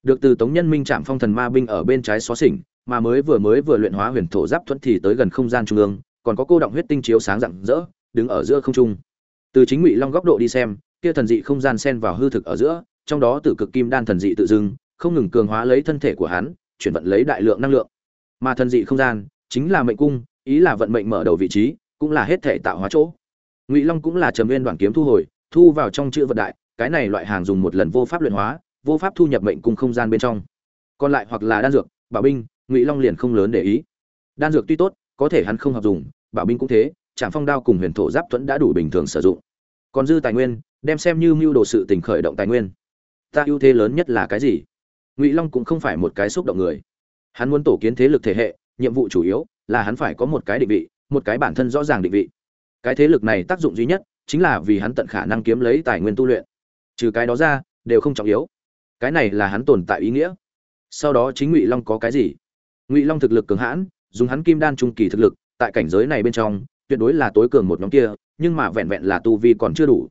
Được từ tống nhân minh chạm phong thần ma binh ở bên trái xóa xỉnh, mà mới vừa mới vừa luyện hóa huyền thổ giáp thuận thì tới gần không gian trung ương, còn có cô động huyết tinh chiếu sáng rạng rỡ, đứng ở giữa không trung từ chính ngụy long góc độ đi xem, kia thần dị không gian xen vào hư thực ở giữa, trong đó tử cực kim đan thần dị tự dưng, không ngừng cường hóa lấy thân thể của hắn, chuyển vận lấy đại lượng năng lượng. Mà thần dị không gian, chính là mệnh cung, ý là vận mệnh mở đầu vị trí, cũng là hết thể tạo hóa chỗ. Ngụy long cũng là trầm nguyên đoàn kiếm thu hồi, thu vào trong chữ vật đại, cái này loại hàng dùng một lần vô pháp luyện hóa, vô pháp thu nhập mệnh cung không gian bên trong. Còn lại hoặc là đan dược, bảo binh, ngụy long liền không lớn để ý. Đan dược tuy tốt, có thể hắn không hợp dùng, bảo binh cũng thế trạm phong đao cùng huyền thổ giáp thuẫn đã đủ bình thường sử dụng còn dư tài nguyên, đem xem như mưu đồ sự tỉnh khởi động tài nguyên. Ta ưu thế lớn nhất là cái gì? Ngụy long cũng không phải một cái xúc động người. Hắn muốn tổ kiến thế lực thể hệ, nhiệm vụ chủ yếu là hắn phải có một cái định vị, một cái bản thân rõ ràng định vị. Cái thế lực này tác dụng duy nhất chính là vì hắn tận khả năng kiếm lấy tài nguyên tu luyện. Trừ cái đó ra, đều không trọng yếu. Cái này là hắn tồn tại ý nghĩa. Sau đó chính ngụy long có cái gì? Ngụy long thực lực cường hãn, dùng hắn kim đan trung kỳ thực lực, tại cảnh giới này bên trong, tuyệt đối là tối cường một nhóm kia nhưng mà vẹn vẹn là tu vi còn chưa đủ.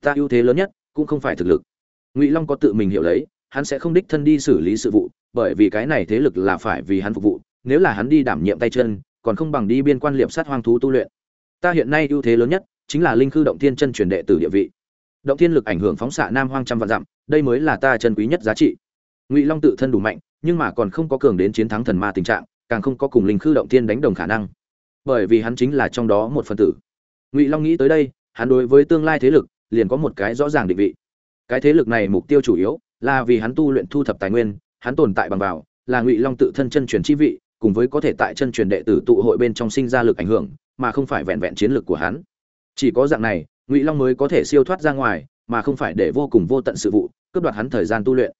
Ta ưu thế lớn nhất cũng không phải thực lực. Ngụy long có tự mình hiểu lấy, hắn sẽ không đích thân đi xử lý sự vụ, bởi vì cái này thế lực là phải vì hắn phục vụ, nếu là hắn đi đảm nhiệm tay chân, còn không bằng đi biên quan liệm sát hoang thú tu luyện. Ta hiện nay ưu thế lớn nhất chính là linh khư động thiên chân truyền đệ tử địa vị. Động thiên lực ảnh hưởng phóng xạ nam hoang trăm vạn dặm, đây mới là ta chân quý nhất giá trị. Ngụy long tự thân đủ mạnh, nhưng mà còn không có cường đến chiến thắng thần ma tình trạng, càng không có cùng linh khư động thiên đánh đồng khả năng. Bởi vì hắn chính là trong đó một phần tử ngụy long nghĩ tới đây, hắn đối với tương lai thế lực liền có một cái rõ ràng định vị. Cái thế lực này mục tiêu chủ yếu là vì hắn tu luyện thu thập tài nguyên, hắn tồn tại bằng vào là ngụy long tự thân chân truyền chi vị, cùng với có thể tại chân truyền đệ tử tụ hội bên trong sinh ra lực ảnh hưởng, mà không phải vẹn vẹn chiến lược của hắn. Chỉ có dạng này, ngụy long mới có thể siêu thoát ra ngoài, mà không phải để vô cùng vô tận sự vụ cướp đoạt hắn thời gian tu luyện.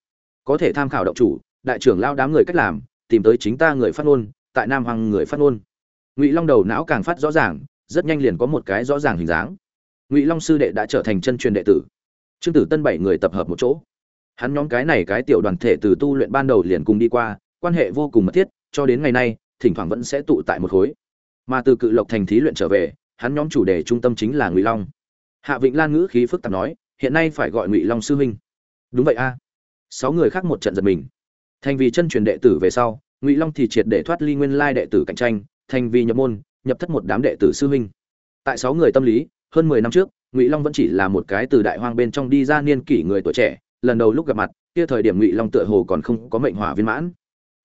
Có thể tham khảo động chủ, đại trưởng lao đám người cách làm, tìm tới chính ta người phát ngôn, tại nam hoàng người phát ngôn. Ngụy long đầu não càng phát rõ ràng rất nhanh liền có một cái rõ ràng hình dáng. Ngụy long sư đệ đã trở thành chân truyền đệ tử. Trương tử tân bảy người tập hợp một chỗ. Hắn nhóm cái này cái tiểu đoàn thể từ tu luyện ban đầu liền cùng đi qua, quan hệ vô cùng mật thiết, cho đến ngày nay, thỉnh thoảng vẫn sẽ tụ tại một khối. Mà từ cự lộc thành thí luyện trở về, hắn nhóm chủ đề trung tâm chính là ngụy long. Hạ vịnh lan ngữ khí phức tạp nói, hiện nay phải gọi ngụy long sư huynh. Đúng vậy a. Sáu người khác một trận giật mình. Thành vì chân truyền đệ tử về sau, ngụy long thì triệt để thoát ly nguyên lai đệ tử cạnh tranh, thành vì nhập môn nhập thất một đám đệ tử sư huynh. Tại sáu người tâm lý, hơn mười năm trước, ngụy long vẫn chỉ là một cái từ đại hoang bên trong đi ra niên kỷ người tuổi trẻ, lần đầu lúc gặp mặt, kia thời điểm ngụy long tựa hồ còn không có mệnh hỏa viên mãn.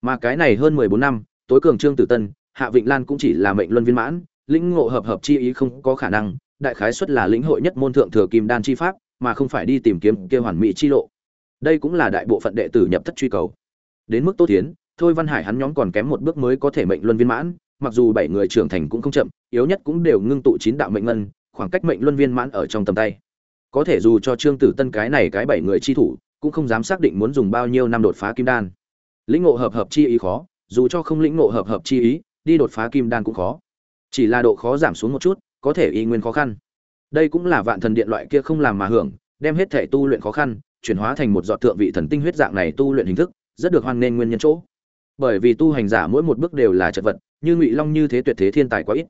Mà cái này hơn mười bốn năm, tối cường trương tử tân, hạ vịnh lan cũng chỉ là mệnh luân viên mãn, lĩnh ngộ hợp hợp chi ý không có khả năng, đại khái xuất là lĩnh hội nhất môn thượng thừa kim đan chi pháp, mà không phải đi tìm kiếm kia hoàn mỹ chi lộ. Đây cũng là đại bộ phận đệ tử nhập thất truy cầu. Đến mức tốt tiến thôi văn hải hắn nhóm còn kém một bước mới có thể mệnh luân viên mãn mặc dù bảy người trưởng thành cũng không chậm, yếu nhất cũng đều ngưng tụ chín đạo mệnh ngân, khoảng cách mệnh luân viên mãn ở trong tầm tay. Có thể dù cho trương tử tân cái này cái bảy người chi thủ, cũng không dám xác định muốn dùng bao nhiêu năm đột phá kim đan. Lĩnh ngộ hợp hợp chi ý khó, dù cho không lĩnh ngộ hợp hợp chi ý, đi đột phá kim đan cũng khó. Chỉ là độ khó giảm xuống một chút, có thể y nguyên khó khăn. Đây cũng là vạn thần điện loại kia không làm mà hưởng, đem hết thể tu luyện khó khăn, chuyển hóa thành một dọn thượng vị thần tinh huyết dạng này tu luyện hình thức, rất được hoan nghênh nguyên nhân chỗ. Bởi vì tu hành giả mỗi một bước đều là chật vật như ngụy long như thế tuyệt thế thiên tài quá ít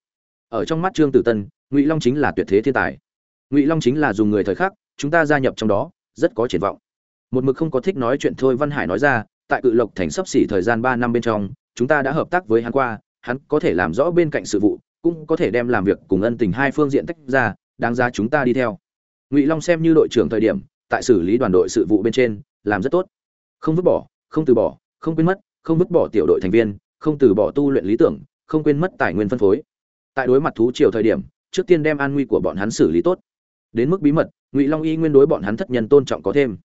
ở trong mắt trương tử tân ngụy long chính là tuyệt thế thiên tài ngụy long chính là dùng người thời khắc chúng ta gia nhập trong đó rất có triển vọng một mực không có thích nói chuyện thôi văn hải nói ra tại cự lộc thành sắp xỉ thời gian ba năm bên trong chúng ta đã hợp tác với hắn qua hắn có thể làm rõ bên cạnh sự vụ cũng có thể đem làm việc cùng ân tình hai phương diện tách ra đáng ra chúng ta đi theo ngụy long xem như đội trưởng thời điểm tại xử lý đoàn đội sự vụ bên trên làm rất tốt không vứt bỏ không từ bỏ không quên mất không vứt bỏ tiểu đội thành viên không từ bỏ tu luyện lý tưởng, không quên mất tài nguyên phân phối. Tại đối mặt thú triều thời điểm, trước tiên đem an nguy của bọn hắn xử lý tốt. Đến mức bí mật, ngụy long y nguyên đối bọn hắn thất nhân tôn trọng có thêm.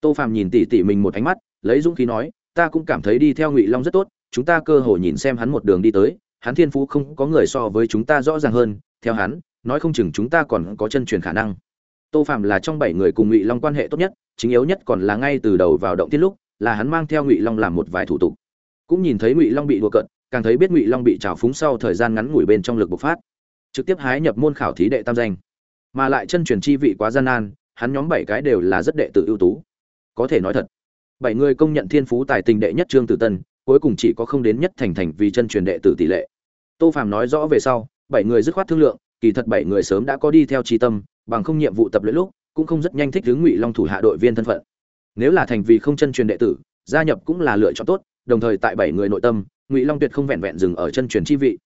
Tô phàm nhìn tỉ tỉ mình một ánh mắt, lấy dũng khí nói, ta cũng cảm thấy đi theo ngụy long rất tốt, chúng ta cơ hồ nhìn xem hắn một đường đi tới, hắn thiên phú không có người so với chúng ta rõ ràng hơn, theo hắn, nói không chừng chúng ta còn có chân truyền khả năng. Tô phàm là trong bảy người cùng ngụy long quan hệ tốt nhất, chính yếu nhất còn là ngay từ đầu vào động tiên lúc, là hắn mang theo ngụy long làm một vài thủ tục cũng nhìn thấy ngụy long bị đùa cận càng thấy biết ngụy long bị trào phúng sau thời gian ngắn ngủi bên trong lực bộc phát, trực tiếp hái nhập môn khảo thí đệ tam danh. Mà lại chân truyền chi vị quá gian nan, hắn nhóm bảy cái đều là rất đệ tử ưu tú. Có thể nói thật, bảy người công nhận thiên phú tài tình đệ nhất trương tử tân, cuối cùng chỉ có không đến nhất thành thành vì chân truyền đệ tử tỷ lệ. Tô phàm nói rõ về sau, bảy người dứt khoát thương lượng, kỳ thật bảy người sớm đã có đi theo trí tâm, bằng không nhiệm vụ tập luyện lúc, cũng không rất nhanh thích hướng ngụy long thủ hạ đội viên thân phận. Nếu là thành vì không chân truyền đệ tử, gia nhập cũng là lựa chọn tốt đồng thời tại bảy người nội tâm, ngụy long tuyệt không vẹn vẹn dừng ở chân truyền chi vị.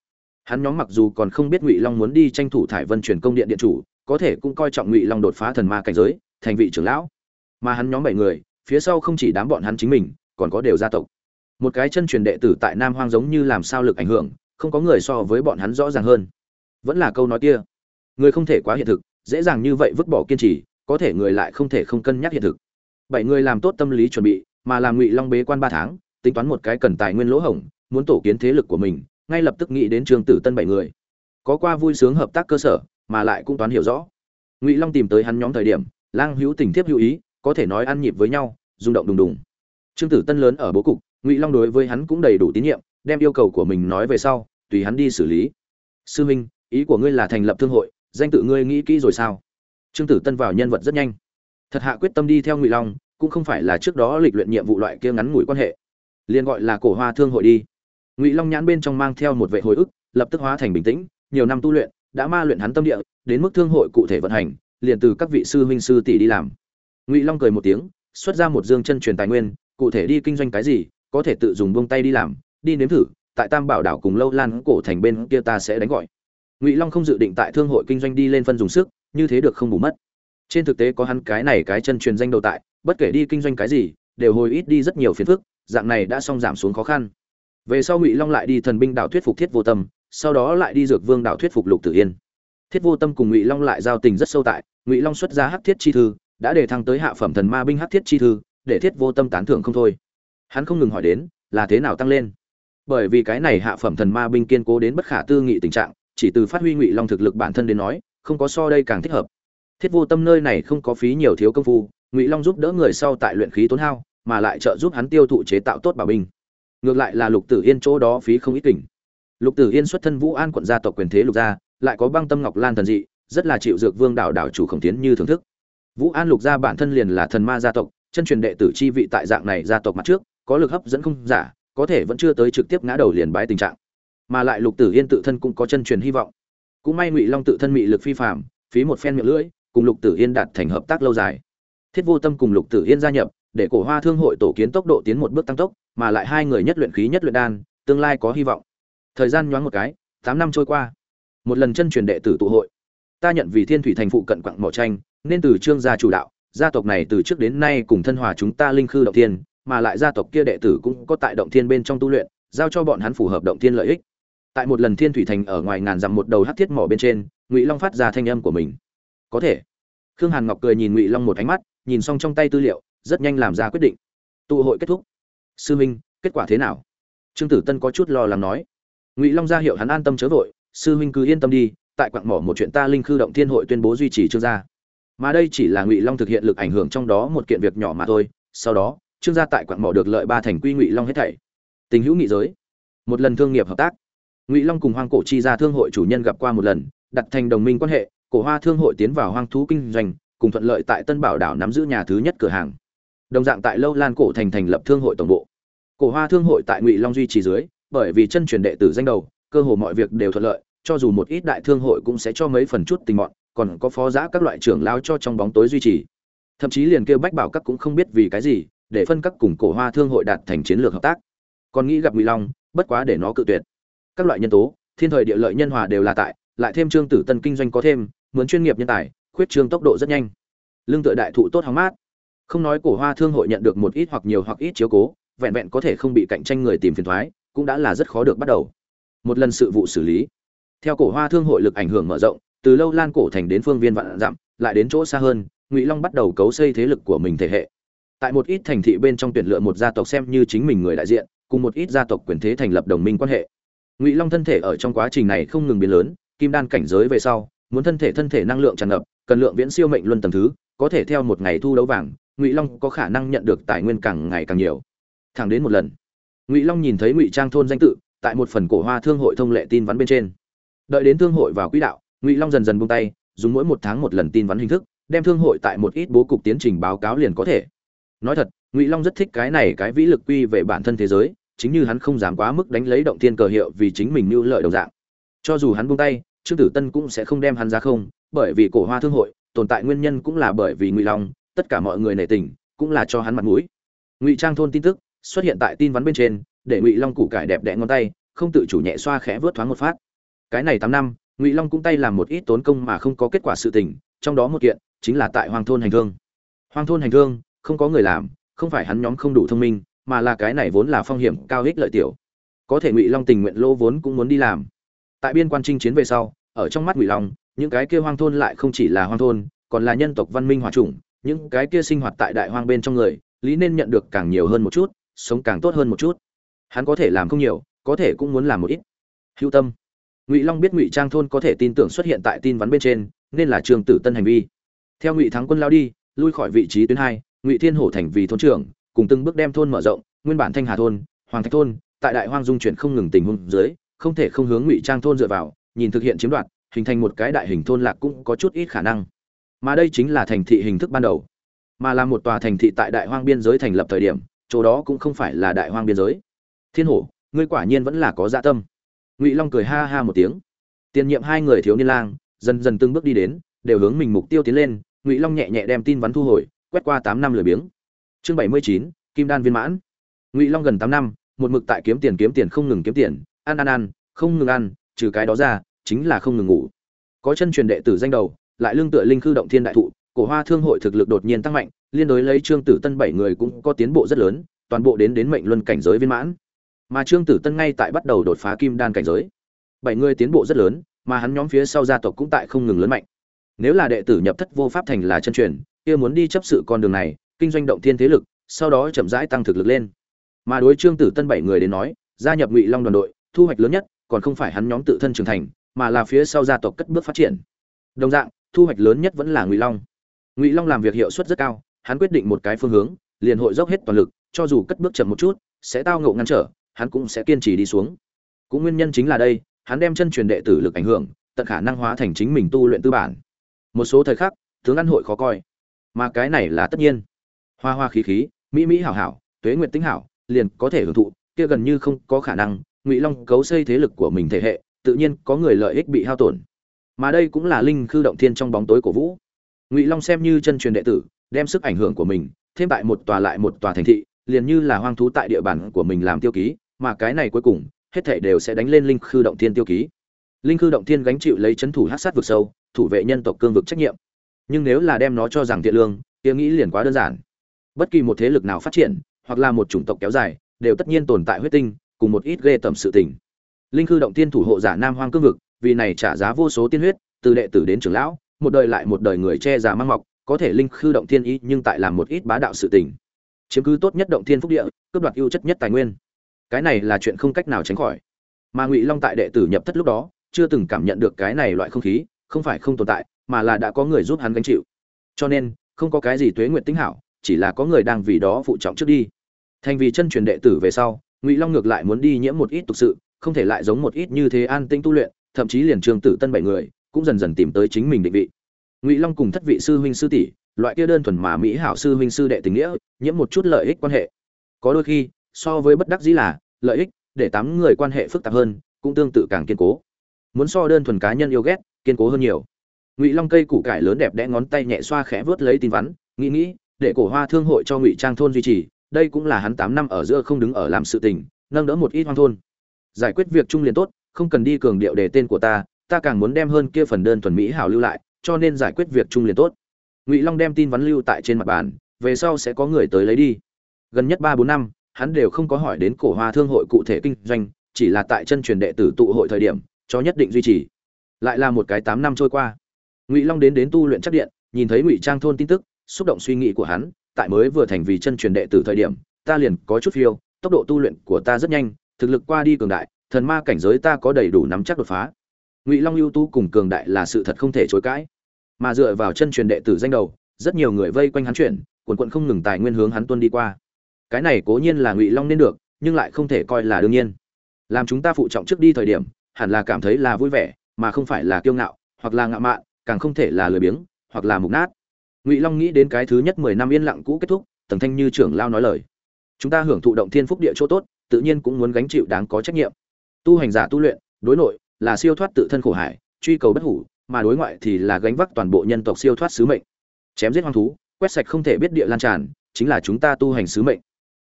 Hắn nhóm mặc dù còn không biết ngụy long muốn đi tranh thủ thải vân truyền công điện điện chủ, có thể cũng coi trọng ngụy long đột phá thần ma cảnh giới, thành vị trưởng lão. Mà hắn nhóm bảy người, phía sau không chỉ đám bọn hắn chính mình, còn có đều gia tộc. Một cái chân truyền đệ tử tại nam hoang giống như làm sao lực ảnh hưởng, không có người so với bọn hắn rõ ràng hơn. Vẫn là câu nói kia. Người không thể quá hiện thực, dễ dàng như vậy vứt bỏ kiên trì, có thể người lại không thể không cân nhắc hiện thực. Bảy người làm tốt tâm lý chuẩn bị, mà làm ngụy long bế quan ba tháng tính toán một cái cần tài nguyên lỗ hổng, muốn tổ kiến thế lực của mình, ngay lập tức nghĩ đến trương tử tân bảy người. Có qua vui sướng hợp tác cơ sở, mà lại cũng toán hiểu rõ. Ngụy long tìm tới hắn nhóm thời điểm, lang hữu tình thiếp hữu ý, có thể nói ăn nhịp với nhau, rung động đùng đùng. Trương tử tân lớn ở bố cục, ngụy long đối với hắn cũng đầy đủ tín nhiệm, đem yêu cầu của mình nói về sau, tùy hắn đi xử lý. Sư minh, ý của ngươi là thành lập thương hội, danh tự ngươi nghĩ kỹ rồi sao? Trương tử tân vào nhân vật rất nhanh. Thật hạ quyết tâm đi theo ngụy long, cũng không phải là trước đó lịch luyện nhiệm vụ loại kia ngắn ngủi quan hệ liền gọi là cổ hoa thương hội đi. Ngụy long nhãn bên trong mang theo một vệ hồi ức, lập tức hóa thành bình tĩnh, nhiều năm tu luyện, đã ma luyện hắn tâm địa, đến mức thương hội cụ thể vận hành, liền từ các vị sư huynh sư tỷ đi làm. Ngụy long cười một tiếng, xuất ra một dương chân truyền tài nguyên, cụ thể đi kinh doanh cái gì, có thể tự dùng buông tay đi làm, đi nếm thử, tại tam bảo đảo cùng lâu lan cổ thành bên kia ta sẽ đánh gọi. Ngụy long không dự định tại thương hội kinh doanh đi lên phân dùng sức, như thế được không bù mất. Trên thực tế có hắn cái này cái chân truyền danh đầu tại, bất kể đi kinh doanh cái gì, đều hồi ít đi rất nhiều phiền phức dạng này đã xong giảm xuống khó khăn. Về sau ngụy long lại đi thần binh đảo thuyết phục thiết vô tâm, sau đó lại đi dược vương đảo thuyết phục lục tử yên. Thiết vô tâm cùng ngụy long lại giao tình rất sâu tại, ngụy long xuất ra hắc thiết chi thư, đã để thăng tới hạ phẩm thần ma binh hắc thiết chi thư, để thiết vô tâm tán thưởng không thôi. Hắn không ngừng hỏi đến, là thế nào tăng lên? Bởi vì cái này hạ phẩm thần ma binh kiên cố đến bất khả tư nghị tình trạng, chỉ từ phát huy ngụy long thực lực bản thân đến nói, không có so đây càng thích hợp. Thiết vô tâm nơi này không có phí nhiều thiếu công phu, ngụy long giúp đỡ người sau tại luyện khí tốn hao mà lại trợ giúp hắn tiêu thụ chế tạo tốt bảo binh. Ngược lại là lục tử yên chỗ đó phí không ít kỉnh lục tử yên xuất thân vũ an quận gia tộc quyền thế lục gia, lại có băng tâm ngọc lan thần dị, rất là chịu dược vương đảo đảo chủ khổng tiến như thưởng thức. Vũ an lục gia bản thân liền là thần ma gia tộc, chân truyền đệ tử chi vị tại dạng này gia tộc mặt trước, có lực hấp dẫn không giả, có thể vẫn chưa tới trực tiếp ngã đầu liền bái tình trạng. Mà lại lục tử yên tự thân cũng có chân truyền hy vọng. Cũng may ngụy long tự thân mị lực phi phạm phí một phen miệng lưỡi, cùng lục tử yên đạt thành hợp tác lâu dài. Thiết vô tâm cùng lục tử yên gia nhập để cổ hoa thương hội tổ kiến tốc độ tiến một bước tăng tốc, mà lại hai người nhất luyện khí nhất luyện đan, tương lai có hy vọng. Thời gian nhoáng một cái, tám năm trôi qua. Một lần chân truyền đệ tử tụ hội. Ta nhận vì thiên thủy thành phụ cận quặng mỏ tranh, nên từ trương gia chủ đạo, gia tộc này từ trước đến nay cùng thân hòa chúng ta linh khư động tiên mà lại gia tộc kia đệ tử cũng có tại động thiên bên trong tu luyện, giao cho bọn hắn phù hợp động thiên lợi ích. Tại một lần thiên thủy thành ở ngoài ngàn dặm một đầu hắc thiết mỏ bên trên, ngụy long phát ra thanh âm của mình. Có thể. Khương hàn ngọc cười nhìn ngụy long một ánh mắt nhìn xong trong tay tư liệu, rất nhanh làm ra quyết định. Tụ hội kết thúc. Sư minh, kết quả thế nào? Trương tử tân có chút lo lắng nói. Ngụy long ra hiệu hắn an tâm chớ vội, sư minh cứ yên tâm đi, tại quặng mỏ một chuyện ta linh khư động thiên hội tuyên bố duy trì trương gia. Mà đây chỉ là ngụy long thực hiện lực ảnh hưởng trong đó một kiện việc nhỏ mà thôi, sau đó, trương gia tại quặng mỏ được lợi ba thành quy ngụy long hết thảy. Tình hữu nghị giới. Một lần thương nghiệp hợp tác. Ngụy long cùng hoang cổ chi gia thương hội chủ nhân gặp qua một lần, đặt thành đồng minh quan hệ, cổ hoa thương hội tiến vào hoang thú kinh doanh cùng thuận lợi tại tân bảo đảo nắm giữ nhà thứ nhất cửa hàng. Đồng dạng tại lâu lan cổ thành thành lập thương hội tổng bộ. Cổ hoa thương hội tại ngụy long duy trì dưới, bởi vì chân truyền đệ tử danh đầu, cơ hồ mọi việc đều thuận lợi, cho dù một ít đại thương hội cũng sẽ cho mấy phần chút tình mọn, còn có phó giá các loại trưởng lao cho trong bóng tối duy trì. Thậm chí liền kêu bách bảo các cũng không biết vì cái gì, để phân các cùng cổ hoa thương hội đạt thành chiến lược hợp tác. Còn nghĩ gặp ngụy long, bất quá để nó cự tuyệt. Các loại nhân tố, thiên thời địa lợi nhân hòa đều là tại, lại thêm trương tử tân kinh doanh có thêm muốn chuyên nghiệp nhân tài khuyết trương tốc độ rất nhanh. Lương tựa đại thụ tốt hóng mát. Không nói cổ hoa thương hội nhận được một ít hoặc nhiều hoặc ít chiếu cố, vẹn vẹn có thể không bị cạnh tranh người tìm phiền thoái, cũng đã là rất khó được bắt đầu. Một lần sự vụ xử lý. Theo cổ hoa thương hội lực ảnh hưởng mở rộng, từ lâu lan cổ thành đến phương viên vạn dặm, lại đến chỗ xa hơn, ngụy long bắt đầu cấu xây thế lực của mình thể hệ. Tại một ít thành thị bên trong tuyển lựa một gia tộc xem như chính mình người đại diện, cùng một ít gia tộc quyền thế thành lập đồng minh quan hệ. Ngụy long thân thể ở trong quá trình này không ngừng biến lớn, kim đan cảnh giới về sau, muốn thân thể thân thể năng lượng tràn ngập cần lượng viễn siêu mệnh luân tầng thứ, có thể theo một ngày thu đấu vàng, ngụy long có khả năng nhận được tài nguyên càng ngày càng nhiều. Thẳng đến một lần, ngụy long nhìn thấy ngụy trang thôn danh tự, tại một phần cổ hoa thương hội thông lệ tin vắn bên trên. Đợi đến thương hội vào quỹ đạo, ngụy long dần dần buông tay, dùng mỗi một tháng một lần tin vắn hình thức, đem thương hội tại một ít bố cục tiến trình báo cáo liền có thể. Nói thật, ngụy long rất thích cái này cái vĩ lực quy về bản thân thế giới, chính như hắn không dám quá mức đánh lấy động thiên cờ hiệu vì chính mình mưu lợi đồng dạng. Cho dù hắn buông tay, trương tử tân cũng sẽ không đem hắn ra không bởi vì cổ hoa thương hội, tồn tại nguyên nhân cũng là bởi vì ngụy long, tất cả mọi người nể tình, cũng là cho hắn mặt mũi. Ngụy trang thôn tin tức xuất hiện tại tin vắn bên trên, để ngụy long củ cải đẹp đẽ ngón tay, không tự chủ nhẹ xoa khẽ vớt thoáng một phát. Cái này tám năm, ngụy long cũng tay làm một ít tốn công mà không có kết quả sự tình, trong đó một kiện chính là tại hoàng thôn hành thương. Hoàng thôn hành thương, không có người làm, không phải hắn nhóm không đủ thông minh, mà là cái này vốn là phong hiểm, cao ích lợi tiểu. Có thể ngụy long tình nguyện lỗ vốn cũng muốn đi làm. Tại biên quan chinh chiến về sau, ở trong mắt ngụy long những cái kia hoang thôn lại không chỉ là hoang thôn, còn là nhân tộc văn minh hòa chủng, những cái kia sinh hoạt tại đại hoang bên trong người, lý nên nhận được càng nhiều hơn một chút, sống càng tốt hơn một chút. Hắn có thể làm không nhiều, có thể cũng muốn làm một ít. Hữu tâm. Ngụy long biết ngụy trang thôn có thể tin tưởng xuất hiện tại tin vắn bên trên, nên là trường tử tân hành vi. Theo ngụy thắng quân lao đi, lui khỏi vị trí tuyến hai, ngụy thiên hổ thành vì thôn trưởng, cùng từng bước đem thôn mở rộng, nguyên bản thanh hà thôn, hoàng thạch thôn, tại đại hoang dung chuyển không ngừng tình huống dưới, không thể không hướng ngụy trang thôn dựa vào, nhìn thực hiện chiếm đoạt hình thành một cái đại hình thôn lạc cũng có chút ít khả năng. Mà đây chính là thành thị hình thức ban đầu. Mà là một tòa thành thị tại đại hoang biên giới thành lập thời điểm, chỗ đó cũng không phải là đại hoang biên giới. Thiên hổ, ngươi quả nhiên vẫn là có dạ tâm. Ngụy long cười ha ha một tiếng. Tiền nhiệm hai người thiếu niên lang, dần dần từng bước đi đến, đều hướng mình mục tiêu tiến lên, ngụy long nhẹ nhẹ đem tin vắn thu hồi, quét qua tám năm lười biếng. Chương bảy mươi chín, kim đan viên mãn. Ngụy long gần tám năm, một mực tại kiếm tiền kiếm tiền không ngừng kiếm tiền, ăn ăn ăn, không ngừng ăn, trừ cái đó ra chính là không ngừng ngủ. Có chân truyền đệ tử danh đầu, lại lương tựa linh khư động thiên đại thụ, cổ hoa thương hội thực lực đột nhiên tăng mạnh, liên đối lấy trương tử tân bảy người cũng có tiến bộ rất lớn, toàn bộ đến đến mệnh luân cảnh giới viên mãn. Mà trương tử tân ngay tại bắt đầu đột phá kim đan cảnh giới. Bảy người tiến bộ rất lớn, mà hắn nhóm phía sau gia tộc cũng tại không ngừng lớn mạnh. Nếu là đệ tử nhập thất vô pháp thành là chân truyền, kia muốn đi chấp sự con đường này, kinh doanh động thiên thế lực, sau đó chậm rãi tăng thực lực lên. Mà đối trương tử tân bảy người đến nói, gia nhập ngụy long đoàn đội, thu hoạch lớn nhất, còn không phải hắn nhóm tự thân trưởng thành mà là phía sau gia tộc cất bước phát triển. Đồng dạng, thu hoạch lớn nhất vẫn là ngụy long. Ngụy long làm việc hiệu suất rất cao, hắn quyết định một cái phương hướng, liền hội dốc hết toàn lực, cho dù cất bước chậm một chút, sẽ tao ngộ ngăn trở, hắn cũng sẽ kiên trì đi xuống. Cũng nguyên nhân chính là đây, hắn đem chân truyền đệ tử lực ảnh hưởng, tận khả năng hóa thành chính mình tu luyện tư bản. Một số thời khắc, tướng ăn hội khó coi. Mà cái này là tất nhiên. Hoa hoa khí khí, mỹ mỹ hảo hảo, tuế nguyện tính hảo, liền có thể hưởng thụ, kia gần như không có khả năng, ngụy long cấu xây thế lực của mình thể hệ tự nhiên có người lợi ích bị hao tổn. Mà đây cũng là linh khư động thiên trong bóng tối của vũ. Ngụy long xem như chân truyền đệ tử, đem sức ảnh hưởng của mình thêm tại một tòa lại một tòa thành thị, liền như là hoang thú tại địa bàn của mình làm tiêu ký, mà cái này cuối cùng, hết thảy đều sẽ đánh lên linh khư động thiên tiêu ký. Linh khư động thiên gánh chịu lấy chấn thủ hát sát vực sâu, thủ vệ nhân tộc cương vực trách nhiệm. Nhưng nếu là đem nó cho rằng thiện lương tiếng nghĩ liền quá đơn giản. Bất kỳ một thế lực nào phát triển, hoặc là một chủng tộc kéo dài, đều tất nhiên tồn tại huyết tinh, cùng một ít ghê tầm sự tình linh khư động tiên thủ hộ giả nam hoang cương vực, vì này trả giá vô số tiên huyết, từ đệ tử đến trưởng lão, một đời lại một đời người che giả mang mọc, có thể linh khư động thiên ý nhưng tại làm một ít bá đạo sự tình. Chiếm cứ tốt nhất động thiên phúc địa, cướp đoạt ưu chất nhất tài nguyên. Cái này là chuyện không cách nào tránh khỏi. Mà ngụy long tại đệ tử nhập thất lúc đó, chưa từng cảm nhận được cái này loại không khí, không phải không tồn tại, mà là đã có người giúp hắn gánh chịu. Cho nên, không có cái gì tuế nguyện tính hảo, chỉ là có người đang vì đó phụ trọng trước đi. Thành vì chân truyền đệ tử về sau, ngụy long ngược lại muốn đi nhiễm một ít tục sự không thể lại giống một ít như thế an tinh tu luyện, thậm chí liền trường tử tân bảy người, cũng dần dần tìm tới chính mình định vị. Ngụy long cùng thất vị sư huynh sư tỷ, loại kia đơn thuần mà mỹ hảo sư huynh sư đệ tình nghĩa, nhiễm một chút lợi ích quan hệ. Có đôi khi, so với bất đắc dĩ là, lợi ích, để tám người quan hệ phức tạp hơn, cũng tương tự càng kiên cố. Muốn so đơn thuần cá nhân yêu ghét, kiên cố hơn nhiều. Ngụy long cây củ cải lớn đẹp đẽ ngón tay nhẹ xoa khẽ vớt lấy tin vắn, nghĩ nghĩ, để cổ hoa thương hội cho ngụy trang thôn duy trì, đây cũng là hắn tám năm ở giữa không đứng ở làm sự tình, nâng đỡ một ít hoang thôn giải quyết việc chung liền tốt, không cần đi cường điệu để tên của ta ta càng muốn đem hơn kia phần đơn thuần mỹ hảo lưu lại, cho nên giải quyết việc chung liền tốt. Ngụy long đem tin vắn lưu tại trên mặt bàn, về sau sẽ có người tới lấy đi. Gần nhất ba bốn năm, hắn đều không có hỏi đến cổ hoa thương hội cụ thể kinh doanh, chỉ là tại chân truyền đệ tử tụ hội thời điểm, cho nhất định duy trì. Lại là một cái tám năm trôi qua. Ngụy long đến đến tu luyện chắc điện, nhìn thấy ngụy trang thôn tin tức, xúc động suy nghĩ của hắn, tại mới vừa thành vì chân truyền đệ tử thời điểm, ta liền có chút phiêu, tốc độ tu luyện của ta rất nhanh thực lực qua đi cường đại, thần ma cảnh giới ta có đầy đủ nắm chắc đột phá. Ngụy long ưu tú cùng cường đại là sự thật không thể chối cãi. Mà dựa vào chân truyền đệ tử danh đầu, rất nhiều người vây quanh hắn chuyển quần quận không ngừng tài nguyên hướng hắn tuân đi qua. Cái này cố nhiên là ngụy long nên được, nhưng lại không thể coi là đương nhiên. Làm chúng ta phụ trọng trước đi thời điểm, hẳn là cảm thấy là vui vẻ, mà không phải là kiêu ngạo, hoặc là ngạo mạn, càng không thể là lười biếng, hoặc là mục nát. Ngụy long nghĩ đến cái thứ nhất mười năm yên lặng cũ kết thúc, tầng thanh như trưởng lao nói lời. Chúng ta hưởng thụ động thiên phúc địa chỗ tốt tự nhiên cũng muốn gánh chịu đáng có trách nhiệm. Tu hành giả tu luyện, đối nội là siêu thoát tự thân khổ hải, truy cầu bất hủ, mà đối ngoại thì là gánh vác toàn bộ nhân tộc siêu thoát sứ mệnh. Chém giết hoang thú, quét sạch không thể biết địa lan tràn, chính là chúng ta tu hành sứ mệnh.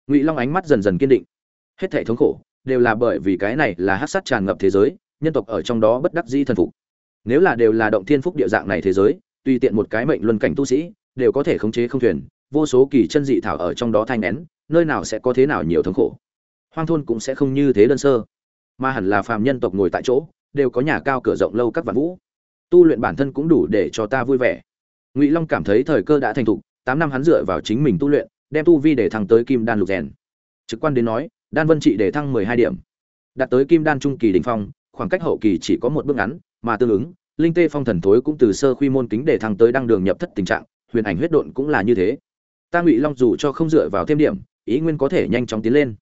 Ngụy long ánh mắt dần dần kiên định. Hết thảy thống khổ đều là bởi vì cái này là hắc sát tràn ngập thế giới, nhân tộc ở trong đó bất đắc dĩ thần phục. Nếu là đều là động thiên phúc địa dạng này thế giới, tùy tiện một cái mệnh luân cảnh tu sĩ, đều có thể khống chế không thuyền, vô số kỳ chân dị thảo ở trong đó thanh nén, nơi nào sẽ có thế nào nhiều thống khổ hoang thôn cũng sẽ không như thế đơn sơ. Mà hẳn là phàm nhân tộc ngồi tại chỗ, đều có nhà cao cửa rộng lâu các vạn vũ. Tu luyện bản thân cũng đủ để cho ta vui vẻ. Ngụy long cảm thấy thời cơ đã thành thục, tám năm hắn dựa vào chính mình tu luyện, đem tu vi để thăng tới kim đan lục rèn. Trực quan đến nói, đan vân trị để thăng mười hai điểm. Đạt tới kim đan trung kỳ đỉnh phong, khoảng cách hậu kỳ chỉ có một bước ngắn, mà tương ứng, linh tê phong thần thối cũng từ sơ khuy môn kính để thăng tới đăng đường nhập thất tình trạng, huyền ảnh huyết độn cũng là như thế. Ta ngụy long dù cho không dựa vào thêm điểm, ý nguyên có thể nhanh chóng tiến lên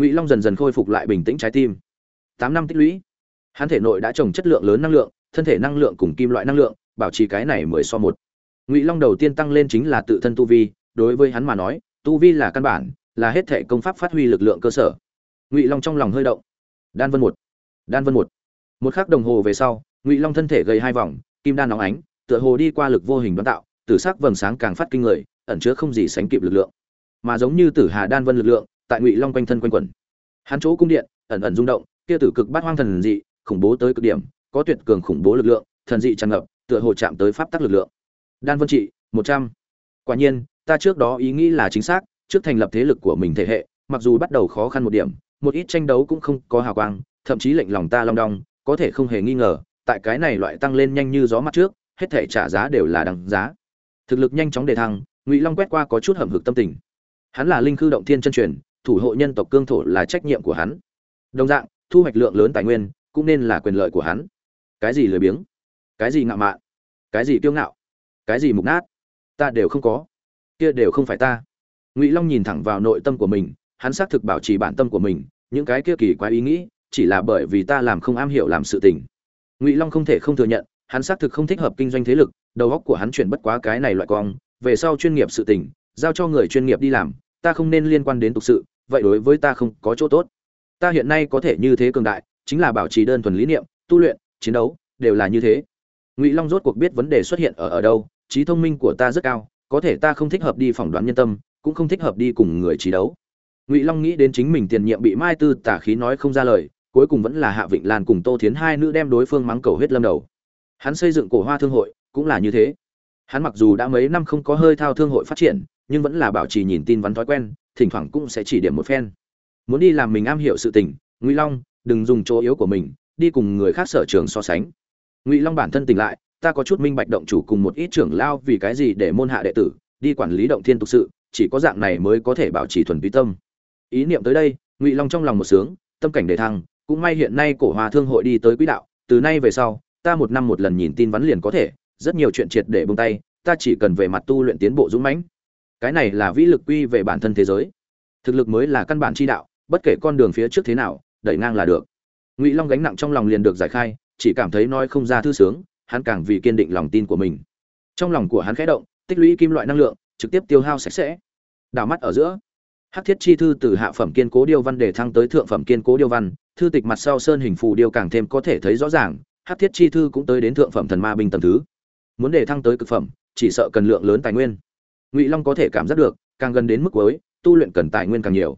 ngụy long dần dần khôi phục lại bình tĩnh trái tim. Tám năm tích lũy, hắn thể nội đã trồng chất lượng lớn năng lượng, thân thể năng lượng cùng kim loại năng lượng, bảo trì cái này mười so một. Ngụy long đầu tiên tăng lên chính là tự thân tu vi, đối với hắn mà nói, tu vi là căn bản, là hết thể công pháp phát huy lực lượng cơ sở. Ngụy long trong lòng hơi động. Đan vân một, đan vân một. Một khắc đồng hồ về sau, ngụy long thân thể gây hai vòng, kim đan nóng ánh, tựa hồ đi qua lực vô hình đón tạo, tử sắc vầng sáng càng phát kinh người, ẩn chứa không gì sánh kịp lực lượng. Mà giống như tử hà đan vân lực lượng tại ngụy long quanh thân quanh quẩn hắn chỗ cung điện ẩn ẩn rung động kia tử cực bát hoang thần dị khủng bố tới cực điểm có tuyệt cường khủng bố lực lượng thần dị tràn ngập tựa hồ chạm tới pháp tắc lực lượng đan vân trị một trăm quả nhiên ta trước đó ý nghĩ là chính xác trước thành lập thế lực của mình thể hệ mặc dù bắt đầu khó khăn một điểm một ít tranh đấu cũng không có hào quang thậm chí lệnh lòng ta long đong có thể không hề nghi ngờ tại cái này loại tăng lên nhanh như gió mắt trước hết thể trả giá đều là đằng giá thực lực nhanh chóng đề thăng ngụy long quét qua có chút hầm hực tâm tình hắn là linh khư động thiên chân truyền thủ hộ nhân tộc cương thổ là trách nhiệm của hắn. Đồng dạng, thu hoạch lượng lớn tài nguyên cũng nên là quyền lợi của hắn. Cái gì lười biếng? Cái gì ngạo mạn? Cái gì kiêu ngạo? Cái gì mục nát? Ta đều không có. Kia đều không phải ta. Ngụy long nhìn thẳng vào nội tâm của mình, hắn xác thực bảo trì bản tâm của mình, những cái kia kỳ quái ý nghĩ chỉ là bởi vì ta làm không am hiểu làm sự tình. Ngụy long không thể không thừa nhận, hắn xác thực không thích hợp kinh doanh thế lực, đầu óc của hắn chuyển bất quá cái này loại cong, về sau chuyên nghiệp sự tình, giao cho người chuyên nghiệp đi làm ta không nên liên quan đến tục sự, vậy đối với ta không có chỗ tốt. Ta hiện nay có thể như thế cường đại, chính là bảo trì đơn thuần lý niệm, tu luyện, chiến đấu, đều là như thế. Ngụy long rốt cuộc biết vấn đề xuất hiện ở ở đâu, trí thông minh của ta rất cao, có thể ta không thích hợp đi phỏng đoán nhân tâm, cũng không thích hợp đi cùng người trí đấu. Ngụy long nghĩ đến chính mình tiền nhiệm bị mai tư tả khí nói không ra lời, cuối cùng vẫn là hạ vịnh lan cùng tô thiến hai nữ đem đối phương mắng cầu huyết lâm đầu. Hắn xây dựng cổ hoa thương hội, cũng là như thế. Hắn mặc dù đã mấy năm không có hơi thao thương hội phát triển nhưng vẫn là bảo trì nhìn tin vắn thói quen, thỉnh thoảng cũng sẽ chỉ điểm một phen. Muốn đi làm mình am hiểu sự tình, ngụy long, đừng dùng chỗ yếu của mình, đi cùng người khác sở trường so sánh. Ngụy long bản thân tỉnh lại, ta có chút minh bạch động chủ cùng một ít trưởng lao vì cái gì để môn hạ đệ tử, đi quản lý động thiên tục sự, chỉ có dạng này mới có thể bảo trì thuần túy tâm. Ý niệm tới đây, ngụy long trong lòng một sướng, tâm cảnh đề thăng, cũng may hiện nay cổ hòa thương hội đi tới quỹ đạo, từ nay về sau, ta một năm một lần nhìn tin vắn liền có thể, rất nhiều chuyện triệt để bông tay, ta chỉ cần về mặt tu luyện tiến bộ dũng mãnh cái này là vĩ lực quy về bản thân thế giới. Thực lực mới là căn bản chi đạo, bất kể con đường phía trước thế nào, đẩy ngang là được. Ngụy long gánh nặng trong lòng liền được giải khai, chỉ cảm thấy nói không ra thư sướng, hắn càng vì kiên định lòng tin của mình. Trong lòng của hắn khẽ động, tích lũy kim loại năng lượng, trực tiếp tiêu hao sạch sẽ. Đảo mắt ở giữa, hắc thiết chi thư từ hạ phẩm kiên cố điêu văn để thăng tới thượng phẩm kiên cố điêu văn, thư tịch mặt sau sơn hình phù điêu càng thêm có thể thấy rõ ràng, hắc thiết chi thư cũng tới đến thượng phẩm thần ma binh tầm thứ. Muốn để thăng tới cực phẩm, chỉ sợ cần lượng lớn tài nguyên ngụy long có thể cảm giác được, càng gần đến mức cuối, tu luyện cần tài nguyên càng nhiều.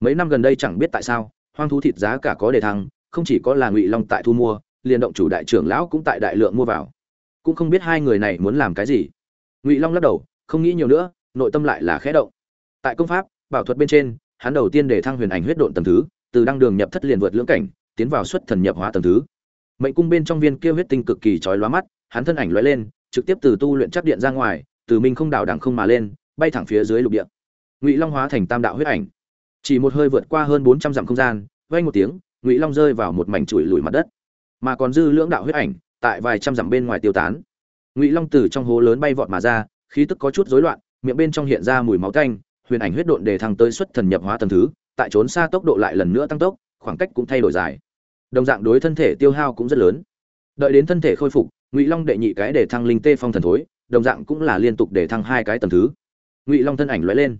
Mấy năm gần đây chẳng biết tại sao, hoang thú thịt giá cả có đề thăng, không chỉ có là ngụy long tại thu mua, liền động chủ đại trưởng lão cũng tại đại lượng mua vào. Cũng không biết hai người này muốn làm cái gì. Ngụy long lắc đầu, không nghĩ nhiều nữa, nội tâm lại là khẽ động. Tại công pháp, bảo thuật bên trên, hắn đầu tiên để thăng huyền ảnh huyết độn tầng thứ, từ đăng đường nhập thất liền vượt lưỡng cảnh, tiến vào xuất thần nhập hóa tầng thứ. Mệnh cung bên trong viên kia huyết tinh cực kỳ chói lóa mắt, hắn thân ảnh lóe lên, trực tiếp từ tu luyện chắc điện ra ngoài từ minh không đảo đẳng không mà lên, bay thẳng phía dưới lục địa. Ngụy long hóa thành tam đạo huyết ảnh. Chỉ một hơi vượt qua hơn bốn trăm dặm không gian vay một tiếng, ngụy long rơi vào một mảnh chùi lùi mặt đất. Mà còn dư lưỡng đạo huyết ảnh, tại vài trăm dặm bên ngoài tiêu tán. Ngụy long từ trong hố lớn bay vọt mà ra, khí tức có chút rối loạn, miệng bên trong hiện ra mùi máu canh huyền ảnh huyết độn để thăng tới xuất thần nhập hóa tầng thứ, tại trốn xa tốc độ lại lần nữa tăng tốc, khoảng cách cũng thay đổi dài. Đồng dạng đối thân thể tiêu hao cũng rất lớn. Đợi đến thân thể khôi phục, ngụy long đệ nhị cái để thăng linh tê phong thần thối đồng dạng cũng là liên tục để thăng hai cái tầng thứ. Ngụy long thân ảnh lóe lên.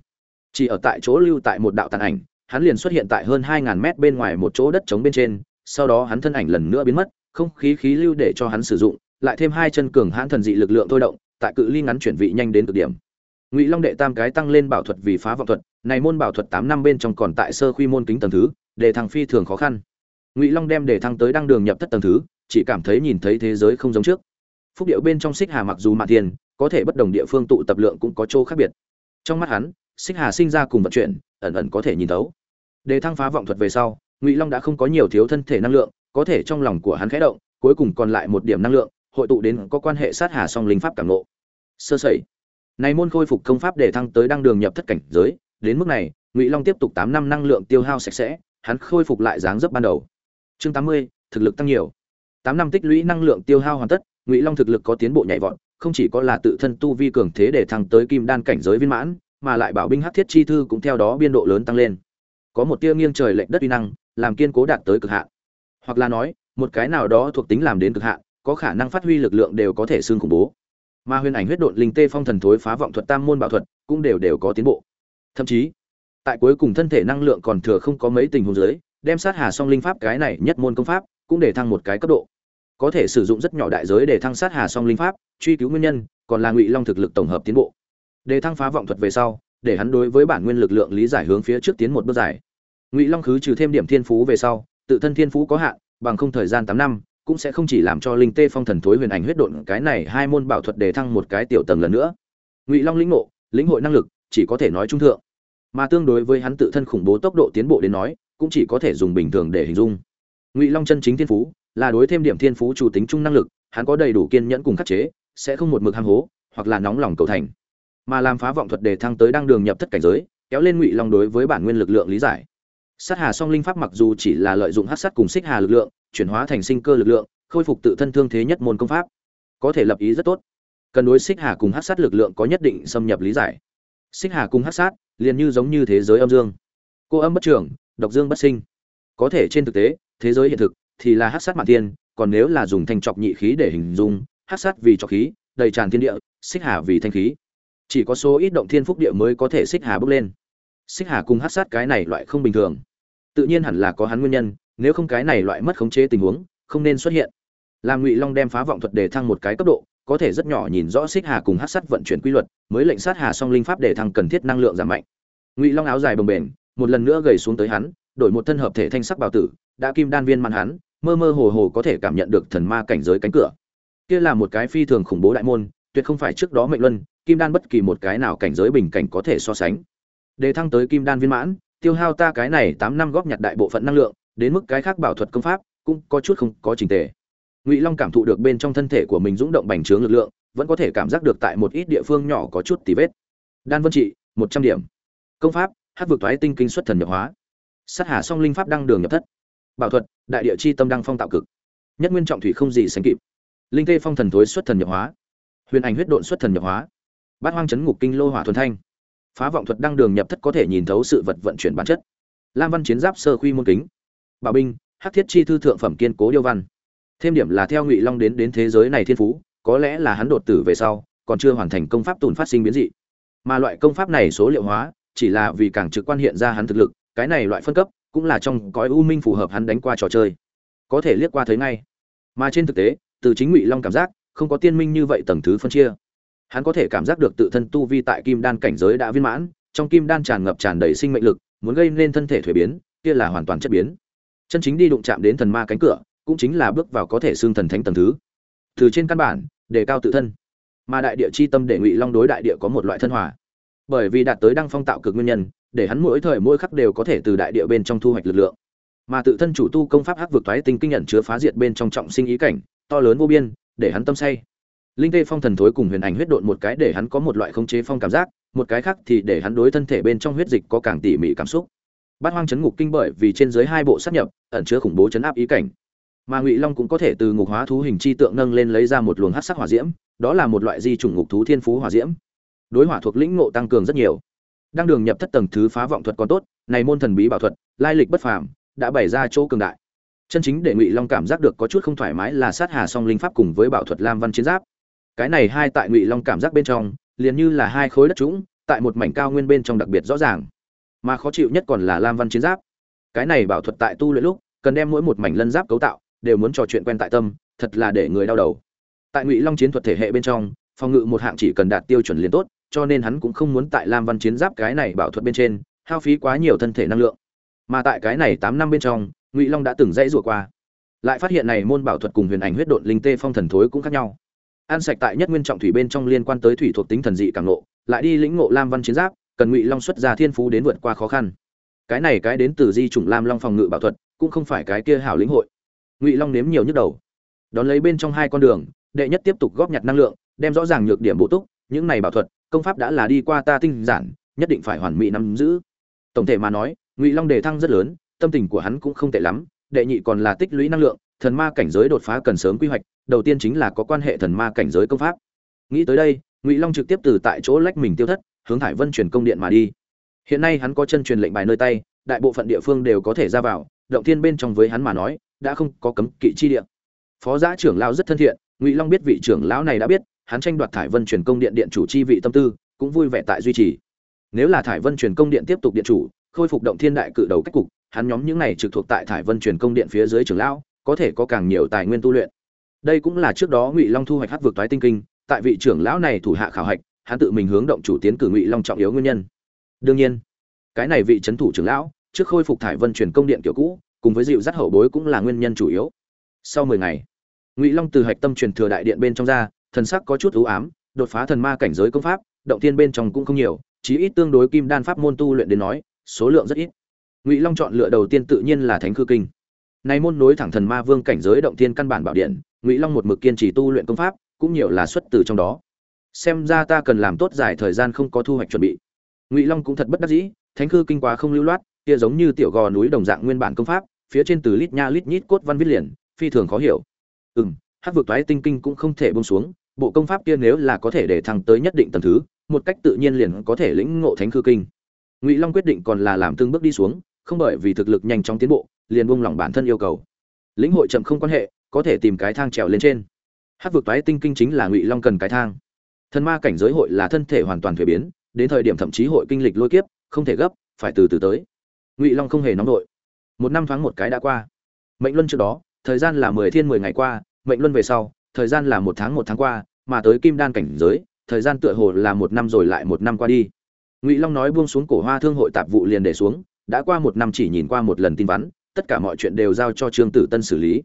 Chỉ ở tại chỗ lưu tại một đạo tàn ảnh, hắn liền xuất hiện tại hơn hai ngàn mét bên ngoài một chỗ đất trống bên trên, sau đó hắn thân ảnh lần nữa biến mất, không khí khí lưu để cho hắn sử dụng, lại thêm hai chân cường hãn thần dị lực lượng thôi động, tại cự ly ngắn chuyển vị nhanh đến cực điểm. Ngụy long đệ tam cái tăng lên bảo thuật vì phá vọng thuật, này môn bảo thuật tám năm bên trong còn tại sơ quy môn kính tầng thứ, để thăng phi thường khó khăn. Ngụy long đem để thăng tới đăng đường nhập thất tầng thứ, chỉ cảm thấy nhìn thấy thế giới không giống trước phúc điệu bên trong xích hà mặc dù mạ tiền có thể bất đồng địa phương tụ tập lượng cũng có chỗ khác biệt. Trong mắt hắn, xích hà sinh ra cùng vận chuyển, ẩn ẩn có thể nhìn thấu. Để thăng phá vọng thuật về sau, ngụy long đã không có nhiều thiếu thân thể năng lượng, có thể trong lòng của hắn khẽ động, cuối cùng còn lại một điểm năng lượng, hội tụ đến có quan hệ sát hà song linh pháp cảm nộ sơ sẩy. Này môn khôi phục công pháp để thăng tới đăng đường nhập thất cảnh giới, đến mức này, ngụy long tiếp tục tám năm năng lượng tiêu hao sạch sẽ, hắn khôi phục lại dáng dấp ban đầu. Chương tám mươi, thực lực tăng nhiều. Tám năm tích lũy năng lượng tiêu hao hoàn tất ngụy long thực lực có tiến bộ nhảy vọt, không chỉ có là tự thân tu vi cường thế để thăng tới kim đan cảnh giới viên mãn, mà lại bảo binh hắc thiết chi thư cũng theo đó biên độ lớn tăng lên. Có một tia nghiêng trời lệch đất uy năng, làm kiên cố đạt tới cực hạn. Hoặc là nói, một cái nào đó thuộc tính làm đến cực hạn, có khả năng phát huy lực lượng đều có thể xương khủng bố. Mà huyền ảnh huyết độn linh tê phong thần thối phá vọng thuật tam môn bảo thuật, cũng đều đều có tiến bộ. Thậm chí, tại cuối cùng thân thể năng lượng còn thừa không có mấy tình huống dưới, đem sát hà song linh pháp cái này nhất môn công pháp, cũng để thăng một cái cấp độ có thể sử dụng rất nhỏ đại giới để thăng sát hà song linh pháp, truy cứu nguyên nhân, còn là ngụy long thực lực tổng hợp tiến bộ. Để thăng phá vọng thuật về sau, để hắn đối với bản nguyên lực lượng lý giải hướng phía trước tiến một bước giải ngụy long khứ trừ thêm điểm thiên phú về sau, tự thân thiên phú có hạn, bằng không thời gian tám năm, cũng sẽ không chỉ làm cho linh tê phong thần thối huyền ảnh huyết độn cái này hai môn bảo thuật để thăng một cái tiểu tầng lần nữa. Ngụy long lĩnh ngộ, lĩnh hội năng lực, chỉ có thể nói trung thượng. Mà tương đối với hắn tự thân khủng bố tốc độ tiến bộ đến nói, cũng chỉ có thể dùng bình thường để hình dung. Ngụy long chân chính thiên phú là đối thêm điểm thiên phú chủ tính trung năng lực, hắn có đầy đủ kiên nhẫn cùng khắc chế, sẽ không một mực ham hố, hoặc là nóng lòng cầu thành. Mà làm phá vọng thuật để thăng tới đăng đường nhập thất cảnh giới, kéo lên ngụy long đối với bản nguyên lực lượng lý giải. Sát hà song linh pháp mặc dù chỉ là lợi dụng hắc sát cùng xích hà lực lượng, chuyển hóa thành sinh cơ lực lượng, khôi phục tự thân thương thế nhất môn công pháp, có thể lập ý rất tốt. Cần đối xích hà cùng hắc sát lực lượng có nhất định xâm nhập lý giải. Xích hà cùng hắc sát, liền như giống như thế giới âm dương. Cô âm bất trưởng độc dương bất sinh. Có thể trên thực tế, thế giới hiện thực thì là hắc sát mạng thiên, còn nếu là dùng thanh trọc nhị khí để hình dung hắc sát vì trọc khí đầy tràn thiên địa xích hà vì thanh khí. Chỉ có số ít động thiên phúc địa mới có thể xích hà bước lên. Xích hà cùng hắc sát cái này loại không bình thường. Tự nhiên hẳn là có hắn nguyên nhân nếu không cái này loại mất khống chế tình huống không nên xuất hiện. Làm ngụy long đem phá vọng thuật để thăng một cái cấp độ có thể rất nhỏ nhìn rõ xích hà cùng hắc sát vận chuyển quy luật mới lệnh sát hà song linh pháp để thăng cần thiết năng lượng giảm mạnh. Ngụy long áo dài bồng bềnh một lần nữa gầy xuống tới hắn đổi một thân hợp thể thanh sắc bào tử đã kim đan viên màn hắn mơ mơ hồ hồ có thể cảm nhận được thần ma cảnh giới cánh cửa. Kia là một cái phi thường khủng bố đại môn, tuyệt không phải trước đó mệnh luân, kim đan bất kỳ một cái nào cảnh giới bình cảnh có thể so sánh. Đề thăng tới kim đan viên mãn, tiêu hao ta cái này tám năm góp nhặt đại bộ phận năng lượng, đến mức cái khác bảo thuật công pháp cũng có chút không có trình tề. Ngụy long cảm thụ được bên trong thân thể của mình dũng động bành trướng lực lượng, vẫn có thể cảm giác được tại một ít địa phương nhỏ có chút tì vết. Đan vân trị, một trăm điểm. Công pháp hát vực thoái tinh kinh xuất thần nhập hóa. Sát hà song linh pháp đăng đường nhập thất bảo thuật, đại địa chi tâm đăng phong tạo cực. Nhất nguyên trọng thủy không gì sánh kịp. Linh tê phong thần thối xuất thần nhập hóa. Huyền ảnh huyết độn xuất thần nhập hóa. Bát hoang chấn ngục kinh lô hỏa thuần thanh. Phá vọng thuật đăng đường nhập thất có thể nhìn thấu sự vật vận chuyển bản chất. Lam văn chiến giáp sơ khuy môn kính. Bảo binh, hắc thiết chi thư thượng phẩm kiên cố điêu văn. Thêm điểm là theo ngụy long đến đến thế giới này thiên phú, có lẽ là hắn đột tử về sau, còn chưa hoàn thành công pháp tùn phát sinh biến dị. Mà loại công pháp này số liệu hóa, chỉ là vì càng trực quan hiện ra hắn thực lực, cái này loại phân cấp cũng là trong cõi u minh phù hợp hắn đánh qua trò chơi. Có thể liếc qua thấy ngay. Mà trên thực tế, từ chính ngụy long cảm giác, không có tiên minh như vậy tầng thứ phân chia. Hắn có thể cảm giác được tự thân tu vi tại kim đan cảnh giới đã viên mãn, trong kim đan tràn ngập tràn đầy sinh mệnh lực, muốn gây nên thân thể thuế biến, kia là hoàn toàn chất biến. Chân chính đi đụng chạm đến thần ma cánh cửa, cũng chính là bước vào có thể xương thần thánh tầng thứ. Từ trên căn bản đề cao tự thân. Mà đại địa chi tâm để ngụy long đối đại địa có một loại thân hòa. Bởi vì đạt tới đăng phong tạo cực nguyên nhân để hắn mỗi thời mỗi khắc đều có thể từ đại địa bên trong thu hoạch lực lượng. Mà tự thân chủ tu công pháp hắc vực toái tinh kinh nhận chứa phá diệt bên trong trọng sinh ý cảnh, to lớn vô biên, để hắn tâm say. Linh tê phong thần thối cùng huyền ảnh huyết độn một cái để hắn có một loại khống chế phong cảm giác, một cái khác thì để hắn đối thân thể bên trong huyết dịch có càng tỉ mỉ cảm xúc. Bát hoang chấn ngục kinh bởi vì trên dưới hai bộ sát nhập, ẩn chứa khủng bố chấn áp ý cảnh. Mà ngụy long cũng có thể từ ngục hóa thú hình chi tượng nâng lên lấy ra một luồng hát sắc hỏa diễm, đó là một loại di chủng ngục thú thiên phú hỏa diễm. Đối hỏa thuộc lĩnh ngộ tăng cường rất nhiều đang đường nhập thất tầng thứ phá vọng thuật còn tốt, này môn thần bí bảo thuật, lai lịch bất phàm, đã bày ra chỗ cường đại. Chân chính để ngụy long cảm giác được có chút không thoải mái là sát hà song linh pháp cùng với bảo thuật lam văn chiến giáp. Cái này hai tại ngụy long cảm giác bên trong, liền như là hai khối đất trũng, tại một mảnh cao nguyên bên trong đặc biệt rõ ràng. Mà khó chịu nhất còn là lam văn chiến giáp. Cái này bảo thuật tại tu luyện lúc, cần đem mỗi một mảnh lân giáp cấu tạo, đều muốn trò chuyện quen tại tâm, thật là để người đau đầu. Tại ngụy long chiến thuật thể hệ bên trong phòng ngự một hạng chỉ cần đạt tiêu chuẩn liền tốt, cho nên hắn cũng không muốn tại lam văn chiến giáp cái này bảo thuật bên trên, hao phí quá nhiều thân thể năng lượng. Mà tại cái này tám năm bên trong, ngụy long đã từng dãy rủa qua. Lại phát hiện này môn bảo thuật cùng huyền ảnh huyết độn linh tê phong thần thối cũng khác nhau. An sạch tại nhất nguyên trọng thủy bên trong liên quan tới thủy thuộc tính thần dị càng ngộ lại đi lĩnh ngộ lam văn chiến giáp, cần ngụy long xuất ra thiên phú đến vượt qua khó khăn. Cái này cái đến từ di chủng lam long phòng ngự bảo thuật, cũng không phải cái kia hảo lĩnh hội. Ngụy long nếm nhiều nhức đầu. Đón lấy bên trong hai con đường, đệ nhất tiếp tục góp nhặt năng lượng đem rõ ràng nhược điểm bổ túc, những này bảo thuật, công pháp đã là đi qua ta tinh giản, nhất định phải hoàn mỹ nắm giữ. Tổng thể mà nói, ngụy long đề thăng rất lớn, tâm tình của hắn cũng không tệ lắm, đệ nhị còn là tích lũy năng lượng, thần ma cảnh giới đột phá cần sớm quy hoạch, đầu tiên chính là có quan hệ thần ma cảnh giới công pháp. Nghĩ tới đây, ngụy long trực tiếp từ tại chỗ lách mình tiêu thất, hướng thải vân truyền công điện mà đi. Hiện nay hắn có chân truyền lệnh bài nơi tay, đại bộ phận địa phương đều có thể ra vào, động thiên bên trong với hắn mà nói, đã không có cấm kỵ chi địa. Phó giã trưởng lão rất thân thiện, ngụy long biết vị trưởng lão này đã biết hắn tranh đoạt thải vân truyền công điện điện chủ chi vị tâm tư, cũng vui vẻ tại duy trì. Nếu là thải vân truyền công điện tiếp tục điện chủ, khôi phục động thiên đại cự đầu cách cục, hắn nhóm những này trực thuộc tại thải vân truyền công điện phía dưới trưởng lão, có thể có càng nhiều tài nguyên tu luyện. Đây cũng là trước đó ngụy long thu hoạch hát vực toái tinh kinh, tại vị trưởng lão này thủ hạ khảo hạch, hắn tự mình hướng động chủ tiến cử ngụy long trọng yếu nguyên nhân. Đương nhiên, cái này vị trấn thủ trưởng lão, trước khôi phục thải vân truyền công điện kiểu cũ, cùng với dịu dắt hậu bối cũng là nguyên nhân chủ yếu. Sau mười ngày, ngụy long từ hạch tâm truyền thừa đại điện bên trong ra thần sắc có chút ưu ám, đột phá thần ma cảnh giới công pháp, động tiên bên trong cũng không nhiều, chí ít tương đối kim đan pháp môn tu luyện đến nói, số lượng rất ít. Ngụy long chọn lựa đầu tiên tự nhiên là thánh khư kinh. Này môn nối thẳng thần ma vương cảnh giới động tiên căn bản bảo điện, ngụy long một mực kiên trì tu luyện công pháp, cũng nhiều là xuất từ trong đó. Xem ra ta cần làm tốt dài thời gian không có thu hoạch chuẩn bị. Ngụy long cũng thật bất đắc dĩ, thánh khư kinh quá không lưu loát, kia giống như tiểu gò núi đồng dạng nguyên bản công pháp, phía trên từ lít nha lít nhít cốt văn viết liền, phi thường khó hiểu. Ừ m hát vực toái tinh kinh cũng không thể bông xuống bộ công pháp kia nếu là có thể để thăng tới nhất định tầng thứ, một cách tự nhiên liền có thể lĩnh ngộ thánh khư kinh. Ngụy long quyết định còn là làm từng bước đi xuống, không bởi vì thực lực nhanh chóng tiến bộ, liền buông lỏng bản thân yêu cầu. Lĩnh hội chậm không quan hệ, có thể tìm cái thang trèo lên trên. Hát vực toái tinh kinh chính là ngụy long cần cái thang. Thần ma cảnh giới hội là thân thể hoàn toàn thủy biến, đến thời điểm thậm chí hội kinh lịch lôi kiếp, không thể gấp, phải từ từ tới. Ngụy long không hề nóng đội một năm thoáng một cái đã qua. Mệnh luân trước đó, thời gian là mười thiên mười ngày qua, mệnh luân về sau, thời gian là một tháng một tháng qua mà tới kim đan cảnh giới, thời gian tựa hồ là một năm rồi lại một năm qua đi. Ngụy long nói buông xuống cổ hoa thương hội tạp vụ liền để xuống, đã qua một năm chỉ nhìn qua một lần tin vắn, tất cả mọi chuyện đều giao cho trương tử tân xử lý.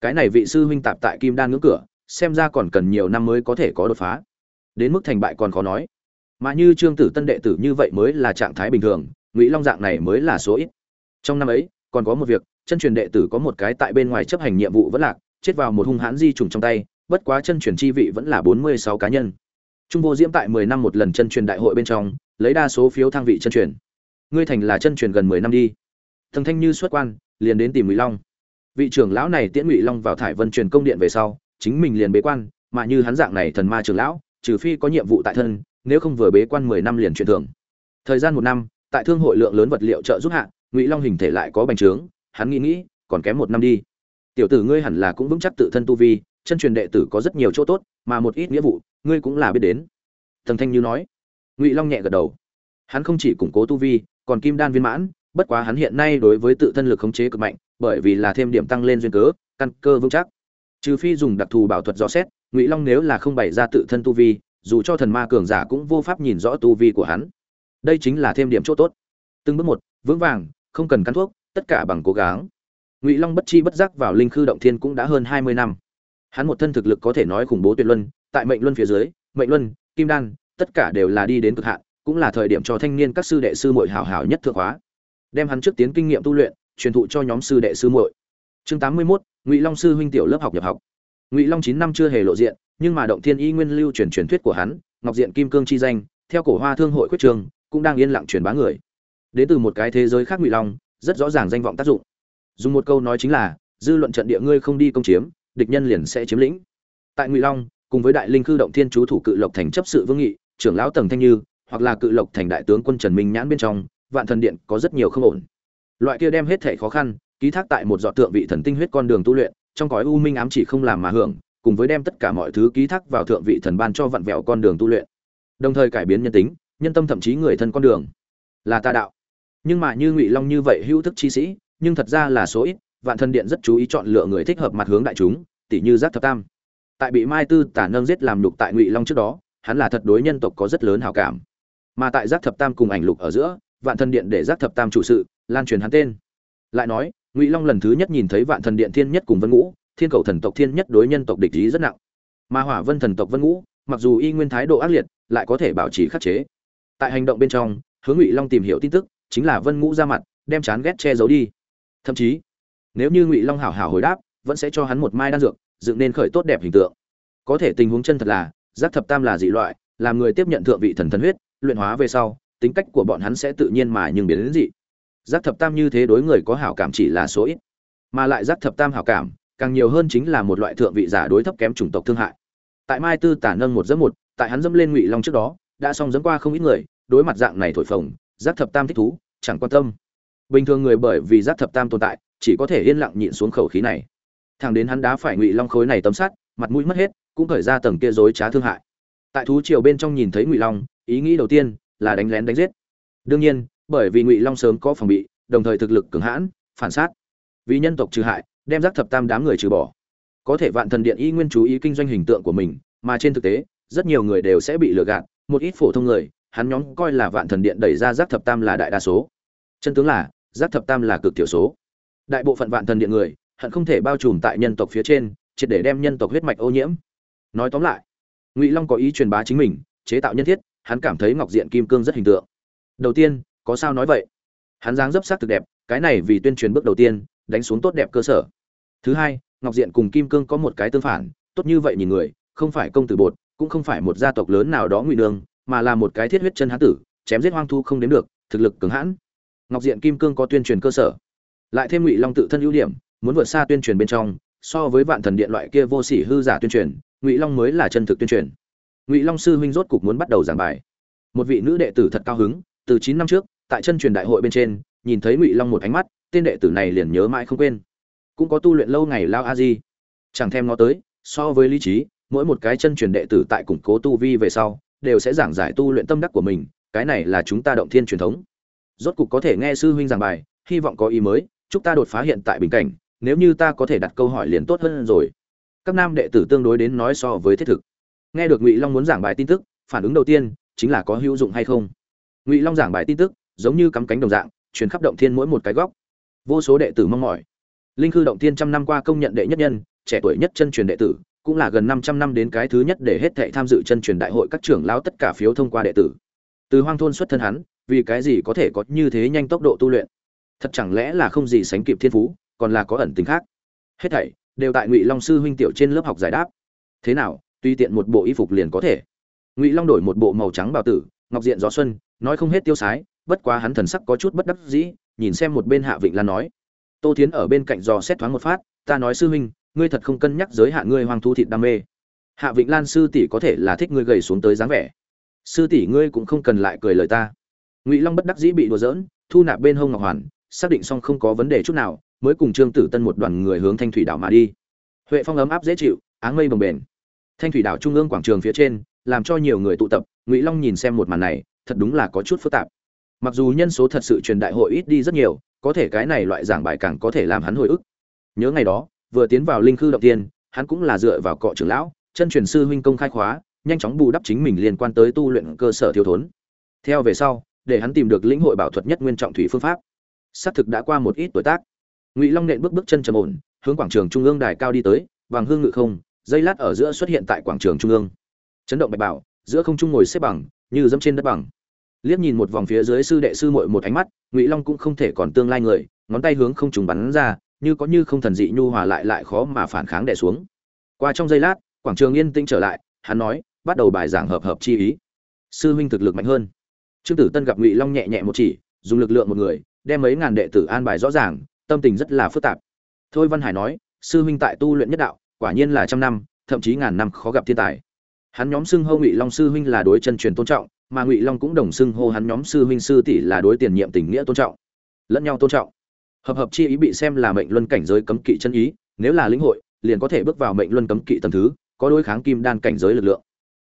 Cái này vị sư huynh tạp tại kim đan ngưỡng cửa, xem ra còn cần nhiều năm mới có thể có đột phá. Đến mức thành bại còn khó nói. Mà như trương tử tân đệ tử như vậy mới là trạng thái bình thường, ngụy long dạng này mới là số ít. Trong năm ấy, còn có một việc, chân truyền đệ tử có một cái tại bên ngoài chấp hành nhiệm vụ vẫn lạc, chết vào một hung hãn di trùng trong tay bất quá chân truyền chi vị vẫn là bốn mươi sáu cá nhân. Trung vô diễm tại mười năm một lần chân truyền đại hội bên trong, lấy đa số phiếu thăng vị chân truyền. Ngươi thành là chân truyền gần mười năm đi. Thần thanh như xuất quan, liền đến tìm ngụy long. Vị trưởng lão này tiễn ngụy long vào thải vân truyền công điện về sau, chính mình liền bế quan, mà như hắn dạng này thần ma trưởng lão, trừ phi có nhiệm vụ tại thân, nếu không vừa bế quan mười năm liền truyền thường thời gian một năm, tại thương hội lượng lớn vật liệu trợ giúp hạ, ngụy long hình thể lại có bành trướng, hắn nghĩ nghĩ, còn kém một năm đi. Tiểu tử ngươi hẳn là cũng vững chắc tự thân tu vi chân truyền đệ tử có rất nhiều chỗ tốt, mà một ít nghĩa vụ, ngươi cũng là biết đến. Thần thanh như nói. Ngụy long nhẹ gật đầu. Hắn không chỉ củng cố tu vi, còn kim đan viên mãn, bất quá hắn hiện nay đối với tự thân lực khống chế cực mạnh, bởi vì là thêm điểm tăng lên duyên cớ, căn cơ vững chắc. Trừ phi dùng đặc thù bảo thuật rõ xét, ngụy long nếu là không bày ra tự thân tu vi, dù cho thần ma cường giả cũng vô pháp nhìn rõ tu vi của hắn. Đây chính là thêm điểm chỗ tốt. Từng bước một, vững vàng, không cần cắn thuốc, tất cả bằng cố gắng. Ngụy long bất chi bất giác vào linh khư động thiên cũng đã hơn hai mươi năm hắn một thân thực lực có thể nói khủng bố tuyệt luân tại mệnh luân phía dưới mệnh luân kim đan tất cả đều là đi đến cực hạn cũng là thời điểm cho thanh niên các sư đệ sư muội hảo hảo nhất thượng hóa. Đem hắn trước tiến kinh nghiệm tu luyện truyền thụ cho nhóm sư đệ sư muội. Chương tám mươi 81, ngụy long sư huynh tiểu lớp học nhập học. Ngụy long chín năm chưa hề lộ diện nhưng mà động thiên y nguyên lưu truyền truyền thuyết của hắn ngọc diện kim cương chi danh theo cổ hoa thương hội quyết trường cũng đang yên lặng truyền bá người. Đến từ một cái thế giới khác ngụy long rất rõ ràng danh vọng tác dụng. Dùng một câu nói chính là dư luận trận địa ngươi không đi công chiếm địch nhân liền sẽ chiếm lĩnh. Tại ngụy long, cùng với đại linh cư động thiên chú thủ cự lộc thành chấp sự vương nghị, trưởng lão tầng thanh như, hoặc là cự lộc thành đại tướng quân trần minh nhãn bên trong, vạn thần điện có rất nhiều không ổn. Loại kia đem hết thể khó khăn, ký thác tại một dọ tượng vị thần tinh huyết con đường tu luyện, trong cõi u minh ám chỉ không làm mà hưởng, cùng với đem tất cả mọi thứ ký thác vào thượng vị thần ban cho vặn vẹo con đường tu luyện. Đồng thời cải biến nhân tính, nhân tâm thậm chí người thân con đường là tà đạo. Nhưng mà như ngụy long như vậy hữu thức chi sĩ, nhưng thật ra là số ít vạn thần điện rất chú ý chọn lựa người thích hợp mặt hướng đại chúng tỷ như giác thập tam. Tại bị mai tư tả nâng giết làm lục tại ngụy long trước đó, hắn là thật đối nhân tộc có rất lớn hào cảm. Mà tại giác thập tam cùng ảnh lục ở giữa, vạn thần điện để giác thập tam chủ sự, lan truyền hắn tên. Lại nói, ngụy long lần thứ nhất nhìn thấy vạn thần điện thiên nhất cùng vân ngũ, thiên cầu thần tộc thiên nhất đối nhân tộc địch ý rất nặng. Mà hỏa vân thần tộc vân ngũ, mặc dù y nguyên thái độ ác liệt, lại có thể bảo trì khắc chế. Tại hành động bên trong, hướng ngụy long tìm hiểu tin tức, chính là vân ngũ ra mặt, đem chán ghét che giấu đi. Thậm chí nếu như ngụy long hảo hảo hồi đáp vẫn sẽ cho hắn một mai đan dược dựng nên khởi tốt đẹp hình tượng có thể tình huống chân thật là giác thập tam là dị loại làm người tiếp nhận thượng vị thần thần huyết luyện hóa về sau tính cách của bọn hắn sẽ tự nhiên mà nhưng biến đến dị giác thập tam như thế đối người có hảo cảm chỉ là số ít mà lại giác thập tam hảo cảm càng nhiều hơn chính là một loại thượng vị giả đối thấp kém chủng tộc thương hại tại mai tư tả nâng một dẫm một tại hắn dẫm lên ngụy long trước đó đã xong dẫm qua không ít người đối mặt dạng này thổi phồng giác thập tam thích thú chẳng quan tâm bình thường người bởi vì giác thập tam tồn tại chỉ có thể yên lặng nhịn xuống khẩu khí này. Thằng đến hắn đá phải ngụy long khối này tấm sắt, mặt mũi mất hết, cũng khởi ra tầng kia dối trá thương hại. Tại thú triều bên trong nhìn thấy ngụy long, ý nghĩ đầu tiên là đánh lén đánh giết. Đương nhiên, bởi vì ngụy long sớm có phòng bị, đồng thời thực lực cường hãn, phản sát. Vì nhân tộc trừ hại, đem giác thập tam đám người trừ bỏ. Có thể vạn thần điện y nguyên chú ý kinh doanh hình tượng của mình, mà trên thực tế, rất nhiều người đều sẽ bị lừa gạt, một ít phổ thông người, hắn nhóm coi là vạn thần điện đẩy ra giác thập tam là đại đa số. Chân tướng là giác thập tam là cực thiểu số đại bộ phận vạn thần điện người, hận không thể bao trùm tại nhân tộc phía trên, triệt để đem nhân tộc huyết mạch ô nhiễm. Nói tóm lại, ngụy long có ý truyền bá chính mình, chế tạo nhân thiết, hắn cảm thấy ngọc diện kim cương rất hình tượng. Đầu tiên, có sao nói vậy? Hắn dáng dấp sắc thực đẹp, cái này vì tuyên truyền bước đầu tiên, đánh xuống tốt đẹp cơ sở. Thứ hai, ngọc diện cùng kim cương có một cái tương phản, tốt như vậy nhìn người, không phải công tử bột, cũng không phải một gia tộc lớn nào đó ngụy đường mà là một cái thiết huyết chân hán tử, chém giết hoang thu không đến được, thực lực cứng hãn. Ngọc diện kim cương có tuyên truyền cơ sở lại thêm ngụy long tự thân ưu điểm, muốn vượt xa tuyên truyền bên trong, so với vạn thần điện loại kia vô sỉ hư giả tuyên truyền, ngụy long mới là chân thực tuyên truyền. Ngụy long sư huynh rốt cục muốn bắt đầu giảng bài. Một vị nữ đệ tử thật cao hứng, từ chín năm trước, tại chân truyền đại hội bên trên, nhìn thấy ngụy long một ánh mắt, tên đệ tử này liền nhớ mãi không quên. Cũng có tu luyện lâu ngày lao a di. Chẳng thèm nó tới, so với lý trí, mỗi một cái chân truyền đệ tử tại củng cố tu vi về sau, đều sẽ giảng giải tu luyện tâm đắc của mình, cái này là chúng ta động thiên truyền thống. Rốt cục có thể nghe sư huynh giảng bài, hy vọng có ý mới chúc ta đột phá hiện tại bình cảnh, nếu như ta có thể đặt câu hỏi liền tốt hơn rồi. Các nam đệ tử tương đối đến nói so với thiết thực. Nghe được ngụy long muốn giảng bài tin tức, phản ứng đầu tiên chính là có hữu dụng hay không. Ngụy long giảng bài tin tức, giống như cắm cánh đồng dạng, truyền khắp động thiên mỗi một cái góc. Vô số đệ tử mong mỏi. Linh khư động thiên trăm năm qua công nhận đệ nhất nhân, trẻ tuổi nhất chân truyền đệ tử, cũng là gần 500 năm đến cái thứ nhất để hết thảy tham dự chân truyền đại hội các trưởng lão tất cả phiếu thông qua đệ tử. Từ hoang thôn xuất thân hắn, vì cái gì có thể có như thế nhanh tốc độ tu luyện? Thật chẳng lẽ là không gì sánh kịp thiên phú, còn là có ẩn tính khác. Hết thảy đều tại ngụy long sư huynh tiểu trên lớp học giải đáp. Thế nào, tùy tiện một bộ y phục liền có thể. Ngụy long đổi một bộ màu trắng bào tử, ngọc diện gió xuân, nói không hết tiêu sái, bất quá hắn thần sắc có chút bất đắc dĩ, nhìn xem một bên hạ vịnh lan nói. Tô tiến ở bên cạnh dò xét thoáng một phát, ta nói sư huynh, ngươi thật không cân nhắc giới hạn ngươi hoang thu thịt đam mê. Hạ vịnh lan sư tỷ có thể là thích ngươi gầy xuống tới dáng vẻ. Sư tỷ ngươi cũng không cần lại cười lời ta. Ngụy long bất đắc dĩ bị đùa giỡn, thu nạp bên hông ngọc hoàn xác định xong không có vấn đề chút nào, mới cùng trương tử tân một đoàn người hướng thanh thủy đảo mà đi. Huệ phong ấm áp dễ chịu, áng mây bồng bềnh. Thanh thủy đảo trung ương quảng trường phía trên, làm cho nhiều người tụ tập, ngụy long nhìn xem một màn này, thật đúng là có chút phức tạp. Mặc dù nhân số thật sự truyền đại hội ít đi rất nhiều, có thể cái này loại giảng bài càng có thể làm hắn hồi ức. Nhớ ngày đó, vừa tiến vào linh khư động tiên, hắn cũng là dựa vào cọ trưởng lão, chân truyền sư huynh công khai khóa, nhanh chóng bù đắp chính mình liên quan tới tu luyện cơ sở thiếu thốn. Theo về sau, để hắn tìm được lĩnh hội bảo thuật nhất nguyên trọng thủy phương pháp xác thực đã qua một ít tuổi tác. Ngụy long nện bước bước chân trầm ổn, hướng quảng trường trung ương đài cao đi tới, vàng hương ngự không, dây lát ở giữa xuất hiện tại quảng trường trung ương. Chấn động bạch bảo, giữa không trung ngồi xếp bằng, như dẫm trên đất bằng. Liếc nhìn một vòng phía dưới sư đệ sư muội một ánh mắt, ngụy long cũng không thể còn tương lai người, ngón tay hướng không trùng bắn ra, như có như không thần dị nhu hòa lại lại khó mà phản kháng đẻ xuống. Qua trong giây lát, quảng trường yên tĩnh trở lại, hắn nói, bắt đầu bài giảng hợp hợp chi ý. Sư huynh thực lực mạnh hơn. Trương tử tân gặp ngụy long nhẹ nhẹ một chỉ, dùng lực lượng một người đem mấy ngàn đệ tử an bài rõ ràng, tâm tình rất là phức tạp. Thôi văn hải nói, sư huynh tại tu luyện nhất đạo, quả nhiên là trăm năm, thậm chí ngàn năm khó gặp thiên tài. Hắn nhóm xưng hô ngụy long sư huynh là đối chân truyền tôn trọng, mà ngụy long cũng đồng xưng hô hắn nhóm sư huynh sư tỷ là đối tiền nhiệm tình nghĩa tôn trọng. Lẫn nhau tôn trọng. Hợp hợp chi ý bị xem là mệnh luân cảnh giới cấm kỵ chân ý, nếu là lĩnh hội, liền có thể bước vào mệnh luân cấm kỵ tầng thứ, có đối kháng kim đan cảnh giới lực lượng.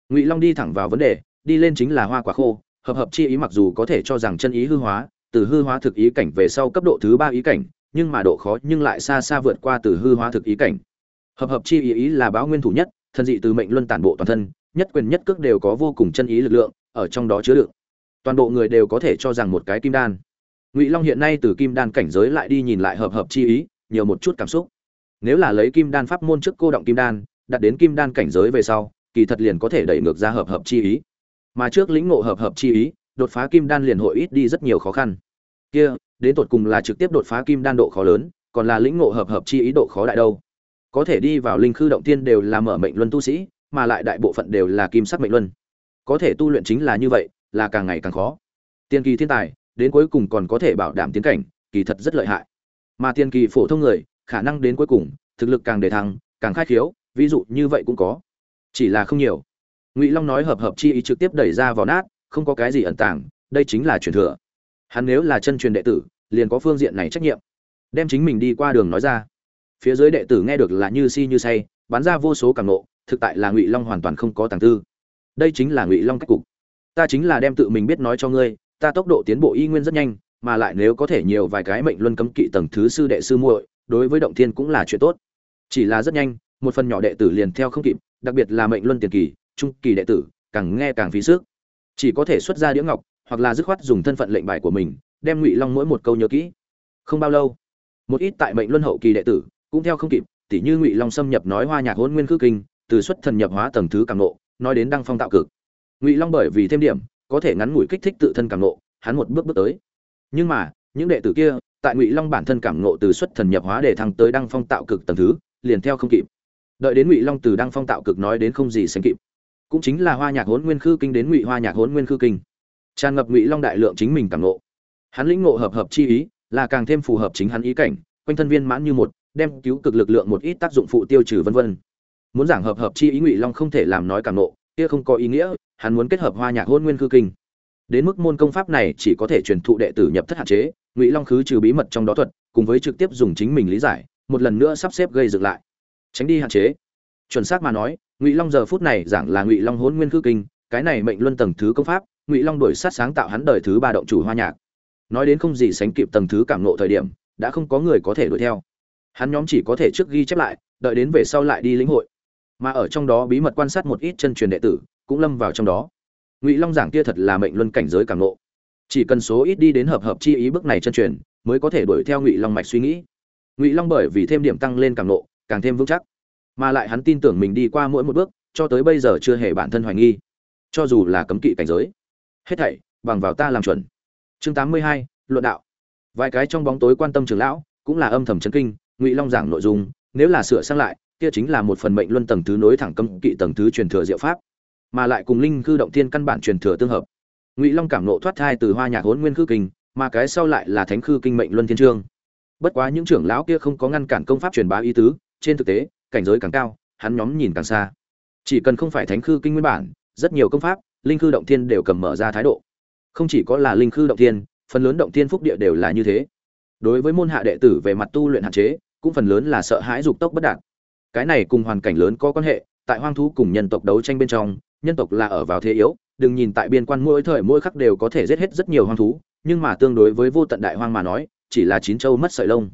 Ngụy long đi thẳng vào vấn đề, đi lên chính là hoa quả khô, hợp hợp chi ý mặc dù có thể cho rằng chân ý hư hóa từ hư hóa thực ý cảnh về sau cấp độ thứ ba ý cảnh, nhưng mà độ khó nhưng lại xa xa vượt qua từ hư hóa thực ý cảnh. Hợp hợp chi ý ý là báo nguyên thủ nhất thân dị từ mệnh luân tản bộ toàn thân, nhất quyền nhất cước đều có vô cùng chân ý lực lượng, ở trong đó chứa đựng. Toàn bộ người đều có thể cho rằng một cái kim đan. Ngụy long hiện nay từ kim đan cảnh giới lại đi nhìn lại hợp hợp chi ý, nhiều một chút cảm xúc. Nếu là lấy kim đan pháp môn trước cô động kim đan đặt đến kim đan cảnh giới về sau, kỳ thật liền có thể đẩy ngược ra hợp hợp chi ý. Mà trước lĩnh ngộ hợp hợp chi ý đột phá kim đan liền hội ít đi rất nhiều khó khăn. Kia, đến tột cùng là trực tiếp đột phá kim đan độ khó lớn, còn là lĩnh ngộ hợp hợp chi ý độ khó đại đâu. Có thể đi vào linh khư động tiên đều là mở mệnh luân tu sĩ, mà lại đại bộ phận đều là kim sắc mệnh luân. Có thể tu luyện chính là như vậy, là càng ngày càng khó. Tiên kỳ thiên tài, đến cuối cùng còn có thể bảo đảm tiến cảnh, kỳ thật rất lợi hại. Mà tiên kỳ phổ thông người, khả năng đến cuối cùng, thực lực càng đề thăng, càng khai khiếu, ví dụ như vậy cũng có. Chỉ là không nhiều. Ngụy long nói hợp hợp chi ý trực tiếp đẩy ra vào nát không có cái gì ẩn tàng, đây chính là truyền thừa. Hắn nếu là chân truyền đệ tử, liền có phương diện này trách nhiệm. Đem chính mình đi qua đường nói ra. Phía dưới đệ tử nghe được là như si như say, bắn ra vô số cảm nộ thực tại là ngụy long hoàn toàn không có tàng tư. Đây chính là ngụy long cách cục. Ta chính là đem tự mình biết nói cho ngươi, ta tốc độ tiến bộ y nguyên rất nhanh, mà lại nếu có thể nhiều vài cái mệnh luân cấm kỵ tầng thứ sư đệ sư muội, đối với động thiên cũng là chuyện tốt. Chỉ là rất nhanh, một phần nhỏ đệ tử liền theo không kịp, đặc biệt là mệnh luân tiền kỳ, trung kỳ đệ tử, càng nghe càng phí sức chỉ có thể xuất ra đĩa ngọc, hoặc là dứt khoát dùng thân phận lệnh bài của mình, đem ngụy long mỗi một câu nhớ kỹ. Không bao lâu, một ít tại mệnh luân hậu kỳ đệ tử, cũng theo không kịp, tỉ như ngụy long xâm nhập nói hoa nhạc hôn nguyên khư kinh, từ xuất thần nhập hóa tầng thứ càng nộ nói đến đăng phong tạo cực. Ngụy long bởi vì thêm điểm, có thể ngắn ngủi kích thích tự thân càng nộ hắn một bước bước tới. Nhưng mà, những đệ tử kia, tại ngụy long bản thân cảm nộ từ xuất thần nhập hóa để thăng tới đăng phong tạo cực tầng thứ, liền theo không kịp. Đợi đến ngụy long từ đăng phong tạo cực nói đến không gì sánh kịp cũng chính là hoa nhạc hốn nguyên khư kinh đến ngụy hoa nhạc hốn nguyên khư kinh. Tràn ngập ngụy long đại lượng chính mình càng nộ hắn lĩnh ngộ hợp hợp chi ý, là càng thêm phù hợp chính hắn ý cảnh, quanh thân viên mãn như một, đem cứu cực lực lượng một ít tác dụng phụ tiêu trừ vân vân. Muốn giảng hợp hợp chi ý ngụy long không thể làm nói càng nộ kia không có ý nghĩa, hắn muốn kết hợp hoa nhạc hôn nguyên khư kinh. Đến mức môn công pháp này chỉ có thể truyền thụ đệ tử nhập thất hạn chế, ngụy long khứ trừ bí mật trong đó thuật, cùng với trực tiếp dùng chính mình lý giải, một lần nữa sắp xếp gây dựng lại. Tránh đi hạn chế. Chuẩn xác mà nói ngụy long giờ phút này giảng là ngụy long hôn nguyên khư kinh, cái này mệnh luân tầng thứ công pháp, ngụy long đổi sát sáng tạo hắn đời thứ ba động chủ hoa nhạc. Nói đến không gì sánh kịp tầng thứ cảm nộ thời điểm, đã không có người có thể đuổi theo. Hắn nhóm chỉ có thể trước ghi chép lại, đợi đến về sau lại đi lĩnh hội. Mà ở trong đó bí mật quan sát một ít chân truyền đệ tử, cũng lâm vào trong đó. Ngụy long giảng kia thật là mệnh luân cảnh giới cảm nộ chỉ cần số ít đi đến hợp hợp chi ý bước này chân truyền, mới có thể đuổi theo ngụy long mạch suy nghĩ. Ngụy long bởi vì thêm điểm tăng lên cảm nộ càng thêm vững chắc mà lại hắn tin tưởng mình đi qua mỗi một bước, cho tới bây giờ chưa hề bản thân hoài nghi. Cho dù là cấm kỵ cảnh giới. Hết thảy, bằng vào ta làm chuẩn. Chương tám mươi hai, luận đạo. Vài cái trong bóng tối quan tâm trưởng lão, cũng là âm thầm chấn kinh, ngụy long giảng nội dung, nếu là sửa sang lại, kia chính là một phần mệnh luân tầng thứ nối thẳng cấm kỵ tầng thứ truyền thừa diệu pháp. Mà lại cùng linh cư động thiên căn bản truyền thừa tương hợp. Ngụy long cảm nộ thoát thai từ hoa nhạc hốn nguyên khư kinh, mà cái sau lại là thánh khư kinh mệnh luân thiên trương. Bất quá những trưởng lão kia không có ngăn cản công pháp truyền bá ý tứ, trên thực tế cảnh giới càng cao, hắn nhóm nhìn càng xa. Chỉ cần không phải thánh khư kinh nguyên bản, rất nhiều công pháp, linh khư động thiên đều cầm mở ra thái độ. Không chỉ có là linh khư động thiên, phần lớn động thiên phúc địa đều là như thế. Đối với môn hạ đệ tử về mặt tu luyện hạn chế, cũng phần lớn là sợ hãi dục tốc bất đạt. Cái này cùng hoàn cảnh lớn có quan hệ, tại hoang thú cùng nhân tộc đấu tranh bên trong, nhân tộc là ở vào thế yếu, đừng nhìn tại biên quan mỗi thời mỗi khắc đều có thể giết hết rất nhiều hoang thú, nhưng mà tương đối với vô tận đại hoang mà nói, chỉ là chín châu mất sợi lông.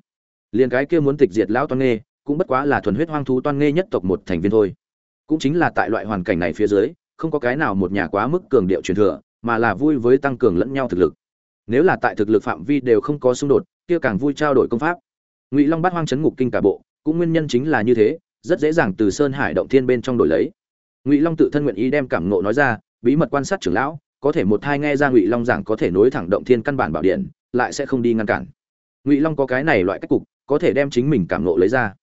Liên cái kia muốn tịch diệt lão toan nghê cũng bất quá là thuần huyết hoang thú toan nghê nhất tộc một thành viên thôi. Cũng chính là tại loại hoàn cảnh này phía dưới, không có cái nào một nhà quá mức cường điệu truyền thừa, mà là vui với tăng cường lẫn nhau thực lực. Nếu là tại thực lực phạm vi đều không có xung đột, kia càng vui trao đổi công pháp. Ngụy long bắt hoang chấn ngục kinh cả bộ, cũng nguyên nhân chính là như thế, rất dễ dàng từ sơn hải động thiên bên trong đổi lấy. Ngụy long tự thân nguyện ý đem cảm ngộ nói ra, bí mật quan sát trưởng lão, có thể một hai nghe ra ngụy long giảng có thể nối thẳng động thiên căn bản bảo điện, lại sẽ không đi ngăn cản. Ngụy long có cái này loại cách cục, có thể đem chính mình cảm ngộ lấy ra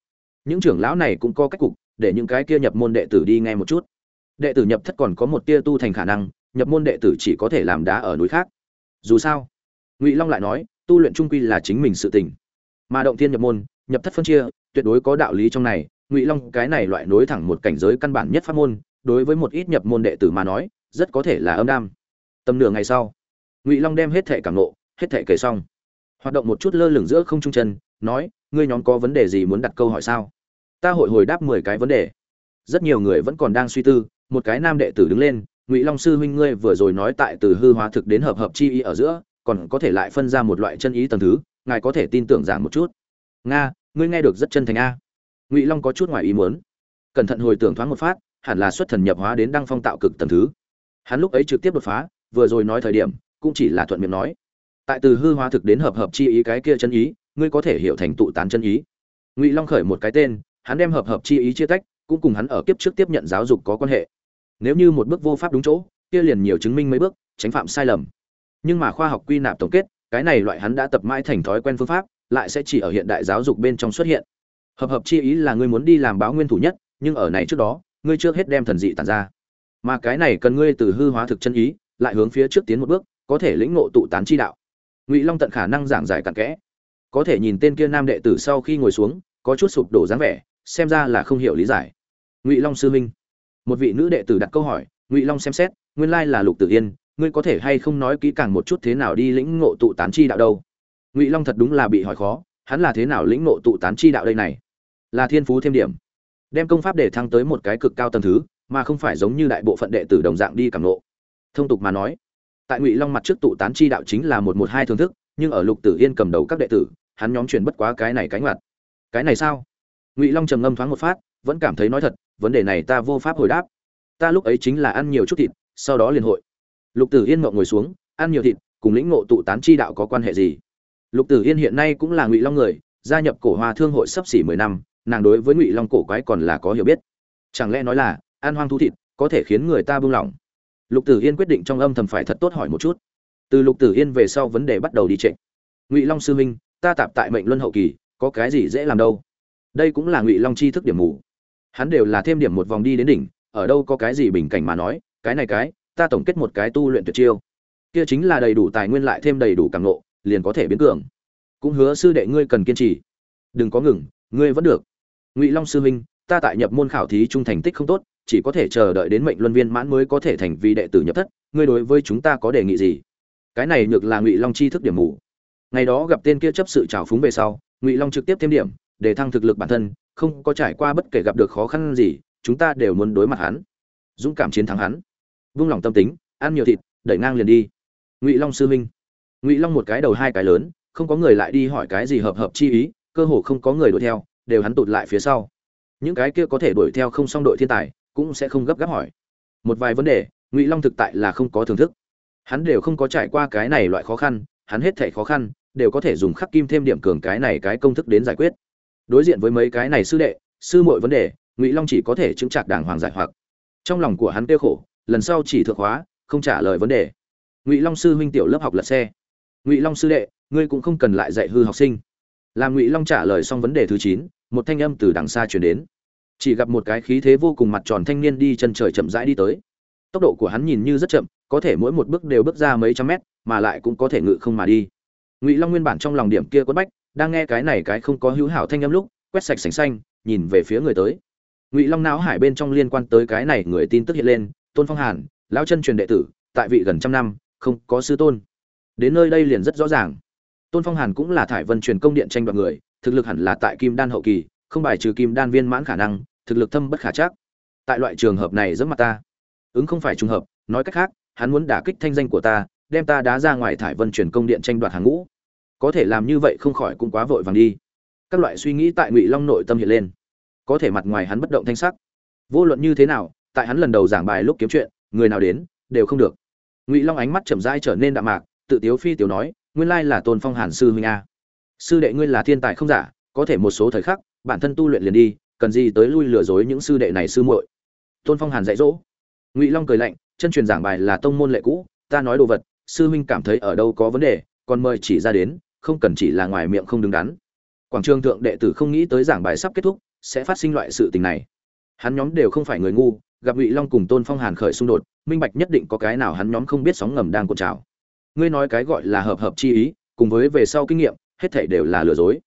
những trưởng lão này cũng có cách cục, để những cái kia nhập môn đệ tử đi nghe một chút. Đệ tử nhập thất còn có một tia tu thành khả năng, nhập môn đệ tử chỉ có thể làm đá ở núi khác. Dù sao, ngụy long lại nói, tu luyện trung quy là chính mình sự tình. Mà động thiên nhập môn, nhập thất phân chia, tuyệt đối có đạo lý trong này. Ngụy long, cái này loại nối thẳng một cảnh giới căn bản nhất pháp môn, đối với một ít nhập môn đệ tử mà nói, rất có thể là âm đam. Tầm nửa ngày sau, ngụy long đem hết thẻ cảm nộ hết thẻ kể xong. Hoạt động một chút lơ lửng giữa không trung chân nói, ngươi nhóm có vấn đề gì muốn đặt câu hỏi sao? Ta hội hồi đáp mười cái vấn đề. Rất nhiều người vẫn còn đang suy tư, một cái nam đệ tử đứng lên, ngụy long sư huynh ngươi vừa rồi nói tại từ hư hóa thực đến hợp hợp chi ý ở giữa, còn có thể lại phân ra một loại chân ý tầng thứ, ngài có thể tin tưởng giảng một chút. Nga, ngươi nghe được rất chân thành a. Ngụy long có chút ngoài ý muốn. Cẩn thận hồi tưởng thoáng một phát, hẳn là xuất thần nhập hóa đến đăng phong tạo cực tầng thứ. Hắn lúc ấy trực tiếp đột phá, vừa rồi nói thời điểm, cũng chỉ là thuận miệng nói. Tại từ hư hóa thực đến hợp hợp chi ý cái kia chân ý ngươi có thể hiểu thành tụ tán chân ý. Ngụy long khởi một cái tên, hắn đem hợp hợp chi ý chia tách, cũng cùng hắn ở kiếp trước tiếp nhận giáo dục có quan hệ. Nếu như một bước vô pháp đúng chỗ, kia liền nhiều chứng minh mấy bước, tránh phạm sai lầm. Nhưng mà khoa học quy nạp tổng kết, cái này loại hắn đã tập mãi thành thói quen phương pháp, lại sẽ chỉ ở hiện đại giáo dục bên trong xuất hiện. Hợp hợp chi ý là ngươi muốn đi làm báo nguyên thủ nhất, nhưng ở này trước đó, ngươi trước hết đem thần dị tàn ra. Mà cái này cần ngươi từ hư hóa thực chân ý, lại hướng phía trước tiến một bước, có thể lĩnh ngộ tụ tán chi đạo. Ngụy long tận khả năng giảng giải cặn kẽ có thể nhìn tên kia nam đệ tử sau khi ngồi xuống, có chút sụp đổ dáng vẻ, xem ra là không hiểu lý giải. Ngụy long sư huynh. Một vị nữ đệ tử đặt câu hỏi, ngụy long xem xét, nguyên lai là lục tử yên, ngươi có thể hay không nói kỹ càng một chút thế nào đi lĩnh ngộ tụ tán chi đạo đâu? Ngụy long thật đúng là bị hỏi khó, hắn là thế nào lĩnh ngộ tụ tán chi đạo đây này? Là thiên phú thêm điểm. Đem công pháp để thăng tới một cái cực cao tầng thứ, mà không phải giống như đại bộ phận đệ tử đồng dạng đi cảm ngộ. Thông tục mà nói, tại ngụy long mặt trước tụ tán chi đạo chính là một một hai thưởng thức, nhưng ở lục tử yên cầm đầu các đệ tử hắn nhóm chuyển bất quá cái này cánh mặt cái này sao? Ngụy long trầm ngâm thoáng một phát, vẫn cảm thấy nói thật, vấn đề này ta vô pháp hồi đáp. Ta lúc ấy chính là ăn nhiều chút thịt, sau đó liền hội. Lục tử yên ngậm ngồi xuống, ăn nhiều thịt, cùng lĩnh ngộ tụ tán chi đạo có quan hệ gì? Lục tử yên hiện nay cũng là ngụy long người, gia nhập cổ hoa thương hội sắp xỉ mười năm, nàng đối với ngụy long cổ quái còn là có hiểu biết. Chẳng lẽ nói là, ăn hoang thu thịt, có thể khiến người ta buông lỏng? Lục tử yên quyết định trong âm thầm phải thật tốt hỏi một chút. Từ lục tử yên về sau vấn đề bắt đầu đi trịnh ngụy long sư Minh ta tạp tại mệnh luân hậu kỳ, có cái gì dễ làm đâu. Đây cũng là ngụy long chi thức điểm mù. Hắn đều là thêm điểm một vòng đi đến đỉnh, ở đâu có cái gì bình cảnh mà nói, cái này cái, ta tổng kết một cái tu luyện tuyệt chiêu. Kia chính là đầy đủ tài nguyên lại thêm đầy đủ càng ngộ, liền có thể biến cường. Cũng hứa sư đệ ngươi cần kiên trì. Đừng có ngừng, ngươi vẫn được. Ngụy long sư huynh, ta tại nhập môn khảo thí trung thành tích không tốt, chỉ có thể chờ đợi đến mệnh luân viên mãn mới có thể thành vì đệ tử nhập thất, ngươi đối với chúng ta có đề nghị gì? Cái này nhược là ngụy long chi thức điểm mù ngày đó gặp tên kia chấp sự trào phúng về sau, ngụy long trực tiếp thêm điểm, để thăng thực lực bản thân, không có trải qua bất kể gặp được khó khăn gì, chúng ta đều muốn đối mặt hắn. Dũng cảm chiến thắng hắn. Vung lòng tâm tính, ăn nhiều thịt, đẩy ngang liền đi. Ngụy long sư minh ngụy long một cái đầu hai cái lớn, không có người lại đi hỏi cái gì hợp hợp chi ý, cơ hồ không có người đuổi theo, đều hắn tụt lại phía sau. Những cái kia có thể đuổi theo không xong đội thiên tài, cũng sẽ không gấp gáp hỏi. Một vài vấn đề, ngụy long thực tại là không có thưởng thức. Hắn đều không có trải qua cái này loại khó khăn, hắn hết thể khó khăn đều có thể dùng khắc kim thêm điểm cường cái này cái công thức đến giải quyết. Đối diện với mấy cái này sư đệ, sư mọi vấn đề, ngụy long chỉ có thể chứng trạc đàng hoàng giải hoặc. Trong lòng của hắn tiêu khổ, lần sau chỉ thượng hóa, không trả lời vấn đề. Ngụy long sư huynh tiểu lớp học lật xe. Ngụy long sư đệ, ngươi cũng không cần lại dạy hư học sinh. Làm ngụy long trả lời xong vấn đề thứ chín, một thanh âm từ đằng xa chuyển đến. Chỉ gặp một cái khí thế vô cùng mặt tròn thanh niên đi chân trời chậm rãi đi tới. Tốc độ của hắn nhìn như rất chậm, có thể mỗi một bước đều bước ra mấy trăm mét, mà lại cũng có thể ngự không mà đi ngụy long nguyên bản trong lòng điểm kia quất bách, đang nghe cái này cái không có hữu hảo thanh âm lúc, quét sạch sành xanh, nhìn về phía người tới. Ngụy long não hải bên trong liên quan tới cái này người tin tức hiện lên, tôn phong hàn, lão chân truyền đệ tử, tại vị gần trăm năm, không có sư tôn. Đến nơi đây liền rất rõ ràng. Tôn phong hàn cũng là thải vân truyền công điện tranh đoạt người, thực lực hẳn là tại kim đan hậu kỳ, không bài trừ kim đan viên mãn khả năng, thực lực thâm bất khả chắc. Tại loại trường hợp này rất mặt ta. Ứng không phải trùng hợp, nói cách khác, hắn muốn đả kích thanh danh của ta đem ta đá ra ngoài thải vân truyền công điện tranh đoạt hàng ngũ. Có thể làm như vậy không khỏi cũng quá vội vàng đi. Các loại suy nghĩ tại ngụy long nội tâm hiện lên. Có thể mặt ngoài hắn bất động thanh sắc. Vô luận như thế nào, tại hắn lần đầu giảng bài lúc kiếm chuyện, người nào đến, đều không được. Ngụy long ánh mắt chậm rãi trở nên đạm mạc, tự tiếu phi tiểu nói, nguyên lai là tôn phong hàn sư huynh a. Sư đệ ngươi là thiên tài không giả, có thể một số thời khắc, bản thân tu luyện liền đi, cần gì tới lui lừa dối những sư đệ này sư muội. Tôn phong hàn dạy dỗ. Ngụy long cười lạnh, chân truyền giảng bài là tông môn lệ cũ, ta nói đồ vật sư huynh cảm thấy ở đâu có vấn đề còn mời chỉ ra đến, không cần chỉ là ngoài miệng không đứng đắn. Quảng trường thượng đệ tử không nghĩ tới giảng bài sắp kết thúc, sẽ phát sinh loại sự tình này. Hắn nhóm đều không phải người ngu, gặp ngụy long cùng tôn phong hàn khởi xung đột, minh bạch nhất định có cái nào hắn nhóm không biết sóng ngầm đang cuộn trào. Ngươi nói cái gọi là hợp hợp chi ý, cùng với về sau kinh nghiệm, hết thảy đều là lừa dối.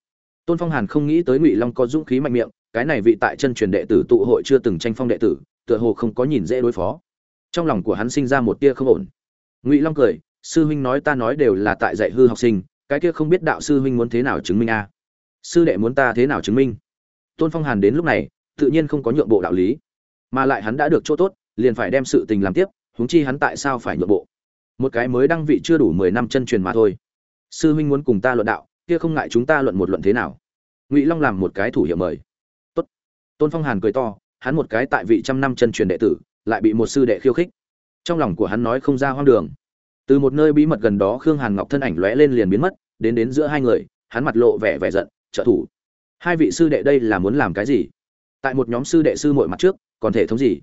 Tôn phong hàn không nghĩ tới ngụy long có dũng khí mạnh miệng, cái này vị tại chân truyền đệ tử tụ hội chưa từng tranh phong đệ tử, tựa hồ không có nhìn dễ đối phó. Trong lòng của hắn sinh ra một tia không ổn. Ngụy long cười sư huynh nói ta nói đều là tại dạy hư học sinh, cái kia không biết đạo sư huynh muốn thế nào chứng minh a? Sư đệ muốn ta thế nào chứng minh? Tôn phong hàn đến lúc này, tự nhiên không có nhượng bộ đạo lý, mà lại hắn đã được chỗ tốt, liền phải đem sự tình làm tiếp, huống chi hắn tại sao phải nhượng bộ? Một cái mới đăng vị chưa đủ mười năm chân truyền mà thôi. Sư huynh muốn cùng ta luận đạo, kia không ngại chúng ta luận một luận thế nào? Ngụy long làm một cái thủ hiệu mời. Tốt. tôn phong hàn cười to, hắn một cái tại vị trăm năm chân truyền đệ tử, lại bị một sư đệ khiêu khích. Trong lòng của hắn nói không ra hoang đường từ một nơi bí mật gần đó khương hàn ngọc thân ảnh lóe lên liền biến mất, đến đến giữa hai người, hắn mặt lộ vẻ vẻ giận, trợ thủ. Hai vị sư đệ đây là muốn làm cái gì? Tại một nhóm sư đệ sư muội mặt trước, còn thể thống gì?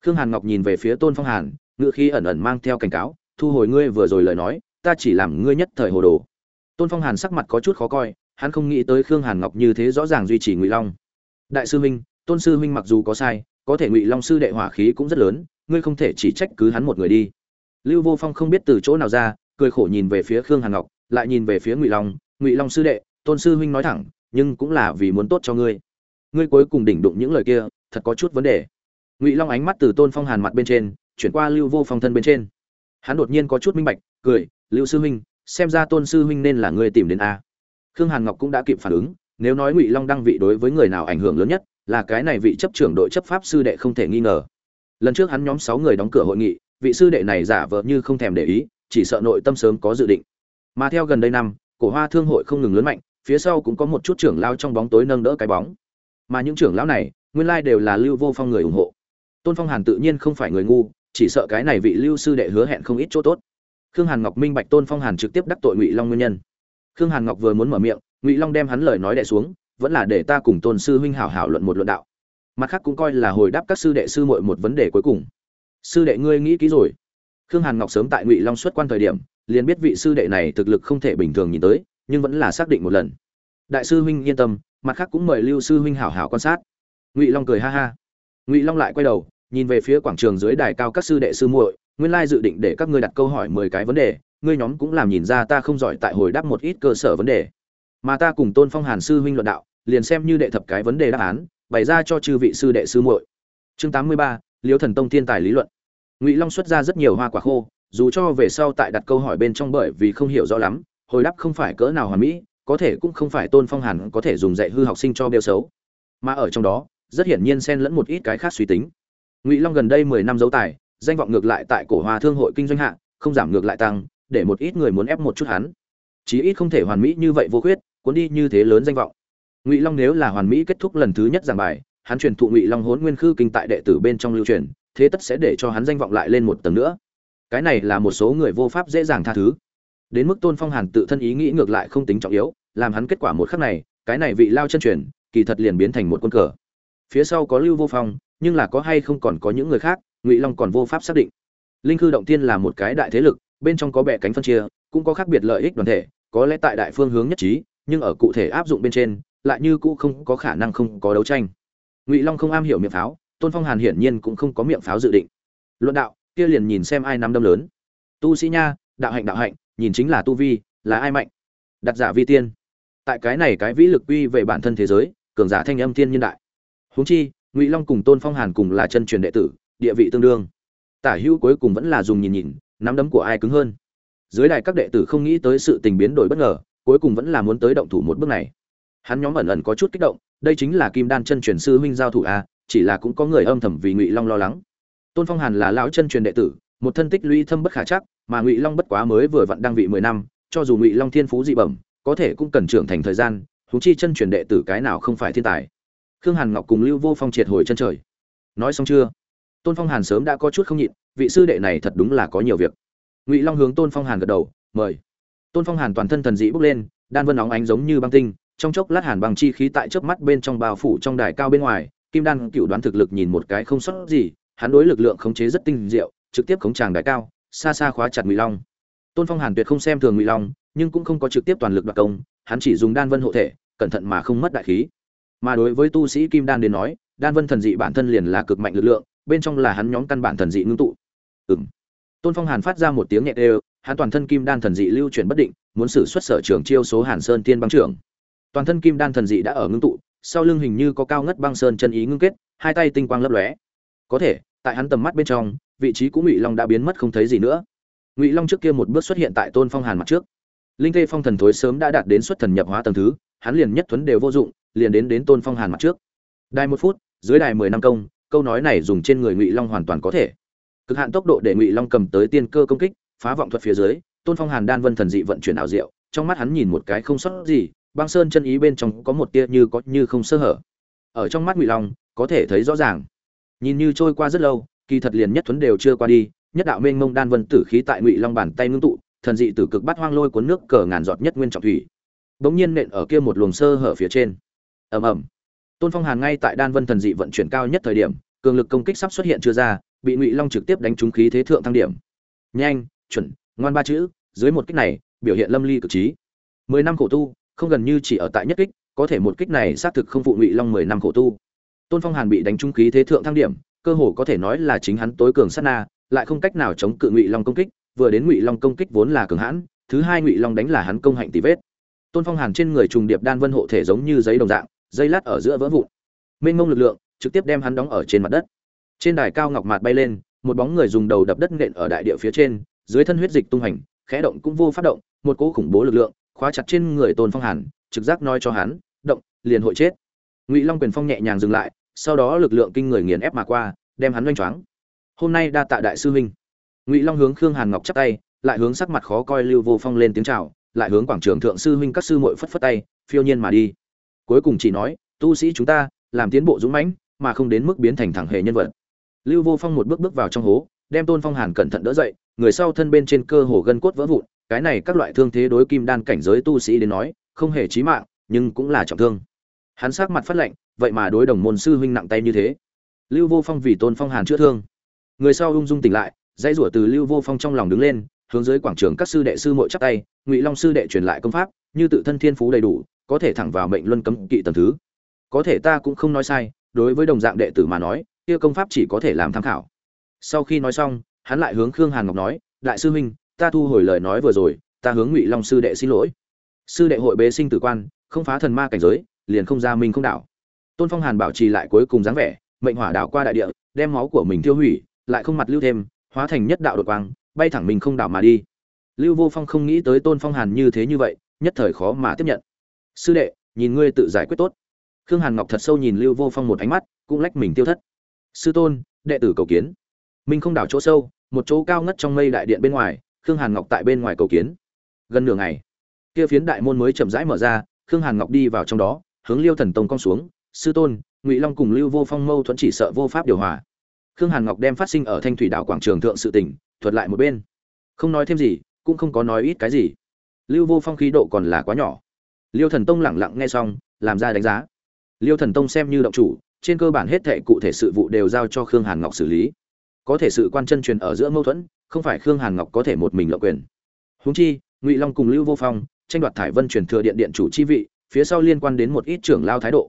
Khương hàn ngọc nhìn về phía tôn phong hàn ngự khi ẩn ẩn mang theo cảnh cáo, thu hồi ngươi vừa rồi lời nói, ta chỉ làm ngươi nhất thời hồ đồ. Tôn phong hàn sắc mặt có chút khó coi, hắn không nghĩ tới khương hàn ngọc như thế rõ ràng duy trì ngụy long. Đại sư huynh, tôn sư huynh mặc dù có sai, có thể ngụy long sư đệ hỏa khí cũng rất lớn, ngươi không thể chỉ trách cứ hắn một người đi lưu vô phong không biết từ chỗ nào ra, cười khổ nhìn về phía khương hàn ngọc, lại nhìn về phía ngụy long. Ngụy long sư đệ, tôn sư huynh nói thẳng, nhưng cũng là vì muốn tốt cho ngươi. Ngươi cuối cùng đỉnh đụng những lời kia, thật có chút vấn đề. Ngụy long ánh mắt từ tôn phong hàn mặt bên trên, chuyển qua lưu vô phong thân bên trên. Hắn đột nhiên có chút minh bạch, cười, lưu sư huynh, xem ra tôn sư huynh nên là ngươi tìm đến a. Khương hàn ngọc cũng đã kịp phản ứng, nếu nói ngụy long đăng vị đối với người nào ảnh hưởng lớn nhất, là cái này vị chấp trưởng đội chấp pháp sư đệ không thể nghi ngờ. Lần trước hắn nhóm sáu người đóng cửa hội nghị vị sư đệ này giả vờ như không thèm để ý, chỉ sợ nội tâm sớm có dự định. Mà theo gần đây năm, cổ hoa thương hội không ngừng lớn mạnh, phía sau cũng có một chút trưởng lao trong bóng tối nâng đỡ cái bóng. Mà những trưởng lão này, nguyên lai đều là lưu vô phong người ủng hộ. Tôn phong hàn tự nhiên không phải người ngu, chỉ sợ cái này vị lưu sư đệ hứa hẹn không ít chỗ tốt. Khương hàn ngọc minh bạch tôn phong hàn trực tiếp đắc tội ngụy long nguyên nhân. Khương hàn ngọc vừa muốn mở miệng, ngụy long đem hắn lời nói đẻ xuống, vẫn là để ta cùng tôn sư huynh hảo hảo luận một luận đạo. Mặt khác cũng coi là hồi đáp các sư đệ sư muội một vấn đề cuối cùng sư đệ ngươi nghĩ kỹ rồi. Khương hàn ngọc sớm tại ngụy long xuất quan thời điểm, liền biết vị sư đệ này thực lực không thể bình thường nhìn tới, nhưng vẫn là xác định một lần. Đại sư huynh yên tâm, mặt khác cũng mời lưu sư huynh hảo hảo quan sát. Ngụy long cười ha ha. Ngụy long lại quay đầu, nhìn về phía quảng trường dưới đài cao các sư đệ sư muội, nguyên lai dự định để các ngươi đặt câu hỏi mười cái vấn đề, ngươi nhóm cũng làm nhìn ra ta không giỏi tại hồi đáp một ít cơ sở vấn đề. Mà ta cùng tôn phong hàn sư huynh luận đạo, liền xem như đệ thập cái vấn đề đáp án, bày ra cho chư vị sư đệ sư muội. Chương tám mươi ba liễu thần tông thiên tài lý luận. Ngụy long xuất ra rất nhiều hoa quả khô, dù cho về sau tại đặt câu hỏi bên trong bởi vì không hiểu rõ lắm, hồi đáp không phải cỡ nào hoàn mỹ, có thể cũng không phải tôn phong hàn có thể dùng dạy hư học sinh cho bêu xấu. Mà ở trong đó, rất hiển nhiên xen lẫn một ít cái khác suy tính. Ngụy long gần đây mười năm dấu tài, danh vọng ngược lại tại cổ hoa thương hội kinh doanh hạ, không giảm ngược lại tăng, để một ít người muốn ép một chút hắn. Chí ít không thể hoàn mỹ như vậy vô khuyết, cuốn đi như thế lớn danh vọng. Ngụy long nếu là hoàn mỹ kết thúc lần thứ nhất giảng bài hắn truyền thụ ngụy long hốn nguyên khư kinh tại đệ tử bên trong lưu truyền, thế tất sẽ để cho hắn danh vọng lại lên một tầng nữa. Cái này là một số người vô pháp dễ dàng tha thứ. Đến mức tôn phong hàn tự thân ý nghĩ ngược lại không tính trọng yếu, làm hắn kết quả một khắc này, cái này vị lao chân truyền, kỳ thật liền biến thành một quân cờ. Phía sau có lưu vô phong, nhưng là có hay không còn có những người khác, ngụy long còn vô pháp xác định. Linh khư động tiên là một cái đại thế lực, bên trong có bẻ cánh phân chia, cũng có khác biệt lợi ích đoàn thể, có lẽ tại đại phương hướng nhất trí, nhưng ở cụ thể áp dụng bên trên, lại như cũ không có khả năng không có đấu tranh ngụy long không am hiểu miệng pháo tôn phong hàn hiển nhiên cũng không có miệng pháo dự định luận đạo kia liền nhìn xem ai nắm đâm lớn tu sĩ nha đạo hạnh đạo hạnh nhìn chính là tu vi là ai mạnh đặt giả vi tiên tại cái này cái vĩ lực quy về bản thân thế giới cường giả thanh âm thiên nhân đại huống chi ngụy long cùng tôn phong hàn cùng là chân truyền đệ tử địa vị tương đương tả hữu cuối cùng vẫn là dùng nhìn nhìn nắm đấm của ai cứng hơn dưới đài các đệ tử không nghĩ tới sự tình biến đổi bất ngờ cuối cùng vẫn là muốn tới động thủ một bước này hắn nhóm ẩn ẩn có chút kích động, đây chính là kim đan chân truyền sư huynh giao thủ a, chỉ là cũng có người âm thầm vì ngụy long lo lắng. Tôn phong hàn là lão chân truyền đệ tử, một thân tích lũy thâm bất khả chắc, mà ngụy long bất quá mới vừa vặn đăng vị mười năm, cho dù ngụy long thiên phú dị bẩm, có thể cũng cần trưởng thành thời gian thú chi chân truyền đệ tử cái nào không phải thiên tài. Khương hàn ngọc cùng lưu vô phong triệt hồi chân trời. Nói xong chưa? Tôn phong hàn sớm đã có chút không nhịn, vị sư đệ này thật đúng là có nhiều việc. Ngụy long hướng tôn phong hàn gật đầu, mời. Tôn phong hàn toàn thân thần dị bước lên, đan vân óng ánh giống như băng tinh trong chốc lát hàn bằng chi khí tại chớp mắt bên trong bao phủ trong đài cao bên ngoài, kim đan cựu đoán thực lực nhìn một cái không sót gì, hắn đối lực lượng khống chế rất tinh diệu, trực tiếp khống tràng đài cao, xa xa khóa chặt ngụy long. Tôn phong hàn tuyệt không xem thường ngụy long, nhưng cũng không có trực tiếp toàn lực đoạt công, hắn chỉ dùng đan vân hộ thể, cẩn thận mà không mất đại khí. Mà đối với tu sĩ kim đan đến nói, đan vân thần dị bản thân liền là cực mạnh lực lượng, bên trong là hắn nhóm căn bản thần dị ngưng tụ. Ừng tôn phong hàn phát ra một tiếng nhẹ đều, hắn toàn thân kim đan thần dị lưu chuyển bất định, muốn xử xuất sở trường chiêu số hàn sơn tiên băng trưởng toàn thân kim đan thần dị đã ở ngưng tụ, sau lưng hình như có cao ngất băng sơn chân ý ngưng kết, hai tay tinh quang lấp lóe. Có thể, tại hắn tầm mắt bên trong, vị trí của ngụy long đã biến mất không thấy gì nữa. Ngụy long trước kia một bước xuất hiện tại tôn phong hàn mặt trước. Linh tê phong thần thối sớm đã đạt đến xuất thần nhập hóa tầng thứ, hắn liền nhất thuấn đều vô dụng, liền đến đến tôn phong hàn mặt trước. Đài một phút, dưới đài mười năm công, câu nói này dùng trên người ngụy long hoàn toàn có thể. Cực hạn tốc độ để ngụy long cầm tới tiên cơ công kích, phá vọng thuật phía dưới, tôn phong hàn đan vân thần dị vận chuyển ảo diệu, trong mắt hắn nhìn một cái không sót gì băng sơn chân ý bên trong có một tia như có như không sơ hở. Ở trong mắt ngụy long, có thể thấy rõ ràng. Nhìn như trôi qua rất lâu, kỳ thật liền nhất thuấn đều chưa qua đi, nhất đạo mênh mông đan vân tử khí tại ngụy long bàn tay ngưng tụ, thần dị tử cực bắt hoang lôi cuốn nước cờ ngàn giọt nhất nguyên trọng thủy. Bỗng nhiên nện ở kia một luồng sơ hở phía trên. Ầm ầm. Tôn phong hàn ngay tại đan vân thần dị vận chuyển cao nhất thời điểm, cường lực công kích sắp xuất hiện chưa ra, bị ngụy long trực tiếp đánh trúng khí thế thượng thăng điểm. Nhanh, chuẩn, ngoan ba chữ, dưới một kích này, biểu hiện lâm ly cực trí. Mười năm khổ tu không gần như chỉ ở tại nhất kích, có thể một kích này xác thực không phụ ngụy long mười năm khổ tu. Tôn phong hàn bị đánh trúng khí thế thượng thăng điểm, cơ hồ có thể nói là chính hắn tối cường sát na, lại không cách nào chống cự ngụy long công kích, vừa đến ngụy long công kích vốn là cường hãn, thứ hai ngụy long đánh là hắn công hạnh tỷ vết. Tôn phong hàn trên người trùng điệp đan vân hộ thể giống như giấy đồng dạng, dây lát ở giữa vỡ vụn. Mênh mông lực lượng trực tiếp đem hắn đóng ở trên mặt đất. Trên đài cao ngọc mạt bay lên, một bóng người dùng đầu đập đất nện ở đại địa phía trên, dưới thân huyết dịch tung hành khẽ động cũng vô phát động, một cỗ khủng bố lực lượng khóa chặt trên người tôn phong hàn, trực giác nói cho hắn, động, liền hội chết. Ngụy long quyền phong nhẹ nhàng dừng lại, sau đó lực lượng kinh người nghiền ép mà qua, đem hắn loanh choáng. Hôm nay đa tạ đại sư huynh. Ngụy long hướng khương hàn ngọc chắp tay, lại hướng sắc mặt khó coi lưu vô phong lên tiếng chào, lại hướng quảng trường thượng sư huynh các sư muội phất phất tay, phiêu nhiên mà đi. Cuối cùng chỉ nói, tu sĩ chúng ta, làm tiến bộ dũng mãnh, mà không đến mức biến thành thẳng hề nhân vật. Lưu vô phong một bước bước vào trong hố, đem tôn phong hàn cẩn thận đỡ dậy, người sau thân bên trên cơ hồ gân cốt vỡ vụn cái này các loại thương thế đối kim đan cảnh giới tu sĩ đến nói, không hề chí mạng, nhưng cũng là trọng thương. Hắn sắc mặt phát lệnh vậy mà đối đồng môn sư huynh nặng tay như thế. Lưu vô phong vì tôn phong hàn chữa thương. Người sau ung dung tỉnh lại, dãy rủa từ lưu vô phong trong lòng đứng lên, hướng dưới quảng trường các sư đệ sư muội chắp tay, ngụy long sư đệ truyền lại công pháp, như tự thân thiên phú đầy đủ, có thể thẳng vào mệnh luân cấm kỵ tầng thứ. Có thể ta cũng không nói sai, đối với đồng dạng đệ tử mà nói, kia công pháp chỉ có thể làm tham khảo. Sau khi nói xong, hắn lại hướng khương hàn ngọc nói, đại sư huynh ta thu hồi lời nói vừa rồi, ta hướng ngụy long sư đệ xin lỗi. Sư đệ hội bế sinh tử quan, không phá thần ma cảnh giới, liền không ra mình không đảo. Tôn phong hàn bảo trì lại cuối cùng dáng vẻ, mệnh hỏa đảo qua đại địa, đem máu của mình tiêu hủy, lại không mặt lưu thêm, hóa thành nhất đạo đột quang, bay thẳng mình không đảo mà đi. Lưu vô phong không nghĩ tới tôn phong hàn như thế như vậy, nhất thời khó mà tiếp nhận. Sư đệ, nhìn ngươi tự giải quyết tốt. Khương hàn ngọc thật sâu nhìn lưu vô phong một ánh mắt, cũng lách mình tiêu thất. Sư tôn, đệ tử cầu kiến. Minh không đảo chỗ sâu, một chỗ cao ngất trong mây đại điện bên ngoài khương hàn ngọc tại bên ngoài cầu kiến. Gần nửa ngày, kia phiến đại môn mới chậm rãi mở ra, khương hàn ngọc đi vào trong đó, hướng liêu thần tông cong xuống, sư tôn, ngụy long cùng lưu vô phong mâu thuẫn chỉ sợ vô pháp điều hòa. Khương hàn ngọc đem phát sinh ở thanh thủy đảo quảng trường thượng sự tỉnh thuật lại một bên. Không nói thêm gì, cũng không có nói ít cái gì. Lưu vô phong khí độ còn là quá nhỏ. Liêu thần tông lẳng lặng nghe xong, làm ra đánh giá. Liêu thần tông xem như động chủ, trên cơ bản hết thệ cụ thể sự vụ đều giao cho khương hàn ngọc xử lý có thể sự quan chân truyền ở giữa mâu thuẫn, không phải khương hàn ngọc có thể một mình lộ quyền. Huống chi, ngụy long cùng lưu vô phong, tranh đoạt thải vân truyền thừa điện điện chủ chi vị, phía sau liên quan đến một ít trưởng lao thái độ.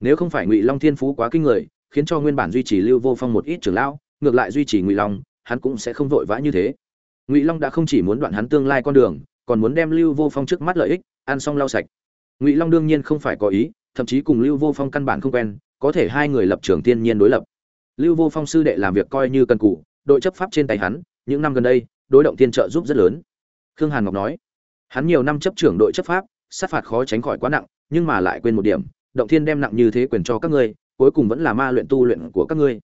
Nếu không phải ngụy long thiên phú quá kinh người, khiến cho nguyên bản duy trì lưu vô phong một ít trưởng lao, ngược lại duy trì ngụy long, hắn cũng sẽ không vội vã như thế. Ngụy long đã không chỉ muốn đoạn hắn tương lai con đường, còn muốn đem lưu vô phong trước mắt lợi ích, ăn xong lau sạch. Ngụy long đương nhiên không phải có ý, thậm chí cùng lưu vô phong căn bản không quen, có thể hai người lập trường tiên nhiên đối lập lưu vô phong sư đệ làm việc coi như cần cù, đội chấp pháp trên tay hắn, những năm gần đây, đối động thiên trợ giúp rất lớn. Khương hàn ngọc nói, hắn nhiều năm chấp trưởng đội chấp pháp, sát phạt khó tránh khỏi quá nặng, nhưng mà lại quên một điểm, động thiên đem nặng như thế quyền cho các ngươi, cuối cùng vẫn là ma luyện tu luyện của các ngươi.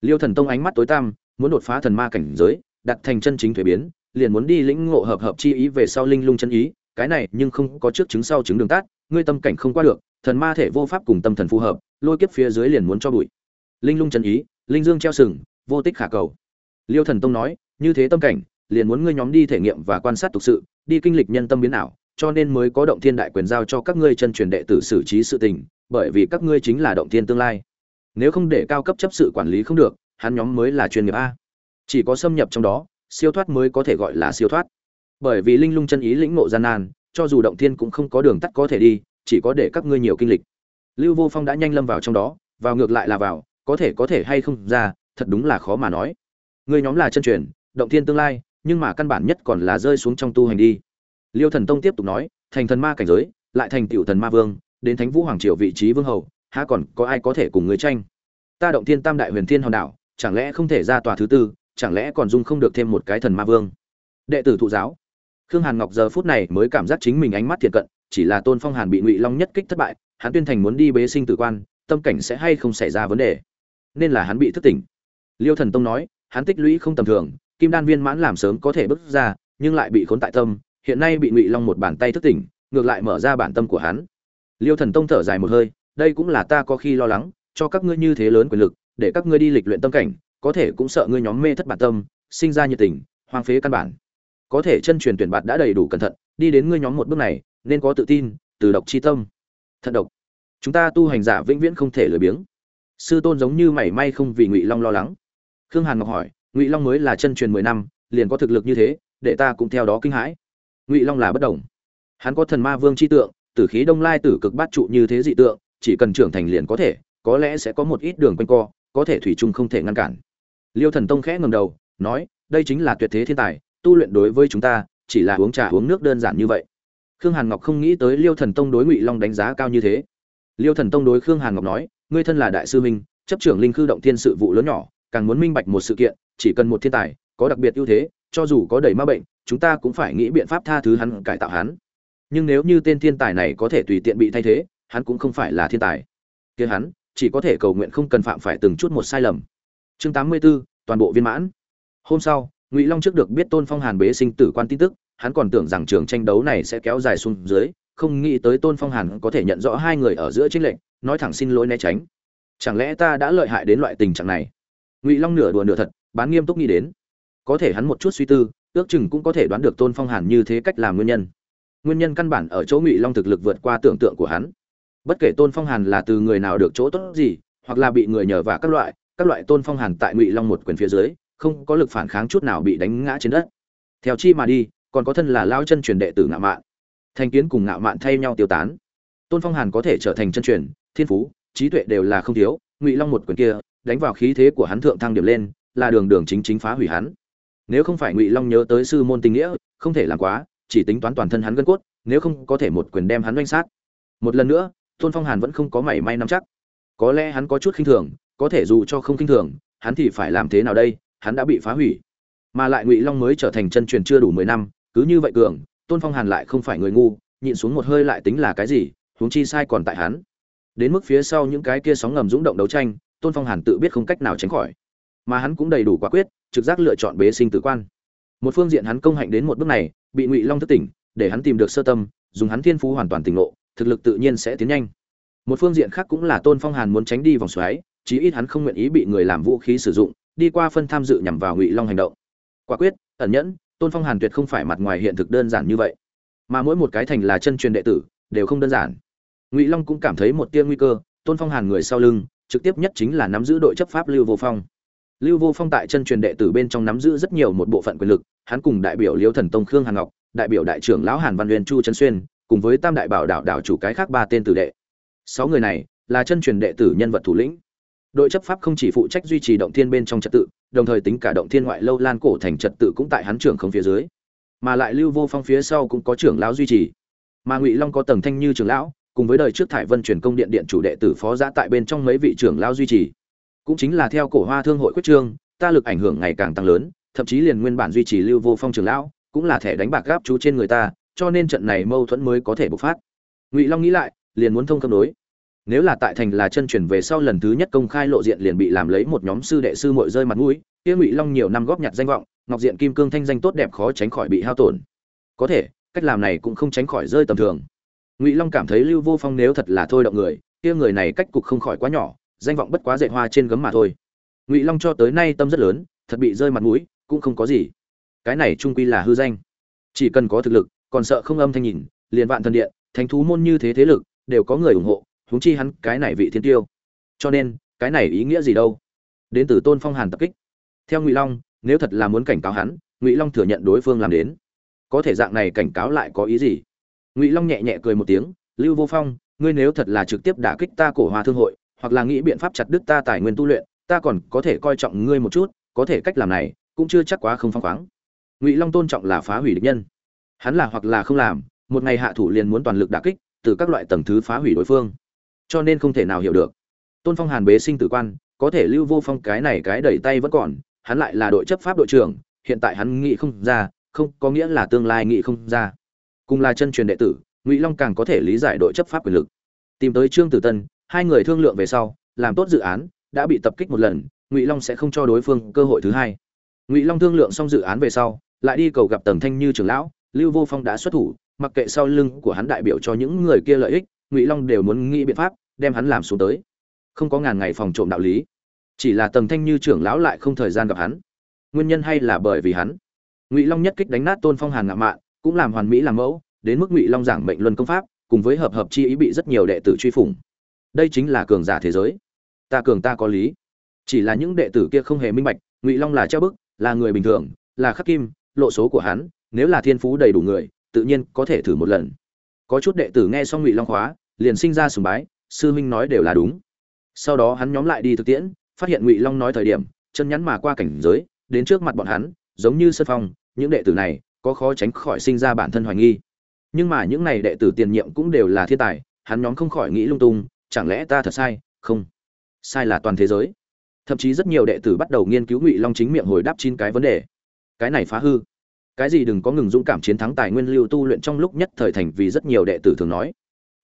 Liêu thần tông ánh mắt tối tăm, muốn đột phá thần ma cảnh giới, đặt thành chân chính thuế biến, liền muốn đi lĩnh ngộ hợp hợp chi ý về sau linh lung chân ý, cái này nhưng không có trước chứng sau chứng đường tát ngươi tâm cảnh không qua được, thần ma thể vô pháp cùng tâm thần phù hợp, lôi kiếp phía dưới liền muốn cho bụi. Linh lung chân ý linh dương treo sừng, vô tích khả cầu. Liêu thần tông nói, như thế tâm cảnh, liền muốn ngươi nhóm đi thể nghiệm và quan sát thực sự, đi kinh lịch nhân tâm biến ảo, cho nên mới có động thiên đại quyền giao cho các ngươi chân truyền đệ tử xử trí sự tình, bởi vì các ngươi chính là động thiên tương lai. Nếu không để cao cấp chấp sự quản lý không được, hắn nhóm mới là chuyên nghiệp a. Chỉ có xâm nhập trong đó, siêu thoát mới có thể gọi là siêu thoát. Bởi vì linh lung chân ý lĩnh ngộ gian nan, cho dù động thiên cũng không có đường tắt có thể đi, chỉ có để các ngươi nhiều kinh lịch. Lưu vô phong đã nhanh lâm vào trong đó, vào ngược lại là vào có thể có thể hay không ra, thật đúng là khó mà nói. Người nhóm là chân truyền, động thiên tương lai, nhưng mà căn bản nhất còn là rơi xuống trong tu hành đi. Liêu thần tông tiếp tục nói, thành thần ma cảnh giới, lại thành tiểu thần ma vương, đến thánh vũ hoàng triều vị trí vương hầu, há còn có ai có thể cùng người tranh? Ta động thiên tam đại huyền thiên hòn đảo, chẳng lẽ không thể ra tòa thứ tư, chẳng lẽ còn dung không được thêm một cái thần ma vương? Đệ tử thụ giáo. Khương hàn ngọc giờ phút này mới cảm giác chính mình ánh mắt thiệt cận, chỉ là tôn phong hàn bị ngụy long nhất kích thất bại, hắn tuyên thành muốn đi bế sinh tử quan, tâm cảnh sẽ hay không xảy ra vấn đề? Nên là hắn bị thức tỉnh. Liêu thần tông nói, hắn tích lũy không tầm thường, kim đan viên mãn làm sớm có thể bước ra, nhưng lại bị khốn tại tâm, hiện nay bị ngụy long một bàn tay thức tỉnh, ngược lại mở ra bản tâm của hắn. Liêu thần tông thở dài một hơi, đây cũng là ta có khi lo lắng, cho các ngươi như thế lớn quyền lực, để các ngươi đi lịch luyện tâm cảnh, có thể cũng sợ ngươi nhóm mê thất bản tâm, sinh ra nhiệt tình, hoang phế căn bản. Có thể chân truyền tuyển bạt đã đầy đủ cẩn thận, đi đến ngươi nhóm một bước này, nên có tự tin, từ độc chi tâm. Thận độc. Chúng ta tu hành giả vĩnh viễn không thể lười biếng sư tôn giống như mảy may không vì ngụy long lo lắng. Khương hàn ngọc hỏi, ngụy long mới là chân truyền mười năm, liền có thực lực như thế, để ta cũng theo đó kinh hãi. Ngụy long là bất đồng. Hắn có thần ma vương c h i tượng, tử khí đông lai tử cực bát trụ như thế dị tượng, chỉ cần trưởng thành liền có thể, có lẽ sẽ có một ít đường quanh co, có thể thủy chung không thể ngăn cản. Liêu thần tông khẽ ngầm đầu, nói, đây chính là tuyệt thế thiên tài, tu luyện đối với chúng ta, chỉ là uống trà uống nước đơn giản như vậy. Khương hàn ngọc không nghĩ tới liêu thần tông đối ngụy long đánh giá cao như thế. Liêu thần tông đối khương hàn ngọc nói ngươi thân là đại sư minh chấp trưởng linh khư động thiên sự vụ lớn nhỏ càng muốn minh bạch một sự kiện chỉ cần một thiên tài có đặc biệt ưu thế cho dù có đầy ma bệnh chúng ta cũng phải nghĩ biện pháp tha thứ hắn cải tạo hắn. Nhưng nếu như tên thiên tài này có thể tùy tiện bị thay thế hắn cũng không phải là thiên tài. Kia hắn chỉ có thể cầu nguyện không cần phạm phải từng chút một sai lầm. Chương 84, toàn bộ viên mãn. Hôm sau ngụy long trước được biết tôn phong hàn bế sinh tử quan tin tức hắn còn tưởng rằng trường tranh đấu này sẽ kéo dài xuống dưới không nghĩ tới tôn phong hàn có thể nhận rõ hai người ở giữa chính lệnh nói thẳng xin lỗi né tránh. Chẳng lẽ ta đã lợi hại đến loại tình trạng này? Ngụy long nửa đùa nửa thật, bán nghiêm túc nghĩ đến. Có thể hắn một chút suy tư, ước chừng cũng có thể đoán được tôn phong hàn như thế cách làm nguyên nhân. Nguyên nhân căn bản ở chỗ ngụy long thực lực vượt qua tưởng tượng của hắn. Bất kể tôn phong hàn là từ người nào được chỗ tốt gì, hoặc là bị người nhờ và các loại các loại tôn phong hàn tại ngụy long một quyền phía dưới, không có lực phản kháng chút nào bị đánh ngã trên đất. Theo chi mà đi, còn có thân là lao chân truyền đệ tử ngạo mạn thành kiến cùng ngạo mạn thay nhau tiêu tán. Tôn phong hàn có thể trở thành chân truyền, thiên phú, trí tuệ đều là không thiếu, ngụy long một quyền kia, đánh vào khí thế của hắn thượng thăng điểm lên, là đường đường chính chính phá hủy hắn. Nếu không phải ngụy long nhớ tới sư môn tình nghĩa, không thể làm quá, chỉ tính toán toàn thân hắn gân cốt, nếu không có thể một quyền đem hắn đánh sát. Một lần nữa, tôn phong hàn vẫn không có mảy may nắm chắc. Có lẽ hắn có chút khinh thường, có thể dù cho không khinh thường, hắn thì phải làm thế nào đây, hắn đã bị phá hủy. Mà lại ngụy long mới trở thành chân truyền chưa đủ mười năm, cứ như vậy cường tôn phong hàn lại không phải người ngu, nhịn xuống một hơi lại tính là cái gì, huống chi sai còn tại hắn. Đến mức phía sau những cái kia sóng ngầm rúng động đấu tranh, tôn phong hàn tự biết không cách nào tránh khỏi. Mà hắn cũng đầy đủ quả quyết, trực giác lựa chọn bế sinh tử quan. Một phương diện hắn công hạnh đến một bước này, bị ngụy long thất tỉnh, để hắn tìm được sơ tâm, dùng hắn thiên phú hoàn toàn tỉnh lộ thực lực tự nhiên sẽ tiến nhanh. Một phương diện khác cũng là tôn phong hàn muốn tránh đi vòng xoáy, chí ít hắn không nguyện ý bị người làm vũ khí sử dụng, đi qua phân tham dự nhằm vào ngụy long hành động. Quả quyết, ẩn nhẫn tôn phong hàn tuyệt không phải mặt ngoài hiện thực đơn giản như vậy mà mỗi một cái thành là chân truyền đệ tử đều không đơn giản ngụy long cũng cảm thấy một tia nguy cơ tôn phong hàn người sau lưng trực tiếp nhất chính là nắm giữ đội chấp pháp lưu vô phong lưu vô phong tại chân truyền đệ tử bên trong nắm giữ rất nhiều một bộ phận quyền lực hắn cùng đại biểu liêu thần tông khương hàn ngọc đại biểu đại trưởng lão hàn văn huyền chu trấn xuyên cùng với tam đại bảo đạo đảo chủ cái khác ba tên tử đệ sáu người này là chân truyền đệ tử nhân vật thủ lĩnh đội chấp pháp không chỉ phụ trách duy trì động thiên bên trong trật tự đồng thời tính cả động thiên ngoại lâu lan cổ thành trật tự cũng tại hắn trưởng không phía dưới. Mà lại lưu vô phong phía sau cũng có trưởng lão duy trì. Mà ngụy long có tầng thanh như trưởng lão, cùng với đời trước thải vân truyền công điện điện chủ đệ tử phó giã tại bên trong mấy vị trưởng lão duy trì. Cũng chính là theo cổ hoa thương hội quyết trương, ta lực ảnh hưởng ngày càng tăng lớn, thậm chí liền nguyên bản duy trì lưu vô phong trưởng lão, cũng là thẻ đánh bạc gáp chú trên người ta, cho nên trận này mâu thuẫn mới có thể bộc phát. Ngụy long nghĩ lại, liền muốn thông cân đối nếu là tại thành là chân truyền về sau lần thứ nhất công khai lộ diện liền bị làm lấy một nhóm sư đệ sư muội rơi mặt mũi, kia ngụy long nhiều năm góp nhặt danh vọng, ngọc diện kim cương thanh danh tốt đẹp khó tránh khỏi bị hao tổn. Có thể, cách làm này cũng không tránh khỏi rơi tầm thường. Ngụy long cảm thấy lưu vô phong nếu thật là thôi động người, kia người này cách cục không khỏi quá nhỏ, danh vọng bất quá dạy hoa trên gấm mà thôi. Ngụy long cho tới nay tâm rất lớn, thật bị rơi mặt mũi, cũng không có gì. Cái này trung quy là hư danh. Chỉ cần có thực lực, còn sợ không âm thanh nhìn, liền vạn thần điện, thánh thú môn như thế thế lực, đều có người ủng hộ huống chi hắn cái này vị thiên tiêu. Cho nên, cái này ý nghĩa gì đâu? Đến từ tôn phong hàn tập kích. Theo ngụy long, nếu thật là muốn cảnh cáo hắn, ngụy long thừa nhận đối phương làm đến. Có thể dạng này cảnh cáo lại có ý gì? Ngụy long nhẹ nhẹ cười một tiếng, lưu vô phong, ngươi nếu thật là trực tiếp đả kích ta cổ hòa thương hội, hoặc là nghĩ biện pháp chặt đứt ta tài nguyên tu luyện, ta còn có thể coi trọng ngươi một chút, có thể cách làm này cũng chưa chắc quá không phong khoáng. Ngụy long tôn trọng là phá hủy địch nhân. Hắn là hoặc là không làm, một ngày hạ thủ liền muốn toàn lực đả kích từ các loại tầng thứ phá hủy đối phương cho nên không thể nào hiểu được. Tôn phong hàn bế sinh tử quan, có thể lưu vô phong cái này cái đẩy tay vẫn còn, hắn lại là đội chấp pháp đội trưởng, hiện tại hắn nghĩ không ra, không có nghĩa là tương lai nghĩ không ra. Cùng là chân truyền đệ tử, ngụy long càng có thể lý giải đội chấp pháp quyền lực. Tìm tới trương tử tân, hai người thương lượng về sau, làm tốt dự án, đã bị tập kích một lần, ngụy long sẽ không cho đối phương cơ hội thứ hai. Ngụy long thương lượng xong dự án về sau, lại đi cầu gặp tầng thanh như trưởng lão, lưu vô phong đã xuất thủ, mặc kệ sau lưng của hắn đại biểu cho những người kia lợi ích ngụy long đều muốn nghĩ biện pháp đem hắn làm xuống tới không có ngàn ngày phòng trộm đạo lý chỉ là tầng thanh như trưởng lão lại không thời gian gặp hắn nguyên nhân hay là bởi vì hắn ngụy long nhất kích đánh nát tôn phong hàn ngạo mạn cũng làm hoàn mỹ làm mẫu đến mức ngụy long giảng mệnh luân công pháp cùng với hợp hợp chi ý bị rất nhiều đệ tử truy phủng đây chính là cường giả thế giới ta cường ta có lý chỉ là những đệ tử kia không hề minh bạch ngụy long là treo bức là người bình thường là khắc kim lộ số của hắn nếu là thiên phú đầy đủ người tự nhiên có thể thử một lần có chút đệ tử nghe xong ngụy long khóa, liền sinh ra sùng bái, sư huynh nói đều là đúng. Sau đó hắn nhóm lại đi thực tiễn, phát hiện ngụy long nói thời điểm, chân nhắn mà qua cảnh giới, đến trước mặt bọn hắn, giống như sân phong, những đệ tử này, có khó tránh khỏi sinh ra bản thân hoài nghi. Nhưng mà những này đệ tử tiền nhiệm cũng đều là thiên tài, hắn nhóm không khỏi nghĩ lung tung, chẳng lẽ ta thật sai? Không. Sai là toàn thế giới. Thậm chí rất nhiều đệ tử bắt đầu nghiên cứu ngụy long chính miệng hồi đáp chín cái vấn đề. Cái này phá hư cái gì đừng có ngừng dũng cảm chiến thắng tài nguyên lưu tu luyện trong lúc nhất thời thành vì rất nhiều đệ tử thường nói.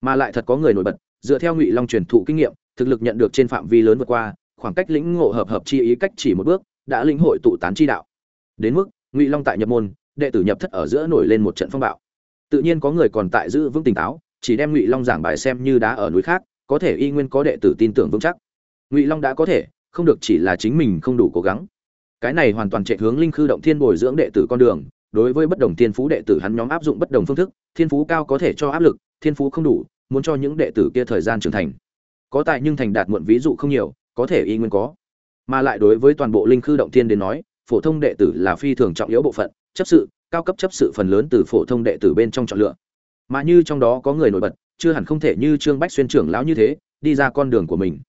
Mà lại thật có người nổi bật, dựa theo ngụy long truyền thụ kinh nghiệm, thực lực nhận được trên phạm vi lớn vượt qua, khoảng cách lĩnh ngộ hợp hợp chi ý cách chỉ một bước, đã lĩnh hội tụ tán chi đạo. Đến mức, ngụy long tại nhập môn, đệ tử nhập thất ở giữa nổi lên một trận phong bạo. Tự nhiên có người còn tại giữ vững tỉnh táo, chỉ đem ngụy long giảng bài xem như đá ở núi khác, có thể y nguyên có đệ tử tin tưởng vững chắc. Ngụy long đã có thể, không được chỉ là chính mình không đủ cố gắng. Cái này hoàn toàn chạy hướng linh khư động thiên bồi dưỡng đệ tử con đường đối với bất đồng thiên phú đệ tử hắn nhóm áp dụng bất đồng phương thức, thiên phú cao có thể cho áp lực, thiên phú không đủ, muốn cho những đệ tử kia thời gian trưởng thành. Có tại nhưng thành đạt muộn ví dụ không nhiều, có thể y nguyên có. Mà lại đối với toàn bộ linh khư động thiên đến nói, phổ thông đệ tử là phi thường trọng yếu bộ phận, chấp sự, cao cấp chấp sự phần lớn từ phổ thông đệ tử bên trong chọn lựa. Mà như trong đó có người nổi bật, chưa hẳn không thể như trương bách xuyên trưởng lão như thế, đi ra con đường của mình.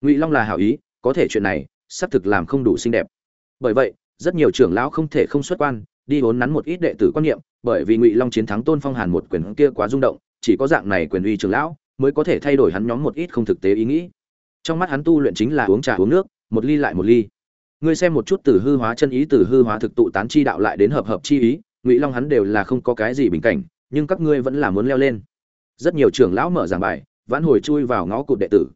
Ngụy long là hảo ý, có thể chuyện này, xác thực làm không đủ xinh đẹp. Bởi vậy, rất nhiều trưởng lão không thể không xuất quan đi vốn nắn một ít đệ tử quan niệm, bởi vì ngụy long chiến thắng tôn phong hàn một quyền kia quá rung động, chỉ có dạng này quyền uy trưởng lão mới có thể thay đổi hắn nhóm một ít không thực tế ý nghĩ. Trong mắt hắn tu luyện chính là uống trà uống nước, một ly lại một ly. Ngươi xem một chút từ hư hóa chân ý, từ hư hóa thực tụ tán chi đạo lại đến hợp hợp chi ý, ngụy long hắn đều là không có cái gì bình cảnh, nhưng các ngươi vẫn là muốn leo lên. Rất nhiều trưởng lão mở giảng bài, vãn hồi chui vào ngõ cụt đệ tử.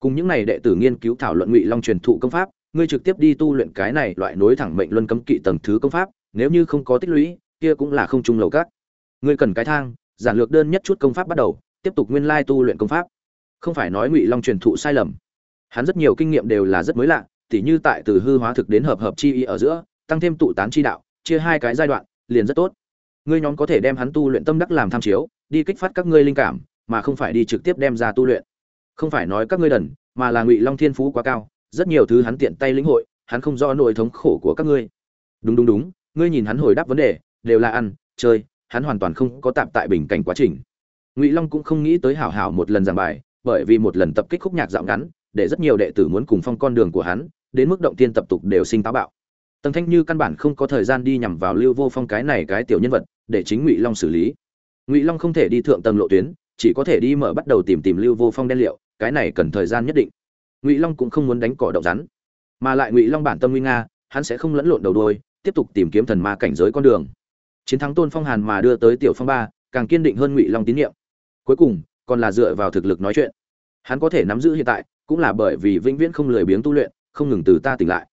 Cùng những này đệ tử nghiên cứu thảo luận ngụy long truyền thụ công pháp, ngươi trực tiếp đi tu luyện cái này loại nối thẳng mệnh luân cấm kỵ tầng thứ công pháp nếu như không có tích lũy, kia cũng là không trung lầu các. Ngươi cần cái thang, giản lược đơn nhất chút công pháp bắt đầu, tiếp tục nguyên lai tu luyện công pháp. Không phải nói ngụy long truyền thụ sai lầm. Hắn rất nhiều kinh nghiệm đều là rất mới lạ, tỉ như tại từ hư hóa thực đến hợp hợp chi ý ở giữa, tăng thêm tụ tán chi đạo, chia hai cái giai đoạn, liền rất tốt. Ngươi nhóm có thể đem hắn tu luyện tâm đắc làm tham chiếu, đi kích phát các ngươi linh cảm, mà không phải đi trực tiếp đem ra tu luyện. Không phải nói các ngươi đần, mà là ngụy long thiên phú quá cao, rất nhiều thứ hắn tiện tay lĩnh hội, hắn không rõ nỗi thống khổ của các ngươi. Đúng đúng đúng ngươi nhìn hắn hồi đáp vấn đề, đều là ăn, chơi, hắn hoàn toàn không có tạm tại bình cảnh quá trình. Ngụy long cũng không nghĩ tới hảo hảo một lần giảng bài, bởi vì một lần tập kích khúc nhạc dạo ngắn, để rất nhiều đệ tử muốn cùng phong con đường của hắn, đến mức động tiên tập tục đều sinh táo bạo. Tần thanh như căn bản không có thời gian đi nhằm vào lưu vô phong cái này cái tiểu nhân vật, để chính ngụy long xử lý. Ngụy long không thể đi thượng tầng lộ tuyến, chỉ có thể đi mở bắt đầu tìm tìm lưu vô phong đen liệu, cái này cần thời gian nhất định. Ngụy long cũng không muốn đánh cỏ động rắn, mà lại ngụy long bản tâm nguy nga, hắn sẽ không lẫn lộn đầu đôi tiếp tục tìm kiếm thần ma cảnh giới con đường. Chiến thắng tôn phong hàn mà đưa tới tiểu phong ba, càng kiên định hơn ngụy long tín nhiệm. Cuối cùng, còn là dựa vào thực lực nói chuyện. Hắn có thể nắm giữ hiện tại, cũng là bởi vì vĩnh viễn không lười biếng tu luyện, không ngừng từ ta tỉnh lại.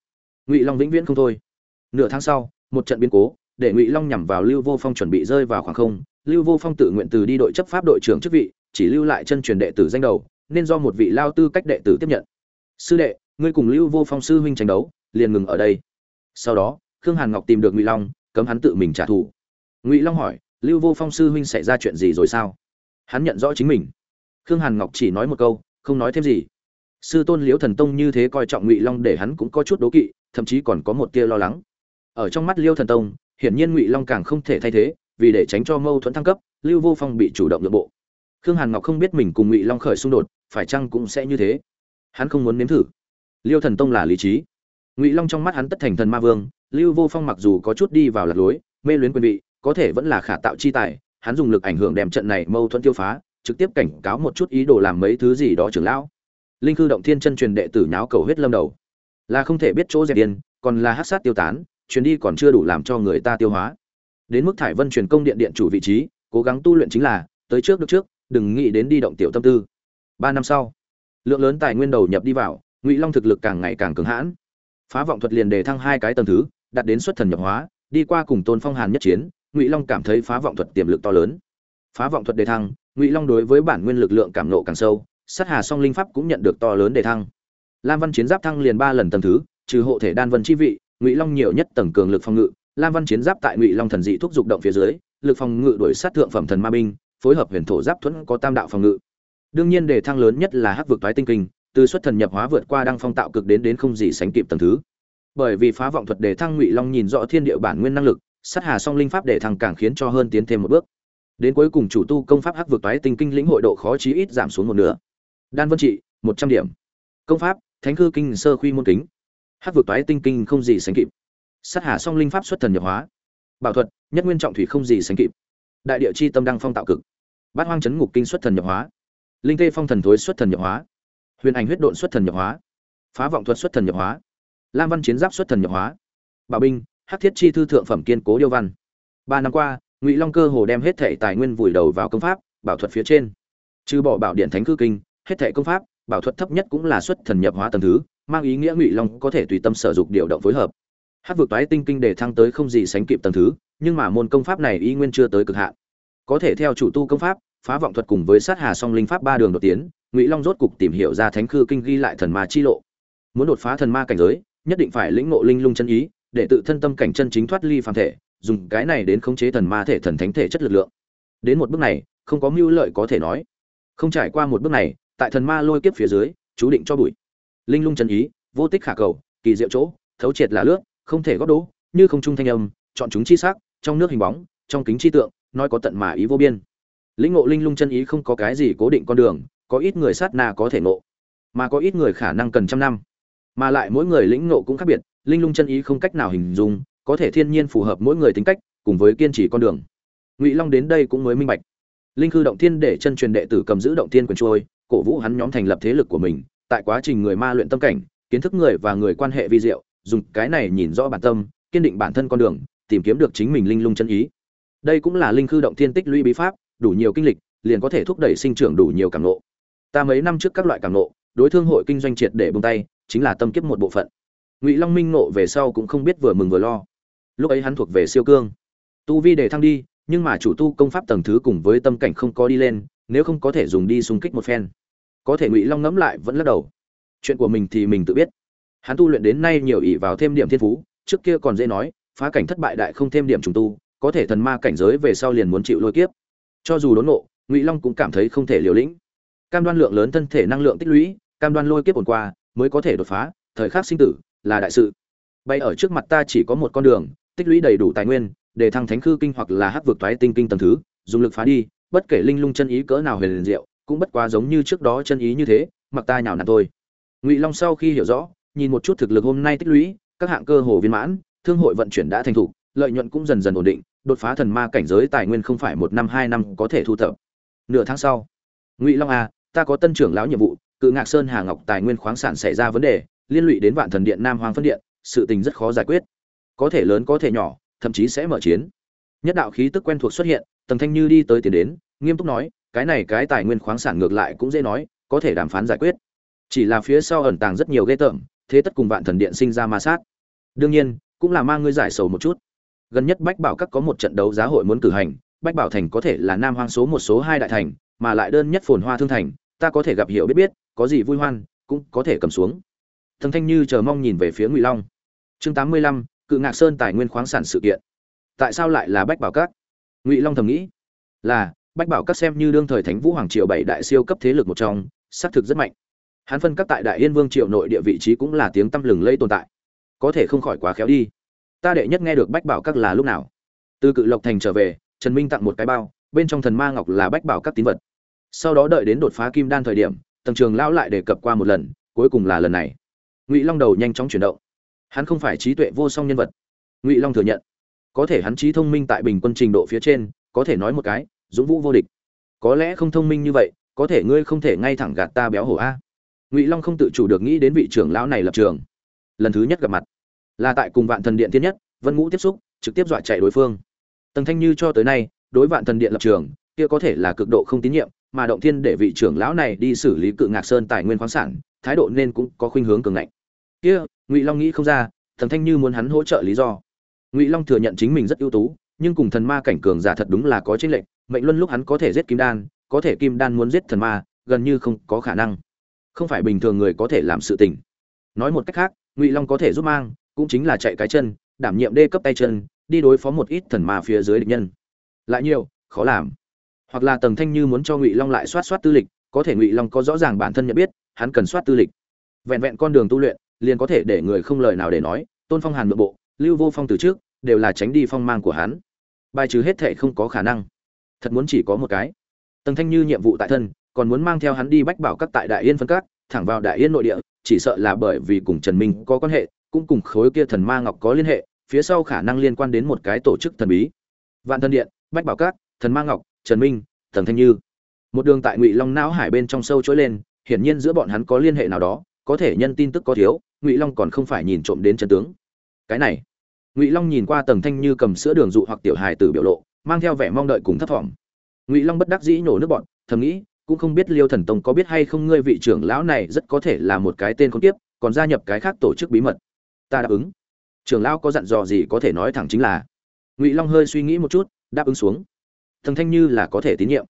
Ngụy long vĩnh viễn không thôi. Nửa tháng sau, một trận biến cố, để ngụy long nhằm vào lưu vô phong chuẩn bị rơi vào khoảng không. Lưu vô phong tự nguyện từ đi đội chấp pháp đội trưởng chức vị, chỉ lưu lại chân truyền đệ tử danh đầu, nên do một vị lao tư cách đệ tử tiếp nhận. Sư đệ, ngươi cùng lưu vô phong sư huynh tranh đấu, liền ngừng ở đây. Sau đó khương hàn ngọc tìm được ngụy long, cấm hắn tự mình trả thù. Ngụy long hỏi, lưu vô phong sư huynh xảy ra chuyện gì rồi sao? Hắn nhận rõ chính mình. Khương hàn ngọc chỉ nói một câu, không nói thêm gì. Sư tôn liễu thần tông như thế coi trọng ngụy long để hắn cũng có chút đố kỵ, thậm chí còn có một tia lo lắng. Ở trong mắt liêu thần tông, hiển nhiên ngụy long càng không thể thay thế, vì để tránh cho mâu thuẫn thăng cấp, lưu vô phong bị chủ động nội bộ. Khương hàn ngọc không biết mình cùng ngụy long khởi xung đột, phải chăng cũng sẽ như thế? Hắn không muốn nếm thử. Liêu thần tông là lý trí ngụy long trong mắt hắn tất thành thần ma vương lưu vô phong mặc dù có chút đi vào lạc lối mê luyến quyền vị có thể vẫn là khả tạo chi tài hắn dùng lực ảnh hưởng đem trận này mâu thuẫn tiêu phá trực tiếp cảnh cáo một chút ý đồ làm mấy thứ gì đó trưởng lão linh cư động thiên chân truyền đệ tử nháo cầu huyết lâm đầu là không thể biết chỗ dẹp điên còn là hát sát tiêu tán chuyến đi còn chưa đủ làm cho người ta tiêu hóa đến mức thải vân truyền công điện điện chủ vị trí cố gắng tu luyện chính là tới trước được trước đừng nghĩ đến đi động tiểu tâm tư ba năm sau lượng lớn tài nguyên đầu nhập đi vào ngụy long thực lực càng ngày càng cứng hãn phá vọng thuật liền đề thăng hai cái tầng thứ, đạt đến xuất thần nhập hóa, đi qua cùng tôn phong hàn nhất chiến, ngụy long cảm thấy phá vọng thuật tiềm lực to lớn. Phá vọng thuật đề thăng, ngụy long đối với bản nguyên lực lượng cảm nộ càng sâu, sát hà song linh pháp cũng nhận được to lớn đề thăng. Lam văn chiến giáp thăng liền ba lần tầng thứ, trừ hộ thể đan vân chi vị, ngụy long nhiều nhất tầng cường lực phòng ngự. Lam văn chiến giáp tại ngụy long thần dị thúc dục động phía dưới, lực phòng ngự đổi sát thượng phẩm thần ma binh, phối hợp huyền thổ giáp thuẫn có tam đạo phòng ngự. Đương nhiên đề thăng lớn nhất là hắc vực toái tinh kinh từ xuất thần nhập hóa vượt qua đăng phong tạo cực đến đến không gì sánh kịp tầng thứ. Bởi vì phá vọng thuật đề thăng ngụy long nhìn rõ thiên địa bản nguyên năng lực, sát hà song linh pháp đề thăng càng khiến cho hơn tiến thêm một bước. Đến cuối cùng chủ tu công pháp hắc vượt toái tinh kinh lĩnh hội độ khó chí ít giảm xuống một nửa. Đan vân trị, một trăm điểm. Công pháp, thánh cư kinh sơ khuy môn kính. Hắc vượt toái tinh kinh không gì sánh kịp. Sát hà song linh pháp xuất thần nhập hóa. Bảo thuật, nhất nguyên trọng thủy không gì sánh kịp. Đại địa chi tâm đăng phong tạo cực. Bát hoang chấn ngục kinh xuất thần nhập hóa. Linh tê phong thần thối xuất thần nhập hóa huyền ảnh huyết độn xuất thần nhập hóa, phá vọng thuật xuất thần nhập hóa, lam văn chiến giáp xuất thần nhập hóa, bảo binh, hắc thiết chi thư thượng phẩm kiên cố điêu văn. Ba năm qua, ngụy long cơ hồ đem hết thệ tài nguyên vùi đầu vào công pháp, bảo thuật phía trên. Trừ bỏ bảo điện thánh cư kinh, hết thệ công pháp, bảo thuật thấp nhất cũng là xuất thần nhập hóa tầng thứ, mang ý nghĩa ngụy long có thể tùy tâm sở dục điều động phối hợp. Hát vượt toái tinh kinh để thăng tới không gì sánh kịp tầng thứ, nhưng mà môn công pháp này y nguyên chưa tới cực hạn. Có thể theo chủ tu công pháp, phá vọng thuật cùng với sát hà song linh pháp ba đường đột tiến ngụy long rốt cục tìm hiểu ra thánh khư kinh ghi lại thần ma chi lộ. Muốn đột phá thần ma cảnh giới, nhất định phải lĩnh ngộ linh lung chân ý, để tự thân tâm cảnh chân chính thoát ly phàm thể, dùng cái này đến khống chế thần ma thể thần thánh thể chất lực lượng. Đến một bước này, không có mưu lợi có thể nói. Không trải qua một bước này, tại thần ma lôi kiếp phía dưới, chú định cho bụi. Linh lung chân ý, vô tích khả cầu, kỳ diệu chỗ, thấu triệt là lướt không thể góp đỗ như không trung thanh âm, chọn chúng chi sắc, trong nước hình bóng, trong kính chi tượng, nói có tận mà ý vô biên. Lĩnh ngộ linh lung chân ý không có cái gì cố định con đường có ít người sát na có thể ngộ, mà có ít người khả năng cần trăm năm. Mà lại mỗi người lĩnh ngộ cũng khác biệt, linh lung chân ý không cách nào hình dung, có thể thiên nhiên phù hợp mỗi người tính cách, cùng với kiên trì con đường. Ngụy long đến đây cũng mới minh bạch. Linh khư động thiên để chân truyền đệ tử cầm giữ động thiên quyền trôi, cổ vũ hắn nhóm thành lập thế lực của mình, tại quá trình người ma luyện tâm cảnh, kiến thức người và người quan hệ vi diệu, dùng cái này nhìn rõ bản tâm, kiên định bản thân con đường, tìm kiếm được chính mình linh lung chân ý. Đây cũng là linh khư động thiên tích lũy bí pháp, đủ nhiều kinh lịch, liền có thể thúc đẩy sinh trưởng đủ nhiều cảm ngộ ta mấy năm trước các loại cảm nộ, đối thương hội kinh doanh triệt để bông tay, chính là tâm kiếp một bộ phận. Ngụy long minh nộ về sau cũng không biết vừa mừng vừa lo. Lúc ấy hắn thuộc về siêu cương. Tu vi để thăng đi, nhưng mà chủ tu công pháp tầng thứ cùng với tâm cảnh không có đi lên, nếu không có thể dùng đi xung kích một phen. Có thể ngụy long ngẫm lại vẫn lắc đầu. Chuyện của mình thì mình tự biết. Hắn tu luyện đến nay nhiều ỷ vào thêm điểm thiên phú, trước kia còn dễ nói, phá cảnh thất bại đại không thêm điểm trùng tu, có thể thần ma cảnh giới về sau liền muốn chịu lôi kiếp. Cho dù đốn nộ ngụy long cũng cảm thấy không thể liều lĩnh cam đoan lượng lớn thân thể năng lượng tích lũy cam đoan lôi kiếp ổn qua mới có thể đột phá thời khắc sinh tử là đại sự. Bay ở trước mặt ta chỉ có một con đường tích lũy đầy đủ tài nguyên để thăng thánh khư kinh hoặc là hắc vực toái tinh kinh tầng thứ dùng lực phá đi bất kể linh lung chân ý cỡ nào huyền liền diệu cũng bất quá giống như trước đó chân ý như thế mặc ta nhào nặn thôi. Ngụy long sau khi hiểu rõ nhìn một chút thực lực hôm nay tích lũy các hạng cơ hồ viên mãn thương hội vận chuyển đã thành thục lợi nhuận cũng dần dần ổn định đột phá thần ma cảnh giới tài nguyên không phải một năm hai năm có thể thu thập. Nửa tháng sau ngụy long à, ta có tân trưởng lão nhiệm vụ, cự ngạc sơn hà ngọc tài nguyên khoáng sản xảy ra vấn đề, liên lụy đến vạn thần điện nam hoàng phân điện, sự tình rất khó giải quyết. Có thể lớn có thể nhỏ, thậm chí sẽ mở chiến. Nhất đạo khí tức quen thuộc xuất hiện tầng thanh như đi tới tiền đến, nghiêm túc nói, cái này cái tài nguyên khoáng sản ngược lại cũng dễ nói, có thể đàm phán giải quyết. Chỉ là phía sau ẩn tàng rất nhiều ghê tởm, thế tất cùng vạn thần điện sinh ra ma sát. Đương nhiên, cũng là mang ngươi giải sầu một chút. Gần nhất bách bảo các có một trận đấu giá hội muốn cử hành, bách bảo thành có thể là nam hoang số một, số hai đại thành, mà lại đơn nhất phồn hoa thương thành ta có thể gặp hiểu biết biết, có gì vui hoan, cũng có thể cầm xuống. Thần thanh như chờ mong nhìn về phía ngụy long. Chương tám mươi lăm, cự ngạc sơn tài nguyên khoáng sản sự kiện. Tại sao lại là bách bảo các? Ngụy long thầm nghĩ. Là, bách bảo các xem như đương thời thánh vũ hoàng triều bảy đại siêu cấp thế lực một trong, xác thực rất mạnh. Hắn phân các tại đại yên vương triều nội địa vị trí cũng là tiếng tăm lừng lây tồn tại. Có thể không khỏi quá khéo đi. Ta đệ nhất nghe được bách bảo các là lúc nào? Từ cự lộc thành trở về, trần minh tặng một cái bao, bên trong thần ma ngọc là bách bảo các tín vật sau đó đợi đến đột phá kim đan thời điểm, tầng trường lão lại đề cập qua một lần, cuối cùng là lần này. Ngụy long đầu nhanh chóng chuyển động. Hắn không phải trí tuệ vô song nhân vật. Ngụy long thừa nhận, có thể hắn trí thông minh tại bình quân trình độ phía trên, có thể nói một cái, dũng vũ vô địch. Có lẽ không thông minh như vậy, có thể ngươi không thể ngay thẳng gạt ta béo hổ a. Ngụy long không tự chủ được nghĩ đến vị trưởng lão này lập trường. Lần thứ nhất gặp mặt, là tại cùng vạn thần điện thiên nhất, vân ngũ tiếp xúc, trực tiếp dọa chạy đối phương. Tầng thanh như cho tới nay, đối vạn thần điện lập trường, kia có thể là cực độ không tín nhiệm mà động thiên để vị trưởng lão này đi xử lý cự ngạc sơn tài nguyên khoáng sản, thái độ nên cũng có khuynh hướng cường ngạnh. Kia, ngụy long nghĩ không ra, thần thanh như muốn hắn hỗ trợ lý do. Ngụy long thừa nhận chính mình rất ưu tú, nhưng cùng thần ma cảnh cường giả thật đúng là có chênh lệch, mệnh luân lúc hắn có thể giết kim đan, có thể kim đan muốn giết thần ma, gần như không có khả năng. Không phải bình thường người có thể làm sự tình. Nói một cách khác, ngụy long có thể giúp mang, cũng chính là chạy cái chân, đảm nhiệm đê cấp tay chân, đi đối phó một ít thần ma phía dưới địch nhân. Lại nhiều, khó làm hoặc là tầng thanh như muốn cho ngụy long lại soát soát tư lịch, có thể ngụy long có rõ ràng bản thân nhận biết, hắn cần soát tư lịch. Vẹn vẹn con đường tu luyện, liền có thể để người không lời nào để nói, tôn phong hàn nội bộ, lưu vô phong từ trước, đều là tránh đi phong mang của hắn. Bài trừ hết thệ không có khả năng. Thật muốn chỉ có một cái. Tầng thanh như nhiệm vụ tại thân, còn muốn mang theo hắn đi bách bảo các tại đại yên phân các, thẳng vào đại yên nội địa, chỉ sợ là bởi vì cùng trần minh có quan hệ, cũng cùng khối kia thần ma ngọc có liên hệ, phía sau khả năng liên quan đến một cái tổ chức thần bí. Vạn thân điện, bách bảo các, thần ma ngọc trần minh thần thanh như. Một đường tại ngụy long não hải bên trong sâu trỗi lên, hiển nhiên giữa bọn hắn có liên hệ nào đó, có thể nhân tin tức có thiếu, ngụy long còn không phải nhìn trộm đến chân tướng. Cái này, ngụy long nhìn qua tầng thanh như cầm sữa đường dụ hoặc tiểu hài tử biểu lộ, mang theo vẻ mong đợi cùng thấp thỏm. Ngụy long bất đắc dĩ nổ nước bọn, thầm nghĩ, cũng không biết liêu thần tông có biết hay không ngươi vị trưởng lão này rất có thể là một cái tên con tiếp còn gia nhập cái khác tổ chức bí mật. Ta đáp ứng. Trưởng lão có dặn dò gì có thể nói thẳng chính là. Ngụy long hơi suy nghĩ một chút, đáp ứng xuống thần thanh như là có thể tín nhiệm.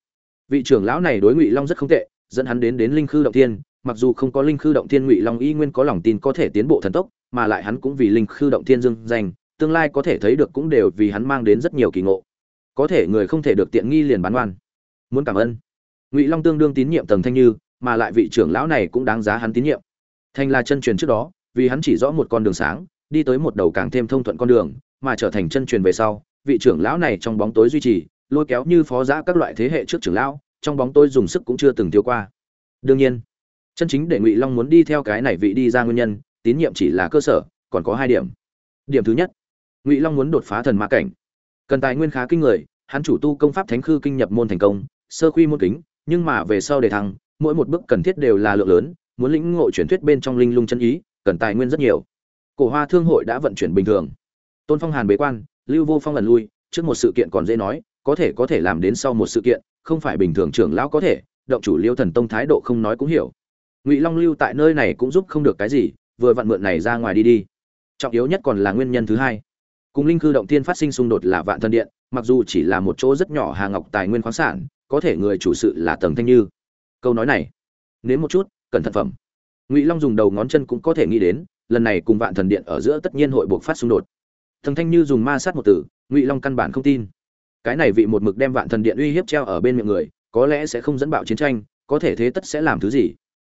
Vị trưởng lão này đối ngụy long rất không tệ, dẫn hắn đến đến linh khư động thiên, mặc dù không có linh khư động thiên ngụy long y nguyên có lòng tin có thể tiến bộ thần tốc, mà lại hắn cũng vì linh khư động thiên dương danh, tương lai có thể thấy được cũng đều vì hắn mang đến rất nhiều kỳ ngộ. Có thể người không thể được tiện nghi liền bán oan. Muốn cảm ơn. Ngụy long tương đương tín nhiệm tầng thanh như, mà lại vị trưởng lão này cũng đáng giá hắn tín nhiệm. Thanh là chân truyền trước đó, vì hắn chỉ rõ một con đường sáng, đi tới một đầu càng thêm thông thuận con đường, mà trở thành chân truyền về sau, vị trưởng lão này trong bóng tối duy trì lôi kéo như phó giã các loại thế hệ trước trưởng lão, trong bóng tôi dùng sức cũng chưa từng tiêu qua. Đương nhiên, chân chính để ngụy long muốn đi theo cái này vị đi ra nguyên nhân, tín nhiệm chỉ là cơ sở, còn có hai điểm. Điểm thứ nhất, ngụy long muốn đột phá thần ma cảnh. Cần tài nguyên khá kinh người, hắn chủ tu công pháp thánh khư kinh nhập môn thành công, sơ khuy môn kính, nhưng mà về sau để thăng, mỗi một bước cần thiết đều là lượng lớn, muốn lĩnh ngộ truyền thuyết bên trong linh lung chân ý, cần tài nguyên rất nhiều. Cổ hoa thương hội đã vận chuyển bình thường. Tôn phong hàn bế quan, lưu vô phong lần lui, trước một sự kiện còn dễ nói có thể có thể làm đến sau một sự kiện, không phải bình thường trưởng lão có thể, động chủ liêu thần tông thái độ không nói cũng hiểu. Ngụy long lưu tại nơi này cũng giúp không được cái gì, vừa vặn mượn này ra ngoài đi đi. Trọng yếu nhất còn là nguyên nhân thứ hai. Cùng linh cư động tiên phát sinh xung đột là vạn thân điện, mặc dù chỉ là một chỗ rất nhỏ hà ngọc tài nguyên khoáng sản, có thể người chủ sự là tầng thanh như. Câu nói này nếu một chút, cẩn thận phẩm. Ngụy long dùng đầu ngón chân cũng có thể nghĩ đến, lần này cùng vạn thần điện ở giữa tất nhiên hội buộc phát xung đột. Thần thanh như dùng ma sát một từ, ngụy long căn bản không tin cái này vị một mực đem vạn thần điện uy hiếp treo ở bên miệng người, có lẽ sẽ không dẫn bạo chiến tranh, có thể thế tất sẽ làm thứ gì.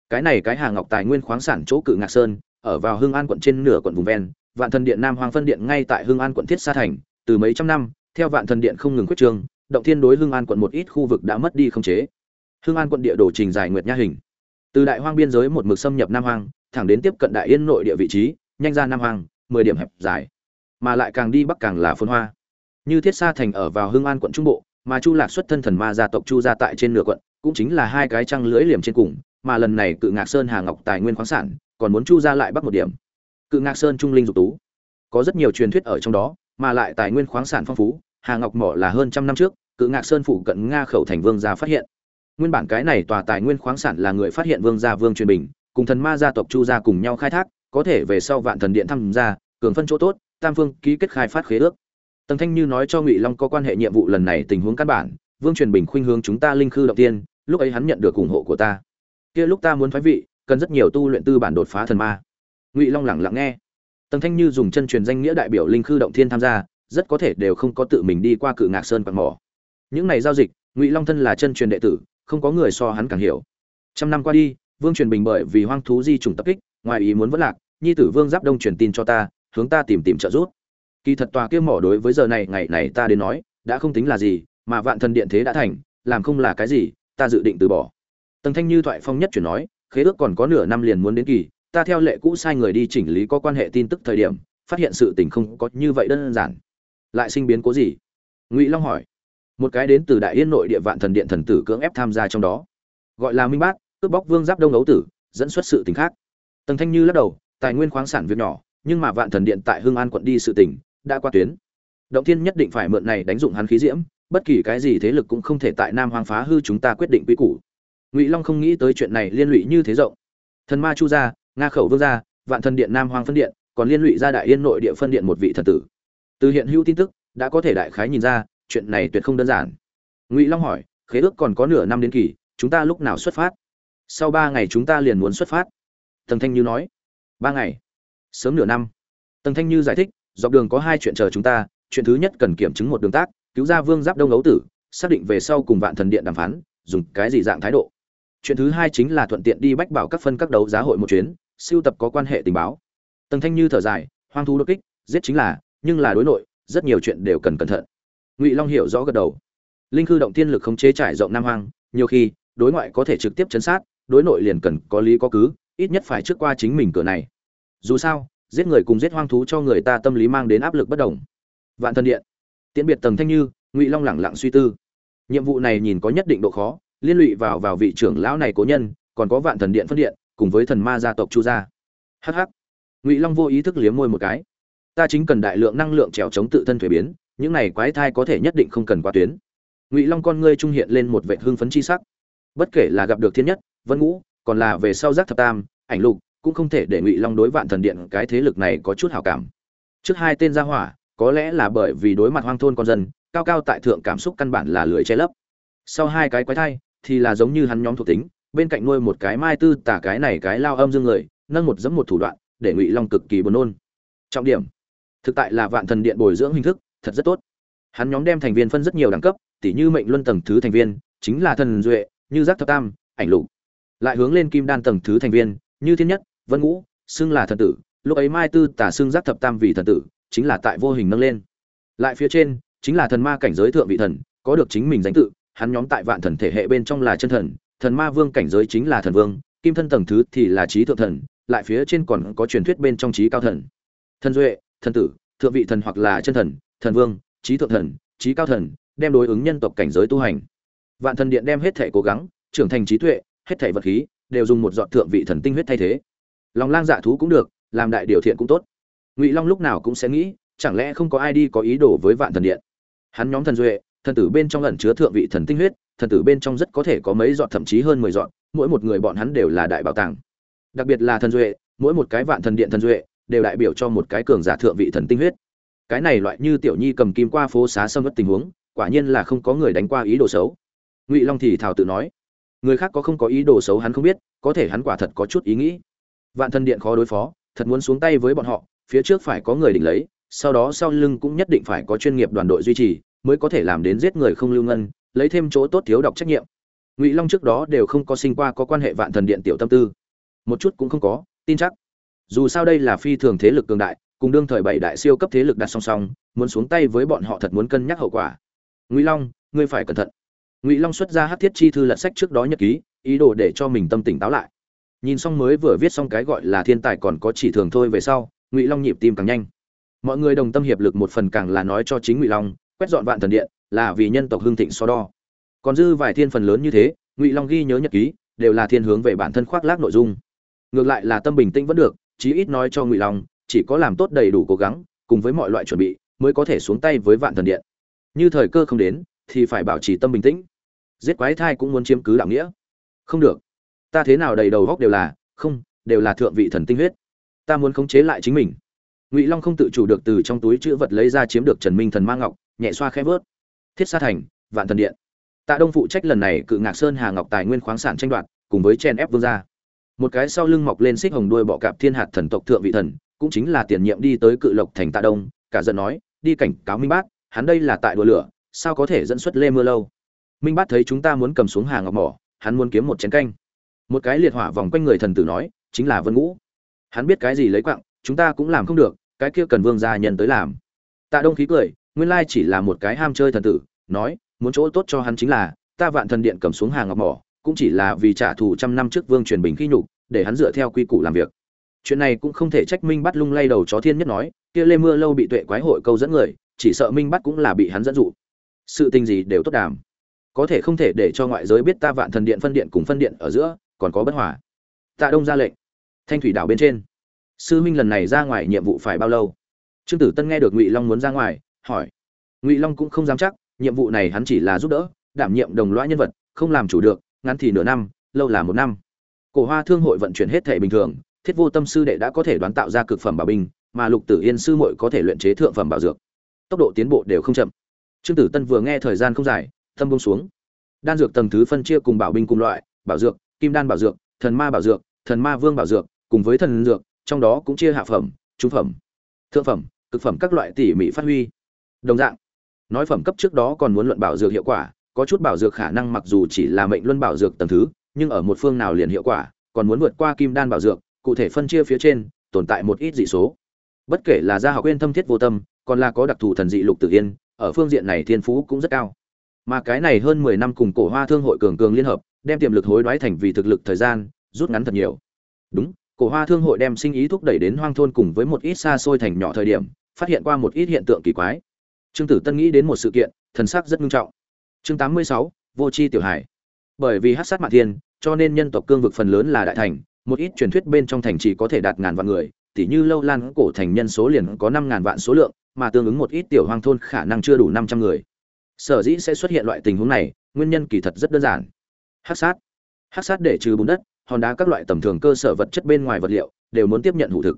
Cái này cái hà ngọc tài nguyên khoáng sản chỗ cự ngạc sơn, ở vào hương an quận trên nửa quận vùng ven, vạn thần điện nam hoàng phân điện ngay tại hương an quận thiết sa thành, từ mấy trăm năm, theo vạn thần điện không ngừng quyết trương, động thiên đối hương an quận một ít khu vực đã mất đi không chế. Hương an quận địa đồ trình dài nguyệt nha hình. Từ đại hoang biên giới một mực xâm nhập nam hoang, thẳng đến tiếp cận đại yên nội địa vị trí, nhanh ra nam hoang, mười điểm hẹp dài. Mà lại càng đi bắc càng là phồn hoa như thiết sa thành ở vào hưng an quận trung bộ, mà chu lạc xuất thân thần ma gia tộc chu gia tại trên nửa quận, cũng chính là hai cái trăng lưỡi liềm trên cùng, mà lần này cự ngạc sơn hà ngọc tài nguyên khoáng sản, còn muốn chu ra lại bắt một điểm. Cự ngạc sơn trung linh dục tú. Có rất nhiều truyền thuyết ở trong đó, mà lại tài nguyên khoáng sản phong phú, hà ngọc mỏ là hơn trăm năm trước, cự ngạc sơn phụ cận nga khẩu thành vương gia phát hiện. Nguyên bản cái này tòa tài nguyên khoáng sản là người phát hiện vương gia vương truyền bình, cùng thần ma gia tộc chu gia cùng nhau khai thác, có thể về sau vạn thần điện tham gia, cường phân chỗ tốt, tam phương ký kết khai phát khế ước tần thanh như nói cho ngụy long có quan hệ nhiệm vụ lần này tình huống căn bản, vương truyền bình khuynh hướng chúng ta linh khư động tiên, lúc ấy hắn nhận được ủng hộ của ta. Kia lúc ta muốn phái vị, cần rất nhiều tu luyện tư bản đột phá thần ma. Ngụy long lẳng lặng nghe. Tần thanh như dùng chân truyền danh nghĩa đại biểu linh khư động thiên tham gia, rất có thể đều không có tự mình đi qua cự ngạc sơn quạt mỏ. Những này giao dịch, ngụy long thân là chân truyền đệ tử, không có người so hắn càng hiểu. Trăm năm qua đi, vương truyền bình bởi vì hoang thú di trùng tập kích, ngoài ý muốn vất lạc, nhi tử vương giáp đông truyền tin cho ta, hướng ta tìm tìm trợ giúp kỳ thật tòa kia mỏ đối với giờ này, ngày này ta đến nói, đã không tính là gì, mà vạn thần điện thế đã thành, làm không là cái gì, ta dự định từ bỏ. Tần thanh như thoại phong nhất chuyển nói, khế ước còn có nửa năm liền muốn đến kỳ, ta theo lệ cũ sai người đi chỉnh lý có quan hệ tin tức thời điểm, phát hiện sự tình không có như vậy đơn giản. Lại sinh biến cố gì? Ngụy long hỏi. Một cái đến từ đại yên nội địa vạn thần điện thần tử cưỡng ép tham gia trong đó. Gọi là minh bát, cướp bóc vương giáp đông ấu tử, dẫn xuất sự tình khác. Tần thanh như lắc đầu, tài nguyên khoáng sản việc nhỏ, nhưng mà vạn thần điện tại hưng an quận đi sự tình đã qua tuyến. Động thiên nhất định phải mượn này đánh dụng hắn khí diễm, bất kỳ cái gì thế lực cũng không thể tại nam hoang phá hư chúng ta quyết định quy củ. Ngụy long không nghĩ tới chuyện này liên lụy như thế rộng. Thần ma chu gia, nga khẩu vương gia, vạn thần điện, nam hoang phân điện, còn liên lụy ra đại yên nội địa phân điện một vị thần tử. Từ hiện hữu tin tức, đã có thể đại khái nhìn ra, chuyện này tuyệt không đơn giản. Ngụy long hỏi, khế ước còn có nửa năm đến kỳ, chúng ta lúc nào xuất phát? Sau ba ngày chúng ta liền muốn xuất phát. Tần thanh như nói. Ba ngày. Sớm nửa năm. Tần thanh như giải thích dọc đường có hai chuyện chờ chúng ta, chuyện thứ nhất cần kiểm chứng một đường tác, cứu ra vương giáp đông ấu tử, xác định về sau cùng vạn thần điện đàm phán, dùng cái gì dạng thái độ. Chuyện thứ hai chính là thuận tiện đi bách bảo các phân các đấu giá hội một chuyến, siêu tập có quan hệ tình báo. Tần thanh như thở dài, hoang thú đột kích, giết chính là, nhưng là đối nội, rất nhiều chuyện đều cần cẩn thận. Ngụy long hiểu rõ gật đầu. Linh cư động tiên lực khống chế trải rộng nam hoang, nhiều khi, đối ngoại có thể trực tiếp chấn sát, đối nội liền cần có lý có cứ, ít nhất phải trước qua chính mình cửa này. Dù sao giết người cùng giết hoang thú cho người ta tâm lý mang đến áp lực bất đồng. Vạn thần điện. Tiễn biệt tầng thanh như, ngụy long lẳng lặng suy tư. Nhiệm vụ này nhìn có nhất định độ khó, liên lụy vào vào vị trưởng lão này cố nhân, còn có vạn thần điện phân điện, cùng với thần ma gia tộc chu gia. Hh ngụy long vô ý thức liếm môi một cái. Ta chính cần đại lượng năng lượng trèo chống tự thân thuế biến, những này quái thai có thể nhất định không cần qua tuyến. Ngụy long con ngươi trung hiện lên một vệ hưng phấn chi sắc. Bất kể là gặp được thiên nhất, vân ngũ, còn là về sau giác thập tam, ảnh lục cũng không thể để ngụy long đối vạn thần điện cái thế lực này có chút hảo cảm trước hai tên gia hỏa có lẽ là bởi vì đối mặt hoang thôn con dân cao cao tại thượng cảm xúc căn bản là lưỡi che lấp sau hai cái quái thai thì là giống như hắn nhóm thuộc tính bên cạnh nuôi một cái mai tư tả cái này cái lao âm dương người nâng một dẫm một thủ đoạn để ngụy long cực kỳ buồn nôn trọng điểm thực tại là vạn thần điện bồi dưỡng hình thức thật rất tốt hắn nhóm đem thành viên phân rất nhiều đẳng cấp tỉ như mệnh luân tầng thứ thành viên chính là thần duệ như giác thập tam ảnh lục lại hướng lên kim đan tầng thứ thành viên như thiên nhất vân ngũ, xưng là thần tử, lúc ấy mai tư tả xưng giác thập tam vì thần tử, chính là tại vô hình nâng lên. Lại phía trên, chính là thần ma cảnh giới thượng vị thần, có được chính mình danh tự, hắn nhóm tại vạn thần thể hệ bên trong là chân thần thần ma vương cảnh giới chính là thần vương, kim thân tầng thứ thì là trí thượng thần, lại phía trên còn có truyền thuyết bên trong trí cao thần. Thần duệ, thần tử, thượng vị thần hoặc là chân thần thần vương, trí thượng thần, trí cao thần, đem đối ứng nhân tộc cảnh giới tu hành. Vạn thần điện đem hết thể cố gắng, trưởng thành trí tuệ, hết thể vật khí, đều dùng một dọn thượng vị thần tinh huyết thay thế lòng lang dạ thú cũng được, làm đại điều thiện cũng tốt. Ngụy long lúc nào cũng sẽ nghĩ, chẳng lẽ không có ai đi có ý đồ với vạn thần điện? Hắn nhóm thần duệ, thần tử bên trong ẩn chứa thượng vị thần tinh huyết, thần tử bên trong rất có thể có mấy dọn, thậm chí hơn mười dọn, mỗi một người bọn hắn đều là đại bảo tàng. Đặc biệt là thần duệ, mỗi một cái vạn thần điện thần duệ đều đại biểu cho một cái cường giả thượng vị thần tinh huyết. Cái này loại như tiểu nhi cầm kim qua phố xá xâm mất tình huống, quả nhiên là không có người đánh qua ý đồ xấu. Ngụy long thì thảo tự nói, người khác có không có ý đồ xấu hắn không biết, có thể hắn quả thật có chút ý nghĩ vạn thần điện khó đối phó, thật muốn xuống tay với bọn họ, phía trước phải có người đỉnh lấy, sau đó sau lưng cũng nhất định phải có chuyên nghiệp đoàn đội duy trì, mới có thể làm đến giết người không lưu ngân, lấy thêm chỗ tốt thiếu độc trách nhiệm. Ngụy long trước đó đều không có sinh qua có quan hệ vạn thần điện tiểu tâm tư. Một chút cũng không có, tin chắc. Dù sao đây là phi thường thế lực cường đại, cùng đương thời bảy đại siêu cấp thế lực đặt song song, muốn xuống tay với bọn họ thật muốn cân nhắc hậu quả. Ngụy long, ngươi phải cẩn thận. Ngụy long xuất ra hát thiết chi thư lật sách trước đó nhật ký, ý đồ để cho mình tâm tỉnh táo lại nhìn xong mới vừa viết xong cái gọi là thiên tài còn có chỉ thường thôi về sau, ngụy long nhịp tim càng nhanh. Mọi người đồng tâm hiệp lực một phần càng là nói cho chính ngụy long, quét dọn vạn thần điện, là vì nhân tộc hưng thịnh so đo. Còn dư vài thiên phần lớn như thế, ngụy long ghi nhớ nhật ký, đều là thiên hướng về bản thân khoác lác nội dung. Ngược lại là tâm bình tĩnh vẫn được, chí ít nói cho ngụy long, chỉ có làm tốt đầy đủ cố gắng, cùng với mọi loại chuẩn bị, mới có thể xuống tay với vạn thần điện. Như thời cơ không đến, thì phải bảo trì tâm bình tĩnh. Giết quái thai cũng muốn chiếm cứ đạo nghĩa. Không được ta thế nào đầy đầu góc đều là, không, đều là thượng vị thần tinh huyết. Ta muốn khống chế lại chính mình. Ngụy long không tự chủ được từ trong túi chữ vật lấy ra chiếm được trần minh thần ma ngọc, nhẹ xoa khẽ vớt. Thiết sa thành, vạn thần điện. Tạ đông phụ trách lần này cự ngạc sơn hà ngọc tài nguyên khoáng sản tranh đoạt, cùng với chen ép vương gia. Một cái sau lưng mọc lên xích hồng đuôi bọ cạp thiên hạt thần tộc thượng vị thần, cũng chính là tiền nhiệm đi tới cự lộc thành tạ đông, cả giận nói, đi cảnh cáo minh bát, hắn đây là tại đùa lửa, sao có thể dẫn xuất lê mưa lâu? Minh bát thấy chúng ta muốn cầm xuống hà ngọc mỏ, hắn muốn kiếm một chén canh một cái liệt hỏa vòng quanh người thần tử nói, chính là vân ngũ. Hắn biết cái gì lấy quặng chúng ta cũng làm không được, cái kia cần vương gia nhân tới làm. Tạ đông khí cười, nguyên lai chỉ là một cái ham chơi thần tử, nói, muốn chỗ tốt cho hắn chính là, ta vạn thần điện cầm xuống hàng ngọc mỏ, cũng chỉ là vì trả thù trăm năm trước vương truyền bình khi nhục, để hắn dựa theo quy củ làm việc. Chuyện này cũng không thể trách minh bắt lung lay đầu chó thiên nhất nói, kia lê mưa lâu bị tuệ quái hội câu dẫn người, chỉ sợ minh bắt cũng là bị hắn dẫn dụ. Sự tình gì đều tốt đàm. Có thể không thể để cho ngoại giới biết ta vạn thần điện phân điện cùng phân điện ở giữa còn có bất hòa. Tạ đông ra lệnh. Thanh thủy đảo bên trên. Sư minh lần này ra ngoài nhiệm vụ phải bao lâu? Trương tử tân nghe được ngụy long muốn ra ngoài, hỏi. Ngụy long cũng không dám chắc, nhiệm vụ này hắn chỉ là giúp đỡ, đảm nhiệm đồng lõa nhân vật, không làm chủ được, ngắn thì nửa năm, lâu là một năm. Cổ hoa thương hội vận chuyển hết thể bình thường, thiết vô tâm sư đệ đã có thể đoán tạo ra cực phẩm bảo binh, mà lục tử yên sư muội có thể luyện chế thượng phẩm bảo dược. Tốc độ tiến bộ đều không chậm. Trương tử tân vừa nghe thời gian không dài, tâm bông xuống. Đan dược tầng thứ phân chia cùng bảo binh cùng loại, bảo dược kim đan bảo dược, thần ma bảo dược, thần ma vương bảo dược, cùng với thần dược, trong đó cũng chia hạ phẩm, trung phẩm, thượng phẩm, cực phẩm các loại tỉ mỉ phát huy. Đồng dạng, nói phẩm cấp trước đó còn muốn luận bảo dược hiệu quả, có chút bảo dược khả năng mặc dù chỉ là mệnh luân bảo dược tầng thứ, nhưng ở một phương nào liền hiệu quả, còn muốn vượt qua kim đan bảo dược, cụ thể phân chia phía trên, tồn tại một ít dị số. Bất kể là gia học quên thâm thiết vô tâm, còn là có đặc thù thần dị lục tự yên, ở phương diện này thiên phú cũng rất cao. Mà cái này hơn mười năm cùng cổ hoa thương hội cường cường liên hợp đem tiềm lực hối đoái thành vì thực lực thời gian, rút ngắn thật nhiều. Đúng, cổ hoa thương hội đem sinh ý thúc đẩy đến hoang thôn cùng với một ít xa xôi thành nhỏ thời điểm, phát hiện qua một ít hiện tượng kỳ quái. Trương tử tân nghĩ đến một sự kiện, thần sắc rất nghiêm trọng. Chương tám mươi sáu, vô chi tiểu hải. Bởi vì hát sát mạ thiên, cho nên nhân tộc cương vực phần lớn là đại thành, một ít truyền thuyết bên trong thành chỉ có thể đạt ngàn vạn người, tỉ như lâu lan cổ thành nhân số liền có năm ngàn vạn số lượng, mà tương ứng một ít tiểu hoang thôn khả năng chưa đủ năm trăm người. Sở dĩ sẽ xuất hiện loại tình huống này, nguyên nhân kỳ thật rất đơn giản hắc sát. Hắc sát để trừ bùn đất, hòn đá các loại tầm thường cơ sở vật chất bên ngoài vật liệu, đều muốn tiếp nhận hủ thực.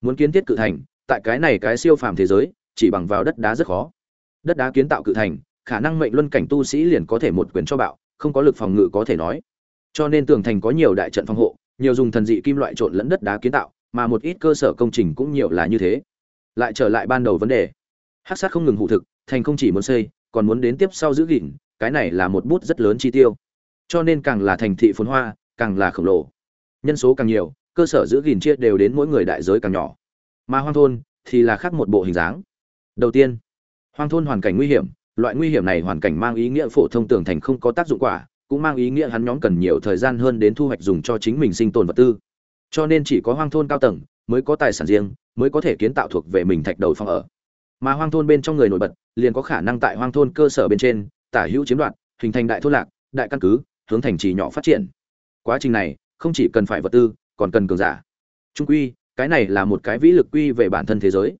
Muốn kiến thiết cự thành, tại cái này cái siêu phàm thế giới, chỉ bằng vào đất đá rất khó. Đất đá kiến tạo cự thành, khả năng mệnh luân cảnh tu sĩ liền có thể một quyền cho bạo, không có lực phòng ngự có thể nói. Cho nên tường thành có nhiều đại trận phòng hộ, nhiều dùng thần dị kim loại trộn lẫn đất đá kiến tạo, mà một ít cơ sở công trình cũng nhiều là như thế. Lại trở lại ban đầu vấn đề. Hát sát không ngừng hữu thực, thành không chỉ muốn xây, còn muốn đến tiếp sau giữ gìn, cái này là một bút rất lớn chi tiêu cho nên càng là thành thị phồn hoa, càng là khổng lồ. Nhân số càng nhiều, cơ sở giữ gìn chia đều đến mỗi người đại giới càng nhỏ. Mà hoang thôn thì là khác một bộ hình dáng. Đầu tiên, hoang thôn hoàn cảnh nguy hiểm, loại nguy hiểm này hoàn cảnh mang ý nghĩa phổ thông tường thành không có tác dụng quả, cũng mang ý nghĩa hắn nhóm cần nhiều thời gian hơn đến thu hoạch dùng cho chính mình sinh tồn vật tư. Cho nên chỉ có hoang thôn cao tầng mới có tài sản riêng, mới có thể kiến tạo thuộc về mình thạch đầu phòng ở. Mà hoang thôn bên trong người nổi bật, liền có khả năng tại hoang thôn cơ sở bên trên, tả hữu chiếm đoạt, hình thành đại thôn lạc, đại căn cứ hướng thành trì nhỏ phát triển. Quá trình này, không chỉ cần phải vật tư, còn cần cường giả. Trung quy, cái này là một cái vĩ lực quy về bản thân thế giới.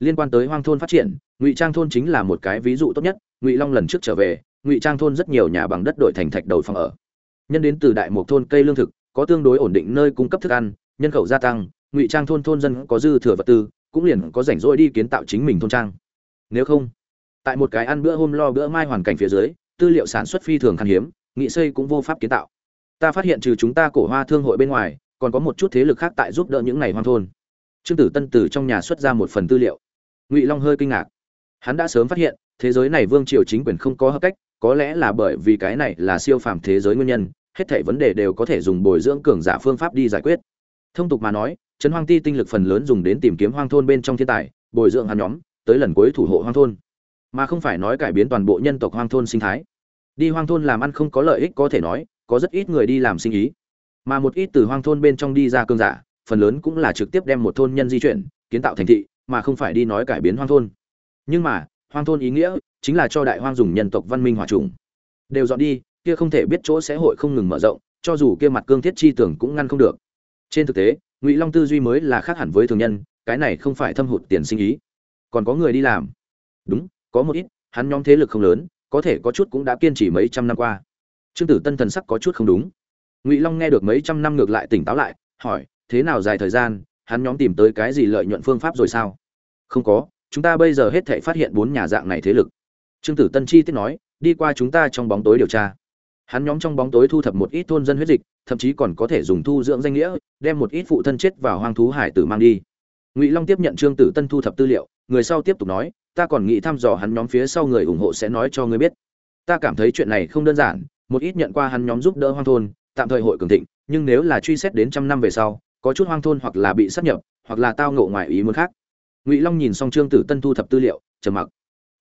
Liên quan tới hoang thôn phát triển, ngụy trang thôn chính là một cái ví dụ tốt nhất. Ngụy long lần trước trở về, ngụy trang thôn rất nhiều nhà bằng đất đổi thành thạch đầu phòng ở. Nhân đến từ đại một thôn cây lương thực, có tương đối ổn định nơi cung cấp thức ăn, nhân khẩu gia tăng, ngụy trang thôn thôn dân có dư thừa vật tư, cũng liền có rảnh rỗi đi kiến tạo chính mình thôn trang. Nếu không, tại một cái ăn bữa hôm lo bữa mai hoàn cảnh phía dưới, tư liệu sản xuất phi thường khan hiếm nghị xây cũng vô pháp kiến tạo. Ta phát hiện trừ chúng ta cổ hoa thương hội bên ngoài, còn có một chút thế lực khác tại giúp đỡ những này hoang thôn. Trương tử tân từ trong nhà xuất ra một phần tư liệu. Ngụy long hơi kinh ngạc. Hắn đã sớm phát hiện, thế giới này vương triều chính quyền không có hợp cách, có lẽ là bởi vì cái này là siêu phàm thế giới nguyên nhân, hết thảy vấn đề đều có thể dùng bồi dưỡng cường giả phương pháp đi giải quyết. Thông tục mà nói, trấn hoang ti tinh lực phần lớn dùng đến tìm kiếm hoang thôn bên trong thiên tài, bồi dưỡng hắn nhóm, tới lần cuối thủ hộ hoang thôn. Mà không phải nói cải biến toàn bộ nhân tộc hoang thôn sinh thái đi hoang thôn làm ăn không có lợi ích có thể nói, có rất ít người đi làm sinh ý. Mà một ít từ hoang thôn bên trong đi ra cương giả, phần lớn cũng là trực tiếp đem một thôn nhân di chuyển, kiến tạo thành thị, mà không phải đi nói cải biến hoang thôn. Nhưng mà, hoang thôn ý nghĩa chính là cho đại hoang dùng nhân tộc văn minh hòa trùng. Đều dọn đi, kia không thể biết chỗ sẽ hội không ngừng mở rộng, cho dù kia mặt cương thiết chi tưởng cũng ngăn không được. Trên thực tế, ngụy long tư duy mới là khác hẳn với thường nhân, cái này không phải thâm hụt tiền sinh ý. Còn có người đi làm. Đúng, có một ít, hắn nhóm thế lực không lớn có thể có chút cũng đã kiên trì mấy trăm năm qua. Trương tử tân thần sắc có chút không đúng. Ngụy long nghe được mấy trăm năm ngược lại tỉnh táo lại, hỏi, thế nào dài thời gian, hắn nhóm tìm tới cái gì lợi nhuận phương pháp rồi sao? Không có, chúng ta bây giờ hết thể phát hiện bốn nhà dạng này thế lực. Trương tử tân chi tiết nói, đi qua chúng ta trong bóng tối điều tra. Hắn nhóm trong bóng tối thu thập một ít thôn dân huyết dịch, thậm chí còn có thể dùng thu dưỡng danh nghĩa, đem một ít phụ thân chết vào hoang thú hải tử mang đi. Ngụy long tiếp nhận trương tử tân thu thập tư liệu, người sau tiếp tục nói ta còn nghĩ thăm dò hắn nhóm phía sau người ủng hộ sẽ nói cho ngươi biết. Ta cảm thấy chuyện này không đơn giản, một ít nhận qua hắn nhóm giúp đỡ hoang thôn, tạm thời hội cường thịnh, nhưng nếu là truy xét đến trăm năm về sau, có chút hoang thôn hoặc là bị sát nhập, hoặc là tao ngộ ngoài ý muốn khác. Ngụy long nhìn xong trương tử tân thu thập tư liệu, trầm mặc.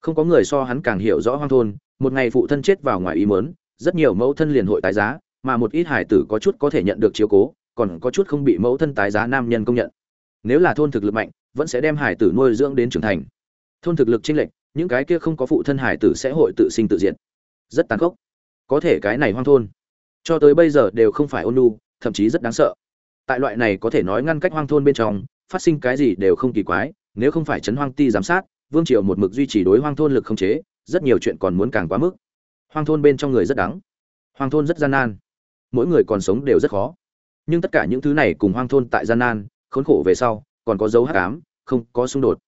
Không có người so hắn càng hiểu rõ hoang thôn, một ngày phụ thân chết vào ngoài ý muốn, rất nhiều mẫu thân liền hội tái giá, mà một ít hải tử có chút có thể nhận được chiếu cố, còn có chút không bị mẫu thân tái giá nam nhân công nhận. Nếu là thôn thực lực mạnh, vẫn sẽ đem hải tử nuôi dưỡng đến trưởng thành thôn thực lực chênh lệch, những cái kia không có phụ thân hải tử sẽ hội tự sinh tự diệt. Rất tàn khốc. Có thể cái này hoang thôn, cho tới bây giờ đều không phải ôn nhu, thậm chí rất đáng sợ. Tại loại này có thể nói ngăn cách hoang thôn bên trong, phát sinh cái gì đều không kỳ quái, nếu không phải trấn hoang ti giám sát, vương triều một mực duy trì đối hoang thôn lực không chế, rất nhiều chuyện còn muốn càng quá mức. Hoang thôn bên trong người rất đắng, hoang thôn rất gian nan, mỗi người còn sống đều rất khó. Nhưng tất cả những thứ này cùng hoang thôn tại gian nan, khốn khổ về sau, còn có dấu hắc ám, không có xung đột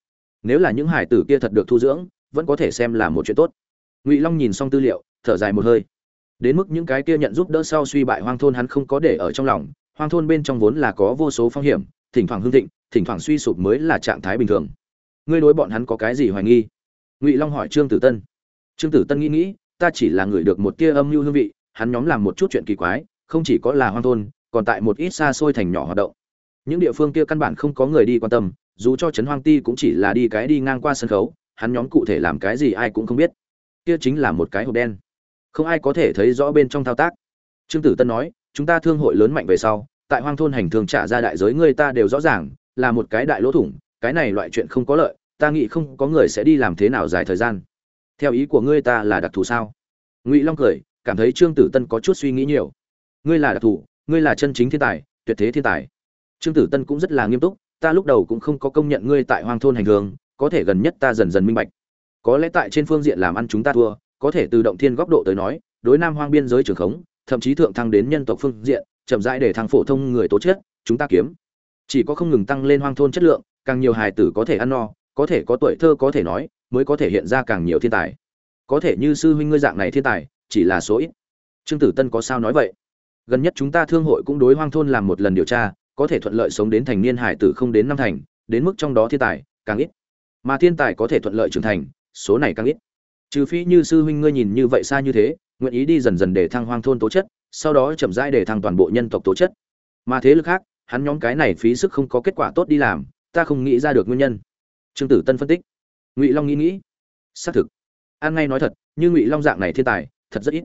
nếu là những hải tử kia thật được thu dưỡng, vẫn có thể xem là một chuyện tốt. Ngụy long nhìn xong tư liệu, thở dài một hơi. Đến mức những cái kia nhận giúp đỡ sau suy bại hoang thôn hắn không có để ở trong lòng, hoang thôn bên trong vốn là có vô số phong hiểm, thỉnh thoảng hương thịnh, thỉnh thoảng suy sụp mới là trạng thái bình thường. Ngươi đối bọn hắn có cái gì hoài nghi? Ngụy long hỏi trương tử tân. Trương tử tân nghĩ nghĩ, ta chỉ là người được một tia âm mưu hương vị, hắn nhóm làm một chút chuyện kỳ quái, không chỉ có là hoang thôn, còn tại một ít xa xôi thành nhỏ hoạt động. Những địa phương kia căn bản không có người đi quan tâm dù cho trấn hoang ti cũng chỉ là đi cái đi ngang qua sân khấu, hắn nhóm cụ thể làm cái gì ai cũng không biết. Kia chính là một cái hộp đen. Không ai có thể thấy rõ bên trong thao tác. Trương tử tân nói, chúng ta thương hội lớn mạnh về sau, tại hoang thôn hành thường trả ra đại giới người ta đều rõ ràng, là một cái đại lỗ thủng, cái này loại chuyện không có lợi, ta nghĩ không có người sẽ đi làm thế nào dài thời gian. Theo ý của ngươi ta là đặc thù sao? Ngụy long cười, cảm thấy trương tử tân có chút suy nghĩ nhiều. Ngươi là đặc thù, ngươi là chân chính thiên tài, tuyệt thế thiên tài. Trương tử tân cũng rất là nghiêm túc ta lúc đầu cũng không có công nhận ngươi tại hoang thôn hành hương, có thể gần nhất ta dần dần minh bạch. Có lẽ tại trên phương diện làm ăn chúng ta thua, có thể từ động thiên góc độ tới nói, đối nam hoang biên giới trường khống, thậm chí thượng thăng đến nhân tộc phương diện, chậm rãi để thăng phổ thông người tố chất, chúng ta kiếm. Chỉ có không ngừng tăng lên hoang thôn chất lượng, càng nhiều hài tử có thể ăn no, có thể có tuổi thơ có thể nói, mới có thể hiện ra càng nhiều thiên tài. Có thể như sư huynh ngươi dạng này thiên tài, chỉ là số ít. Trương tử tân có sao nói vậy? Gần nhất chúng ta thương hội cũng đối hoang thôn làm một lần điều tra có thể thuận lợi sống đến thành niên hải tử không đến năm thành, đến mức trong đó thiên tài, càng ít. Mà thiên tài có thể thuận lợi trưởng thành, số này càng ít. Trừ phi như sư huynh ngươi nhìn như vậy xa như thế, nguyện ý đi dần dần để thăng hoang thôn tố chất, sau đó chậm rãi để thăng toàn bộ nhân tộc tố chất. Mà thế lực khác, hắn nhóm cái này phí sức không có kết quả tốt đi làm, ta không nghĩ ra được nguyên nhân. Trương tử tân phân tích. Ngụy long nghĩ nghĩ. Xác thực. An ngay nói thật, như ngụy long dạng này thiên tài, thật rất ít.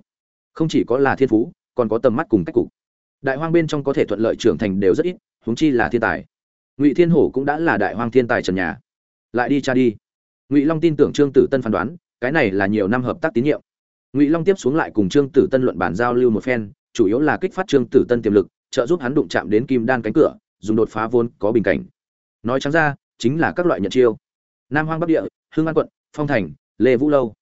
Không chỉ có là thiên phú, còn có tầm mắt cùng cách cục đại hoang bên trong có thể thuận lợi trưởng thành đều rất ít, huống chi là thiên tài. Ngụy thiên hổ cũng đã là đại hoang thiên tài trần nhà. Lại đi cha đi. Ngụy long tin tưởng trương tử tân phán đoán, cái này là nhiều năm hợp tác tín nhiệm. Ngụy long tiếp xuống lại cùng trương tử tân luận bản giao lưu một phen, chủ yếu là kích phát trương tử tân tiềm lực, trợ giúp hắn đụng chạm đến kim đan cánh cửa, dùng đột phá vốn có bình cảnh. Nói trắng ra, chính là các loại nhận chiêu. Nam hoang bắc địa hương an quận, phong thành, lê vũ lâu.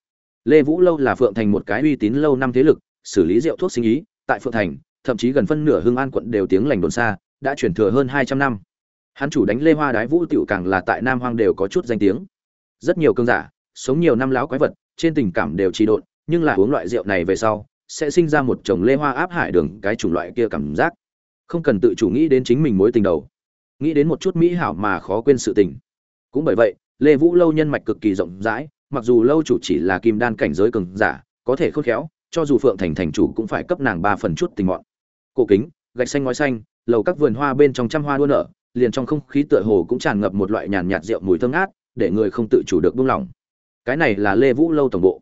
Lê vũ lâu là phượng thành một cái uy tín lâu năm thế lực, xử lý rượu thuốc sinh ý, tại phượng thành thậm chí gần phân nửa hương an quận đều tiếng lành đồn xa, đã chuyển thừa hơn hai trăm năm. Hắn chủ đánh lê hoa đái vũ tiểu càng là tại nam hoang đều có chút danh tiếng. Rất nhiều cương giả, sống nhiều năm láo quái vật, trên tình cảm đều trì độn, nhưng là uống loại rượu này về sau, sẽ sinh ra một chồng lê hoa áp hải đường, cái chủng loại kia cảm giác. Không cần tự chủ nghĩ đến chính mình mối tình đầu. Nghĩ đến một chút mỹ hảo mà khó quên sự tình. Cũng bởi vậy, lê vũ lâu nhân mạch cực kỳ rộng rãi, mặc dù lâu chủ chỉ là kim đan cảnh giới cường giả, có thể khôn khéo, cho dù phượng thành thành chủ cũng phải cấp nàng ba phần chút tình mọn cổ kính, gạch xanh ngói xanh, lầu các vườn hoa bên trong trăm hoa đua nở, liền trong không khí tựa hồ cũng tràn ngập một loại nhàn nhạt rượu mùi thơm ngát, để người không tự chủ được buông lỏng. Cái này là lê vũ lâu tổng bộ.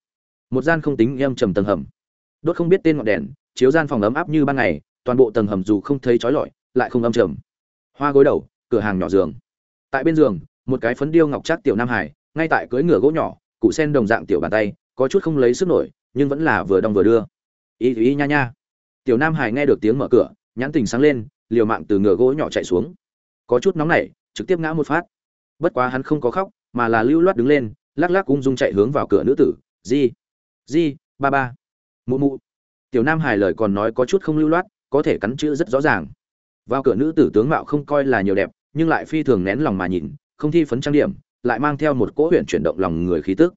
Một gian không tính em trầm tầng hầm. Đốt không biết tên ngọn đèn, chiếu gian phòng ấm áp như ban ngày, toàn bộ tầng hầm dù không thấy trói lọi, lại không âm trầm. Hoa gối đầu, cửa hàng nhỏ giường. Tại bên giường, một cái phấn điêu ngọc trác tiểu nam hải, ngay tại cưỡi ngựa gỗ nhỏ cụ sen đồng dạng tiểu bàn tay, có chút không lấy sức nổi, nhưng vẫn là vừa đong vừa đưa. Ý ý nha nha tiểu nam hải nghe được tiếng mở cửa, nhãn tình sáng lên, liều mạng từ ngựa gỗ nhỏ chạy xuống. Có chút nóng nảy, trực tiếp ngã một phát. Bất quá hắn không có khóc, mà là lưu loát đứng lên, lắc lắc ung dung chạy hướng vào cửa nữ tử. Di di, ba ba. Mụ mụ. Tiểu nam hải lời còn nói có chút không lưu loát, có thể cắn chữ rất rõ ràng. Vào cửa nữ tử tướng mạo không coi là nhiều đẹp, nhưng lại phi thường nén lòng mà nhìn, không thi phấn trang điểm, lại mang theo một cỗ huyện chuyển động lòng người khí tức.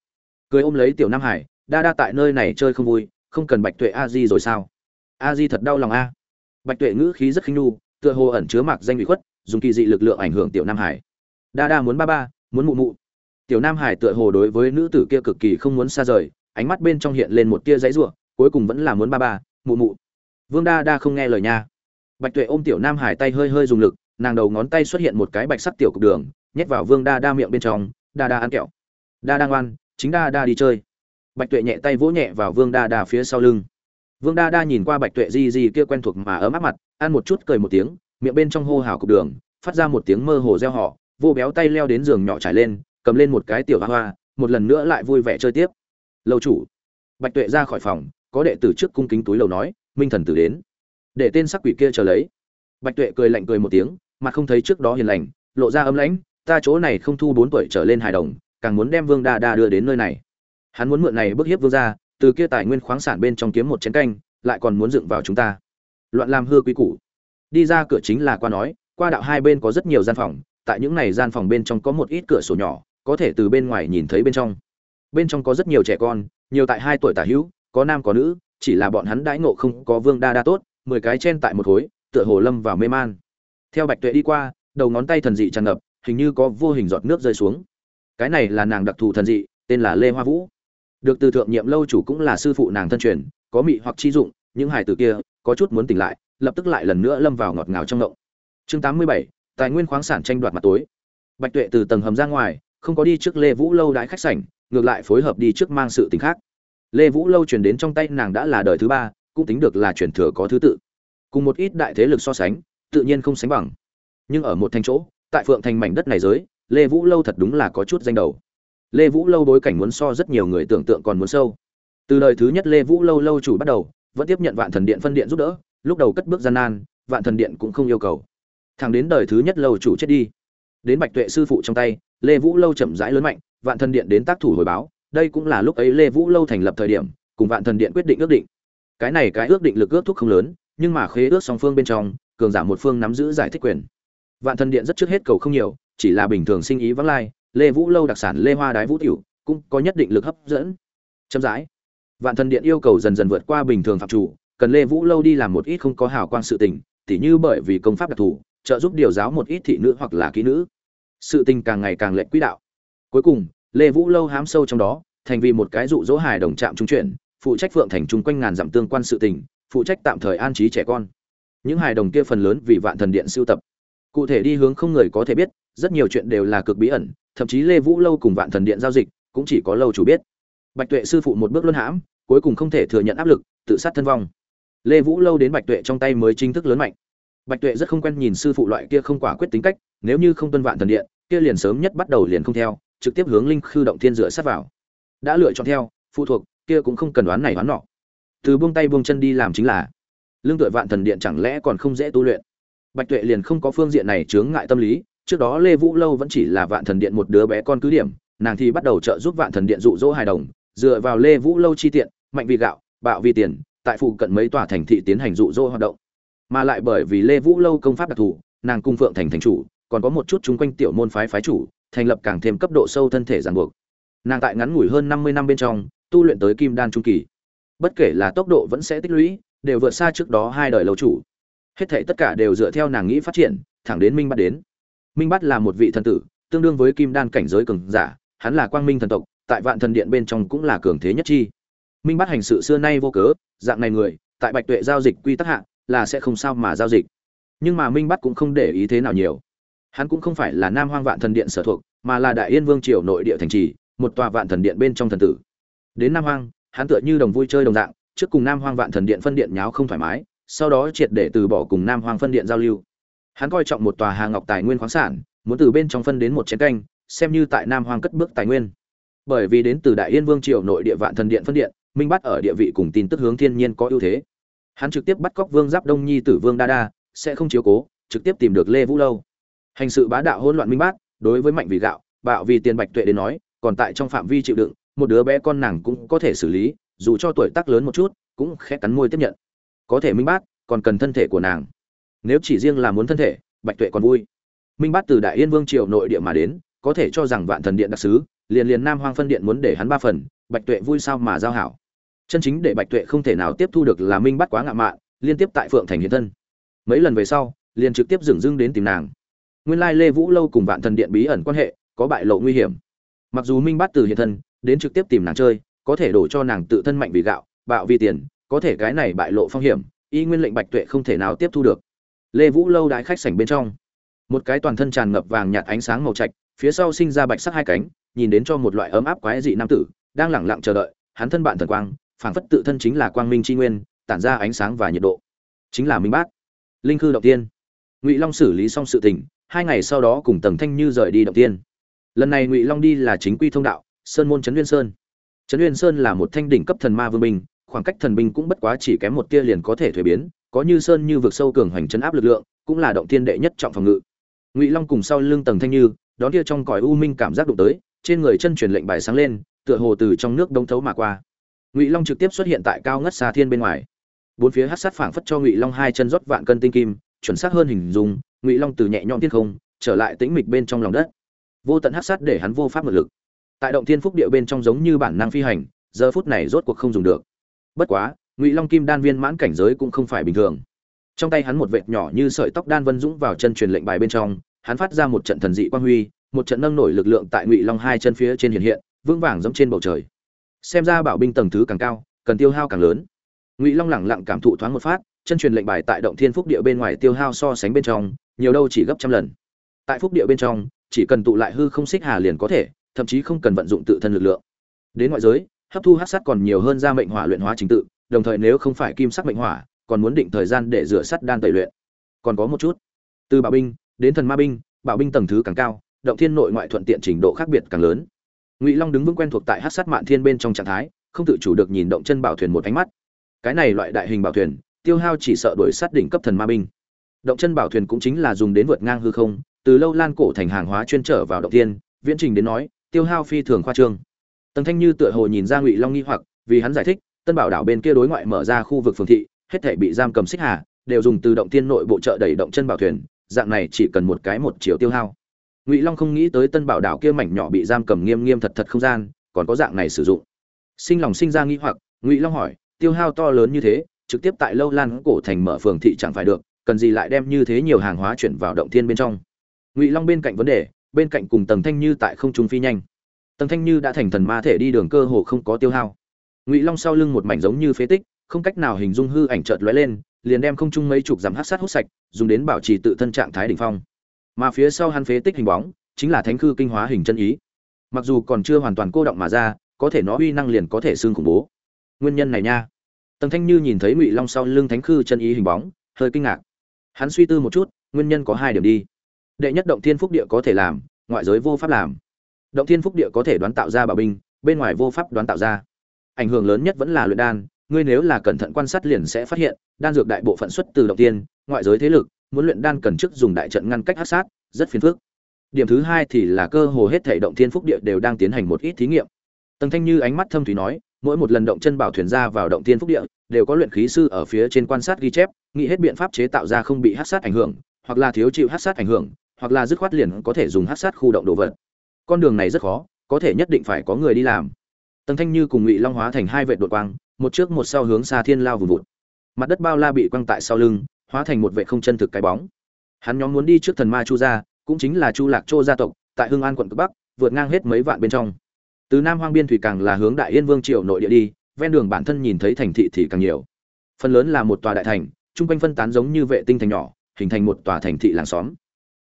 Cười ôm lấy tiểu nam hải, đa đa tại nơi này chơi không vui, không cần bạch tuệ a di rồi sao? A di thật đau lòng a. Bạch tuệ ngữ khí rất khinh nu tựa hồ ẩn chứa mạc danh bị khuất, dùng kỳ dị lực lượng ảnh hưởng tiểu nam hải. Đa đa muốn ba ba, muốn mụ mụ. Tiểu nam hải tựa hồ đối với nữ tử kia cực kỳ không muốn xa rời, ánh mắt bên trong hiện lên một tia giấy ruộng cuối cùng vẫn là muốn ba ba, mụ mụ. Vương đa đa không nghe lời nha. Bạch tuệ ôm tiểu nam hải tay hơi hơi dùng lực, nàng đầu ngón tay xuất hiện một cái bạch sắc tiểu cục đường, nhét vào vương đa đa miệng bên trong, đa đa ăn kẹo. Đa đa ngoan, chính đa đa đi chơi. Bạch tuệ nhẹ tay vỗ nhẹ vào vương đa đa phía sau lưng vương đa đa nhìn qua bạch tuệ di di kia quen thuộc mà ấm áp mặt, ăn một chút cười một tiếng, miệng bên trong hô hào cục đường, phát ra một tiếng mơ hồ reo hò. vô béo tay leo đến giường nhỏ trải lên, cầm lên một cái tiểu hoa hoa, một lần nữa lại vui vẻ chơi tiếp lâu chủ bạch tuệ ra khỏi phòng, có đệ tử trước cung kính túi lầu nói, minh thần tử đến để tên sắc quỷ kia chờ lấy bạch tuệ cười lạnh cười một tiếng, mặt không thấy trước đó hiền lành, lộ ra ấm lãnh, ta chỗ này không thu bốn tuổi trở lên hài đồng, càng muốn đem vương đa đa đưa đến nơi này hắn muốn mượn này bức hiếp vương gia từ kia tài nguyên khoáng sản bên trong kiếm một chén canh, lại còn muốn dựng vào chúng ta. Loạn làm hư quý củ. Đi ra cửa chính là qua nói, qua đạo hai bên có rất nhiều gian phòng, tại những này gian phòng bên trong có một ít cửa sổ nhỏ, có thể từ bên ngoài nhìn thấy bên trong. Bên trong có rất nhiều trẻ con, nhiều tại hai tuổi tả hữu, có nam có nữ, chỉ là bọn hắn đãi ngộ không có vương đa đa tốt, mười cái chen tại một khối, tựa hồ lâm vào mê man. Theo bạch tuệ đi qua, đầu ngón tay thần dị tràn ngập, hình như có vô hình giọt nước rơi xuống. Cái này là nàng đặc thù thần dị, tên là lê hoa vũ được từ thượng nhiệm lâu chủ cũng là sư phụ nàng thân truyền, có mị hoặc chi dụng, những hải tử kia, có chút muốn tỉnh lại, lập tức lại lần nữa lâm vào ngọt ngào trong ngộng. Chương tám mươi bảy, tài nguyên khoáng sản tranh đoạt mặt tối. Bạch tuệ từ tầng hầm ra ngoài, không có đi trước lê vũ lâu đãi khách sảnh, ngược lại phối hợp đi trước mang sự tình khác. Lê vũ lâu truyền đến trong tay nàng đã là đời thứ ba, cũng tính được là truyền thừa có thứ tự. Cùng một ít đại thế lực so sánh, tự nhiên không sánh bằng. Nhưng ở một thành chỗ, tại phượng thành mảnh đất này giới, lê vũ lâu thật đúng là có chút danh đầu lê vũ lâu đối cảnh muốn so rất nhiều người tưởng tượng còn muốn sâu. Từ đời thứ nhất lê vũ lâu lâu chủ bắt đầu, vẫn tiếp nhận vạn thần điện phân điện giúp đỡ, lúc đầu cất bước gian nan, vạn thần điện cũng không yêu cầu. Thẳng đến đời thứ nhất lâu chủ chết đi, đến bạch tuệ sư phụ trong tay, lê vũ lâu chậm rãi lớn mạnh, vạn thần điện đến tác thủ hồi báo, đây cũng là lúc ấy lê vũ lâu thành lập thời điểm, cùng vạn thần điện quyết định ước định. Cái này cái ước định lực ước thúc không lớn, nhưng mà khế ước song phương bên trong, cường giả một phương nắm giữ giải thích quyền. Vạn thần điện rất trước hết cầu không nhiều, chỉ là bình thường sinh ý vắng lai lê vũ lâu đặc sản lê hoa đái vũ tiểu, cũng có nhất định lực hấp dẫn. Chậm rãi, vạn thần điện yêu cầu dần dần vượt qua bình thường phạm chủ, cần lê vũ lâu đi làm một ít không có hào quang sự tình, tỉ như bởi vì công pháp đặc thù, trợ giúp điều giáo một ít thị nữ hoặc là kỹ nữ. Sự tình càng ngày càng lệch quỹ đạo. Cuối cùng, lê vũ lâu hám sâu trong đó, thành vì một cái dụ dỗ hài đồng trạm trung chuyển, phụ trách phượng thành chung quanh ngàn dặm tương quan sự tình, phụ trách tạm thời an trí trẻ con. Những hài đồng kia phần lớn vì vạn thần điện sưu tập. Cụ thể đi hướng không người có thể biết, rất nhiều chuyện đều là cực bí ẩn thậm chí lê vũ lâu cùng vạn thần điện giao dịch cũng chỉ có lâu chủ biết. Bạch tuệ sư phụ một bước luân hãm, cuối cùng không thể thừa nhận áp lực, tự sát thân vong. Lê vũ lâu đến bạch tuệ trong tay mới chính thức lớn mạnh. Bạch tuệ rất không quen nhìn sư phụ loại kia không quả quyết tính cách, nếu như không tuân vạn thần điện, kia liền sớm nhất bắt đầu liền không theo, trực tiếp hướng linh khư động thiên dựa sát vào. Đã lựa chọn theo, phụ thuộc, kia cũng không cần đoán này đoán nọ. Từ buông tay buông chân đi làm chính là, lương tuệ vạn thần điện chẳng lẽ còn không dễ tu luyện? Bạch tuệ liền không có phương diện này chướng ngại tâm lý trước đó lê vũ lâu vẫn chỉ là vạn thần điện một đứa bé con cứ điểm, nàng thì bắt đầu trợ giúp vạn thần điện dụ dỗ hài đồng, dựa vào lê vũ lâu chi tiện, mạnh vì gạo, bạo vì tiền, tại phụ cận mấy tòa thành thị tiến hành dụ dỗ hoạt động. Mà lại bởi vì lê vũ lâu công pháp đặc thù, nàng cung phượng thành thành chủ, còn có một chút chung quanh tiểu môn phái phái chủ, thành lập càng thêm cấp độ sâu thân thể ràng buộc. Nàng tại ngắn ngủi hơn năm mươi năm bên trong, tu luyện tới kim đan trung kỳ. Bất kể là tốc độ vẫn sẽ tích lũy, đều vượt xa trước đó hai đời lâu chủ. Hết thảy tất cả đều dựa theo nàng nghĩ phát triển, thẳng đến minh bắt đến minh Bát là một vị thần tử, tương đương với kim đan cảnh giới cường giả, hắn là quang minh thần tộc, tại vạn thần điện bên trong cũng là cường thế nhất chi. Minh Bát hành sự xưa nay vô cớ, dạng này người, tại bạch tuệ giao dịch quy tắc hạ, là sẽ không sao mà giao dịch. Nhưng mà minh Bát cũng không để ý thế nào nhiều. Hắn cũng không phải là nam hoang vạn thần điện sở thuộc, mà là đại yên vương triều nội địa thành trì, một tòa vạn thần điện bên trong thần tử. Đến nam hoang, hắn tựa như đồng vui chơi đồng dạng, trước cùng nam hoang vạn thần điện phân điện nháo không thoải mái, sau đó triệt để từ bỏ cùng nam hoang phân điện giao lưu hắn coi trọng một tòa hà ngọc tài nguyên khoáng sản, muốn từ bên trong phân đến một chén canh, xem như tại nam hoang cất bước tài nguyên. Bởi vì đến từ đại yên vương triều nội địa vạn thần điện phân điện, minh bắt ở địa vị cùng tin tức hướng thiên nhiên có ưu thế. Hắn trực tiếp bắt cóc vương giáp đông nhi tử vương đa đa, sẽ không chiếu cố, trực tiếp tìm được lê vũ lâu. Hành sự bá đạo hỗn loạn minh bát, đối với mạnh vì gạo, bạo vì tiền bạch tuệ đến nói, còn tại trong phạm vi chịu đựng, một đứa bé con nàng cũng có thể xử lý, dù cho tuổi tác lớn một chút, cũng khẽ cắn môi tiếp nhận. Có thể minh bát, còn cần thân thể của nàng nếu chỉ riêng là muốn thân thể, bạch tuệ còn vui. Minh bát từ đại yên vương triều nội địa mà đến, có thể cho rằng vạn thần điện đặc sứ, liền liền nam hoang phân điện muốn để hắn ba phần, bạch tuệ vui sao mà giao hảo. Chân chính để bạch tuệ không thể nào tiếp thu được là minh bát quá ngạo mạn, liên tiếp tại phượng thành hiện thân. Mấy lần về sau, liền trực tiếp dừng dưng đến tìm nàng. Nguyên lai lê vũ lâu cùng vạn thần điện bí ẩn quan hệ, có bại lộ nguy hiểm. Mặc dù minh bát từ hiện thân, đến trực tiếp tìm nàng chơi, có thể đổ cho nàng tự thân mạnh vì gạo, bạo vì tiền, có thể cái này bại lộ phong hiểm, y nguyên lệnh bạch tuệ không thể nào tiếp thu được lê vũ lâu đại khách sảnh bên trong. Một cái toàn thân tràn ngập vàng nhạt ánh sáng màu trạch, phía sau sinh ra bạch sắc hai cánh, nhìn đến cho một loại ấm áp quái dị nam tử, đang lẳng lặng chờ đợi, hắn thân bạn thần quang, phảng phất tự thân chính là quang minh tri nguyên, tản ra ánh sáng và nhiệt độ. Chính là minh bát. Linh khư động tiên. Ngụy long xử lý xong sự tình, hai ngày sau đó cùng tầng thanh như rời đi động tiên. Lần này ngụy long đi là chính quy thông đạo, sơn môn trấn nguyên sơn. Trấn nguyên sơn là một thanh đỉnh cấp thần ma vương binh, khoảng cách thần binh cũng bất quá chỉ kém một tia liền có thể thuế biến có như sơn như vực sâu cường hoành chấn áp lực lượng, cũng là động thiên đệ nhất trọng phòng ngự. Ngụy long cùng sau lưng tầng thanh như, đón kia trong cõi u minh cảm giác đụng tới, trên người chân truyền lệnh bài sáng lên, tựa hồ từ trong nước đông thấu mà qua. Ngụy long trực tiếp xuất hiện tại cao ngất xa thiên bên ngoài. Bốn phía hát sát phảng phất cho ngụy long hai chân rót vạn cân tinh kim, chuẩn xác hơn hình dung, ngụy long từ nhẹ nhõm thiên không, trở lại tĩnh mịch bên trong lòng đất. Vô tận hát sát để hắn vô pháp ngự lực. Tại động thiên phúc địa bên trong giống như bản năng phi hành, giờ phút này rốt cuộc không dùng được. Bất quá ngụy long kim đan viên mãn cảnh giới cũng không phải bình thường trong tay hắn một vệt nhỏ như sợi tóc đan vân dũng vào chân truyền lệnh bài bên trong hắn phát ra một trận thần dị quang huy một trận nâng nổi lực lượng tại ngụy long hai chân phía trên hiện hiện vững vàng giống trên bầu trời xem ra bảo binh tầng thứ càng cao cần tiêu hao càng lớn ngụy long lẳng lặng cảm thụ thoáng một phát chân truyền lệnh bài tại động thiên phúc địa bên ngoài tiêu hao so sánh bên trong nhiều đâu chỉ gấp trăm lần tại phúc địa bên trong chỉ cần tụ lại hư không xích hà liền có thể thậm chí không cần vận dụng tự thân lực lượng đến ngoại giới hấp thu hát sắt còn nhiều hơn ra mệnh hỏa luyện hóa trình tự đồng thời nếu không phải kim sắc mệnh hỏa, còn muốn định thời gian để rửa sắt đan tẩy luyện. Còn có một chút. Từ bảo binh, đến thần ma binh, bảo binh tầng thứ càng cao, động thiên nội ngoại thuận tiện trình độ khác biệt càng lớn. Ngụy long đứng vững quen thuộc tại hắc sắt mạn thiên bên trong trạng thái, không tự chủ được nhìn động chân bảo thuyền một ánh mắt. Cái này loại đại hình bảo thuyền, tiêu hao chỉ sợ đổi sát đỉnh cấp thần ma binh. Động chân bảo thuyền cũng chính là dùng đến vượt ngang hư không, từ lâu lan cổ thành hàng hóa chuyên trở vào động thiên, viễn trình đến nói, tiêu hao phi thường khoa trương. Tần thanh như tựa hồ nhìn ra ngụy long nghi hoặc, vì hắn giải thích tân bảo đảo bên kia đối ngoại mở ra khu vực phường thị, hết thể bị giam cầm xích hà, đều dùng từ động tiên nội bộ trợ đẩy động chân bảo thuyền, dạng này chỉ cần một cái một chiều tiêu hao. Ngụy long không nghĩ tới tân bảo đảo kia mảnh nhỏ bị giam cầm nghiêm nghiêm thật thật không gian, còn có dạng này sử dụng. Sinh lòng sinh ra nghi hoặc, ngụy long hỏi, tiêu hao to lớn như thế, trực tiếp tại lâu lan cổ thành mở phường thị chẳng phải được, cần gì lại đem như thế nhiều hàng hóa chuyển vào động thiên bên trong? Ngụy long bên cạnh vấn đề, bên cạnh cùng tầng thanh như tại không trung phi nhanh. Tầng thanh như đã thành thần ma thể đi đường cơ hồ không có tiêu hao ngụy long sau lưng một mảnh giống như phế tích, không cách nào hình dung hư ảnh chợt lóe lên, liền đem không trung mấy chục dặm hát sát hút sạch, dùng đến bảo trì tự thân trạng thái đỉnh phong. Mà phía sau hắn phế tích hình bóng, chính là thánh khư kinh hóa hình chân ý. Mặc dù còn chưa hoàn toàn cô động mà ra, có thể nó uy năng liền có thể xương khủng bố. Nguyên nhân này nha. Tần thanh như nhìn thấy ngụy long sau lưng thánh khư chân ý hình bóng, hơi kinh ngạc. Hắn suy tư một chút, nguyên nhân có hai điểm đi. Đệ nhất động thiên phúc địa có thể làm, ngoại giới vô pháp làm. Động thiên phúc địa có thể đoán tạo ra bảo binh, bên ngoài vô pháp đoán tạo ra ảnh hưởng lớn nhất vẫn là luyện đan, ngươi nếu là cẩn thận quan sát liền sẽ phát hiện, đan dược đại bộ phận xuất từ động tiên, ngoại giới thế lực, muốn luyện đan cần chức dùng đại trận ngăn cách hát sát, rất phiền phức. Điểm thứ hai thì là cơ hồ hết thể động thiên phúc địa đều đang tiến hành một ít thí nghiệm. Tầng thanh như ánh mắt thâm thủy nói, mỗi một lần động chân bảo thuyền ra vào động thiên phúc địa, đều có luyện khí sư ở phía trên quan sát ghi chép, nghĩ hết biện pháp chế tạo ra không bị hát sát ảnh hưởng, hoặc là thiếu chịu hát sát ảnh hưởng, hoặc là dứt khoát liền có thể dùng hát sát khu động đồ vật. Con đường này rất khó, có thể nhất định phải có người đi làm tầng thanh như cùng ngụy long hóa thành hai vệ đột quang, một trước một sau hướng xa thiên lao vùn vụt. Mặt đất bao la bị quăng tại sau lưng, hóa thành một vệ không chân thực cái bóng. Hắn nhóm muốn đi trước thần ma chu gia, cũng chính là chu lạc châu gia tộc, tại hưng an quận cực bắc, vượt ngang hết mấy vạn bên trong. Từ nam hoang biên thủy càng là hướng đại yên vương triều nội địa đi, ven đường bản thân nhìn thấy thành thị thì càng nhiều. Phần lớn là một tòa đại thành, chung quanh phân tán giống như vệ tinh thành nhỏ, hình thành một tòa thành thị làng xóm.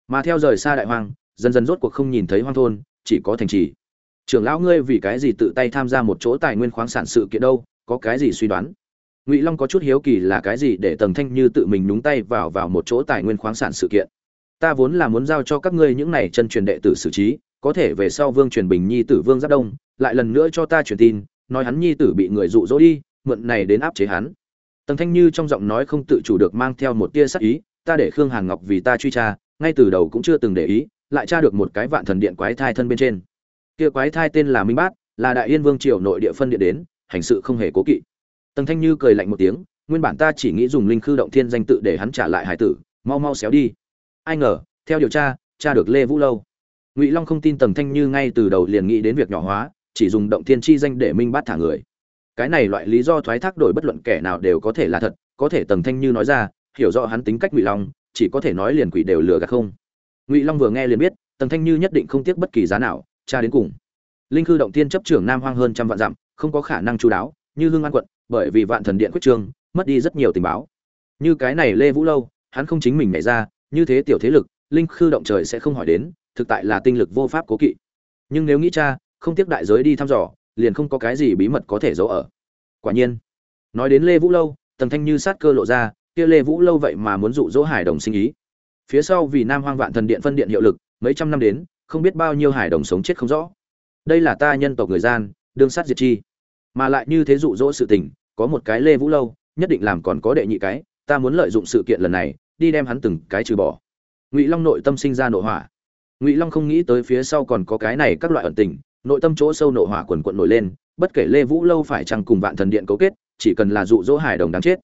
Mà theo rời xa đại hoang, dần dần rốt cuộc không nhìn thấy hoang thôn, chỉ có thành trì trưởng lão ngươi vì cái gì tự tay tham gia một chỗ tài nguyên khoáng sản sự kiện đâu, có cái gì suy đoán? Ngụy long có chút hiếu kỳ là cái gì để tầng thanh như tự mình nhúng tay vào vào một chỗ tài nguyên khoáng sản sự kiện. Ta vốn là muốn giao cho các ngươi những này chân truyền đệ tử xử trí, có thể về sau vương truyền bình nhi tử vương giáp đông, lại lần nữa cho ta truyền tin, nói hắn nhi tử bị người dụ dỗ đi, mượn này đến áp chế hắn. Tầng thanh như trong giọng nói không tự chủ được mang theo một tia sắc ý, ta để khương hàn ngọc vì ta truy tra, ngay từ đầu cũng chưa từng để ý, lại tra được một cái vạn thần điện quái thai thân bên trên kia quái thai tên là minh bát, là đại yên vương triều nội địa phân địa đến, hành sự không hề cố kỵ. Tầng thanh như cười lạnh một tiếng, nguyên bản ta chỉ nghĩ dùng linh khư động thiên danh tự để hắn trả lại hải tử, mau mau xéo đi. Ai ngờ, theo điều tra tra được lê vũ lâu. Ngụy long không tin tầng thanh như ngay từ đầu liền nghĩ đến việc nhỏ hóa, chỉ dùng động thiên chi danh để minh bát thả người. Cái này loại lý do thoái thác đổi bất luận kẻ nào đều có thể là thật, có thể tầng thanh như nói ra, hiểu rõ hắn tính cách ngụy long, chỉ có thể nói liền quỷ đều lừa gạt không. Ngụy long vừa nghe liền biết tầng thanh như nhất định không tiếc bất kỳ giá nào tra đến cùng. Linh cư động tiên chấp trưởng nam hoang hơn trăm vạn dặm, không có khả năng chú đáo, như hương an quận, bởi vì vạn thần điện quyết trương, mất đi rất nhiều tình báo. Như cái này lê vũ lâu, hắn không chính mình nhảy ra, như thế tiểu thế lực, linh khư động trời sẽ không hỏi đến, thực tại là tinh lực vô pháp cố kỵ. Nhưng nếu nghĩ cha, không tiếc đại giới đi thăm dò, liền không có cái gì bí mật có thể giấu ở. Quả nhiên, nói đến lê vũ lâu tần thanh như sát cơ lộ ra, kia lê vũ lâu vậy mà muốn dụ dỗ hải đồng sinh ý. Phía sau vì nam hoang vạn thần điện phân điện hiệu lực, mấy trăm năm đến không biết bao nhiêu hải đồng sống chết không rõ. Đây là ta nhân tộc người gian, đương sát diệt chi. Mà lại như thế dụ dỗ sự tình, có một cái lê vũ lâu, nhất định làm còn có đệ nhị cái, ta muốn lợi dụng sự kiện lần này, đi đem hắn từng cái trừ bỏ. Ngụy long nội tâm sinh ra nội hỏa. Ngụy long không nghĩ tới phía sau còn có cái này các loại ẩn tình, nội tâm chỗ sâu nội hỏa quần quận nổi lên, bất kể lê vũ lâu phải chăng cùng vạn thần điện cấu kết, chỉ cần là dụ dỗ hải đồng đáng chết.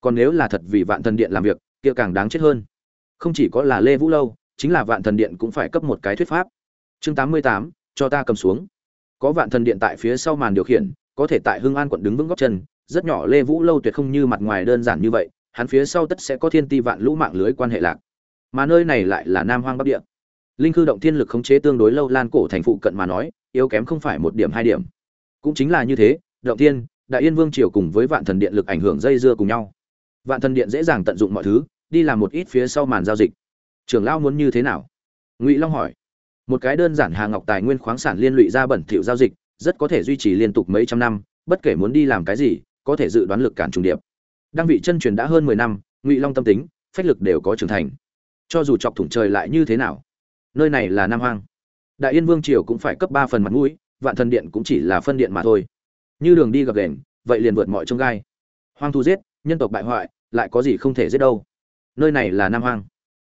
Còn nếu là thật vì vạn thần điện làm việc, kia càng đáng chết hơn. Không chỉ có là lê vũ lâu chính là vạn thần điện cũng phải cấp một cái thuyết pháp. Chương tám mươi tám, cho ta cầm xuống. Có vạn thần điện tại phía sau màn điều khiển, có thể tại hưng an quận đứng vững góc chân, rất nhỏ, lê vũ lâu tuyệt không như mặt ngoài đơn giản như vậy, hắn phía sau tất sẽ có thiên ti vạn lũ mạng lưới quan hệ lạc. Mà nơi này lại là nam hoang bắc địa. Linh cư động thiên lực khống chế tương đối lâu lan cổ thành phụ cận mà nói, yếu kém không phải một điểm, hai điểm. Cũng chính là như thế, động thiên, đại yên vương triều cùng với vạn thần điện lực ảnh hưởng dây dưa cùng nhau. Vạn thần điện dễ dàng tận dụng mọi thứ, đi làm một ít phía sau màn giao dịch trưởng lão muốn như thế nào? Ngụy long hỏi. Một cái đơn giản hàng ngọc tài nguyên khoáng sản liên lụy ra bẩn thỉu giao dịch, rất có thể duy trì liên tục mấy trăm năm, bất kể muốn đi làm cái gì, có thể dự đoán lực cản trùng điệp. Đăng vị chân truyền đã hơn mười năm, ngụy long tâm tính, phách lực đều có trưởng thành. Cho dù chọc thủng trời lại như thế nào, nơi này là nam hoang. Đại yên vương triều cũng phải cấp ba phần mặt mũi, vạn thần điện cũng chỉ là phân điện mà thôi. Như đường đi gặp đèn vậy liền vượt mọi trông gai. Hoang thu giết, nhân tộc bại hoại, lại có gì không thể giết đâu. Nơi này là nam hoang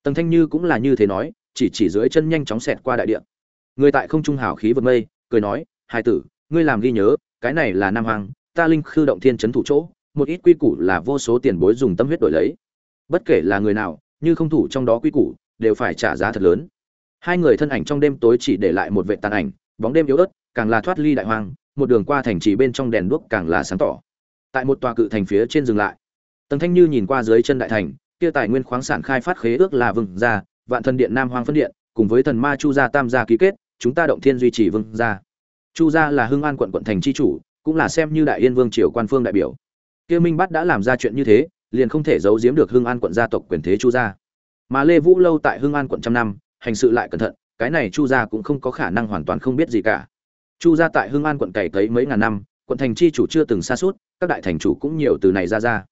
tầng thanh như cũng là như thế nói chỉ chỉ dưới chân nhanh chóng xẹt qua đại địa. Người tại không trung hào khí vượt mây cười nói hai tử ngươi làm ghi nhớ cái này là nam hoàng, ta linh khư động thiên chấn thủ chỗ một ít quy củ là vô số tiền bối dùng tâm huyết đổi lấy. Bất kể là người nào như không thủ trong đó quy củ đều phải trả giá thật lớn. Hai người thân ảnh trong đêm tối chỉ để lại một vệ tàn ảnh bóng đêm yếu ớt càng là thoát ly đại hoang một đường qua thành trì bên trong đèn đuốc càng là sáng tỏ. Tại một tòa cự thành phía trên dừng lại. Tầng thanh như nhìn qua dưới chân đại thành kia tài nguyên khoáng sản khai phát khế ước là vương gia vạn thần điện nam hoang phân điện, cùng với thần ma chu gia tam gia ký kết, chúng ta động thiên duy trì vương gia chu gia là hưng an quận quận thành chi chủ, cũng là xem như đại yên vương triều quan phương đại biểu. Kia minh bát đã làm ra chuyện như thế, liền không thể giấu giếm được hưng an quận gia tộc quyền thế chu gia. Mà lê vũ lâu tại hưng an quận trăm năm, hành sự lại cẩn thận, cái này chu gia cũng không có khả năng hoàn toàn không biết gì cả. Chu gia tại hưng an quận cày cấy mấy ngàn năm, quận thành chi chủ chưa từng xa suốt, các đại thành chủ cũng nhiều từ này ra ra.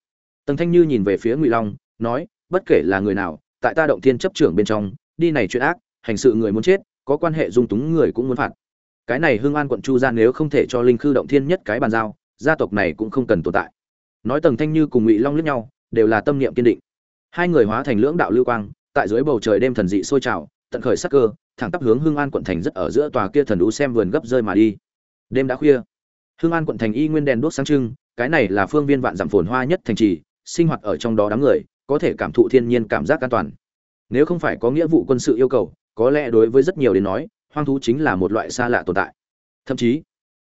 Tần thanh như nhìn về phía ngụy long nói, bất kể là người nào, tại ta động thiên chấp trưởng bên trong, đi này chuyện ác, hành sự người muốn chết, có quan hệ dung túng người cũng muốn phạt. Cái này hưng an quận chu gia nếu không thể cho linh khư động thiên nhất cái bàn giao, gia tộc này cũng không cần tồn tại. Nói tầng thanh như cùng ngụy long lướt nhau, đều là tâm niệm kiên định. Hai người hóa thành lưỡng đạo lưu quang, tại dưới bầu trời đêm thần dị sôi trào, tận khởi sắc cơ, thẳng tắp hướng hưng an quận thành rất ở giữa tòa kia thần đũ xem vườn gấp rơi mà đi. Đêm đã khuya. Hưng an quận thành y nguyên đèn đuốc sáng trưng, cái này là phương viên vạn dặm phồn hoa nhất thành trì, sinh hoạt ở trong đó đám người có thể cảm thụ thiên nhiên cảm giác an toàn. Nếu không phải có nghĩa vụ quân sự yêu cầu, có lẽ đối với rất nhiều đến nói, hoang thú chính là một loại xa lạ tồn tại. Thậm chí,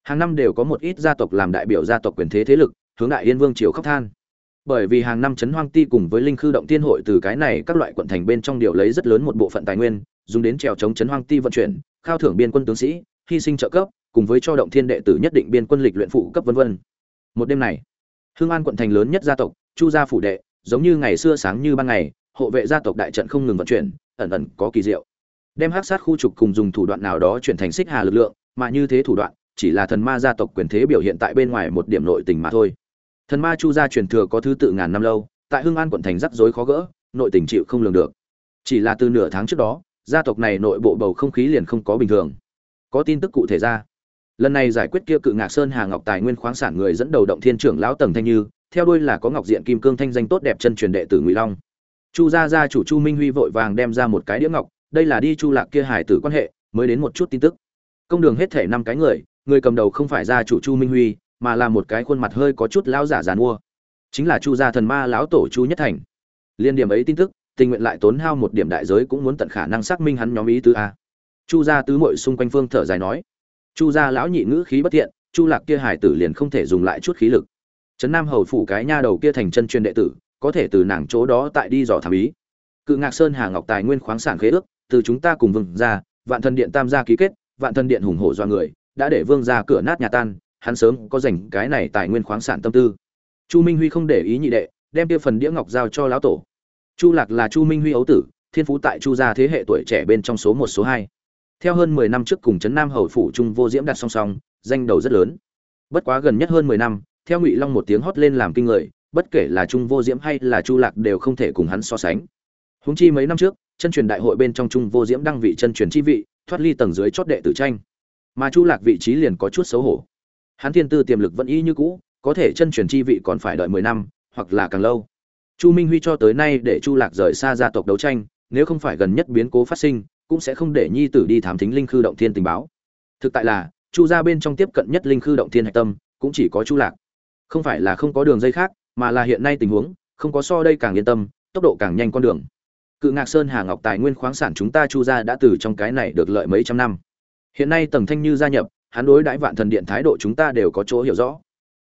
hàng năm đều có một ít gia tộc làm đại biểu gia tộc quyền thế thế lực, hướng đại yên vương triều khóc than. Bởi vì hàng năm chấn hoang ti cùng với linh khư động tiên hội từ cái này các loại quận thành bên trong điều lấy rất lớn một bộ phận tài nguyên, dùng đến trèo chống chấn hoang ti vận chuyển, khao thưởng biên quân tướng sĩ, hy sinh trợ cấp, cùng với cho động thiên đệ tử nhất định biên quân lịch luyện phụ cấp vân vân. Một đêm này hương an quận thành lớn nhất gia tộc, chu gia phủ đệ giống như ngày xưa sáng như ban ngày, hộ vệ gia tộc đại trận không ngừng vận chuyển, ẩn ẩn có kỳ diệu. Đem hắc sát khu trục cùng dùng thủ đoạn nào đó chuyển thành xích hà lực lượng, mà như thế thủ đoạn, chỉ là thần ma gia tộc quyền thế biểu hiện tại bên ngoài một điểm nội tình mà thôi. Thần ma chu gia truyền thừa có thứ tự ngàn năm lâu, tại hưng an quận thành rắc rối khó gỡ, nội tình chịu không lường được. Chỉ là từ nửa tháng trước đó, gia tộc này nội bộ bầu không khí liền không có bình thường. Có tin tức cụ thể ra. Lần này giải quyết kia cự ngạc sơn hà ngọc tài nguyên khoáng sản người dẫn đầu động thiên trưởng lão tầng thanh như theo đuôi là có ngọc diện kim cương thanh danh tốt đẹp chân truyền đệ tử ngụy long. Chu gia gia chủ chu minh huy vội vàng đem ra một cái đĩa ngọc, đây là đi chu lạc kia hải tử quan hệ, mới đến một chút tin tức. Công đường hết thể năm cái người người cầm đầu không phải gia chủ chu minh huy, mà là một cái khuôn mặt hơi có chút lão giả giàn mua chính là chu gia thần ma lão tổ chu nhất thành. Liên điểm ấy tin tức, tình nguyện lại tốn hao một điểm đại giới cũng muốn tận khả năng xác minh hắn nhóm ý tứ a. Chu gia tứ mội xung quanh phương thở dài nói. Chu gia lão nhị ngữ khí bất thiện, chu lạc kia hải tử liền không thể dùng lại chút khí lực trấn nam hầu phủ cái nha đầu kia thành chân truyền đệ tử, có thể từ nàng chỗ đó tại đi dò thám ý. Cự ngạc sơn hà ngọc tài nguyên khoáng sản khế ước, từ chúng ta cùng vương ra vạn thần điện tam gia ký kết, vạn thần điện hùng hổ do người, đã để vương ra cửa nát nhà tan, hắn sớm có dành cái này tài nguyên khoáng sản tâm tư. Chu minh huy không để ý nhị đệ, đem kia phần đĩa ngọc giao cho lão tổ. Chu lạc là chu minh huy ấu tử, thiên phú tại chu gia thế hệ tuổi trẻ bên trong số một, số hai. Theo hơn mười năm trước cùng trấn nam hầu phủ trung vô diễm đặt song song, danh đầu rất lớn. Bất quá gần nhất hơn mười năm theo ngụy long một tiếng hót lên làm kinh người, bất kể là trung vô diễm hay là chu lạc đều không thể cùng hắn so sánh. Húng chi mấy năm trước, chân truyền đại hội bên trong trung vô diễm đăng vị chân truyền chi vị, thoát ly tầng dưới chót đệ tử tranh. Mà chu lạc vị trí liền có chút xấu hổ. Hắn thiên tư tiềm lực vẫn y như cũ, có thể chân truyền chi vị còn phải đợi mười năm, hoặc là càng lâu. Chu minh huy cho tới nay để chu lạc rời xa gia tộc đấu tranh, nếu không phải gần nhất biến cố phát sinh, cũng sẽ không để nhi tử đi thám thính linh khư động thiên tình báo. Thực tại là, chu gia bên trong tiếp cận nhất linh khư động thiên hạch tâm, cũng chỉ có chu lạc không phải là không có đường dây khác, mà là hiện nay tình huống, không có so đây càng yên tâm, tốc độ càng nhanh con đường. Cự ngạc sơn hà ngọc tài nguyên khoáng sản chúng ta chu ra đã từ trong cái này được lợi mấy trăm năm. Hiện nay tầng thanh như gia nhập, hắn đối đãi vạn thần điện thái độ chúng ta đều có chỗ hiểu rõ.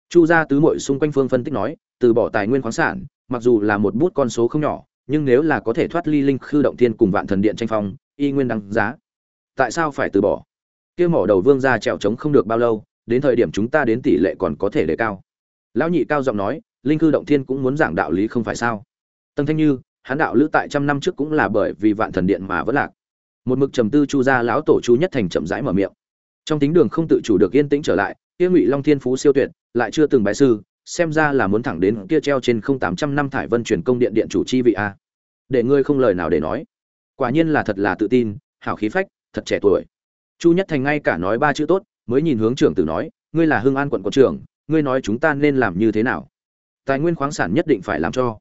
Chu gia tứ mội xung quanh phương phân tích nói, từ bỏ tài nguyên khoáng sản, mặc dù là một bút con số không nhỏ, nhưng nếu là có thể thoát ly linh khư động thiên cùng vạn thần điện tranh phong, y nguyên đăng giá. Tại sao phải từ bỏ? Kia mỏ đầu vương ra trèo trống không được bao lâu, đến thời điểm chúng ta đến tỷ lệ còn có thể đề cao lão nhị cao giọng nói, linh cư động thiên cũng muốn giảng đạo lý không phải sao? Tầng thanh như, hắn đạo lữ tại trăm năm trước cũng là bởi vì vạn thần điện mà vẫn lạc. Một mực trầm tư chu gia lão tổ chu nhất thành chậm rãi mở miệng. Trong tính đường không tự chủ được yên tĩnh trở lại kia ngụy long thiên phú siêu tuyệt, lại chưa từng bái sư, xem ra là muốn thẳng đến kia treo trên không tám trăm năm thải vân truyền công điện điện chủ chi vị a. Để ngươi không lời nào để nói. Quả nhiên là thật là tự tin, hảo khí phách, thật trẻ tuổi. Chu nhất thành ngay cả nói ba chữ tốt, mới nhìn hướng trưởng tử nói, ngươi là hưng an quận quận trưởng ngươi nói chúng ta nên làm như thế nào? Tài nguyên khoáng sản nhất định phải làm cho.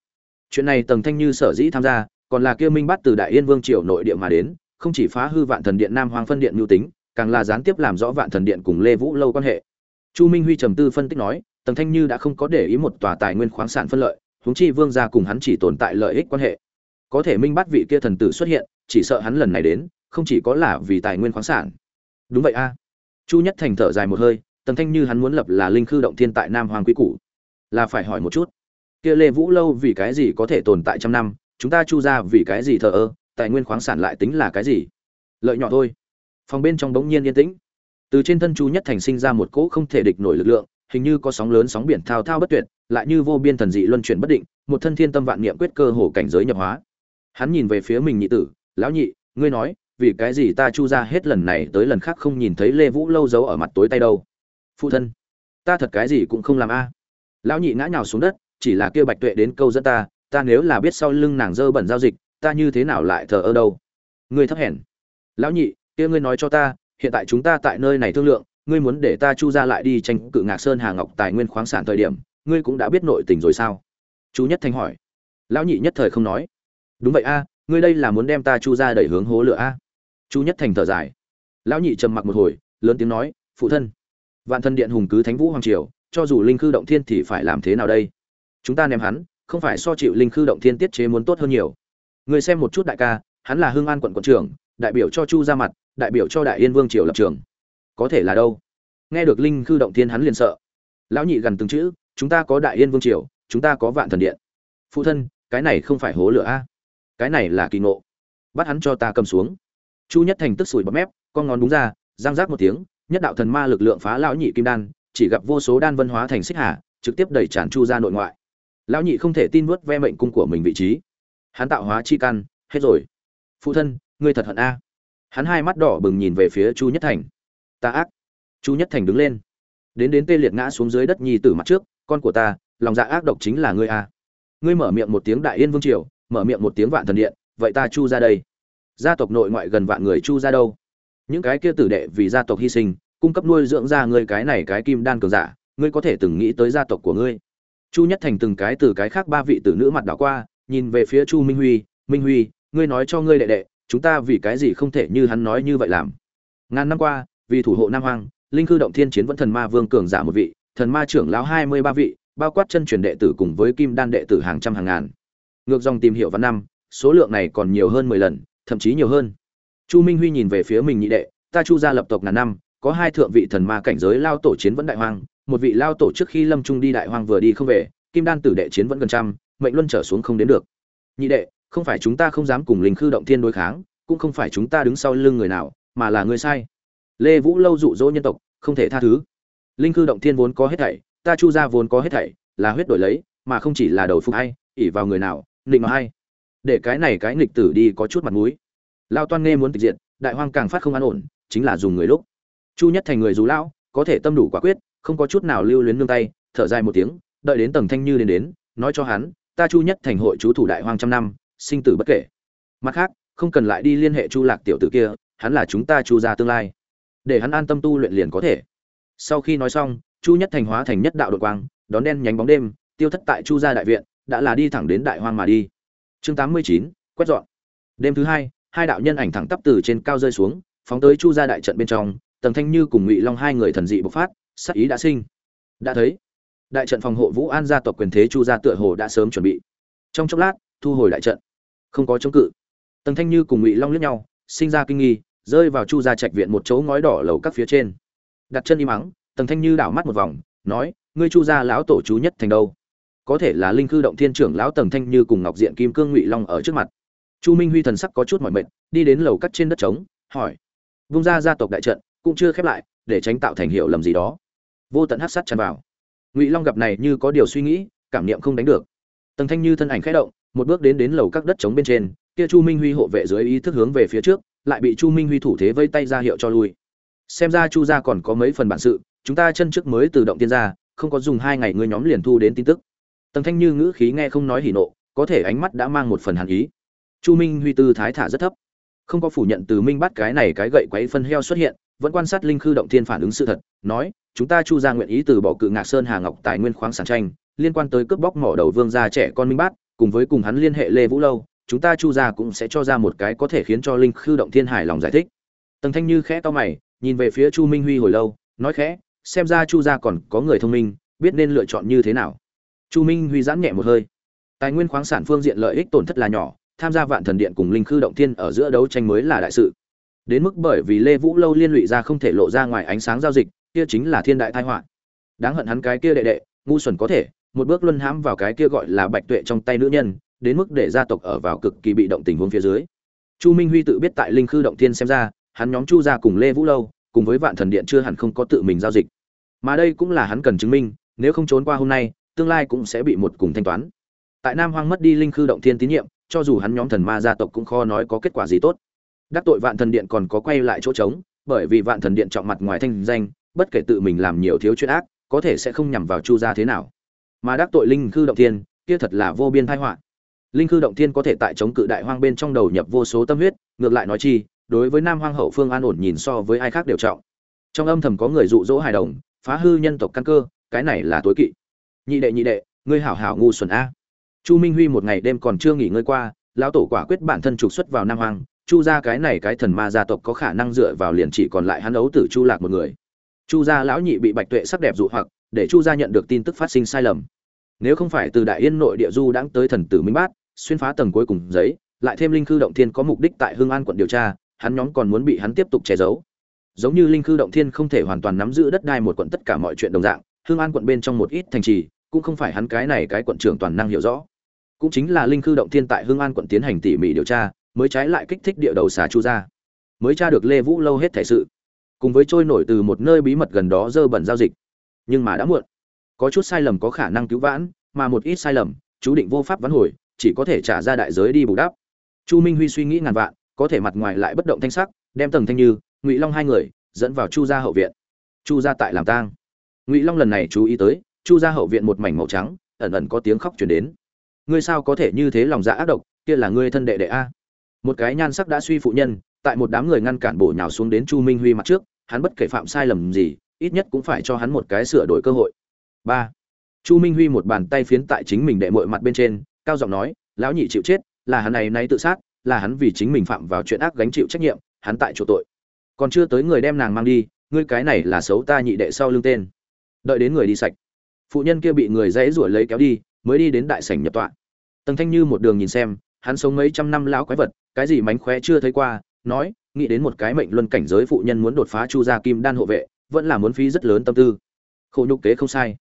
Chuyện này tầng thanh như sở dĩ tham gia, còn là kia minh bắt từ đại yên vương triều nội địa mà đến, không chỉ phá hư vạn thần điện nam hoàng phân điện mưu tính, càng là gián tiếp làm rõ vạn thần điện cùng lê vũ lâu quan hệ. Chu minh huy trầm tư phân tích nói tầng thanh như đã không có để ý một tòa tài nguyên khoáng sản phân lợi, huống chi vương gia cùng hắn chỉ tồn tại lợi ích quan hệ. Có thể minh bắt vị kia thần tử xuất hiện, chỉ sợ hắn lần này đến, không chỉ có là vì tài nguyên khoáng sản. Đúng vậy a. Chu nhất thành thở dài một hơi Tần thanh như hắn muốn lập là linh khư động thiên tại nam hoàng quý cũ là phải hỏi một chút. Kia lê vũ lâu vì cái gì có thể tồn tại trăm năm, chúng ta chu ra vì cái gì thờ ơ, tài nguyên khoáng sản lại tính là cái gì? Lợi nhỏ thôi. Phòng bên trong bỗng nhiên yên tĩnh. Từ trên thân chu nhất thành sinh ra một cỗ không thể địch nổi lực lượng, hình như có sóng lớn sóng biển thao thao bất tuyệt, lại như vô biên thần dị luân chuyển bất định, một thân thiên tâm vạn niệm quyết cơ hồ cảnh giới nhập hóa. Hắn nhìn về phía mình nhị tử, lão nhị, ngươi nói, vì cái gì ta chu ra hết lần này tới lần khác không nhìn thấy lê vũ lâu giấu ở mặt tối tay đâu? Phụ thân, ta thật cái gì cũng không làm a. Lão nhị ngã nhào xuống đất, chỉ là kia bạch tuệ đến câu dẫn ta ta nếu là biết sau lưng nàng dơ bẩn giao dịch, ta như thế nào lại thờ ơ đâu? Ngươi thấp hèn. Lão nhị, kia ngươi nói cho ta, hiện tại chúng ta tại nơi này thương lượng, ngươi muốn để ta chu ra lại đi tranh cự ngạc sơn hà ngọc tài nguyên khoáng sản thời điểm, ngươi cũng đã biết nội tình rồi sao? Chú nhất thanh hỏi. Lão nhị nhất thời không nói. Đúng vậy a, ngươi đây là muốn đem ta chu ra đẩy hướng hố lửa a? Chú nhất thành thở dài. Lão nhị trầm mặc một hồi, lớn tiếng nói, phụ thân vạn thân điện hùng cứ thánh vũ hoàng triều, cho dù linh khư động thiên thì phải làm thế nào đây? Chúng ta ném hắn, không phải so chịu linh khư động thiên tiết chế muốn tốt hơn nhiều. Người xem một chút đại ca, hắn là hương an quận quận trưởng, đại biểu cho chu ra mặt, đại biểu cho đại yên vương triều lập trường. Có thể là đâu? Nghe được linh khư động thiên hắn liền sợ. Lão nhị gần từng chữ, chúng ta có đại yên vương triều, chúng ta có vạn thần điện. Phụ thân, cái này không phải hố lửa a? Cái này là kỳ ngộ. Bắt hắn cho ta cầm xuống. Chu nhất thành tức sủi bọt mép, con ngón đúng ra giang giác một tiếng nhất đạo thần ma lực lượng phá lão nhị kim đan, chỉ gặp vô số đan vân hóa thành xích hà, trực tiếp đẩy tràn chu ra nội ngoại. Lão nhị không thể tin vớt ve mệnh cung của mình vị trí. Hắn tạo hóa chi căn, hết rồi. Phụ thân, ngươi thật hận a. Hắn hai mắt đỏ bừng nhìn về phía chu nhất thành. Ta ác. Chu nhất thành đứng lên. Đến đến tê liệt ngã xuống dưới đất nhi tử mặt trước, con của ta, lòng dạ ác độc chính là ngươi a. Ngươi mở miệng một tiếng đại yên vương triều, mở miệng một tiếng vạn thần điện, vậy ta chu ra đây. Gia tộc nội ngoại gần vạn người chu ra đâu? Những cái kia tử đệ vì gia tộc hy sinh, cung cấp nuôi dưỡng ra ngươi cái này cái kim đan cường giả, ngươi có thể từng nghĩ tới gia tộc của ngươi. Chu nhất thành từng cái từ cái khác ba vị tử nữ mặt đảo qua, nhìn về phía chu minh huy minh huy, ngươi nói cho ngươi đệ đệ, chúng ta vì cái gì không thể như hắn nói như vậy làm? Ngàn năm qua, vì thủ hộ nam hoàng linh cư động thiên chiến vẫn thần ma vương cường giả một vị, thần ma trưởng lão hai mươi ba vị, bao quát chân truyền đệ tử cùng với kim đan đệ tử hàng trăm hàng ngàn. Ngược dòng tìm hiểu văn năm, số lượng này còn nhiều hơn mười lần, thậm chí nhiều hơn chu minh huy nhìn về phía mình nhị đệ, ta chu gia lập tộc ngàn năm, có hai thượng vị thần ma cảnh giới lao tổ chiến vẫn đại hoang, một vị lao tổ trước khi lâm trung đi đại hoang vừa đi không về, kim đan tử đệ chiến vẫn gần trăm, mệnh luân trở xuống không đến được. Nhị đệ, không phải chúng ta không dám cùng linh khư động thiên đối kháng, cũng không phải chúng ta đứng sau lưng người nào, mà là người sai. Lê vũ lâu dụ dỗ nhân tộc, không thể tha thứ. Linh khư động thiên vốn có hết thảy, ta chu gia vốn có hết thảy, là huyết đổi lấy, mà không chỉ là đầu phục hay ỉ vào người nào định mà hay để cái này cái nghịch tử đi có chút mặt mũi lao toan nghe muốn tịch diệt, đại hoang càng phát không an ổn, chính là dùng người lúc. Chu nhất thành người dù lão, có thể tâm đủ quả quyết, không có chút nào lưu luyến nương tay, thở dài một tiếng, đợi đến tầng thanh như đến đến, nói cho hắn, ta chu nhất thành hội chú thủ đại hoang trăm năm, sinh tử bất kể. Mặt khác, không cần lại đi liên hệ chu lạc tiểu tử kia, hắn là chúng ta chu ra tương lai. Để hắn an tâm tu luyện liền có thể. Sau khi nói xong, chu nhất thành hóa thành nhất đạo đội quang, đón đen nhánh bóng đêm, tiêu thất tại chu gia đại viện, đã là đi thẳng đến đại hoang mà đi. Chương tám mươi chín, quét dọn. Đêm thứ hai hai đạo nhân ảnh thẳng tắp từ trên cao rơi xuống, phóng tới chu gia đại trận bên trong tầng thanh như cùng ngụy long hai người thần dị bộc phát, sắc ý đã sinh. Đã thấy, đại trận phòng hộ vũ an gia tộc quyền thế chu gia tựa hồ đã sớm chuẩn bị. Trong chốc lát, thu hồi đại trận. Không có chống cự. Tầng thanh như cùng ngụy long liếc nhau, sinh ra kinh nghi, rơi vào chu gia trạch viện một chỗ ngói đỏ lầu các phía trên. Đặt chân im mắng tầng thanh như đảo mắt một vòng, nói, ngươi chu gia lão tổ chú nhất thành đâu? Có thể là linh cư động thiên trưởng lão tầng thanh như cùng ngọc diện kim cương ngụy long ở trước mặt chu minh huy thần sắc có chút mỏi mệt, đi đến lầu cắt trên đất trống, hỏi. Vung ra gia tộc đại trận, cũng chưa khép lại, để tránh tạo thành hiệu lầm gì đó. Vô tận hát sắt tràn vào. Ngụy long gặp này như có điều suy nghĩ, cảm niệm không đánh được. Tầng thanh như thân ảnh khẽ động, một bước đến đến lầu các đất trống bên trên, kia chu minh huy hộ vệ dưới ý thức hướng về phía trước, lại bị chu minh huy thủ thế vây tay ra hiệu cho lui. Xem ra chu gia còn có mấy phần bản sự, chúng ta chân trước mới tự động tiên ra, không có dùng hai ngày ngươi nhóm liền thu đến tin tức. Tầng thanh như ngữ khí nghe không nói hỉ nộ, có thể ánh mắt đã mang một phần hàn ý chu minh huy tư thái thả rất thấp. Không có phủ nhận từ minh bắt cái này cái gậy quấy phân heo xuất hiện, vẫn quan sát linh khư động thiên phản ứng sự thật, nói, chúng ta chu ra nguyện ý từ bỏ cự ngạc sơn hà ngọc tài nguyên khoáng sản tranh, liên quan tới cướp bóc mỏ đầu vương gia trẻ con minh bát, cùng với cùng hắn liên hệ lê vũ lâu, chúng ta chu ra cũng sẽ cho ra một cái có thể khiến cho linh khư động thiên hài lòng giải thích. Tầng thanh như khẽ to mày, nhìn về phía chu minh huy hồi lâu, nói khẽ, xem ra chu gia còn có người thông minh, biết nên lựa chọn như thế nào. Chu minh huy giãn nhẹ một hơi. Tài nguyên khoáng sản phương diện lợi ích tổn thất là nhỏ tham gia vạn thần điện cùng linh khư động thiên ở giữa đấu tranh mới là đại sự. Đến mức bởi vì lê vũ lâu liên lụy ra không thể lộ ra ngoài ánh sáng giao dịch, kia chính là thiên đại tai họa. Đáng hận hắn cái kia đệ đệ, ngu xuẩn có thể, một bước luân hãm vào cái kia gọi là bạch tuệ trong tay nữ nhân, đến mức để gia tộc ở vào cực kỳ bị động tình huống phía dưới. Chu minh huy tự biết tại linh khư động thiên xem ra, hắn nhóm chu gia cùng lê vũ lâu, cùng với vạn thần điện chưa hẳn không có tự mình giao dịch. Mà đây cũng là hắn cần chứng minh, nếu không trốn qua hôm nay, tương lai cũng sẽ bị một cùng thanh toán. Tại nam hoang mất đi linh khư động thiên tín nhiệm cho dù hắn nhóm thần ma gia tộc cũng khó nói có kết quả gì tốt. Đắc tội vạn thần điện còn có quay lại chỗ trống, bởi vì vạn thần điện trọng mặt ngoài thanh danh, bất kể tự mình làm nhiều thiếu chuyện ác, có thể sẽ không nhằm vào chu gia thế nào. Mà đắc tội linh khư động thiên, kia thật là vô biên tai họa. Linh khư động thiên có thể tại chống cự đại hoang bên trong đầu nhập vô số tâm huyết, ngược lại nói chi, đối với nam hoang hậu phương an ổn nhìn so với ai khác đều trọng. Trong âm thầm có người dụ dỗ hài đồng, phá hư nhân tộc căn cơ, cái này là tối kỵ. Nhị đệ nhị đệ, ngươi hảo hảo ngu xuẩn a chu minh huy một ngày đêm còn chưa nghỉ ngơi qua, lão tổ quả quyết bản thân trục xuất vào nam hoang, chu gia cái này cái thần ma gia tộc có khả năng dựa vào liền chỉ còn lại hắn ấu tử chu lạc một người. Chu gia lão nhị bị bạch tuệ sắc đẹp dụ hoặc, để chu gia nhận được tin tức phát sinh sai lầm. Nếu không phải từ đại yên nội địa du đãng tới thần tử minh bát, xuyên phá tầng cuối cùng giấy, lại thêm linh khư động thiên có mục đích tại hương an quận điều tra, hắn nhóm còn muốn bị hắn tiếp tục che giấu. Giống như linh khư động thiên không thể hoàn toàn nắm giữ đất đai một quận tất cả mọi chuyện đồng dạng hương an quận bên trong một ít thành trì, cũng không phải hắn cái này cái quận trưởng toàn năng hiểu rõ cũng chính là linh khư động thiên tại hương an quận tiến hành tỉ mỉ điều tra, mới trái lại kích thích địa đầu xà chu ra mới tra được lê vũ lâu hết thể sự, cùng với trôi nổi từ một nơi bí mật gần đó dơ bẩn giao dịch. Nhưng mà đã muộn. Có chút sai lầm có khả năng cứu vãn, mà một ít sai lầm, chú định vô pháp vãn hồi, chỉ có thể trả ra đại giới đi bù đắp. Chu minh huy suy nghĩ ngàn vạn, có thể mặt ngoài lại bất động thanh sắc, đem tầng thanh như, ngụy long hai người, dẫn vào chu gia hậu viện. Chu gia tại làm tang. Ngụy long lần này chú ý tới, chu gia hậu viện một mảnh màu trắng, ẩn ẩn có tiếng khóc chuyển đến ngươi sao có thể như thế lòng dạ ác độc, kia là ngươi thân đệ đệ a. Một cái nhan sắc đã suy phụ nhân, tại một đám người ngăn cản bổ nhào xuống đến chu minh huy mặt trước, hắn bất kể phạm sai lầm gì, ít nhất cũng phải cho hắn một cái sửa đổi cơ hội. Ba. Chu minh huy một bàn tay phiến tại chính mình đệ mội mặt bên trên, cao giọng nói, lão nhị chịu chết, là hắn này nay tự sát, là hắn vì chính mình phạm vào chuyện ác gánh chịu trách nhiệm, hắn tại chỗ tội. Còn chưa tới người đem nàng mang đi, ngươi cái này là xấu ta nhị đệ sau lưng tên. Đợi đến người đi sạch. Phụ nhân kia bị người dãy ruổi lấy kéo đi, mới đi đến đại sảnh nhập tọa tần thanh như một đường nhìn xem, hắn sống mấy trăm năm lão quái vật, cái gì mánh khóe chưa thấy qua, nói, nghĩ đến một cái mệnh luân cảnh giới phụ nhân muốn đột phá chu gia kim đan hộ vệ, vẫn là muốn phí rất lớn tâm tư. Khổ nhục kế không sai.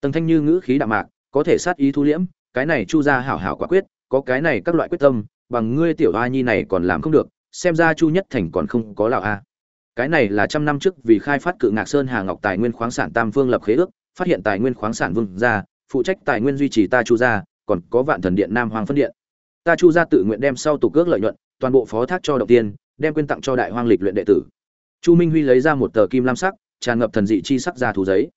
Tần thanh như ngữ khí đạm mạc, có thể sát ý thu liễm, cái này chu gia hảo hảo quả quyết, có cái này các loại quyết tâm, bằng ngươi tiểu a nhi này còn làm không được, xem ra chu nhất thành còn không có lào a. Cái này là trăm năm trước vì khai phát cự ngạc sơn hà ngọc tài nguyên khoáng sản tam phương lập khế ước, phát hiện tài nguyên khoáng sản vương gia, phụ trách tài nguyên duy trì ta chu gia còn có vạn thần điện nam hoàng phân điện. Ta chu gia tự nguyện đem sau tục cước lợi nhuận, toàn bộ phó thác cho động tiên, đem quyên tặng cho đại hoang lịch luyện đệ tử. Chu minh huy lấy ra một tờ kim lam sắc, tràn ngập thần dị chi sắc ra thú giấy.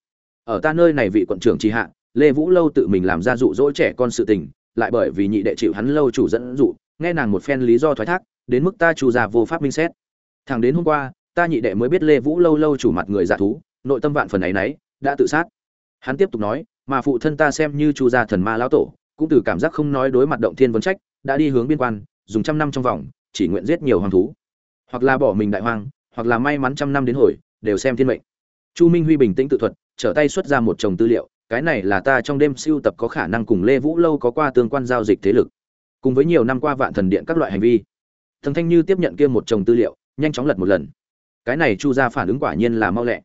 Ở ta nơi này vị quận trưởng tri hạ, lê vũ lâu tự mình làm ra dụ dỗ trẻ con sự tình, lại bởi vì nhị đệ chịu hắn lâu chủ dẫn dụ, nghe nàng một phen lý do thoái thác, đến mức ta chu gia vô pháp minh xét. Thẳng đến hôm qua, ta nhị đệ mới biết lê vũ lâu lâu chủ mặt người giả thú, nội tâm vạn phần ấy nấy đã tự sát. Hắn tiếp tục nói, mà phụ thân ta xem như chu gia thần ma lão tổ cũng từ cảm giác không nói đối mặt động thiên vấn trách, đã đi hướng biên quan, dùng trăm năm trong vòng, chỉ nguyện giết nhiều hoàng thú. Hoặc là bỏ mình đại hoang, hoặc là may mắn trăm năm đến hồi, đều xem thiên mệnh. Chu minh huy bình tĩnh tự thuật, trở tay xuất ra một chồng tư liệu, cái này là ta trong đêm siêu tập có khả năng cùng lê vũ lâu có qua tương quan giao dịch thế lực. Cùng với nhiều năm qua vạn thần điện các loại hành vi. Thần thanh như tiếp nhận kia một chồng tư liệu, nhanh chóng lật một lần. Cái này chu ra phản ứng quả nhiên là mau lẹ.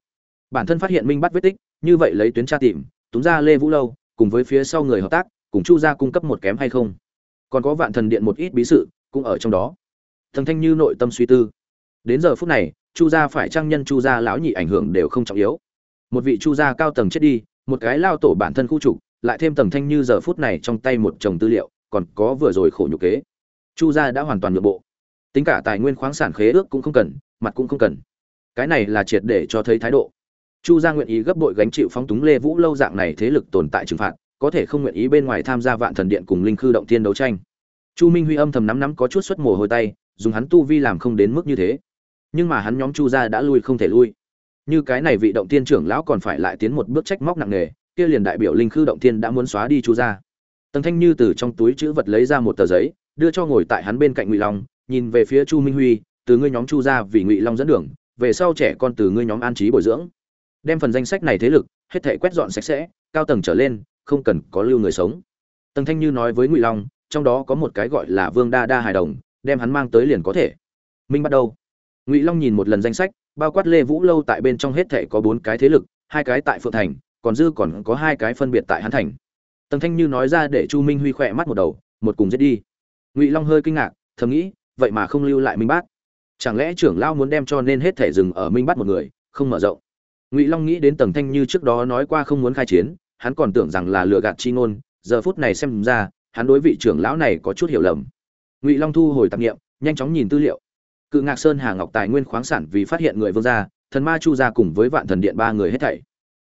Bản thân phát hiện minh bắt vết tích, như vậy lấy tuyến tra tìm, túm ra lê vũ lâu, cùng với phía sau người hợp tác cùng chu gia cung cấp một kém hay không? Còn có vạn thần điện một ít bí sự cũng ở trong đó. Thần thanh như nội tâm suy tư. Đến giờ phút này, chu gia phải trang nhân chu gia lão nhị ảnh hưởng đều không trọng yếu. Một vị chu gia cao tầng chết đi, một cái lao tổ bản thân khu trục, lại thêm tầng thanh như giờ phút này trong tay một chồng tư liệu, còn có vừa rồi khổ nhục kế. Chu gia đã hoàn toàn nội bộ. Tính cả tài nguyên khoáng sản khế ước cũng không cần, mặt cũng không cần. Cái này là triệt để cho thấy thái độ. Chu gia nguyện ý gấp bội gánh chịu phóng túng lê vũ lâu dạng này thế lực tồn tại trừng phạt có thể không nguyện ý bên ngoài tham gia vạn thần điện cùng linh khư động tiên đấu tranh. Chu minh huy âm thầm nắm nắm có chút xuất mồ hôi tay, dùng hắn tu vi làm không đến mức như thế. Nhưng mà hắn nhóm chu gia đã lui không thể lui. Như cái này vị động tiên trưởng lão còn phải lại tiến một bước trách móc nặng nề, kia liền đại biểu linh khư động tiên đã muốn xóa đi chu gia. Tần thanh như từ trong túi chữ vật lấy ra một tờ giấy, đưa cho ngồi tại hắn bên cạnh ngụy long, nhìn về phía chu minh huy, từ ngươi nhóm chu gia vì ngụy long dẫn đường, về sau trẻ con từ ngươi nhóm an trí bồi dưỡng. Đem phần danh sách này thế lực, hết thể quét dọn sạch sẽ, cao tầng trở lên không cần có lưu người sống. Tần thanh như nói với ngụy long, trong đó có một cái gọi là vương đa đa hài đồng, đem hắn mang tới liền có thể. Minh bắt đầu. Ngụy long nhìn một lần danh sách, bao quát lê vũ lâu tại bên trong hết thể có bốn cái thế lực, hai cái tại phượng thành, còn dư còn có hai cái phân biệt tại hắn thành. Tần thanh như nói ra để chu minh huy khỏe mắt một đầu, một cùng giết đi. Ngụy long hơi kinh ngạc, thầm nghĩ, vậy mà không lưu lại minh bát. Chẳng lẽ trưởng lao muốn đem cho nên hết thể dừng ở minh bát một người, không mở rộng? Ngụy long nghĩ đến tầng thanh như trước đó nói qua không muốn khai chiến hắn còn tưởng rằng là lừa gạt chi ngôn, giờ phút này xem ra, hắn đối vị trưởng lão này có chút hiểu lầm. Ngụy long thu hồi tạp nghiệm nhanh chóng nhìn tư liệu. Cự ngạc sơn hà ngọc tài nguyên khoáng sản vì phát hiện người vương gia, thần ma chu gia cùng với vạn thần điện ba người hết thảy.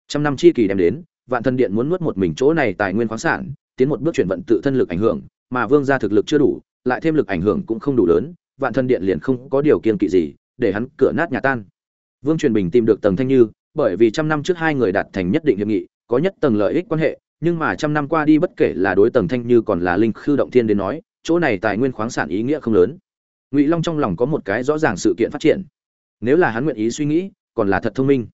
Trăm năm chi kỳ đem đến, vạn thần điện muốn nuốt một mình chỗ này tài nguyên khoáng sản, tiến một bước chuyển vận tự thân lực ảnh hưởng, mà vương gia thực lực chưa đủ, lại thêm lực ảnh hưởng cũng không đủ lớn, vạn thần điện liền không có điều kiên kỵ gì, để hắn cửa nát nhà tan. Vương truyền bình tìm được tầng thanh như, bởi vì trăm năm trước hai người đạt thành nhất định hiệp nghị có nhất tầng lợi ích quan hệ, nhưng mà trăm năm qua đi bất kể là đối tầng thanh như còn là linh khư động thiên đến nói, chỗ này tài nguyên khoáng sản ý nghĩa không lớn. Ngụy long trong lòng có một cái rõ ràng sự kiện phát triển. Nếu là hắn nguyện ý suy nghĩ, còn là thật thông minh.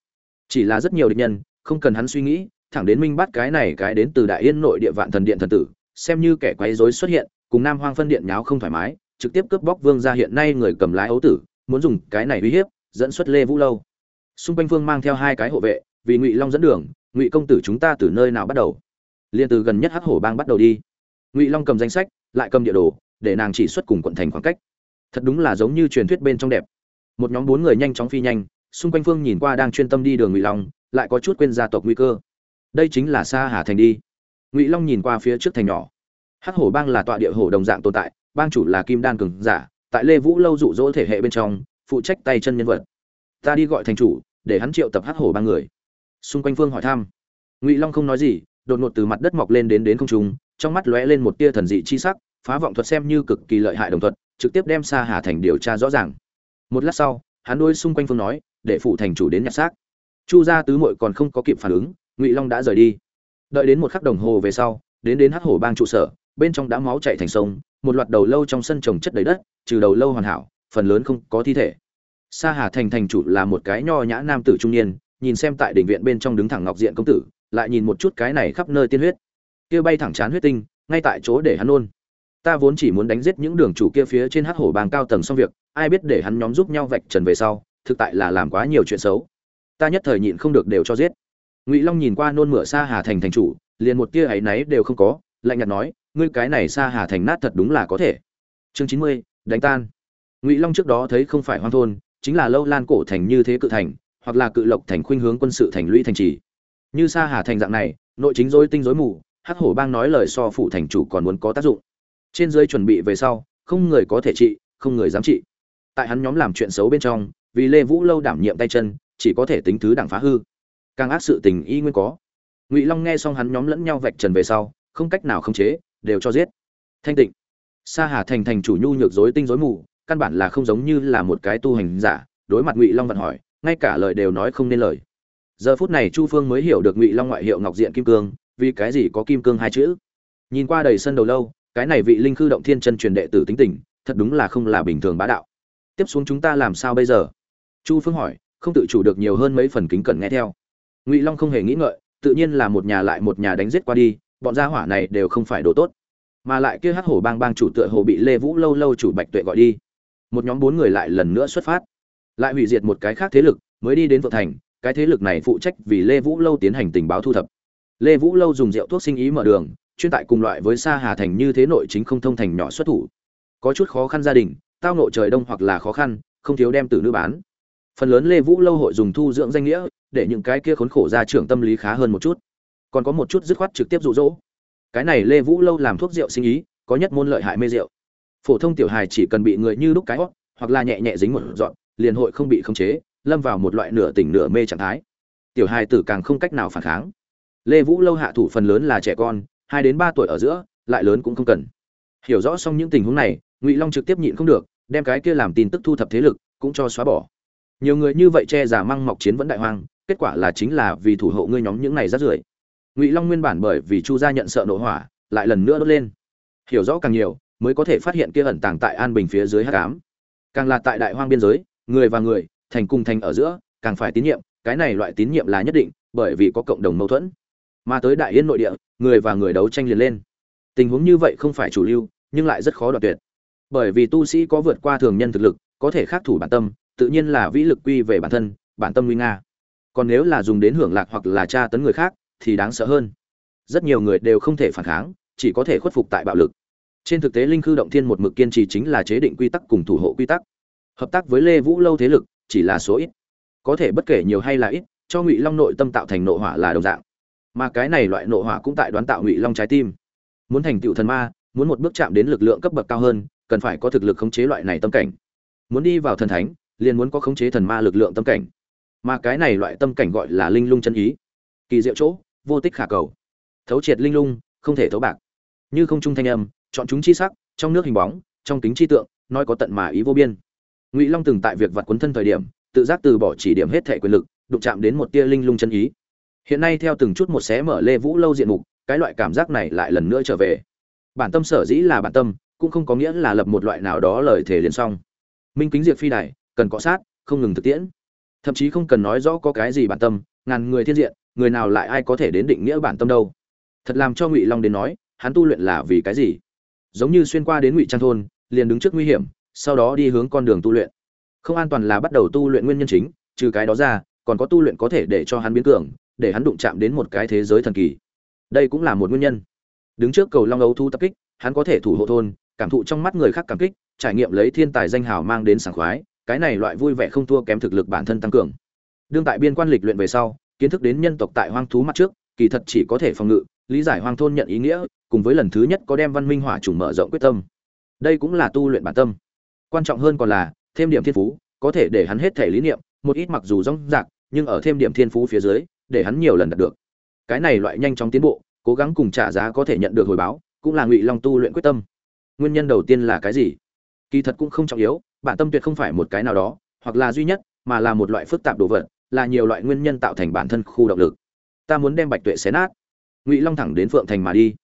Chỉ là rất nhiều địch nhân, không cần hắn suy nghĩ, thẳng đến minh bắt cái này cái đến từ đại yên nội địa vạn thần điện thần tử, xem như kẻ quấy rối xuất hiện, cùng nam hoang phân điện nháo không thoải mái, trực tiếp cướp bóc vương gia hiện nay người cầm lái ấu tử, muốn dùng cái này uy hiếp, dẫn xuất lê vũ lâu. Xung quanh phương mang theo hai cái hộ vệ, vì ngụy long dẫn đường ngụy công tử chúng ta từ nơi nào bắt đầu? Liền từ gần nhất hắc hổ bang bắt đầu đi. Ngụy long cầm danh sách, lại cầm địa đồ, để nàng chỉ xuất cùng quận thành khoảng cách. Thật đúng là giống như truyền thuyết bên trong đẹp. Một nhóm bốn người nhanh chóng phi nhanh, xung quanh phương nhìn qua đang chuyên tâm đi đường ngụy long, lại có chút quên gia tộc nguy cơ. Đây chính là xa hà thành đi. Ngụy long nhìn qua phía trước thành nhỏ. Hắc hổ bang là tọa địa hổ đồng dạng tồn tại, bang chủ là kim đan cường giả, tại lê vũ lâu dụ dỗ thể hệ bên trong, phụ trách tay chân nhân vật. Ta đi gọi thành chủ, để hắn triệu tập hắc hổ Bang người xung quanh phương hỏi thăm. Ngụy long không nói gì, đột ngột từ mặt đất mọc lên đến đến không trung, trong mắt lóe lên một tia thần dị chi sắc, phá vọng thuật xem như cực kỳ lợi hại đồng thuật, trực tiếp đem xa hà thành điều tra rõ ràng. Một lát sau, hắn đôi xung quanh phương nói, để phụ thành chủ đến nhặt xác. Chu gia tứ muội còn không có kịp phản ứng, ngụy long đã rời đi. Đợi đến một khắc đồng hồ về sau, đến đến hắc hổ bang trụ sở, bên trong đã máu chảy thành sông, một loạt đầu lâu trong sân trồng chất đầy đất, trừ đầu lâu hoàn hảo, phần lớn không có thi thể. Sa hà thành thành chủ là một cái nho nhã nam tử trung niên nhìn xem tại đỉnh viện bên trong đứng thẳng ngọc diện công tử, lại nhìn một chút cái này khắp nơi tiên huyết. Kia bay thẳng chán huyết tinh, ngay tại chỗ để hắn nôn ta vốn chỉ muốn đánh giết những đường chủ kia phía trên hắc hổ bang cao tầng xong việc, ai biết để hắn nhóm giúp nhau vạch trần về sau, thực tại là làm quá nhiều chuyện xấu. Ta nhất thời nhịn không được đều cho giết. Ngụy long nhìn qua nôn mửa xa hà thành thành chủ, liền một tia áy náy đều không có, lạnh nhạt nói, ngươi cái này xa hà thành nát thật đúng là có thể. Chương chín mươi, đánh tan. Ngụy long trước đó thấy không phải hoang thôn, chính là lâu lan cổ thành như thế cự thành hoặc là cự lộc thành khuynh hướng quân sự thành lũy thành trì. Như sa hà thành dạng này, nội chính dối tinh dối mù, hắc hổ bang nói lời so phụ thành chủ còn muốn có tác dụng. Trên dưới chuẩn bị về sau, không người có thể trị, không người dám trị. Tại hắn nhóm làm chuyện xấu bên trong, vì lê vũ lâu đảm nhiệm tay chân, chỉ có thể tính thứ đảng phá hư. Càng ác sự tình y nguyên có. Ngụy long nghe xong hắn nhóm lẫn nhau vạch trần về sau, không cách nào khống chế, đều cho giết. Thanh tịnh. Sa hà thành thành chủ nhu nhược dối tinh dối mù, căn bản là không giống như là một cái tu hành giả, đối mặt ngụy long vận hỏi ngay cả lời đều nói không nên lời. Giờ phút này chu phương mới hiểu được ngụy long ngoại hiệu ngọc diện kim cương, vì cái gì có kim cương hai chữ. Nhìn qua đầy sân đầu lâu, cái này vị linh khư động thiên chân truyền đệ tử tính tình, thật đúng là không là bình thường bá đạo. Tiếp xuống chúng ta làm sao bây giờ? Chu phương hỏi, không tự chủ được nhiều hơn mấy phần kính cẩn nghe theo. Ngụy long không hề nghĩ ngợi, tự nhiên là một nhà lại một nhà đánh giết qua đi, bọn gia hỏa này đều không phải đồ tốt. Mà lại kia hắc hổ bang bang chủ tựa hồ bị lê vũ lâu lâu chủ bạch tuệ gọi đi. Một nhóm bốn người lại lần nữa xuất phát lại hủy diệt một cái khác thế lực, mới đi đến vợ thành, cái thế lực này phụ trách vì lê vũ lâu tiến hành tình báo thu thập. Lê vũ lâu dùng rượu thuốc sinh ý mở đường, chuyên tại cùng loại với sa hà thành như thế nội chính không thông thành nhỏ xuất thủ. Có chút khó khăn gia đình, tao nội trời đông hoặc là khó khăn, không thiếu đem từ nữ bán. Phần lớn lê vũ lâu hội dùng thu dưỡng danh nghĩa, để những cái kia khốn khổ ra trưởng tâm lý khá hơn một chút. Còn có một chút dứt khoát trực tiếp rụ rỗ cái này lê vũ lâu làm thuốc rượu sinh ý, có nhất môn lợi hại mê rượu. Phổ thông tiểu hài chỉ cần bị người như đúc cái hót hoặc là nhẹ nhẹ dính một dọn liền hội không bị khống chế, lâm vào một loại nửa tỉnh nửa mê trạng thái. Tiểu hài tử càng không cách nào phản kháng. Lê vũ lâu hạ thủ phần lớn là trẻ con, hai đến ba tuổi ở giữa, lại lớn cũng không cần. Hiểu rõ xong những tình huống này, ngụy long trực tiếp nhịn không được, đem cái kia làm tin tức thu thập thế lực, cũng cho xóa bỏ. Nhiều người như vậy che giả măng mọc chiến vẫn đại hoang, kết quả là chính là vì thủ hộ ngươi nhóm những này rát rưởi. Ngụy long nguyên bản bởi vì chu gia nhận sợ nội hỏa, lại lần nữa đốt lên. Hiểu rõ càng nhiều, mới có thể phát hiện kia ẩn tàng tại an bình phía dưới hắc ám. Càng là tại đại hoang biên giới người và người, thành cùng thành ở giữa, càng phải tín nhiệm, cái này loại tín nhiệm là nhất định, bởi vì có cộng đồng mâu thuẫn. Mà tới đại yên nội địa, người và người đấu tranh liền lên. Tình huống như vậy không phải chủ lưu, nhưng lại rất khó đoạt tuyệt. Bởi vì tu sĩ có vượt qua thường nhân thực lực, có thể khắc thủ bản tâm, tự nhiên là vĩ lực quy về bản thân, bản tâm nguy nga. Còn nếu là dùng đến hưởng lạc hoặc là tra tấn người khác, thì đáng sợ hơn. Rất nhiều người đều không thể phản kháng, chỉ có thể khuất phục tại bạo lực. Trên thực tế linh khư động thiên một mực kiên trì chính là chế định quy tắc cùng thủ hộ quy tắc hợp tác với lê vũ lâu thế lực, chỉ là số ít. Có thể bất kể nhiều hay là ít, cho ngụy long nội tâm tạo thành nội hỏa là đồng dạng. Mà cái này loại nội hỏa cũng tại đoán tạo ngụy long trái tim. Muốn thành tựu thần ma, muốn một bước chạm đến lực lượng cấp bậc cao hơn, cần phải có thực lực khống chế loại này tâm cảnh. Muốn đi vào thần thánh, liền muốn có khống chế thần ma lực lượng tâm cảnh. Mà cái này loại tâm cảnh gọi là linh lung chân ý. Kỳ diệu chỗ, vô tích khả cầu. Thấu triệt linh lung, không thể thấu bạc. Như không trung thanh âm, chọn chúng chi sắc, trong nước hình bóng, trong tính chi tượng, nói có tận mà ý vô biên ngụy long từng tại việc vặt quấn thân thời điểm, tự giác từ bỏ chỉ điểm hết thể quyền lực, đụng chạm đến một tia linh lung chân ý. Hiện nay theo từng chút một xé mở lê vũ lâu diện mục, cái loại cảm giác này lại lần nữa trở về. Bản tâm sở dĩ là bản tâm, cũng không có nghĩa là lập một loại nào đó lời thể liền xong. Minh kính diệt phi đài, cần cọ sát, không ngừng thực tiễn. Thậm chí không cần nói rõ có cái gì bản tâm, ngàn người thiên diện, người nào lại ai có thể đến định nghĩa bản tâm đâu. Thật làm cho ngụy long đến nói, hắn tu luyện là vì cái gì? Giống như xuyên qua đến ngụy trang thôn, liền đứng trước nguy hiểm sau đó đi hướng con đường tu luyện. Không an toàn là bắt đầu tu luyện nguyên nhân chính, trừ cái đó ra, còn có tu luyện có thể để cho hắn biến cường, để hắn đụng chạm đến một cái thế giới thần kỳ. Đây cũng là một nguyên nhân. Đứng trước cầu long ấu thu tập kích, hắn có thể thủ hộ thôn, cảm thụ trong mắt người khác cảm kích, trải nghiệm lấy thiên tài danh hào mang đến sảng khoái, cái này loại vui vẻ không thua kém thực lực bản thân tăng cường. Đương tại biên quan lịch luyện về sau, kiến thức đến nhân tộc tại hoang thú mắt trước, kỳ thật chỉ có thể phòng ngự, lý giải hoang thôn nhận ý nghĩa, cùng với lần thứ nhất có đem văn minh hỏa trùng mở rộng quyết tâm. Đây cũng là tu luyện bản tâm quan trọng hơn còn là, thêm điểm thiên phú, có thể để hắn hết thể lý niệm, một ít mặc dù rong rạc, nhưng ở thêm điểm thiên phú phía dưới, để hắn nhiều lần đạt được. Cái này loại nhanh chóng tiến bộ, cố gắng cùng trả giá có thể nhận được hồi báo, cũng là ngụy long tu luyện quyết tâm. Nguyên nhân đầu tiên là cái gì? Kỳ thật cũng không trọng yếu, bản tâm tuyệt không phải một cái nào đó, hoặc là duy nhất, mà là một loại phức tạp đồ vật, là nhiều loại nguyên nhân tạo thành bản thân khu động lực. Ta muốn đem bạch tuệ xé nát. Ngụy long thẳng đến phượng thành mà đi.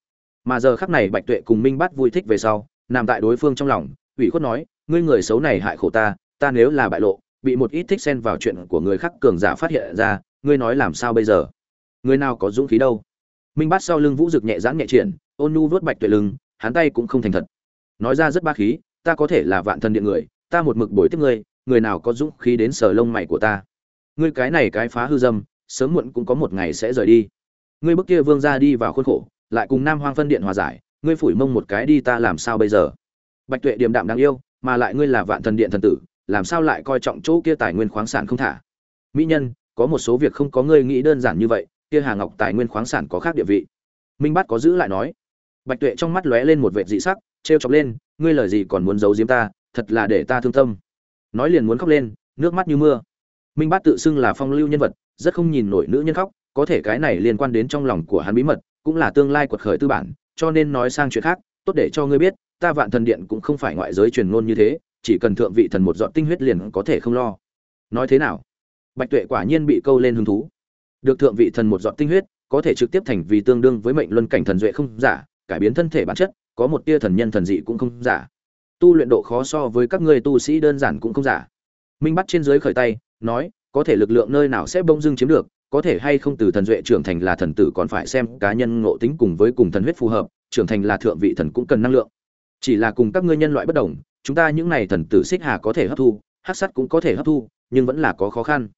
Mà giờ khắc này bạch tuệ cùng minh bắt vui thích về sau, nằm tại đối phương trong lòng, ủy khuất nói ngươi người xấu này hại khổ ta ta nếu là bại lộ, bị một ít thích xen vào chuyện của người khác cường giả phát hiện ra, ngươi nói làm sao bây giờ? Người nào có dũng khí đâu? Minh Bát sau lưng vũ rực nhẹ giãn nhẹ triển, ôn nhu vớt bạch tuệ lưng, hắn tay cũng không thành thật. Nói ra rất ba khí, ta có thể là vạn thần điện người, ta một mực bồi tiếp ngươi, người nào có dũng khí đến sờ lông mày của ta? Ngươi cái này cái phá hư dâm, sớm muộn cũng có một ngày sẽ rời đi. Ngươi bước kia vương ra đi vào khuôn khổ, lại cùng nam hoang phân điện hòa giải, ngươi phủi mông một cái đi ta làm sao bây giờ? Bạch tuệ điềm đạm đáng yêu mà lại ngươi là vạn thần điện thần tử, làm sao lại coi trọng chỗ kia tài nguyên khoáng sản không thả? Mỹ nhân, có một số việc không có ngươi nghĩ đơn giản như vậy, kia hà ngọc tài nguyên khoáng sản có khác địa vị. Minh bát có giữ lại nói. Bạch tuệ trong mắt lóe lên một vệt dị sắc, trêu chọc lên, ngươi lời gì còn muốn giấu giếm ta, thật là để ta thương tâm. Nói liền muốn khóc lên, nước mắt như mưa. Minh bát tự xưng là phong lưu nhân vật, rất không nhìn nổi nữ nhân khóc, có thể cái này liên quan đến trong lòng của hắn bí mật, cũng là tương lai quật khởi tư bản, cho nên nói sang chuyện khác, tốt để cho ngươi biết ta vạn thần điện cũng không phải ngoại giới truyền ngôn như thế, chỉ cần thượng vị thần một dọn tinh huyết liền có thể không lo. Nói thế nào? Bạch tuệ quả nhiên bị câu lên hứng thú. Được thượng vị thần một dọn tinh huyết, có thể trực tiếp thành vì tương đương với mệnh luân cảnh thần duệ không giả, cải biến thân thể bản chất, có một tia thần nhân thần dị cũng không giả. Tu luyện độ khó so với các ngươi tu sĩ đơn giản cũng không giả. Minh bắt trên dưới khởi tay, nói, có thể lực lượng nơi nào sẽ bông dưng chiếm được, có thể hay không từ thần duệ trưởng thành là thần tử còn phải xem cá nhân ngộ tính cùng với cùng thần huyết phù hợp, trưởng thành là thượng vị thần cũng cần năng lượng chỉ là cùng các ngươi nhân loại bất đồng, chúng ta những này thần tử xích hà có thể hấp thu, hắc sắt cũng có thể hấp thu, nhưng vẫn là có khó khăn.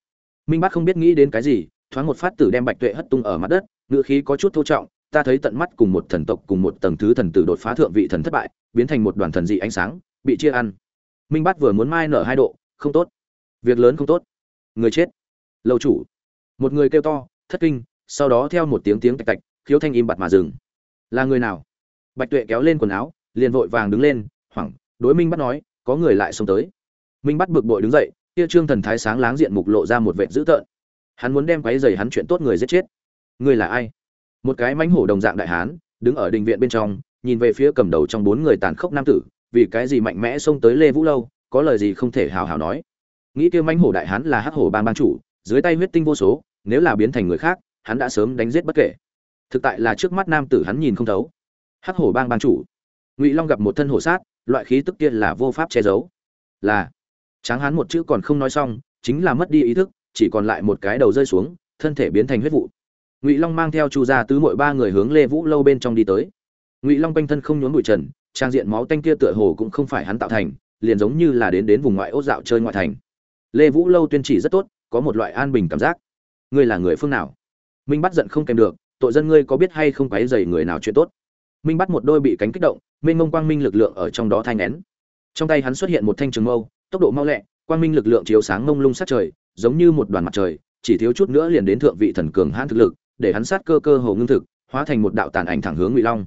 Minh bát không biết nghĩ đến cái gì, thoáng một phát tử đem bạch tuệ hất tung ở mặt đất ngựa khí có chút thô trọng, ta thấy tận mắt cùng một thần tộc cùng một tầng thứ thần tử đột phá thượng vị thần thất bại, biến thành một đoàn thần dị ánh sáng, bị chia ăn. Minh bát vừa muốn mai nở hai độ, không tốt. Việc lớn không tốt. Người chết. Lâu chủ. Một người kêu to, thất kinh, sau đó theo một tiếng tiếng tạch tạch, khiếu thanh im bặt mà dừng. Là người nào? Bạch tuệ kéo lên quần áo liền vội vàng đứng lên, hoảng, đối minh bắt nói, có người lại xông tới. Minh bắt bực bội đứng dậy, kia trương thần thái sáng láng diện mục lộ ra một vệ dữ tợn. Hắn muốn đem quấy giày hắn chuyện tốt người giết chết. Người là ai? Một cái mãnh hổ đồng dạng đại hán, đứng ở đình viện bên trong, nhìn về phía cầm đầu trong bốn người tàn khốc nam tử, vì cái gì mạnh mẽ xông tới lê vũ lâu, có lời gì không thể hào hào nói. Nghĩ kia mãnh hổ đại hán là hắc hổ bang ban chủ, dưới tay huyết tinh vô số, nếu là biến thành người khác, hắn đã sớm đánh giết bất kể. Thực tại là trước mắt nam tử hắn nhìn không thấu. Hắc hổ bang ban chủ ngụy long gặp một thân hổ sát, loại khí tức kia là vô pháp che giấu. Là, tráng Hán một chữ còn không nói xong, chính là mất đi ý thức, chỉ còn lại một cái đầu rơi xuống, thân thể biến thành huyết vụ. Ngụy long mang theo chu gia tứ mội ba người hướng lê vũ lâu bên trong đi tới. Ngụy long quanh thân không nhốn bụi trần, trang diện máu tanh kia tựa hồ cũng không phải hắn tạo thành, liền giống như là đến đến vùng ngoại ốt dạo chơi ngoại thành. Lê vũ lâu tuyên chỉ rất tốt, có một loại an bình cảm giác. Ngươi là người phương nào? Minh bắt giận không kèm được, tội dân ngươi có biết hay không quấy dày người nào chuyện tốt? Minh bắt một đôi bị cánh kích động, mênh mông quang minh lực lượng ở trong đó thai nén trong tay hắn xuất hiện một thanh trường mâu, tốc độ mau lẹ, quang minh lực lượng chiếu sáng mông lung sát trời, giống như một đoàn mặt trời, chỉ thiếu chút nữa liền đến thượng vị thần cường hãn thực lực, để hắn sát cơ cơ hồ ngưng thực, hóa thành một đạo tàn ảnh thẳng hướng ngụy long.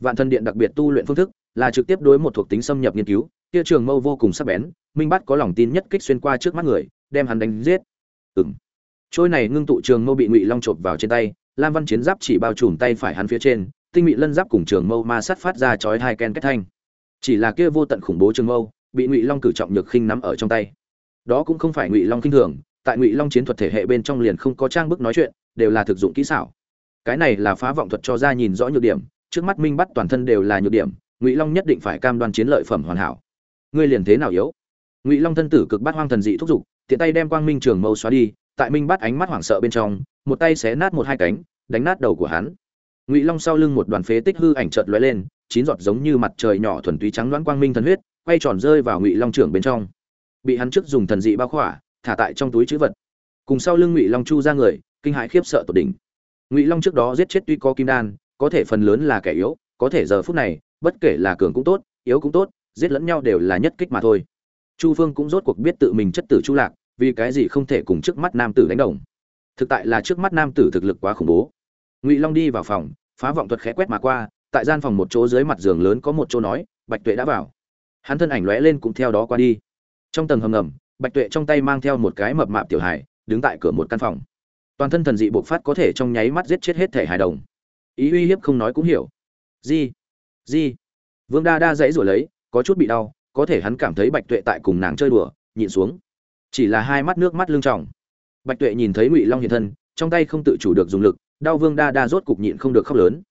Vạn thân điện đặc biệt tu luyện phương thức là trực tiếp đối một thuộc tính xâm nhập nghiên cứu, kia trường mâu vô cùng sắc bén, minh bắt có lòng tin nhất kích xuyên qua trước mắt người, đem hắn đánh giết. Ừng trôi này ngưng tụ trường mâu bị ngụy long chộp vào trên tay, lam văn chiến giáp chỉ bao trùm tay phải hắn phía trên tinh mị lân giáp cùng trường mâu ma sát phát ra chói hai ken kết thanh. Chỉ là kia vô tận khủng bố trường mâu, bị ngụy long cử trọng nhược khinh nắm ở trong tay. Đó cũng không phải ngụy long khinh thường, tại ngụy long chiến thuật thể hệ bên trong liền không có trang bức nói chuyện, đều là thực dụng kỹ xảo. Cái này là phá vọng thuật cho ra nhìn rõ nhược điểm, trước mắt minh bắt toàn thân đều là nhược điểm, ngụy long nhất định phải cam đoan chiến lợi phẩm hoàn hảo. Ngươi liền thế nào yếu? Ngụy long thân tử cực bát hoang thần dị thúc giục tiện tay đem quang minh trường mâu xóa đi, tại minh bắt ánh mắt hoảng sợ bên trong, một tay xé nát một hai cánh, đánh nát đầu của hắn ngụy long sau lưng một đoàn phế tích hư ảnh chợt lóe lên, chín giọt giống như mặt trời nhỏ thuần túy trắng đoán quang minh thần huyết, quay tròn rơi vào ngụy long trưởng bên trong. Bị hắn trước dùng thần dị bao khỏa, thả tại trong túi chữ vật. Cùng sau lưng ngụy long chu ra người, kinh hãi khiếp sợ tột đỉnh. Ngụy long trước đó giết chết tuy có kim đan, có thể phần lớn là kẻ yếu, có thể giờ phút này, bất kể là cường cũng tốt, yếu cũng tốt, giết lẫn nhau đều là nhất kích mà thôi. Chu phương cũng rốt cuộc biết tự mình chất tử chu lạc, vì cái gì không thể cùng trước mắt nam tử đánh đồng. Thực tại là trước mắt nam tử thực lực quá khủng bố ngụy long đi vào phòng phá vọng thuật khẽ quét mà qua tại gian phòng một chỗ dưới mặt giường lớn có một chỗ nói bạch tuệ đã vào hắn thân ảnh lóe lên cũng theo đó qua đi trong tầng hầm ngầm bạch tuệ trong tay mang theo một cái mập mạp tiểu hải đứng tại cửa một căn phòng toàn thân thần dị bộc phát có thể trong nháy mắt giết chết hết thể hài đồng ý uy hiếp không nói cũng hiểu di di vương đa đa dãy rồi lấy có chút bị đau có thể hắn cảm thấy bạch tuệ tại cùng nàng chơi đùa nhịn xuống chỉ là hai mắt nước mắt lưng tròng bạch tuệ nhìn thấy ngụy long hiện thân trong tay không tự chủ được dùng lực đau vương đa đa rốt cục nhịn không được khóc lớn.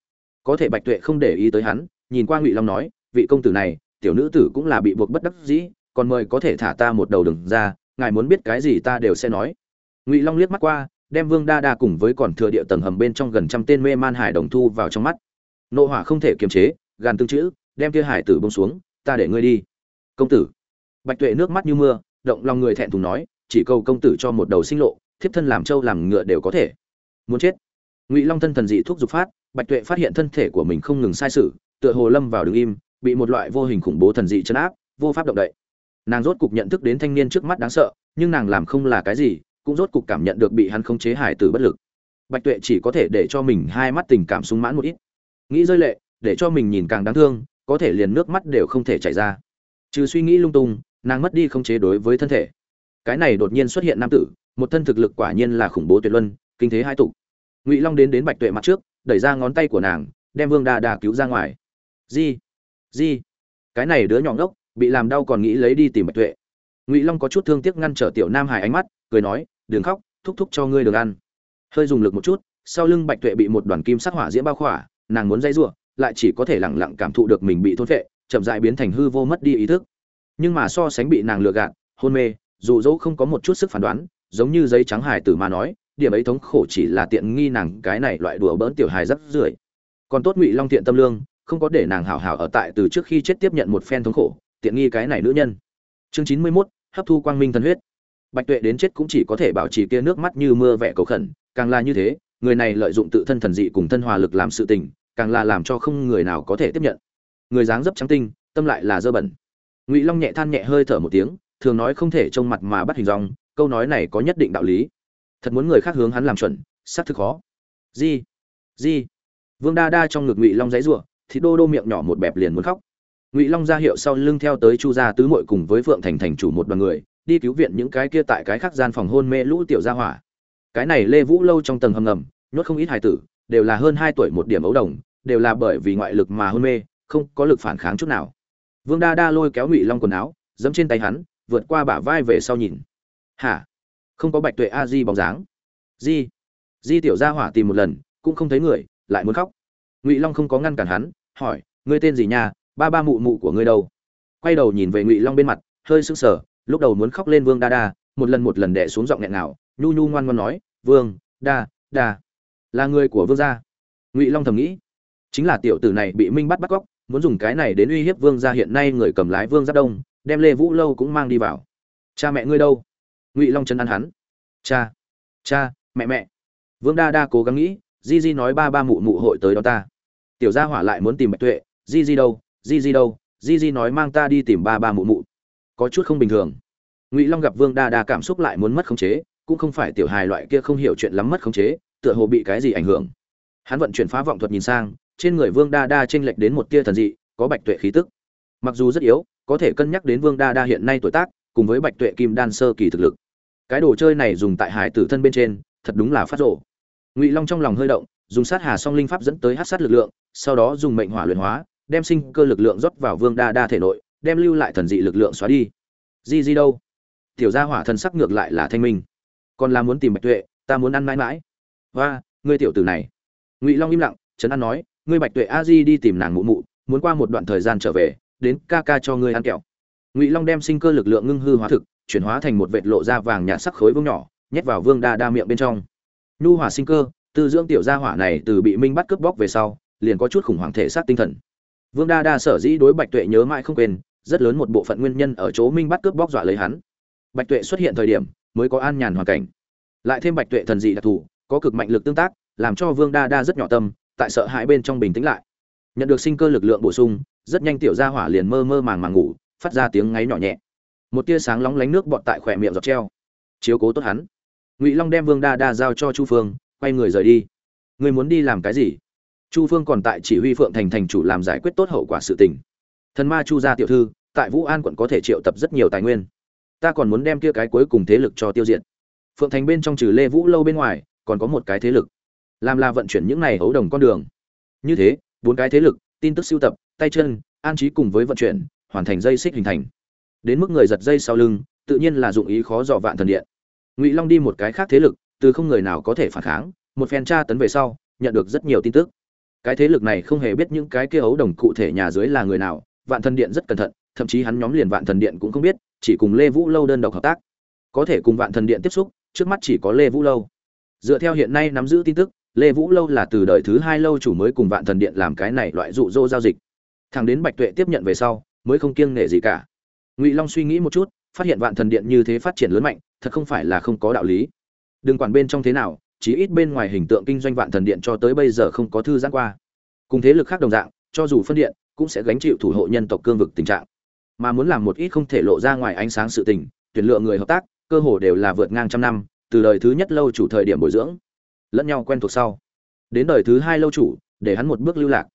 Có thể bạch tuệ không để ý tới hắn, nhìn qua ngụy long nói, vị công tử này, tiểu nữ tử cũng là bị buộc bất đắc dĩ, còn mời có thể thả ta một đầu đừng ra, ngài muốn biết cái gì ta đều sẽ nói. Ngụy long liếc mắt qua, đem vương đa đa cùng với còn thừa địa tầng hầm bên trong gần trăm tên mê man hải đồng thu vào trong mắt. Nộ hỏa không thể kiềm chế, gàn tương chữ, đem kia hải tử bông xuống, ta để ngươi đi. Công tử. Bạch tuệ nước mắt như mưa, động lòng người thẹn thùng nói, chỉ cầu công tử cho một đầu sinh lộ, thiếp thân làm trâu làm ngựa đều có thể. Muốn chết ngụy long thân thần dị thuốc dục phát bạch tuệ phát hiện thân thể của mình không ngừng sai sự tựa hồ lâm vào đứng im bị một loại vô hình khủng bố thần dị chấn áp vô pháp động đậy nàng rốt cục nhận thức đến thanh niên trước mắt đáng sợ nhưng nàng làm không là cái gì cũng rốt cục cảm nhận được bị hắn khống chế hải tử bất lực bạch tuệ chỉ có thể để cho mình hai mắt tình cảm sung mãn một ít nghĩ rơi lệ để cho mình nhìn càng đáng thương có thể liền nước mắt đều không thể chảy ra trừ suy nghĩ lung tung nàng mất đi khống chế đối với thân thể cái này đột nhiên xuất hiện nam tử một thân thực lực quả nhiên là khủng bố tuyệt luân kinh thế hai tục ngụy long đến đến bạch tuệ mặt trước đẩy ra ngón tay của nàng đem vương đa đa cứu ra ngoài di di cái này đứa nhỏ ngốc bị làm đau còn nghĩ lấy đi tìm bạch tuệ ngụy long có chút thương tiếc ngăn trở tiểu nam hải ánh mắt cười nói đừng khóc thúc thúc cho ngươi đường ăn hơi dùng lực một chút sau lưng bạch tuệ bị một đoàn kim sắc hỏa diễm bao khỏa nàng muốn dây giụa lại chỉ có thể lẳng lặng cảm thụ được mình bị thôn phệ chậm dại biến thành hư vô mất đi ý thức nhưng mà so sánh bị nàng lừa gạt hôn mê dù dẫu không có một chút sức phán đoán giống như giấy trắng hải tử mà nói điểm ấy thống khổ chỉ là tiện nghi nàng cái này loại đùa bỡn tiểu hài rất rưởi. Còn tốt ngụy long thiện tâm lương không có để nàng hảo hảo ở tại từ trước khi chết tiếp nhận một phen thống khổ tiện nghi cái này nữ nhân. Chương chín mươi 91, hấp thu quang minh thần huyết. Bạch tuệ đến chết cũng chỉ có thể bảo trì kia nước mắt như mưa vẻ cầu khẩn càng là như thế người này lợi dụng tự thân thần dị cùng thân hòa lực làm sự tình càng là làm cho không người nào có thể tiếp nhận. Người dáng dấp trắng tinh tâm lại là dơ bẩn. Ngụy long nhẹ than nhẹ hơi thở một tiếng thường nói không thể trông mặt mà bắt hình dong câu nói này có nhất định đạo lý thật muốn người khác hướng hắn làm chuẩn, xác thực khó. Di di. Vương đa đa trong ngực ngụy long giấy ruộng thì đô đô miệng nhỏ một bẹp liền muốn khóc. Ngụy long ra hiệu sau lưng theo tới chu gia tứ mội cùng với phượng thành thành chủ một đoàn người, đi cứu viện những cái kia tại cái khác gian phòng hôn mê lũ tiểu gia hỏa. Cái này lê vũ lâu trong tầng hầm ngầm, nhốt không ít hài tử, đều là hơn hai tuổi một điểm ấu đồng, đều là bởi vì ngoại lực mà hôn mê, không có lực phản kháng chút nào. Vương đa đa lôi kéo ngụy long quần áo dẫm trên tay hắn, vượt qua bả vai về sau nhìn. Hả? Không có bạch tuệ a di bóng dáng. Di di tiểu gia hỏa tìm một lần, cũng không thấy người, lại muốn khóc. Ngụy long không có ngăn cản hắn, hỏi, ngươi tên gì nha? Ba ba mụ mụ của ngươi đâu? Quay đầu nhìn về ngụy long bên mặt, hơi sưng sờ, lúc đầu muốn khóc lên vương đa đa, một lần một lần đẻ xuống giọng nghẹn nào nhu nhu ngoan ngoan nói, vương đa đa, là người của vương gia. Ngụy long thầm nghĩ, chính là tiểu tử này bị minh bắt bắt cóc, muốn dùng cái này đến uy hiếp vương gia hiện nay người cầm lái vương giáp đông, đem lê vũ lâu cũng mang đi vào. Cha mẹ ngươi đâu? Ngụy long chân ăn hắn cha cha mẹ mẹ vương đa đa cố gắng nghĩ di di nói ba ba mụ mụ hội tới đó ta tiểu gia hỏa lại muốn tìm bạch tuệ di di đâu di di đâu di di nói mang ta đi tìm ba ba mụ mụ có chút không bình thường ngụy long gặp vương đa đa cảm xúc lại muốn mất khống chế cũng không phải tiểu hài loại kia không hiểu chuyện lắm mất khống chế tựa hồ bị cái gì ảnh hưởng hắn vận chuyển phá vọng thuật nhìn sang trên người vương đa đa t r ê n lệch đến một tia thần dị có bạch tuệ khí tức mặc dù rất yếu có thể cân nhắc đến vương đa đa hiện nay tuổi tác cùng với bạch tuệ kim đan sơ kỳ thực lực cái đồ chơi này dùng tại hải tử thân bên trên, thật đúng là phát rộ. Ngụy long trong lòng hơi động, dùng sát hà song linh pháp dẫn tới hát sát lực lượng, sau đó dùng mệnh hỏa luyện hóa, đem sinh cơ lực lượng rót vào vương đa đa thể nội, đem lưu lại thần dị lực lượng xóa đi. Di di đâu? Tiểu gia hỏa thần sắc ngược lại là thanh minh. Còn là muốn tìm bạch tuệ, ta muốn ăn mãi mãi. Và ngươi tiểu tử này. Ngụy long im lặng, trấn an nói, ngươi bạch tuệ a di đi tìm nàng mụ mụ, muốn qua một đoạn thời gian trở về, đến ca ca cho ngươi ăn kẹo. Ngụy long đem sinh cơ lực lượng ngưng hư hóa thực chuyển hóa thành một vệt lộ ra vàng nhạt sắc khối vương nhỏ, nhét vào vương đa đa miệng bên trong. Nhu hòa sinh cơ, tư dưỡng tiểu gia hỏa này từ bị minh bắt cướp bóc về sau, liền có chút khủng hoảng thể xác tinh thần. Vương đa đa sở dĩ đối bạch tuệ nhớ mãi không quên, rất lớn một bộ phận nguyên nhân ở chỗ minh bắt cướp bóc dọa lấy hắn. Bạch tuệ xuất hiện thời điểm, mới có an nhàn hoàn cảnh. Lại thêm bạch tuệ thần dị đặc thù, có cực mạnh lực tương tác, làm cho vương đa đa rất nhỏ tâm, tại sợ hãi bên trong bình tĩnh lại. Nhận được sinh cơ lực lượng bổ sung, rất nhanh tiểu gia hỏa liền mơ mơ màng màng ngủ, phát ra tiếng ngáy nhỏ nhẹ một tia sáng lóng lánh nước bọt tại khỏe miệng giọt treo. Chiếu cố tốt hắn. Ngụy long đem vương đa đa giao cho chu phương, quay người rời đi. Người muốn đi làm cái gì? Chu phương còn tại chỉ huy phượng thành thành chủ làm giải quyết tốt hậu quả sự tình. Thần ma chu gia tiểu thư, tại vũ an quận có thể triệu tập rất nhiều tài nguyên. Ta còn muốn đem kia cái cuối cùng thế lực cho tiêu diệt. Phượng thành bên trong trừ lê vũ lâu bên ngoài, còn có một cái thế lực. Làm là vận chuyển những này hấu đồng con đường. Như thế, bốn cái thế lực, tin tức siêu tập, tay chân, an trí cùng với vận chuyển, hoàn thành dây xích hình thành đến mức người giật dây sau lưng, tự nhiên là dụng ý khó dò vạn thần điện. Ngụy long đi một cái khác thế lực, từ không người nào có thể phản kháng, một phen tra tấn về sau, nhận được rất nhiều tin tức. Cái thế lực này không hề biết những cái kia ấu đồng cụ thể nhà dưới là người nào, vạn thần điện rất cẩn thận, thậm chí hắn nhóm liền vạn thần điện cũng không biết, chỉ cùng lê vũ lâu đơn độc hợp tác. Có thể cùng vạn thần điện tiếp xúc, trước mắt chỉ có lê vũ lâu. Dựa theo hiện nay nắm giữ tin tức, lê vũ lâu là từ đời thứ hai lâu chủ mới cùng vạn thần điện làm cái này loại rụ rô giao dịch. Thằng đến bạch tuệ tiếp nhận về sau, mới không kiêng nể gì cả ngụy long suy nghĩ một chút phát hiện vạn thần điện như thế phát triển lớn mạnh thật không phải là không có đạo lý đừng quản bên trong thế nào chí ít bên ngoài hình tượng kinh doanh vạn thần điện cho tới bây giờ không có thư giãn qua cùng thế lực khác đồng dạng cho dù phân điện cũng sẽ gánh chịu thủ hộ nhân tộc cương vực tình trạng mà muốn làm một ít không thể lộ ra ngoài ánh sáng sự tình tuyển lựa người hợp tác cơ hồ đều là vượt ngang trăm năm từ đời thứ nhất lâu chủ thời điểm bồi dưỡng lẫn nhau quen thuộc sau đến đời thứ hai lâu chủ để hắn một bước lưu lạc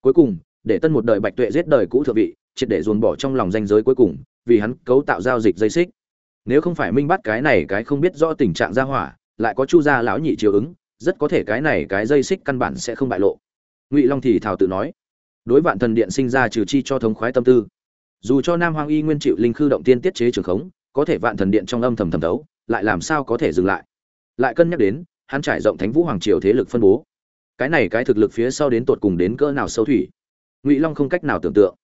cuối cùng để tân một đời bạch tuệ giết đời cũ thượng vị triệt để dồn bỏ trong lòng danh giới cuối cùng vì hắn cấu tạo giao dịch dây xích. Nếu không phải minh bắt cái này cái không biết rõ tình trạng gia hỏa lại có chu gia lão nhị chiều ứng rất có thể cái này cái dây xích căn bản sẽ không bại lộ. Ngụy long thì thảo tự nói đối vạn thần điện sinh ra trừ chi cho thống khoái tâm tư. Dù cho nam hoàng y nguyên chịu linh khư động tiên tiết chế trường khống có thể vạn thần điện trong âm thầm thầm đấu, lại làm sao có thể dừng lại? Lại cân nhắc đến hắn trải rộng thánh vũ hoàng triều thế lực phân bố. Cái này cái thực lực phía sau đến tột cùng đến cỡ nào sâu thủy? Ngụy long không cách nào tưởng tượng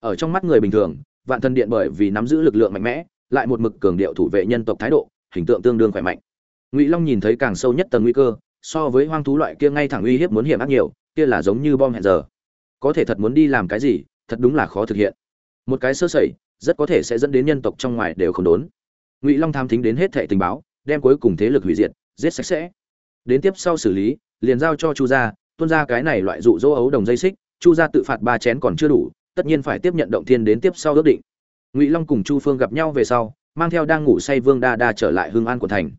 ở trong mắt người bình thường, vạn thần điện bởi vì nắm giữ lực lượng mạnh mẽ, lại một mực cường điệu thủ vệ nhân tộc thái độ, hình tượng tương đương khỏe mạnh. Ngụy long nhìn thấy càng sâu nhất tầng nguy cơ, so với hoang thú loại kia ngay thẳng uy hiếp muốn hiểm ác nhiều, kia là giống như bom hẹn giờ. Có thể thật muốn đi làm cái gì, thật đúng là khó thực hiện. Một cái sơ sẩy, rất có thể sẽ dẫn đến nhân tộc trong ngoài đều không đốn. Ngụy long tham thính đến hết thệ tình báo, đem cuối cùng thế lực hủy diệt, giết sạch sẽ. Đến tiếp sau xử lý, liền giao cho chu gia tuân ra cái này loại dụ dỗ ấu đồng dây xích, chu gia tự phạt ba chén còn chưa đủ tất nhiên phải tiếp nhận động thiên đến tiếp sau ước định. Ngụy long cùng chu phương gặp nhau về sau, mang theo đang ngủ say vương đa đa trở lại hương an của thành.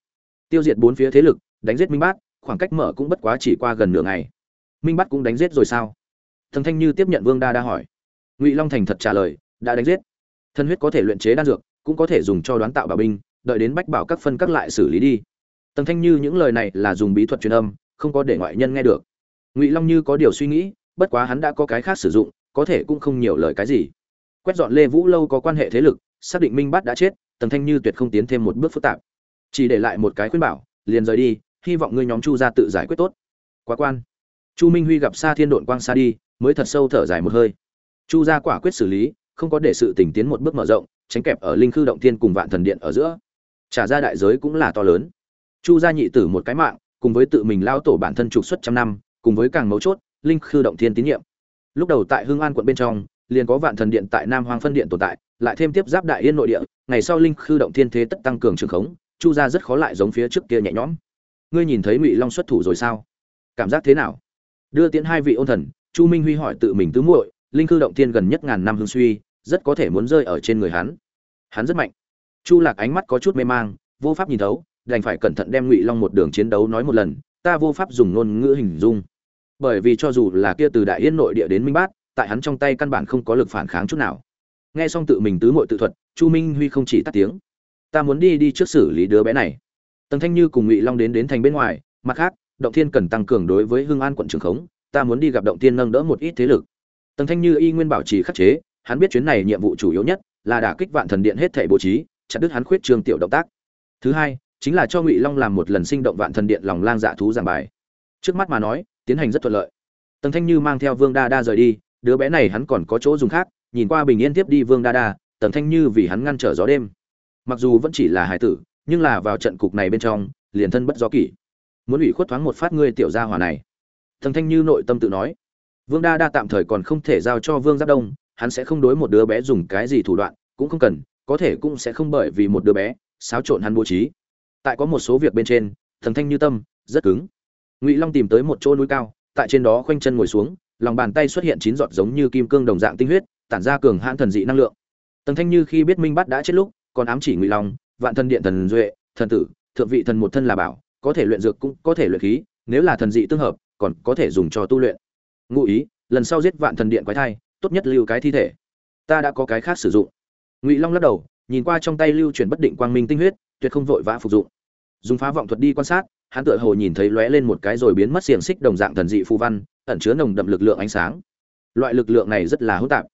Tiêu diệt bốn phía thế lực, đánh giết minh bát, khoảng cách mở cũng bất quá chỉ qua gần nửa ngày. Minh bát cũng đánh giết rồi sao? Thần thanh như tiếp nhận vương đa đa hỏi. Ngụy long thành thật trả lời, đã đánh giết. Thân huyết có thể luyện chế đan dược, cũng có thể dùng cho đoán tạo bảo binh, đợi đến bách bảo các phân các lại xử lý đi. Tần thanh như những lời này là dùng bí thuật truyền âm, không có để ngoại nhân nghe được. Ngụy long như có điều suy nghĩ, bất quá hắn đã có cái khác sử dụng có thể cũng không nhiều lời cái gì. Quét dọn lê vũ lâu có quan hệ thế lực, xác định minh bát đã chết, tần thanh như tuyệt không tiến thêm một bước phức tạp. Chỉ để lại một cái khuyên bảo, liền rời đi, hy vọng ngươi nhóm chu ra tự giải quyết tốt. Quá quan. Chu minh huy gặp xa thiên độn quang xa đi, mới thật sâu thở dài một hơi. Chu ra quả quyết xử lý, không có để sự tình tiến một bước mở rộng, tránh kẹp ở linh khư động thiên cùng vạn thần điện ở giữa. Trả ra đại giới cũng là to lớn. Chu gia nhị tử một cái mạng, cùng với tự mình lao tổ bản thân trục xuất trăm năm, cùng với càng mấu chốt, linh khư động thiên tín nhiệm lúc đầu tại hương an quận bên trong, liền có vạn thần điện tại nam hoàng phân điện tồn tại, lại thêm tiếp giáp đại yên nội địa, ngày sau linh khư động thiên thế tất tăng cường trường khống, chu gia rất khó lại giống phía trước kia nhẹ nhõm. Ngươi nhìn thấy ngụy long xuất thủ rồi sao? Cảm giác thế nào? Đưa tiến hai vị ôn thần, chu minh huy hỏi tự mình tứ muội, linh khư động thiên gần nhất ngàn năm hương suy, rất có thể muốn rơi ở trên người hắn. Hắn rất mạnh. Chu lạc ánh mắt có chút mê mang, vô pháp nhìn thấu, đành phải cẩn thận đem ngụy long một đường chiến đấu nói một lần, ta vô pháp dùng ngôn ngữ hình dung bởi vì cho dù là kia từ đại yên nội địa đến minh bát, tại hắn trong tay căn bản không có lực phản kháng chút nào. Nghe xong tự mình tứ mội tự thuật, chu minh huy không chỉ tắt tiếng. Ta muốn đi đi trước xử lý đứa bé này. Tần thanh như cùng ngụy long đến đến thành bên ngoài, mặt khác, động thiên cần tăng cường đối với hương an quận trường khống, ta muốn đi gặp động thiên nâng đỡ một ít thế lực. Tần thanh như y nguyên bảo trì khắc chế, hắn biết chuyến này nhiệm vụ chủ yếu nhất là đả kích vạn thần điện hết thể bố trí, chặt đứt hắn khuyết trường tiểu động tác. Thứ hai, chính là cho ngụy long làm một lần sinh động vạn thần điện lòng lang dạ thú giảng bài. Trước mắt mà nói tiến hành rất thuận lợi. Tần thanh như mang theo vương đa đa rời đi, đứa bé này hắn còn có chỗ dùng khác, nhìn qua bình yên tiếp đi vương đa đa, tần thanh như vì hắn ngăn trở gió đêm. Mặc dù vẫn chỉ là hải tử, nhưng là vào trận cục này bên trong, liền thân bất gió kỷ. Muốn ủy khuất thoáng một phát ngươi tiểu gia hỏa này. Tần thanh như nội tâm tự nói. Vương đa đa tạm thời còn không thể giao cho vương giáp đông, hắn sẽ không đối một đứa bé dùng cái gì thủ đoạn, cũng không cần, có thể cũng sẽ không bởi vì một đứa bé, xáo trộn hắn bố trí. Tại có một số việc bên trên thần thanh như tâm rất cứng ngụy long tìm tới một chỗ núi cao tại trên đó khoanh chân ngồi xuống lòng bàn tay xuất hiện chín giọt giống như kim cương đồng dạng tinh huyết tản ra cường hãn thần dị năng lượng tần thanh như khi biết minh bắt đã chết lúc còn ám chỉ ngụy long vạn thần điện thần duệ thần tử thượng vị thần một thân là bảo có thể luyện dược cũng có thể luyện khí nếu là thần dị tương hợp còn có thể dùng cho tu luyện ngụ ý lần sau giết vạn thần điện quái thai tốt nhất lưu cái thi thể ta đã có cái khác sử dụng ngụy long lắc đầu nhìn qua trong tay lưu chuyển bất định quang minh tinh huyết tuyệt không vội vã phục dụng dùng phá vọng thuật đi quan sát hắn tựa hồ nhìn thấy lóe lên một cái rồi biến mất xiềng xích đồng dạng thần dị phù văn, ẩn chứa nồng đậm lực lượng ánh sáng. Loại lực lượng này rất là hỗn tạp.